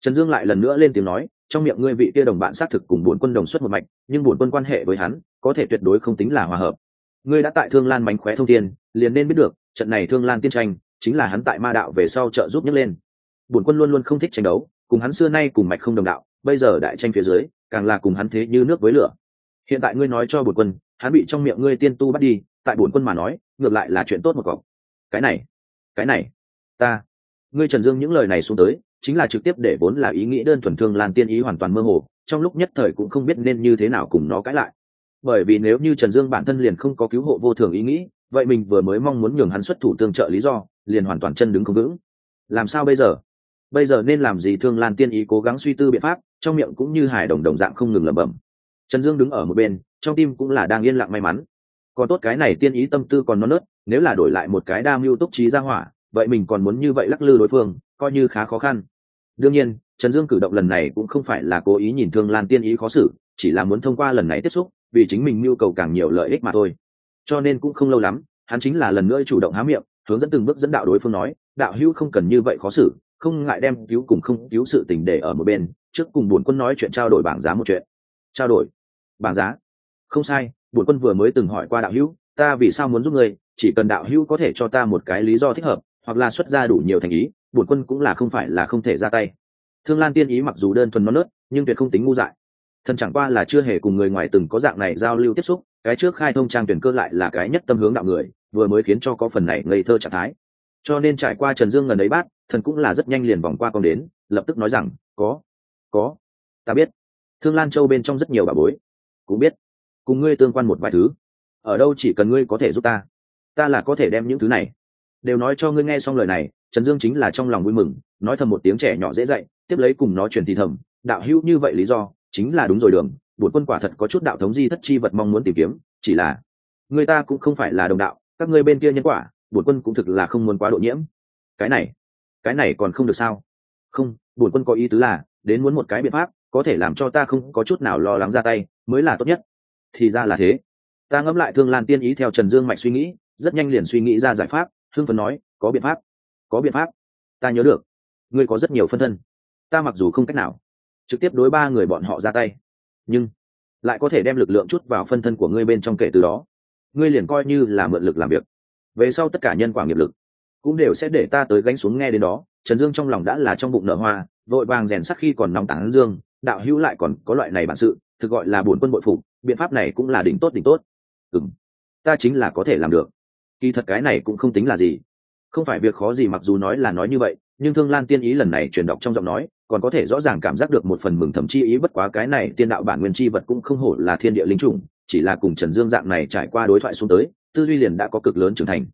Trần dương lại lần nữa lên tiếng nói, trong miệng ngươi vị kia đồng bạn xác thực cùng bổn quân đồng xuất một mạch, nhưng bổn quân quan hệ với hắn, có thể tuyệt đối không tính là hòa hợp. Ngươi đã tại thương lan mánh khóe thông thiên, liền nên biết được, trận này thương lan tiên tranh, chính là hắn tại ma đạo về sau trợ giúp nhấc lên. Bổn quân luôn luôn không thích tranh đấu, cùng hắn xưa nay cùng mạch không đồng đạo, bây giờ đại tranh phía dưới, càng là cùng hắn thế như nước với lửa hiện tại ngươi nói cho bổn quân, hắn bị trong miệng ngươi tiên tu bắt đi, tại bổn quân mà nói, ngược lại là chuyện tốt một cọc. Cái này cái này, ta, ngươi trần dương những lời này xuống tới, chính là trực tiếp để vốn là ý nghĩ đơn thuần thương lan tiên ý hoàn toàn mơ hồ, trong lúc nhất thời cũng không biết nên như thế nào cùng nó cãi lại. Bởi vì nếu như trần dương bản thân liền không có cứu hộ vô thường ý nghĩ, vậy mình vừa mới mong muốn nhường hắn xuất thủ tương trợ lý do, liền hoàn toàn chân đứng không vững. Làm sao bây giờ? Bây giờ nên làm gì thương lan tiên ý cố gắng suy tư biện pháp, trong miệng cũng như hài đồng đồng dạng không ngừng lẩm bẩm trần dương đứng ở một bên, trong tim cũng là đang yên lặng may mắn. Còn tốt cái này tiên ý tâm tư còn non nớt, nếu là đổi lại một cái đa mưu túc trí ra hỏa, vậy mình còn muốn như vậy lắc lư đối phương, coi như khá khó khăn. Đương nhiên, trần dương cử động lần này cũng không phải là cố ý nhìn thương lan tiên ý khó xử, chỉ là muốn thông qua lần này tiếp xúc, vì chính mình nhu cầu càng nhiều lợi ích mà thôi. Cho nên cũng không lâu lắm, hắn chính là lần nữa chủ động há miệng, hướng dẫn từng bước dẫn đạo đối phương nói, đạo hữu không cần như vậy khó xử, không ngại đem cứu cùng không cứu sự tình để ở một bên, trước cùng buồn quân nói chuyện trao đổi bảng giá một chuyện. Trao đổi bảng giá. Không sai bổn quân vừa mới từng hỏi qua đạo hữu, ta vì sao muốn giúp người chỉ cần đạo hữu có thể cho ta một cái lý do thích hợp, hoặc là xuất ra đủ nhiều thành ý bổn quân cũng là không phải là không thể ra tay. Thương lan tiên ý mặc dù đơn thuần non nớt, nhưng tuyệt không tính ngu dại. Thần chẳng qua là chưa hề cùng người ngoài từng có dạng này giao lưu tiếp xúc, cái trước khai thông trang tuyển cơ lại là cái nhất tâm hướng đạo người, vừa mới khiến cho có phần này ngây thơ trạng thái. Cho nên trải qua trần dương ngần ấy bát thần cũng là rất nhanh liền vòng qua con đến, lập tức nói rằng, có có, ta biết. Thương lan châu bên trong rất nhiều bà bối cũng biết. Cùng ngươi tương quan một vài thứ. Ở đâu chỉ cần ngươi có thể giúp ta ta là có thể đem những thứ này. Đều nói cho ngươi nghe xong lời này, trần dương chính là trong lòng vui mừng, nói thầm một tiếng trẻ nhỏ dễ dạy, tiếp lấy cùng nó truyền thì thầm, đạo hữu như vậy lý do, chính là đúng rồi đường, bổn quân quả thật có chút đạo thống di thất chi vật mong muốn tìm kiếm, chỉ là, người ta cũng không phải là đồng đạo, các ngươi bên kia nhân quả, bổn quân cũng thực là không muốn quá độ nhiễm. Cái này cái này còn không được sao? Không, bổn quân có ý tứ là, đến muốn một cái biện pháp có thể làm cho ta không có chút nào lo lắng ra tay, mới là tốt nhất. Thì ra là thế. Ta ngẫm lại thương lan tiên ý theo trần dương mạnh suy nghĩ, rất nhanh liền suy nghĩ ra giải pháp, hưng phấn nói, có biện pháp. Có biện pháp. Ta nhớ được. Ngươi có rất nhiều phân thân. Ta mặc dù không cách nào trực tiếp đối ba người bọn họ ra tay, nhưng lại có thể đem lực lượng chút vào phân thân của ngươi bên trong kể từ đó. Ngươi liền coi như là mượn lực làm việc. Về sau tất cả nhân quả nghiệp lực cũng đều sẽ để ta tới gánh xuống nghe đến đó. Trần dương trong lòng đã là trong bụng nở hoa, vội vàng rèn sắc khi còn nóng tảng dương đạo hữu lại còn có loại này bản sự, thực gọi là bổn quân bội phục, biện pháp này cũng là đỉnh tốt đỉnh tốt. Ừ ta chính là có thể làm được. Kỳ thật cái này cũng không tính là gì. Không phải việc khó gì mặc dù nói là nói như vậy, nhưng thương lan tiên ý lần này truyền đọc trong giọng nói, còn có thể rõ ràng cảm giác được một phần mừng thầm chi ý bất quá cái này tiên đạo bản nguyên chi vật cũng không hổ là thiên địa linh trùng chỉ là cùng trần dương dạng này trải qua đối thoại xuống tới, tư duy liền đã có cực lớn trưởng thành.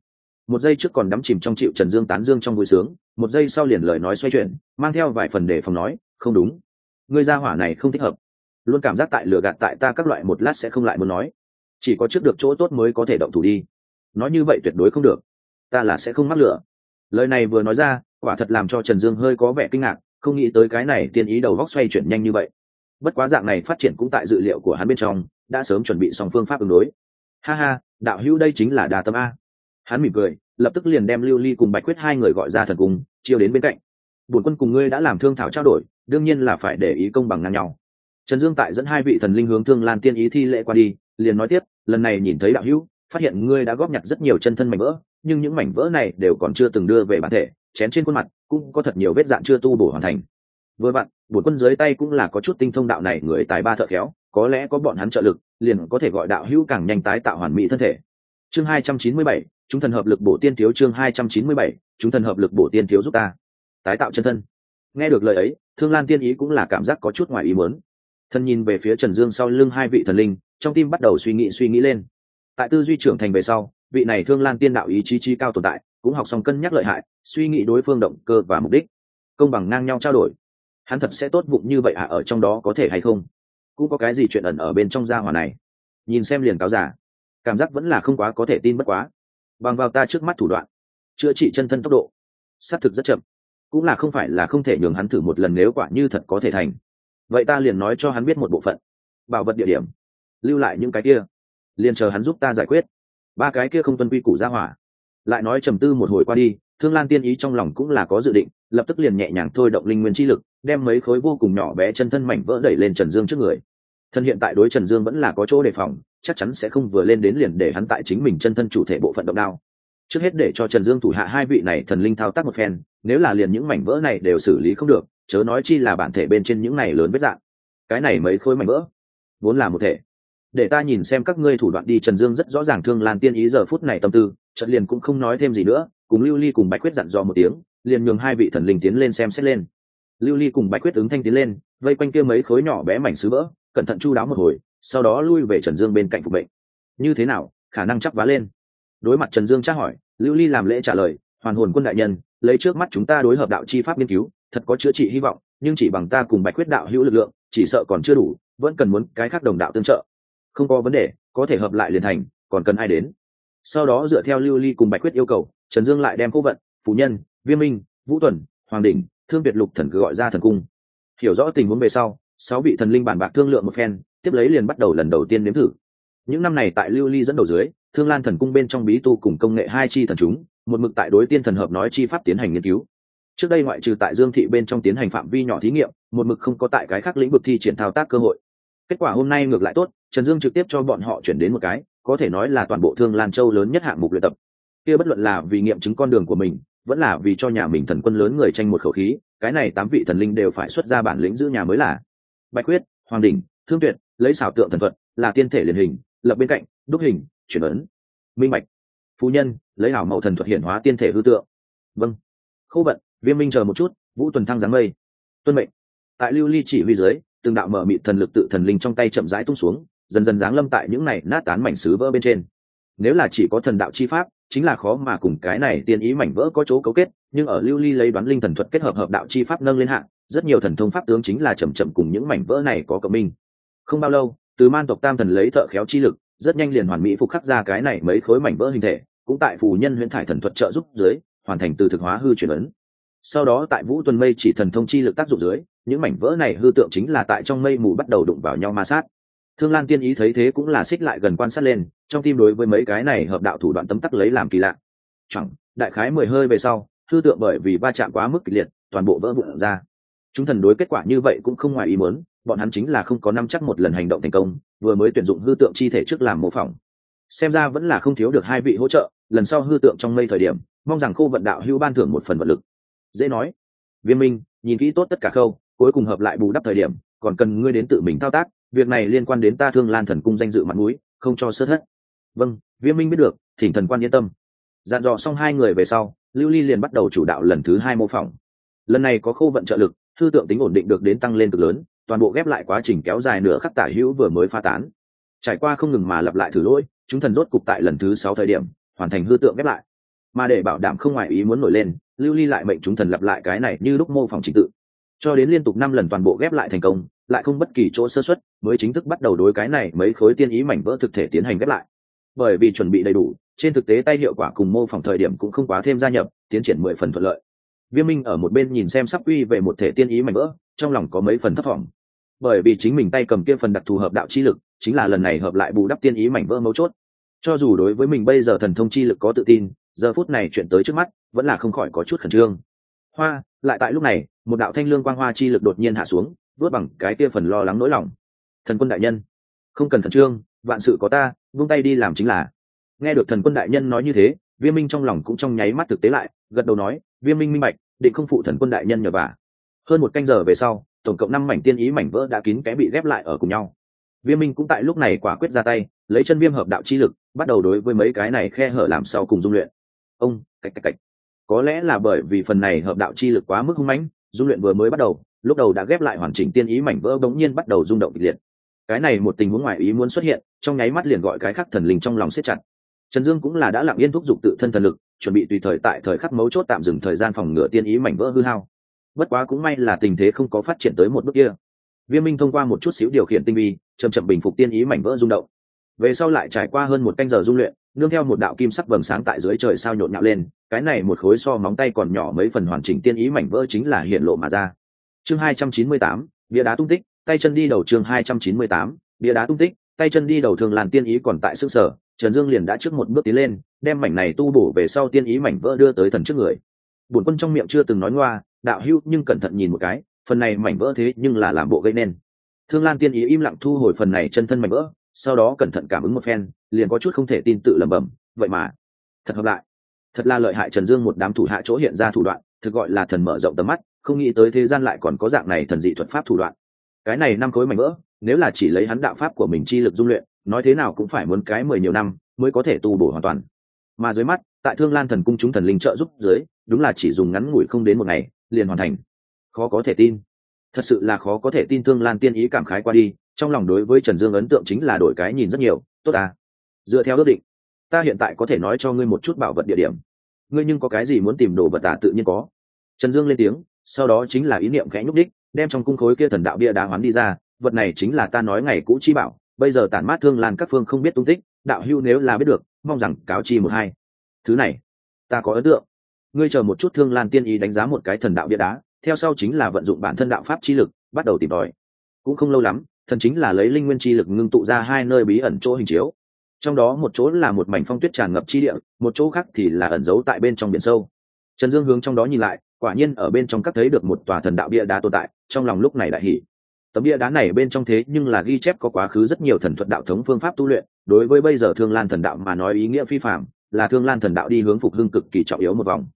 Một giây trước còn đắm chìm trong chịu trần dương tán dương trong vui sướng, một giây sau liền lời nói xoay chuyển, mang theo vài phần để phòng nói, không đúng ngươi ra hỏa này không thích hợp. Luôn cảm giác tại lừa gạt tại ta các loại một lát sẽ không lại muốn nói. Chỉ có trước được chỗ tốt mới có thể động thủ đi. Nói như vậy tuyệt đối không được. Ta là sẽ không mắc lửa lời này vừa nói ra, quả thật làm cho trần dương hơi có vẻ kinh ngạc, không nghĩ tới cái này tiên ý đầu góc xoay chuyển nhanh như vậy. Bất quá dạng này phát triển cũng tại dự liệu của hắn bên trong, đã sớm chuẩn bị xong phương pháp ứng đối. Ha ha, đạo hữu đây chính là đà tâm a. Hắn mỉm cười, lập tức liền đem lưu ly cùng bạch quyết hai người gọi ra thần cung, chiêu đến bên cạnh. Bổn quân cùng ngươi đã làm thương thảo trao đổi đương nhiên là phải để ý công bằng ngang nhau. Trần dương tại dẫn hai vị thần linh hướng thương lan tiên ý thi lễ qua đi, liền nói tiếp, lần này nhìn thấy đạo hữu, phát hiện ngươi đã góp nhặt rất nhiều chân thân mảnh vỡ, nhưng những mảnh vỡ này đều còn chưa từng đưa về bản thể, chén trên khuôn mặt cũng có thật nhiều vết dạn chưa tu bổ hoàn thành. Vừa vặn, bổn quân dưới tay cũng là có chút tinh thông đạo này, người tài ba thợ khéo, có lẽ có bọn hắn trợ lực, liền có thể gọi đạo hữu càng nhanh tái tạo hoàn mỹ thân thể. Chương hai trăm chín mươi bảy, chúng thần hợp lực bổ tiên thiếu chương hai trăm chín mươi bảy, chúng thần hợp lực bổ tiên thiếu giúp ta tái tạo chân thân nghe được lời ấy, thương lan tiên ý cũng là cảm giác có chút ngoài ý muốn. Thân nhìn về phía trần dương sau lưng hai vị thần linh, trong tim bắt đầu suy nghĩ suy nghĩ lên. Tại tư duy trưởng thành về sau, vị này thương lan tiên đạo ý chí chi cao tồn tại, cũng học xong cân nhắc lợi hại, suy nghĩ đối phương động cơ và mục đích. Công bằng ngang nhau trao đổi. Hắn thật sẽ tốt bụng như vậy à ở trong đó có thể hay không? Cũng có cái gì chuyện ẩn ở bên trong gia hỏa này? Nhìn xem liền cáo giả. Cảm giác vẫn là không quá có thể tin bất quá. Bằng vào ta trước mắt thủ đoạn, chữa trị chân thân tốc độ, xác thực rất chậm cũng là không phải là không thể nhường hắn thử một lần nếu quả như thật có thể thành. Vậy ta liền nói cho hắn biết một bộ phận. Bảo vật địa điểm. Lưu lại những cái kia. Liền chờ hắn giúp ta giải quyết. Ba cái kia không tuân quy củ ra hỏa. Lại nói trầm tư một hồi qua đi, thương lan tiên ý trong lòng cũng là có dự định, lập tức liền nhẹ nhàng thôi động linh nguyên chi lực, đem mấy khối vô cùng nhỏ bé chân thân mảnh vỡ đẩy lên trần dương trước người. Thân hiện tại đối trần dương vẫn là có chỗ đề phòng, chắc chắn sẽ không vừa lên đến liền để hắn tại chính mình chân thân chủ thể bộ phận động đao. Trước hết để cho trần dương thủ hạ hai vị này thần linh thao tác một phen nếu là liền những mảnh vỡ này đều xử lý không được, chớ nói chi là bản thể bên trên những này lớn vết dạng. Cái này mấy khối mảnh vỡ, vốn là một thể. Để ta nhìn xem các ngươi thủ đoạn đi, trần dương rất rõ ràng thương lan tiên ý giờ phút này tâm tư trận liền cũng không nói thêm gì nữa, cùng lưu ly cùng bạch quyết dặn dò một tiếng, liền nhường hai vị thần linh tiến lên xem xét lên. Lưu ly cùng bạch quyết ứng thanh tiến lên, vây quanh kia mấy khối nhỏ bé mảnh sứ vỡ, cẩn thận chu đáo một hồi, sau đó lui về trần dương bên cạnh phục bệnh như thế nào, khả năng chắc vá lên? Đối mặt trần dương tra hỏi, lưu ly làm lễ trả lời, hoàn hồn quân đại nhân lấy trước mắt chúng ta đối hợp đạo chi pháp nghiên cứu, thật có chữa trị hy vọng, nhưng chỉ bằng ta cùng bạch quyết đạo hữu lực lượng, chỉ sợ còn chưa đủ, vẫn cần muốn cái khác đồng đạo tương trợ. Không có vấn đề, có thể hợp lại liền thành, còn cần ai đến? Sau đó dựa theo lưu ly cùng bạch quyết yêu cầu, trần dương lại đem cố vận phú nhân, viêm minh, vũ tuần, hoàng đình thương việt lục thần cứ gọi ra thần cung. Hiểu rõ tình huống về sau, sáu vị thần linh bản bạc thương lượng một phen, tiếp lấy liền bắt đầu lần đầu tiên nếm thử. Những năm này tại lưu ly dẫn đầu dưới, thương lan thần cung bên trong bí tu cùng công nghệ hai chi thần chúng một mực tại đối tiên thần hợp nói chi pháp tiến hành nghiên cứu. Trước đây ngoại trừ tại dương thị bên trong tiến hành phạm vi nhỏ thí nghiệm, một mực không có tại cái khác lĩnh vực thi triển thao tác cơ hội. Kết quả hôm nay ngược lại tốt, trần dương trực tiếp cho bọn họ chuyển đến một cái, có thể nói là toàn bộ thương lan châu lớn nhất hạng mục luyện tập. Kia bất luận là vì nghiệm chứng con đường của mình, vẫn là vì cho nhà mình thần quân lớn người tranh một khẩu khí, cái này tám vị thần linh đều phải xuất ra bản lĩnh giữ nhà mới là. Bạch quyết, hoàng đình, thương tuyệt, lấy xảo tượng thần thuật, là tiên thể liền hình, lập bên cạnh, đúc hình, chuyển ấn. Minh bạch phú nhân, lấy ảo mậu thần thuật hiển hóa tiên thể hư tượng. Vâng. Khâu vận, viêm minh chờ một chút, vũ tuần thăng giáng mây. Tuân mệnh. Tại lưu ly chỉ huy dưới, từng đạo mở mịt thần lực tự thần linh trong tay chậm rãi tung xuống, dần dần giáng lâm tại những này nát tán mảnh sứ vỡ bên trên. Nếu là chỉ có thần đạo chi pháp, chính là khó mà cùng cái này tiên ý mảnh vỡ có chỗ cấu kết, nhưng ở lưu ly lấy đoán linh thần thuật kết hợp hợp đạo chi pháp nâng lên hạng, rất nhiều thần thông pháp tướng chính là chậm chậm cùng những mảnh vỡ này có cộng minh. Không bao lâu, từ man tộc tam thần lấy thợ khéo chi lực rất nhanh liền hoàn mỹ phục khắc ra cái này mấy khối mảnh vỡ hình thể, cũng tại phù nhân huyễn thải thần thuật trợ giúp dưới, hoàn thành từ thực hóa hư chuyển ấn. Sau đó tại vũ tuần mây chỉ thần thông chi lực tác dụng dưới, những mảnh vỡ này hư tượng chính là tại trong mây mù bắt đầu đụng vào nhau ma sát. Thương lan tiên ý thấy thế cũng là xích lại gần quan sát lên, trong tim đối với mấy cái này hợp đạo thủ đoạn tấm tắc lấy làm kỳ lạ. Chẳng, đại khái mười hơi về sau, hư tượng bởi vì va chạm quá mức kịch liệt, toàn bộ vỡ vụn ra. Chúng thần đối kết quả như vậy cũng không ngoài ý muốn bọn hắn chính là không có năm chắc một lần hành động thành công, vừa mới tuyển dụng hư tượng chi thể trước làm mô phỏng. Xem ra vẫn là không thiếu được hai vị hỗ trợ, lần sau hư tượng trong mây thời điểm, mong rằng khô vận đạo hữu ban thưởng một phần vật lực. Dễ nói. Viêm minh, nhìn kỹ tốt tất cả khâu, cuối cùng hợp lại bù đắp thời điểm, còn cần ngươi đến tự mình thao tác, việc này liên quan đến ta thương lan thần cung danh dự mặt mũi, không cho sơ thất. Vâng viêm minh biết được, thỉnh thần quan yên tâm. Dặn dò xong hai người về sau, lưu ly liền bắt đầu chủ đạo lần thứ hai mô phỏng. Lần này có khâu vận trợ lực thư tượng tính ổn định được đến tăng lên cực lớn toàn bộ ghép lại quá trình kéo dài nửa khắc tả hữu vừa mới pha tán. Trải qua không ngừng mà lặp lại thử lỗi, chúng thần rốt cục tại lần thứ sáu thời điểm, hoàn thành hư tượng ghép lại. Mà để bảo đảm không ngoài ý muốn nổi lên, lưu ly lại mệnh chúng thần lặp lại cái này như lúc mô phỏng trình tự. Cho đến liên tục năm lần toàn bộ ghép lại thành công, lại không bất kỳ chỗ sơ xuất mới chính thức bắt đầu đối cái này mấy khối tiên ý mảnh vỡ thực thể tiến hành ghép lại. Bởi vì chuẩn bị đầy đủ, trên thực tế tay hiệu quả cùng mô phỏng thời điểm cũng không quá thêm gia nhập, tiến triển mười phần thuận lợi. Viêm minh ở một bên nhìn xem sắp uy về một thể tiên ý mảnh vỡ trong lòng có mấy phần thất vọng. Bởi vì chính mình tay cầm kia phần đặc thù hợp đạo chi lực, chính là lần này hợp lại bù đắp tiên ý mảnh vỡ mấu chốt. Cho dù đối với mình bây giờ thần thông chi lực có tự tin, giờ phút này chuyện tới trước mắt, vẫn là không khỏi có chút khẩn trương. Hoa, lại tại lúc này, một đạo thanh lương quang hoa chi lực đột nhiên hạ xuống, vớt bằng cái kia phần lo lắng nỗi lòng. Thần quân đại nhân, không cần khẩn trương, vạn sự có ta, vung tay đi làm chính là. Nghe được thần quân đại nhân nói như thế, viêm minh trong lòng cũng trong nháy mắt thực tế lại, gật đầu nói, viêm minh minh bạch, định không phụ thần quân đại nhân nhờ vả hơn một canh giờ về sau, tổng cộng năm mảnh tiên ý mảnh vỡ đã kín kẽ bị ghép lại ở cùng nhau. Viêm minh cũng tại lúc này quả quyết ra tay, lấy chân viêm hợp đạo chi lực, bắt đầu đối với mấy cái này khe hở làm sau cùng dung luyện. Ông, cạch cạch cạch. Có lẽ là bởi vì phần này hợp đạo chi lực quá mức hung mãnh, dung luyện vừa mới bắt đầu, lúc đầu đã ghép lại hoàn chỉnh tiên ý mảnh vỡ bỗng nhiên bắt đầu rung động kịch liệt. Cái này một tình huống ngoại ý muốn xuất hiện, trong nháy mắt liền gọi cái khắc thần linh trong lòng siết chặt. Trần dương cũng là đã lặng yên thúc giục tự thân thần lực, chuẩn bị tùy thời tại thời khắc mấu chốt tạm dừng thời gian phòng ngừa tiên ý mảnh vỡ hư hao bất quá cũng may là tình thế không có phát triển tới một bước kia. Viêm minh thông qua một chút xíu điều khiển tinh vi, chậm chậm bình phục tiên ý mảnh vỡ rung động. Về sau lại trải qua hơn một canh giờ dung luyện, nương theo một đạo kim sắc vầng sáng tại dưới trời sao nhộn nhạo lên, cái này một khối so móng tay còn nhỏ mấy phần hoàn chỉnh tiên ý mảnh vỡ chính là hiện lộ mà ra. Chương hai trăm chín mươi tám, bia đá tung tích, tay chân đi đầu chương hai trăm chín mươi tám, bia đá tung tích, tay chân đi đầu thường làn tiên ý còn tại sức sở, trần dương liền đã trước một bước tiến lên, đem mảnh này tu bổ về sau tiên ý mảnh vỡ đưa tới thần trước người. Bổn quân trong miệng chưa từng nói ngoa đạo hữu nhưng cẩn thận nhìn một cái, phần này mảnh vỡ thế nhưng là làm bộ gây nên. Thương lan tiên ý im lặng thu hồi phần này chân thân mảnh vỡ, sau đó cẩn thận cảm ứng một phen, liền có chút không thể tin tự lẩm bẩm, vậy mà, thật hợp lại. Thật là lợi hại trần dương một đám thủ hạ chỗ hiện ra thủ đoạn, thực gọi là thần mở rộng tầm mắt, không nghĩ tới thế gian lại còn có dạng này thần dị thuật pháp thủ đoạn. Cái này năm khối mảnh vỡ, nếu là chỉ lấy hắn đạo pháp của mình chi lực dung luyện, nói thế nào cũng phải muốn cái mười nhiều năm mới có thể tu bổ hoàn toàn. Mà dưới mắt, tại thương lan thần cung chúng thần linh trợ giúp dưới, đúng là chỉ dùng ngắn ngủi không đến một ngày liền hoàn thành. Khó có thể tin. Thật sự là khó có thể tin thương lan tiên ý cảm khái qua đi, trong lòng đối với trần dương ấn tượng chính là đổi cái nhìn rất nhiều. Tốt à dựa theo ước định, ta hiện tại có thể nói cho ngươi một chút bảo vật địa điểm. Ngươi nhưng có cái gì muốn tìm đồ vật tả tự nhiên có. Trần dương lên tiếng, sau đó chính là ý niệm khẽ nhúc đích đem trong cung khối kia thần đạo bia đá hoán đi ra. Vật này chính là ta nói ngày cũ chi bảo, bây giờ tản mát thương lan các phương không biết tung tích, đạo hưu nếu là biết được, mong rằng cáo chi một hai. Thứ này, ta có ấn tượng ngươi chờ một chút thương lan tiên ý đánh giá một cái thần đạo bia đá, theo sau chính là vận dụng bản thân đạo pháp chi lực, bắt đầu tìm tòi. Cũng không lâu lắm, thần chính là lấy linh nguyên chi lực ngưng tụ ra hai nơi bí ẩn chỗ hình chiếu. Trong đó một chỗ là một mảnh phong tuyết tràn ngập chi địa, một chỗ khác thì là ẩn giấu tại bên trong biển sâu. Trần dương hướng trong đó nhìn lại, quả nhiên ở bên trong các thấy được một tòa thần đạo bia đá tồn tại, trong lòng lúc này đại hỉ. Tấm bia đá này bên trong thế nhưng là ghi chép có quá khứ rất nhiều thần thuật đạo thống phương pháp tu luyện, đối với bây giờ thương lan thần đạo mà nói ý nghĩa phi phạm là thương lan thần đạo đi hướng phục hưng cực kỳ trọng yếu một vòng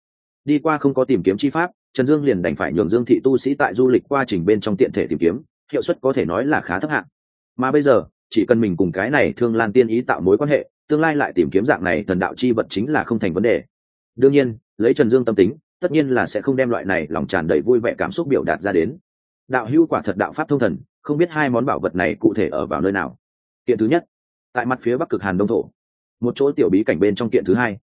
đi qua không có tìm kiếm chi pháp, trần dương liền đành phải nhường dương thị tu sĩ tại du lịch qua trình bên trong tiện thể tìm kiếm, hiệu suất có thể nói là khá thấp hạng. Mà bây giờ, chỉ cần mình cùng cái này thương lan tiên ý tạo mối quan hệ, tương lai lại tìm kiếm dạng này thần đạo chi vật chính là không thành vấn đề. Đương nhiên, lấy trần dương tâm tính, tất nhiên là sẽ không đem loại này lòng tràn đầy vui vẻ cảm xúc biểu đạt ra đến. Đạo hữu quả thật đạo pháp thông thần, không biết hai món bảo vật này cụ thể ở vào nơi nào. Kiện thứ nhất, tại mặt phía bắc cực hàn đông thổ. Một chỗ tiểu bí cảnh bên trong kiện thứ hai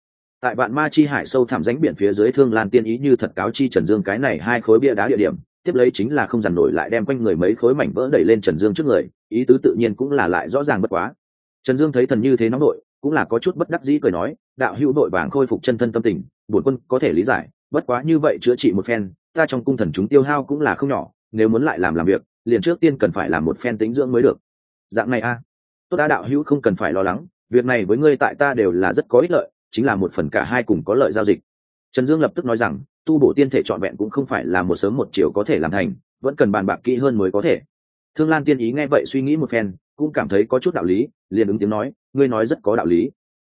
tại vạn ma chi hải sâu thẳm ránh biển phía dưới thương lan tiên ý như thật cáo chi trần dương cái này hai khối bia đá địa điểm, tiếp lấy chính là không dằn nổi lại đem quanh người mấy khối mảnh vỡ đẩy lên trần dương trước người, ý tứ tự nhiên cũng là lại rõ ràng bất quá. Trần dương thấy thần như thế nóng nội cũng là có chút bất đắc dĩ cười nói, đạo hữu đội vàng khôi phục chân thân tâm tình, bổn quân có thể lý giải, bất quá như vậy chữa trị một phen, ta trong cung thần chúng tiêu hao cũng là không nhỏ, nếu muốn lại làm làm việc, liền trước tiên cần phải làm một phen tính dưỡng mới được. Dạng này a. Tốt đã, đạo hữu không cần phải lo lắng, việc này với ngươi tại ta đều là rất có ích lợi chính là một phần cả hai cùng có lợi giao dịch. Trần dương lập tức nói rằng, tu bổ tiên thể trọn vẹn cũng không phải là một sớm một chiều có thể làm thành, vẫn cần bàn bạc kỹ hơn mới có thể. Thương lan tiên ý nghe vậy suy nghĩ một phen, cũng cảm thấy có chút đạo lý, liền ứng tiếng nói, ngươi nói rất có đạo lý.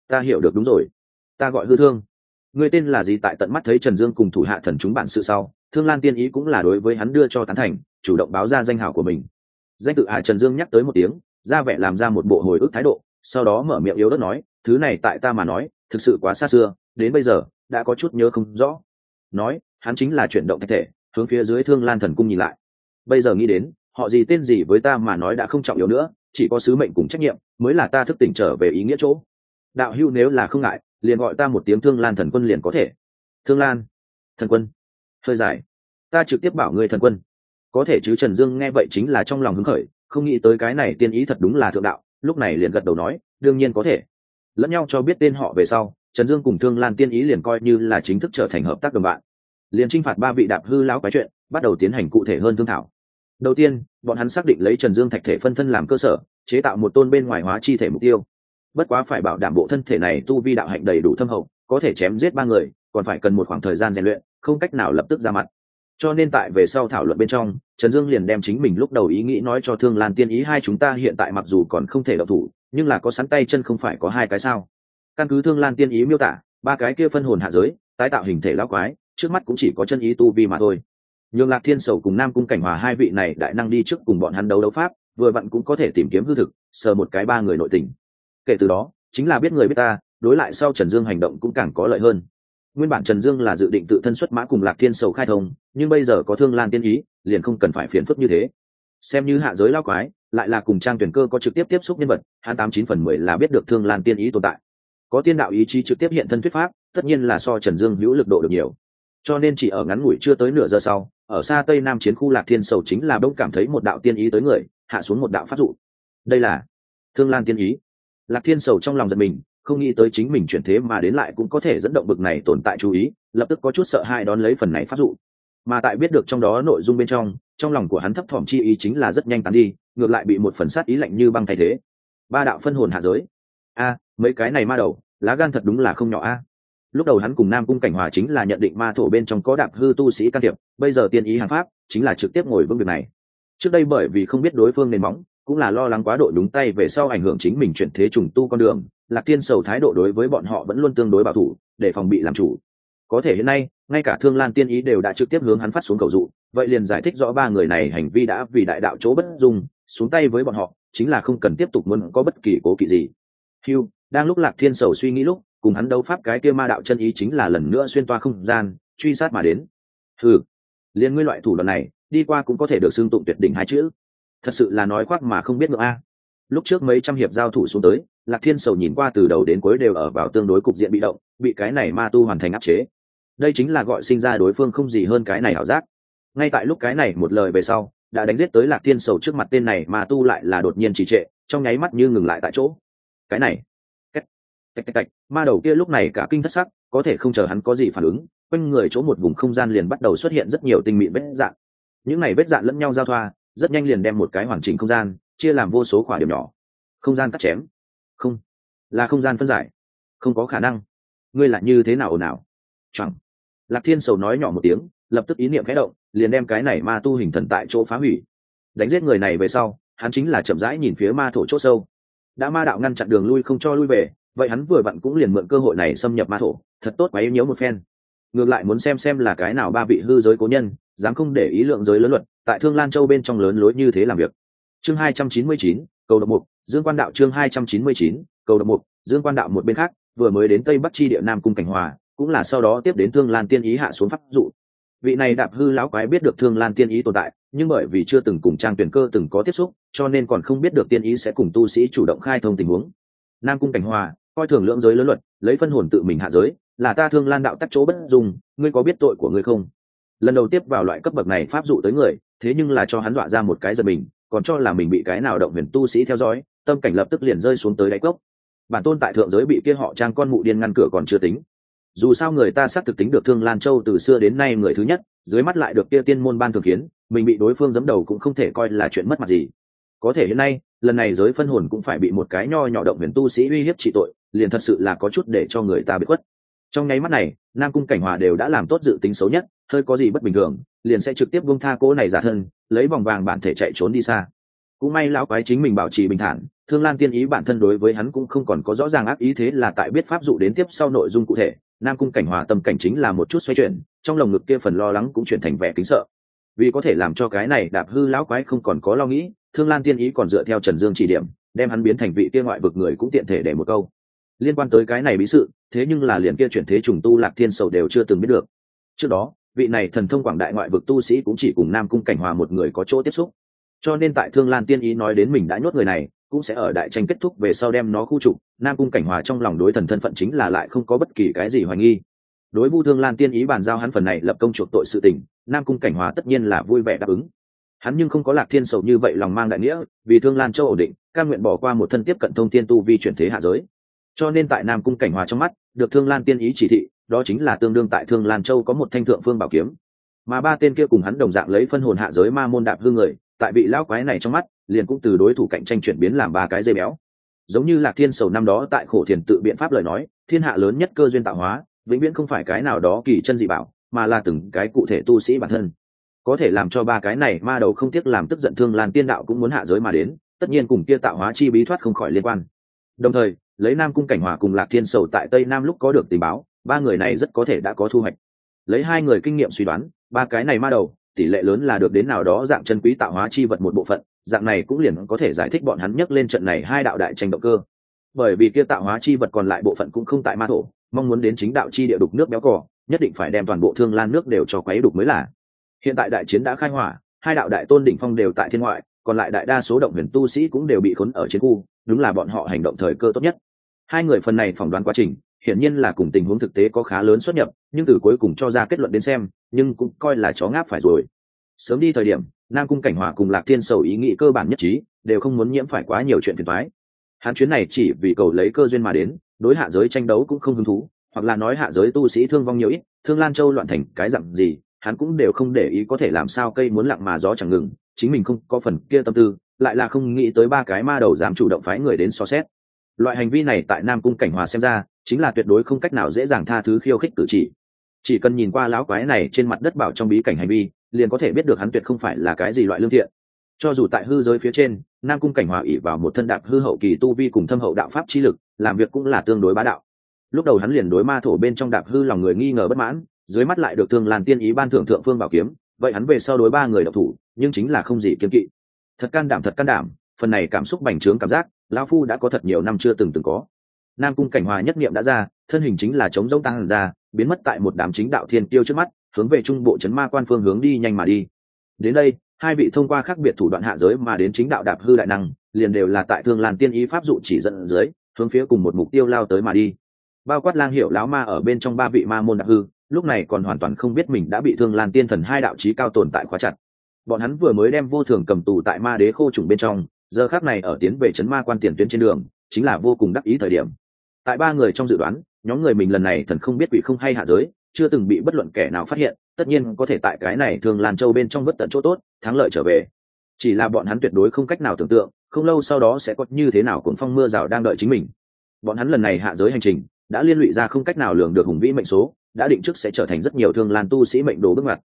Ta hiểu được đúng rồi. Ta gọi hư thương. Ngươi tên là gì tại tận mắt thấy trần dương cùng thủ hạ thần chúng bản sự sau, thương lan tiên ý cũng là đối với hắn đưa cho tán thành, chủ động báo ra danh hào của mình. Danh tự hạ trần dương nhắc tới một tiếng, ra vẻ làm ra một bộ hồi ức thái độ, sau đó mở miệng yếu đất nói thứ này tại ta mà nói, thực sự quá xa xưa, đến bây giờ, đã có chút nhớ không rõ. Nói, hắn chính là chuyển động thạch thể, hướng phía dưới thương lan thần cung nhìn lại. Bây giờ nghĩ đến, họ gì tên gì với ta mà nói đã không trọng yếu nữa, chỉ có sứ mệnh cùng trách nhiệm, mới là ta thức tỉnh trở về ý nghĩa chỗ. Đạo hưu nếu là không ngại, liền gọi ta một tiếng thương lan thần quân liền có thể. Thương lan thần quân, hơi dài. Ta trực tiếp bảo người thần quân. Có thể chứ, trần dương nghe vậy chính là trong lòng hứng khởi, không nghĩ tới cái này tiên ý thật đúng là thượng đạo, lúc này liền gật đầu nói, đương nhiên có thể lẫn nhau cho biết tên họ về sau, trần dương cùng thương lan tiên ý liền coi như là chính thức trở thành hợp tác đồng bạn. Liền t r i n h phạt ba vị đạp hư lão quái chuyện, bắt đầu tiến hành cụ thể hơn thương thảo. Đầu tiên, bọn hắn xác định lấy trần dương thạch thể phân thân làm cơ sở, chế tạo một tôn bên ngoài hóa chi thể mục tiêu. Bất quá phải bảo đảm bộ thân thể này tu vi đạo hạnh đầy đủ thâm hậu, có thể chém giết ba người, còn phải cần một khoảng thời gian rèn luyện, không cách nào lập tức ra mặt. Cho nên tại về sau thảo luận bên trong, trần dương liền đem chính mình lúc đầu ý nghĩ nói cho thương lan tiên ý hai chúng ta hiện tại mặc dù còn không thể đậu thủ nhưng là có sắn tay chân không phải có hai cái sao? Căn cứ thương lan tiên ý miêu tả, ba cái kia phân hồn hạ giới, tái tạo hình thể lão quái, trước mắt cũng chỉ có chân ý tu vi mà thôi. Nhường lạc thiên sầu cùng nam cung cảnh hòa hai vị này đại năng đi trước cùng bọn hắn đấu đấu pháp, vừa vặn cũng có thể tìm kiếm hư thực, sờ một cái ba người nội tình. Kể từ đó, chính là biết người biết ta, đối lại sau trần dương hành động cũng càng có lợi hơn. Nguyên bản trần dương là dự định tự thân xuất mã cùng lạc thiên sầu khai thông, nhưng bây giờ có thương lan tiên ý, liền không cần phải phiền phức như thế xem như hạ giới lao quái, lại là cùng trang tuyển cơ có trực tiếp tiếp xúc nhân vật, hắn tám chín phần mười là biết được thương lan tiên ý tồn tại. Có tiên đạo ý chí trực tiếp hiện thân thuyết pháp, tất nhiên là so trần dương hữu lực độ được nhiều. Cho nên chỉ ở ngắn ngủi chưa tới nửa giờ sau, ở xa tây nam chiến khu lạc thiên sầu chính là đông cảm thấy một đạo tiên ý tới người, hạ xuống một đạo phát dụ. Đây là thương lan tiên ý. Lạc thiên sầu trong lòng giật mình, không nghĩ tới chính mình chuyển thế mà đến lại cũng có thể dẫn động bực này tồn tại chú ý, lập tức có chút sợ hãi đón lấy phần này phát dụ mà tại biết được trong đó nội dung bên trong trong lòng của hắn thấp thỏm chi ý chính là rất nhanh tán đi, ngược lại bị một phần sát ý lạnh như băng thay thế. Ba đạo phân hồn hạ giới. A, mấy cái này ma đầu, lá gan thật đúng là không nhỏ a. Lúc đầu hắn cùng nam cung cảnh hòa chính là nhận định ma thổ bên trong có đạp hư tu sĩ can thiệp, bây giờ tiên ý hàng pháp, chính là trực tiếp ngồi vững việc này. Trước đây bởi vì không biết đối phương nền móng, cũng là lo lắng quá độ đúng tay về sau ảnh hưởng chính mình chuyển thế trùng tu con đường, lạc tiên sầu thái độ đối với bọn họ vẫn luôn tương đối bảo thủ, để phòng bị làm chủ có thể hiện nay, ngay cả thương lan tiên ý đều đã trực tiếp hướng hắn phát xuống cầu dụ, vậy liền giải thích rõ ba người này hành vi đã vì đại đạo chỗ bất dung, xuống tay với bọn họ, chính là không cần tiếp tục muốn có bất kỳ cố kỵ gì. Hugh đang lúc lạc thiên sầu suy nghĩ lúc, cùng hắn đấu pháp cái kia ma đạo chân ý chính là lần nữa xuyên toa không gian, truy sát mà đến. Ừ liên nguyên loại thủ đoạn này, đi qua cũng có thể được xưng tụng tuyệt đỉnh hai chữ. Thật sự là nói khoác mà không biết ngựa a. Lúc trước mấy trăm hiệp giao thủ xuống tới, lạc thiên sầu nhìn qua từ đầu đến cuối đều ở vào tương đối cục diện bị động, bị cái này ma tu hoàn thành áp chế đây chính là gọi sinh ra đối phương không gì hơn cái này ảo giác. Ngay tại lúc cái này một lời về sau, đã đánh giết tới lạc thiên sầu trước mặt tên này mà tu lại là đột nhiên trì trệ, trong nháy mắt như ngừng lại tại chỗ. Cái này, cách cách cách cách, ma đầu kia lúc này cả kinh thất sắc, có thể không chờ hắn có gì phản ứng, quanh người chỗ một vùng không gian liền bắt đầu xuất hiện rất nhiều tinh mịn vết dạn những này vết dạn lẫn nhau giao thoa, rất nhanh liền đem một cái hoàn chỉnh không gian chia làm vô số khỏa điểm nhỏ. Không gian cắt chém. Không, là không gian phân giải. Không có khả năng. Ngươi là như thế nào ồn ào chẳng lạc thiên sầu nói nhỏ một tiếng, lập tức ý niệm khẽ động, liền đem cái này ma tu hình thần tại chỗ phá hủy. Đánh giết người này về sau, hắn chính là chậm rãi nhìn phía ma thổ c h ỗ sâu. Đã ma đạo ngăn chặn đường lui không cho lui về, vậy hắn vừa vặn cũng liền mượn cơ hội này xâm nhập ma thổ, thật tốt quá yêu nhớ một phen. Ngược lại muốn xem xem là cái nào ba vị hư giới cố nhân, dám không để ý lượng giới lớn luật, tại thương lan châu bên trong lớn lối như thế làm việc. Chương hai trăm chín mươi chín, cầu độc mục, dương quan đạo chương hai trăm chín mươi chín, cầu độc mục, dương quan đạo một bên khác, vừa mới đến tây bắc chi địa nam cung cảnh hòa cũng là sau đó tiếp đến thương lan tiên ý hạ xuống pháp dụ. Vị này đạp hư lão quái biết được thương lan tiên ý tồn tại, nhưng bởi vì chưa từng cùng trang tuyển cơ từng có tiếp xúc, cho nên còn không biết được tiên ý sẽ cùng tu sĩ chủ động khai thông tình huống. Nam cung cảnh hòa, coi thường lưỡng giới lớn luật, lấy phân hồn tự mình hạ giới, là ta thương lan đạo tắc chỗ bất dùng ngươi có biết tội của ngươi không? Lần đầu tiếp vào loại cấp bậc này pháp dụ tới người, thế nhưng là cho hắn dọa ra một cái giật mình, còn cho là mình bị cái nào động huyền tu sĩ theo dõi, tâm cảnh lập tức liền rơi xuống tới đáy cốc. Bản tôn tại thượng giới bị kia họ trang con mụ điên ngăn cửa còn chưa tính dù sao người ta xác thực tính được thương lan châu từ xưa đến nay người thứ nhất, dưới mắt lại được kia tiên môn ban thường kiến, mình bị đối phương giấm đầu cũng không thể coi là chuyện mất mặt gì. Có thể hiện nay, lần này giới phân hồn cũng phải bị một cái nho nhỏ động huyền tu sĩ uy hiếp trị tội, liền thật sự là có chút để cho người ta bị khuất. Trong nháy mắt này, nam cung cảnh hòa đều đã làm tốt dự tính xấu nhất, hơi có gì bất bình thường, liền sẽ trực tiếp buông tha cố này giả thân, lấy vòng vàng bản thể chạy trốn đi xa. Cũng may lão quái chính mình bảo trì bình thản, thương lan tiên ý bản thân đối với hắn cũng không còn có rõ ràng ác ý thế là tại biết pháp dụ đến tiếp sau nội dung cụ thể nam cung cảnh hòa tâm cảnh chính là một chút xoay chuyển, trong lồng ngực kia phần lo lắng cũng chuyển thành vẻ kính sợ. Vì có thể làm cho cái này đạp hư lão quái không còn có lo nghĩ, thương lan tiên ý còn dựa theo trần dương chỉ điểm, đem hắn biến thành vị kia ngoại vực người cũng tiện thể để một câu. Liên quan tới cái này bí sự, thế nhưng là liền kia chuyển thế trùng tu lạc thiên sầu đều chưa từng biết được. Trước đó, vị này thần thông quảng đại ngoại vực tu sĩ cũng chỉ cùng nam cung cảnh hòa một người có chỗ tiếp xúc. Cho nên tại thương lan tiên ý nói đến mình đã nhốt người này cũng sẽ ở đại tranh kết thúc về sau đem nó khu trục. Nam cung cảnh hòa trong lòng đối thần thân phận chính là lại không có bất kỳ cái gì hoài nghi. Đối vu thương lan tiên ý bàn giao hắn phần này lập công chuộc tội sự tình, nam cung cảnh hòa tất nhiên là vui vẻ đáp ứng. Hắn nhưng không có lạc thiên sầu như vậy lòng mang đại nghĩa, vì thương lan châu ổn định ca nguyện bỏ qua một thân tiếp cận thông tiên tu vi chuyển thế hạ giới. Cho nên tại nam cung cảnh hòa trong mắt, được thương lan tiên ý chỉ thị, đó chính là tương đương tại thương lan châu có một thanh thượng phương bảo kiếm. Mà ba tên kia cùng hắn đồng dạng lấy phân hồn hạ giới ma môn đạp hương người, tại bị lão quái này trong mắt liền cũng từ đối thủ cạnh tranh chuyển biến làm ba cái dây béo. Giống như lạc thiên sầu năm đó tại khổ thiền tự biện pháp lời nói, thiên hạ lớn nhất cơ duyên tạo hóa, vĩnh viễn không phải cái nào đó kỳ chân dị bảo, mà là từng cái cụ thể tu sĩ bản thân. Có thể làm cho ba cái này ma đầu không tiếc làm tức giận thương lan tiên đạo cũng muốn hạ giới mà đến, tất nhiên cùng kia tạo hóa chi bí thoát không khỏi liên quan. Đồng thời, lấy nam cung cảnh hòa cùng lạc thiên sầu tại tây nam lúc có được tình báo, ba người này rất có thể đã có thu hoạch. Lấy hai người kinh nghiệm suy đoán, ba cái này ma đầu, tỷ lệ lớn là được đến nào đó dạng chân quý tạo hóa chi vật một bộ phận dạng này cũng liền có thể giải thích bọn hắn nhấc lên trận này hai đạo đại tranh động cơ. Bởi vì kia tạo hóa chi vật còn lại bộ phận cũng không tại ma thổ, mong muốn đến chính đạo chi địa đục nước béo cò, nhất định phải đem toàn bộ thương lan nước đều cho quấy đục mới là. Hiện tại đại chiến đã khai hỏa, hai đạo đại tôn đỉnh phong đều tại thiên ngoại, còn lại đại đa số động huyền tu sĩ cũng đều bị khốn ở chiến khu, đúng là bọn họ hành động thời cơ tốt nhất. Hai người phần này phỏng đoán quá trình, hiển nhiên là cùng tình huống thực tế có khá lớn xuất nhập, nhưng từ cuối cùng cho ra kết luận đến xem, nhưng cũng coi là chó ngáp phải rồi. Sớm đi thời điểm nam cung cảnh hòa cùng lạc thiên sầu ý nghĩ cơ bản nhất trí, đều không muốn nhiễm phải quá nhiều chuyện phiền thoái hắn chuyến này chỉ vì cầu lấy cơ duyên mà đến, đối hạ giới tranh đấu cũng không hứng thú, hoặc là nói hạ giới tu sĩ thương vong nhiều ít, thương lan châu loạn thành cái dặn gì, hắn cũng đều không để ý có thể làm sao cây muốn lặng mà gió chẳng ngừng, chính mình không có phần kia tâm tư, lại là không nghĩ tới ba cái ma đầu dám chủ động phái người đến so xét. Loại hành vi này tại nam cung cảnh hòa xem ra, chính là tuyệt đối không cách nào dễ dàng tha thứ khiêu khích cử chỉ. Chỉ cần nhìn qua lão quái này trên mặt đất bảo trong bí cảnh hành vi liền có thể biết được hắn tuyệt không phải là cái gì loại lương thiện. Cho dù tại hư giới phía trên, nam cung cảnh hòa ỉ vào một thân đạp hư hậu kỳ tu vi cùng thâm hậu đạo pháp chi lực, làm việc cũng là tương đối bá đạo. Lúc đầu hắn liền đối ma thổ bên trong đạp hư lòng người nghi ngờ bất mãn, dưới mắt lại được tương làn tiên ý ban thưởng thượng phương bảo kiếm, vậy hắn về sau đối ba người độc thủ, nhưng chính là không gì kiếm kỵ. Thật can đảm, thật can đảm, phần này cảm xúc bành trướng cảm giác, lão phu đã có thật nhiều năm chưa từng từng có. Nam cung cảnh hòa nhất niệm đã ra, thân hình chính là chống giống tăng ra, biến mất tại một đám chính đạo thiên tiêu trước mắt hướng về trung bộ trấn ma quan phương hướng đi nhanh mà đi. Đến đây, hai vị thông qua khác biệt thủ đoạn hạ giới mà đến chính đạo đạp hư đại năng, liền đều là tại thương làn tiên ý pháp dụ chỉ dẫn dưới, hướng phía cùng một mục tiêu lao tới mà đi. Bao quát lang hiệu lão ma ở bên trong ba vị ma môn đạp hư, lúc này còn hoàn toàn không biết mình đã bị thương lan tiên thần hai đạo trí cao tồn tại khóa chặt. Bọn hắn vừa mới đem vô thường cầm tù tại ma đế khô trùng bên trong, giờ khác này ở tiến về chấn ma quan tiền tuyến trên đường, chính là vô cùng đắc ý thời điểm. Tại ba người trong dự đoán, nhóm người mình lần này thần không biết quỷ không hay hạ giới chưa từng bị bất luận kẻ nào phát hiện, tất nhiên có thể tại cái này thường lan châu bên trong vất tận chỗ tốt, thắng lợi trở về. Chỉ là bọn hắn tuyệt đối không cách nào tưởng tượng, không lâu sau đó sẽ có như thế nào cuốn phong mưa rào đang đợi chính mình. Bọn hắn lần này hạ giới hành trình, đã liên lụy ra không cách nào lường được hùng vĩ mệnh số, đã định trước sẽ trở thành rất nhiều thương lan tu sĩ mệnh đồ bước ngoặt.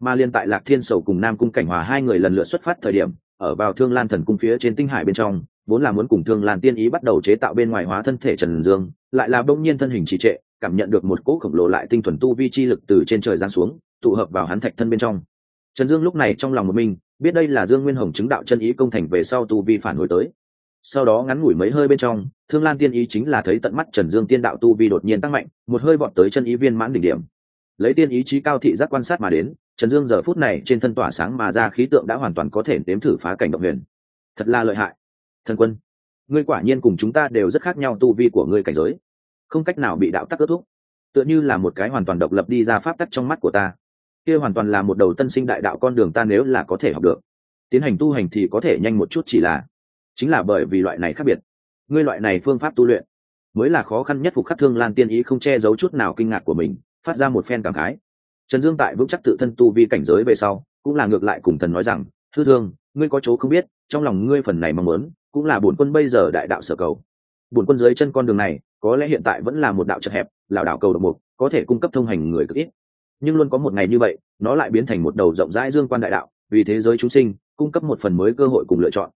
Mà liên tại lạc thiên sầu cùng nam cung cảnh hòa hai người lần lượt xuất phát thời điểm, ở vào thương lan thần cung phía trên tinh hải bên trong, vốn là muốn cùng thương lan tiên ý bắt đầu chế tạo bên ngoài hóa thân thể trần dương, lại là bỗng nhiên thân hình trì trệ cảm nhận được một cỗ khổng lồ lại tinh thuần tu vi chi lực từ trên trời giáng xuống, tụ hợp vào hắn thạch thân bên trong. Trần dương lúc này trong lòng một mình, biết đây là dương nguyên hồng chứng đạo chân ý công thành về sau tu vi phản hồi tới. Sau đó ngắn ngủi mấy hơi bên trong, thương lan tiên ý chính là thấy tận mắt trần dương tiên đạo tu vi đột nhiên tăng mạnh, một hơi vọt tới chân ý viên mãn đỉnh điểm. Lấy tiên ý chí cao thị giác quan sát mà đến, trần dương giờ phút này trên thân tỏa sáng mà ra khí tượng đã hoàn toàn có thể nếm thử phá cảnh động huyền. Thật là lợi hại. Thần quân, ngươi quả nhiên cùng chúng ta đều rất khác nhau tu vi của ngươi cảnh giới không cách nào bị đạo tắc kết thúc. Tựa như là một cái hoàn toàn độc lập đi ra pháp tắc trong mắt của ta. Kia hoàn toàn là một đầu tân sinh đại đạo con đường ta nếu là có thể học được. Tiến hành tu hành thì có thể nhanh một chút chỉ là. Chính là bởi vì loại này khác biệt. Ngươi loại này phương pháp tu luyện, mới là khó khăn nhất phục khắc thương lan tiên ý không che giấu chút nào kinh ngạc của mình, phát ra một phen cảm khái. Trần dương tại vững chắc tự thân tu vi cảnh giới về sau, cũng là ngược lại cùng thần nói rằng, thư thương, ngươi có chỗ không biết, trong lòng ngươi phần này mong muốn, cũng là bổn quân bây giờ đại đạo sở cầu. Bổn quân dưới chân con đường này có lẽ hiện tại vẫn là một đạo chật hẹp, lảo đạo cầu độc mục, có thể cung cấp thông hành người cực ít. Nhưng luôn có một ngày như vậy, nó lại biến thành một đầu rộng rãi dương quan đại đạo, vì thế giới chúng sinh, cung cấp một phần mới cơ hội cùng lựa chọn.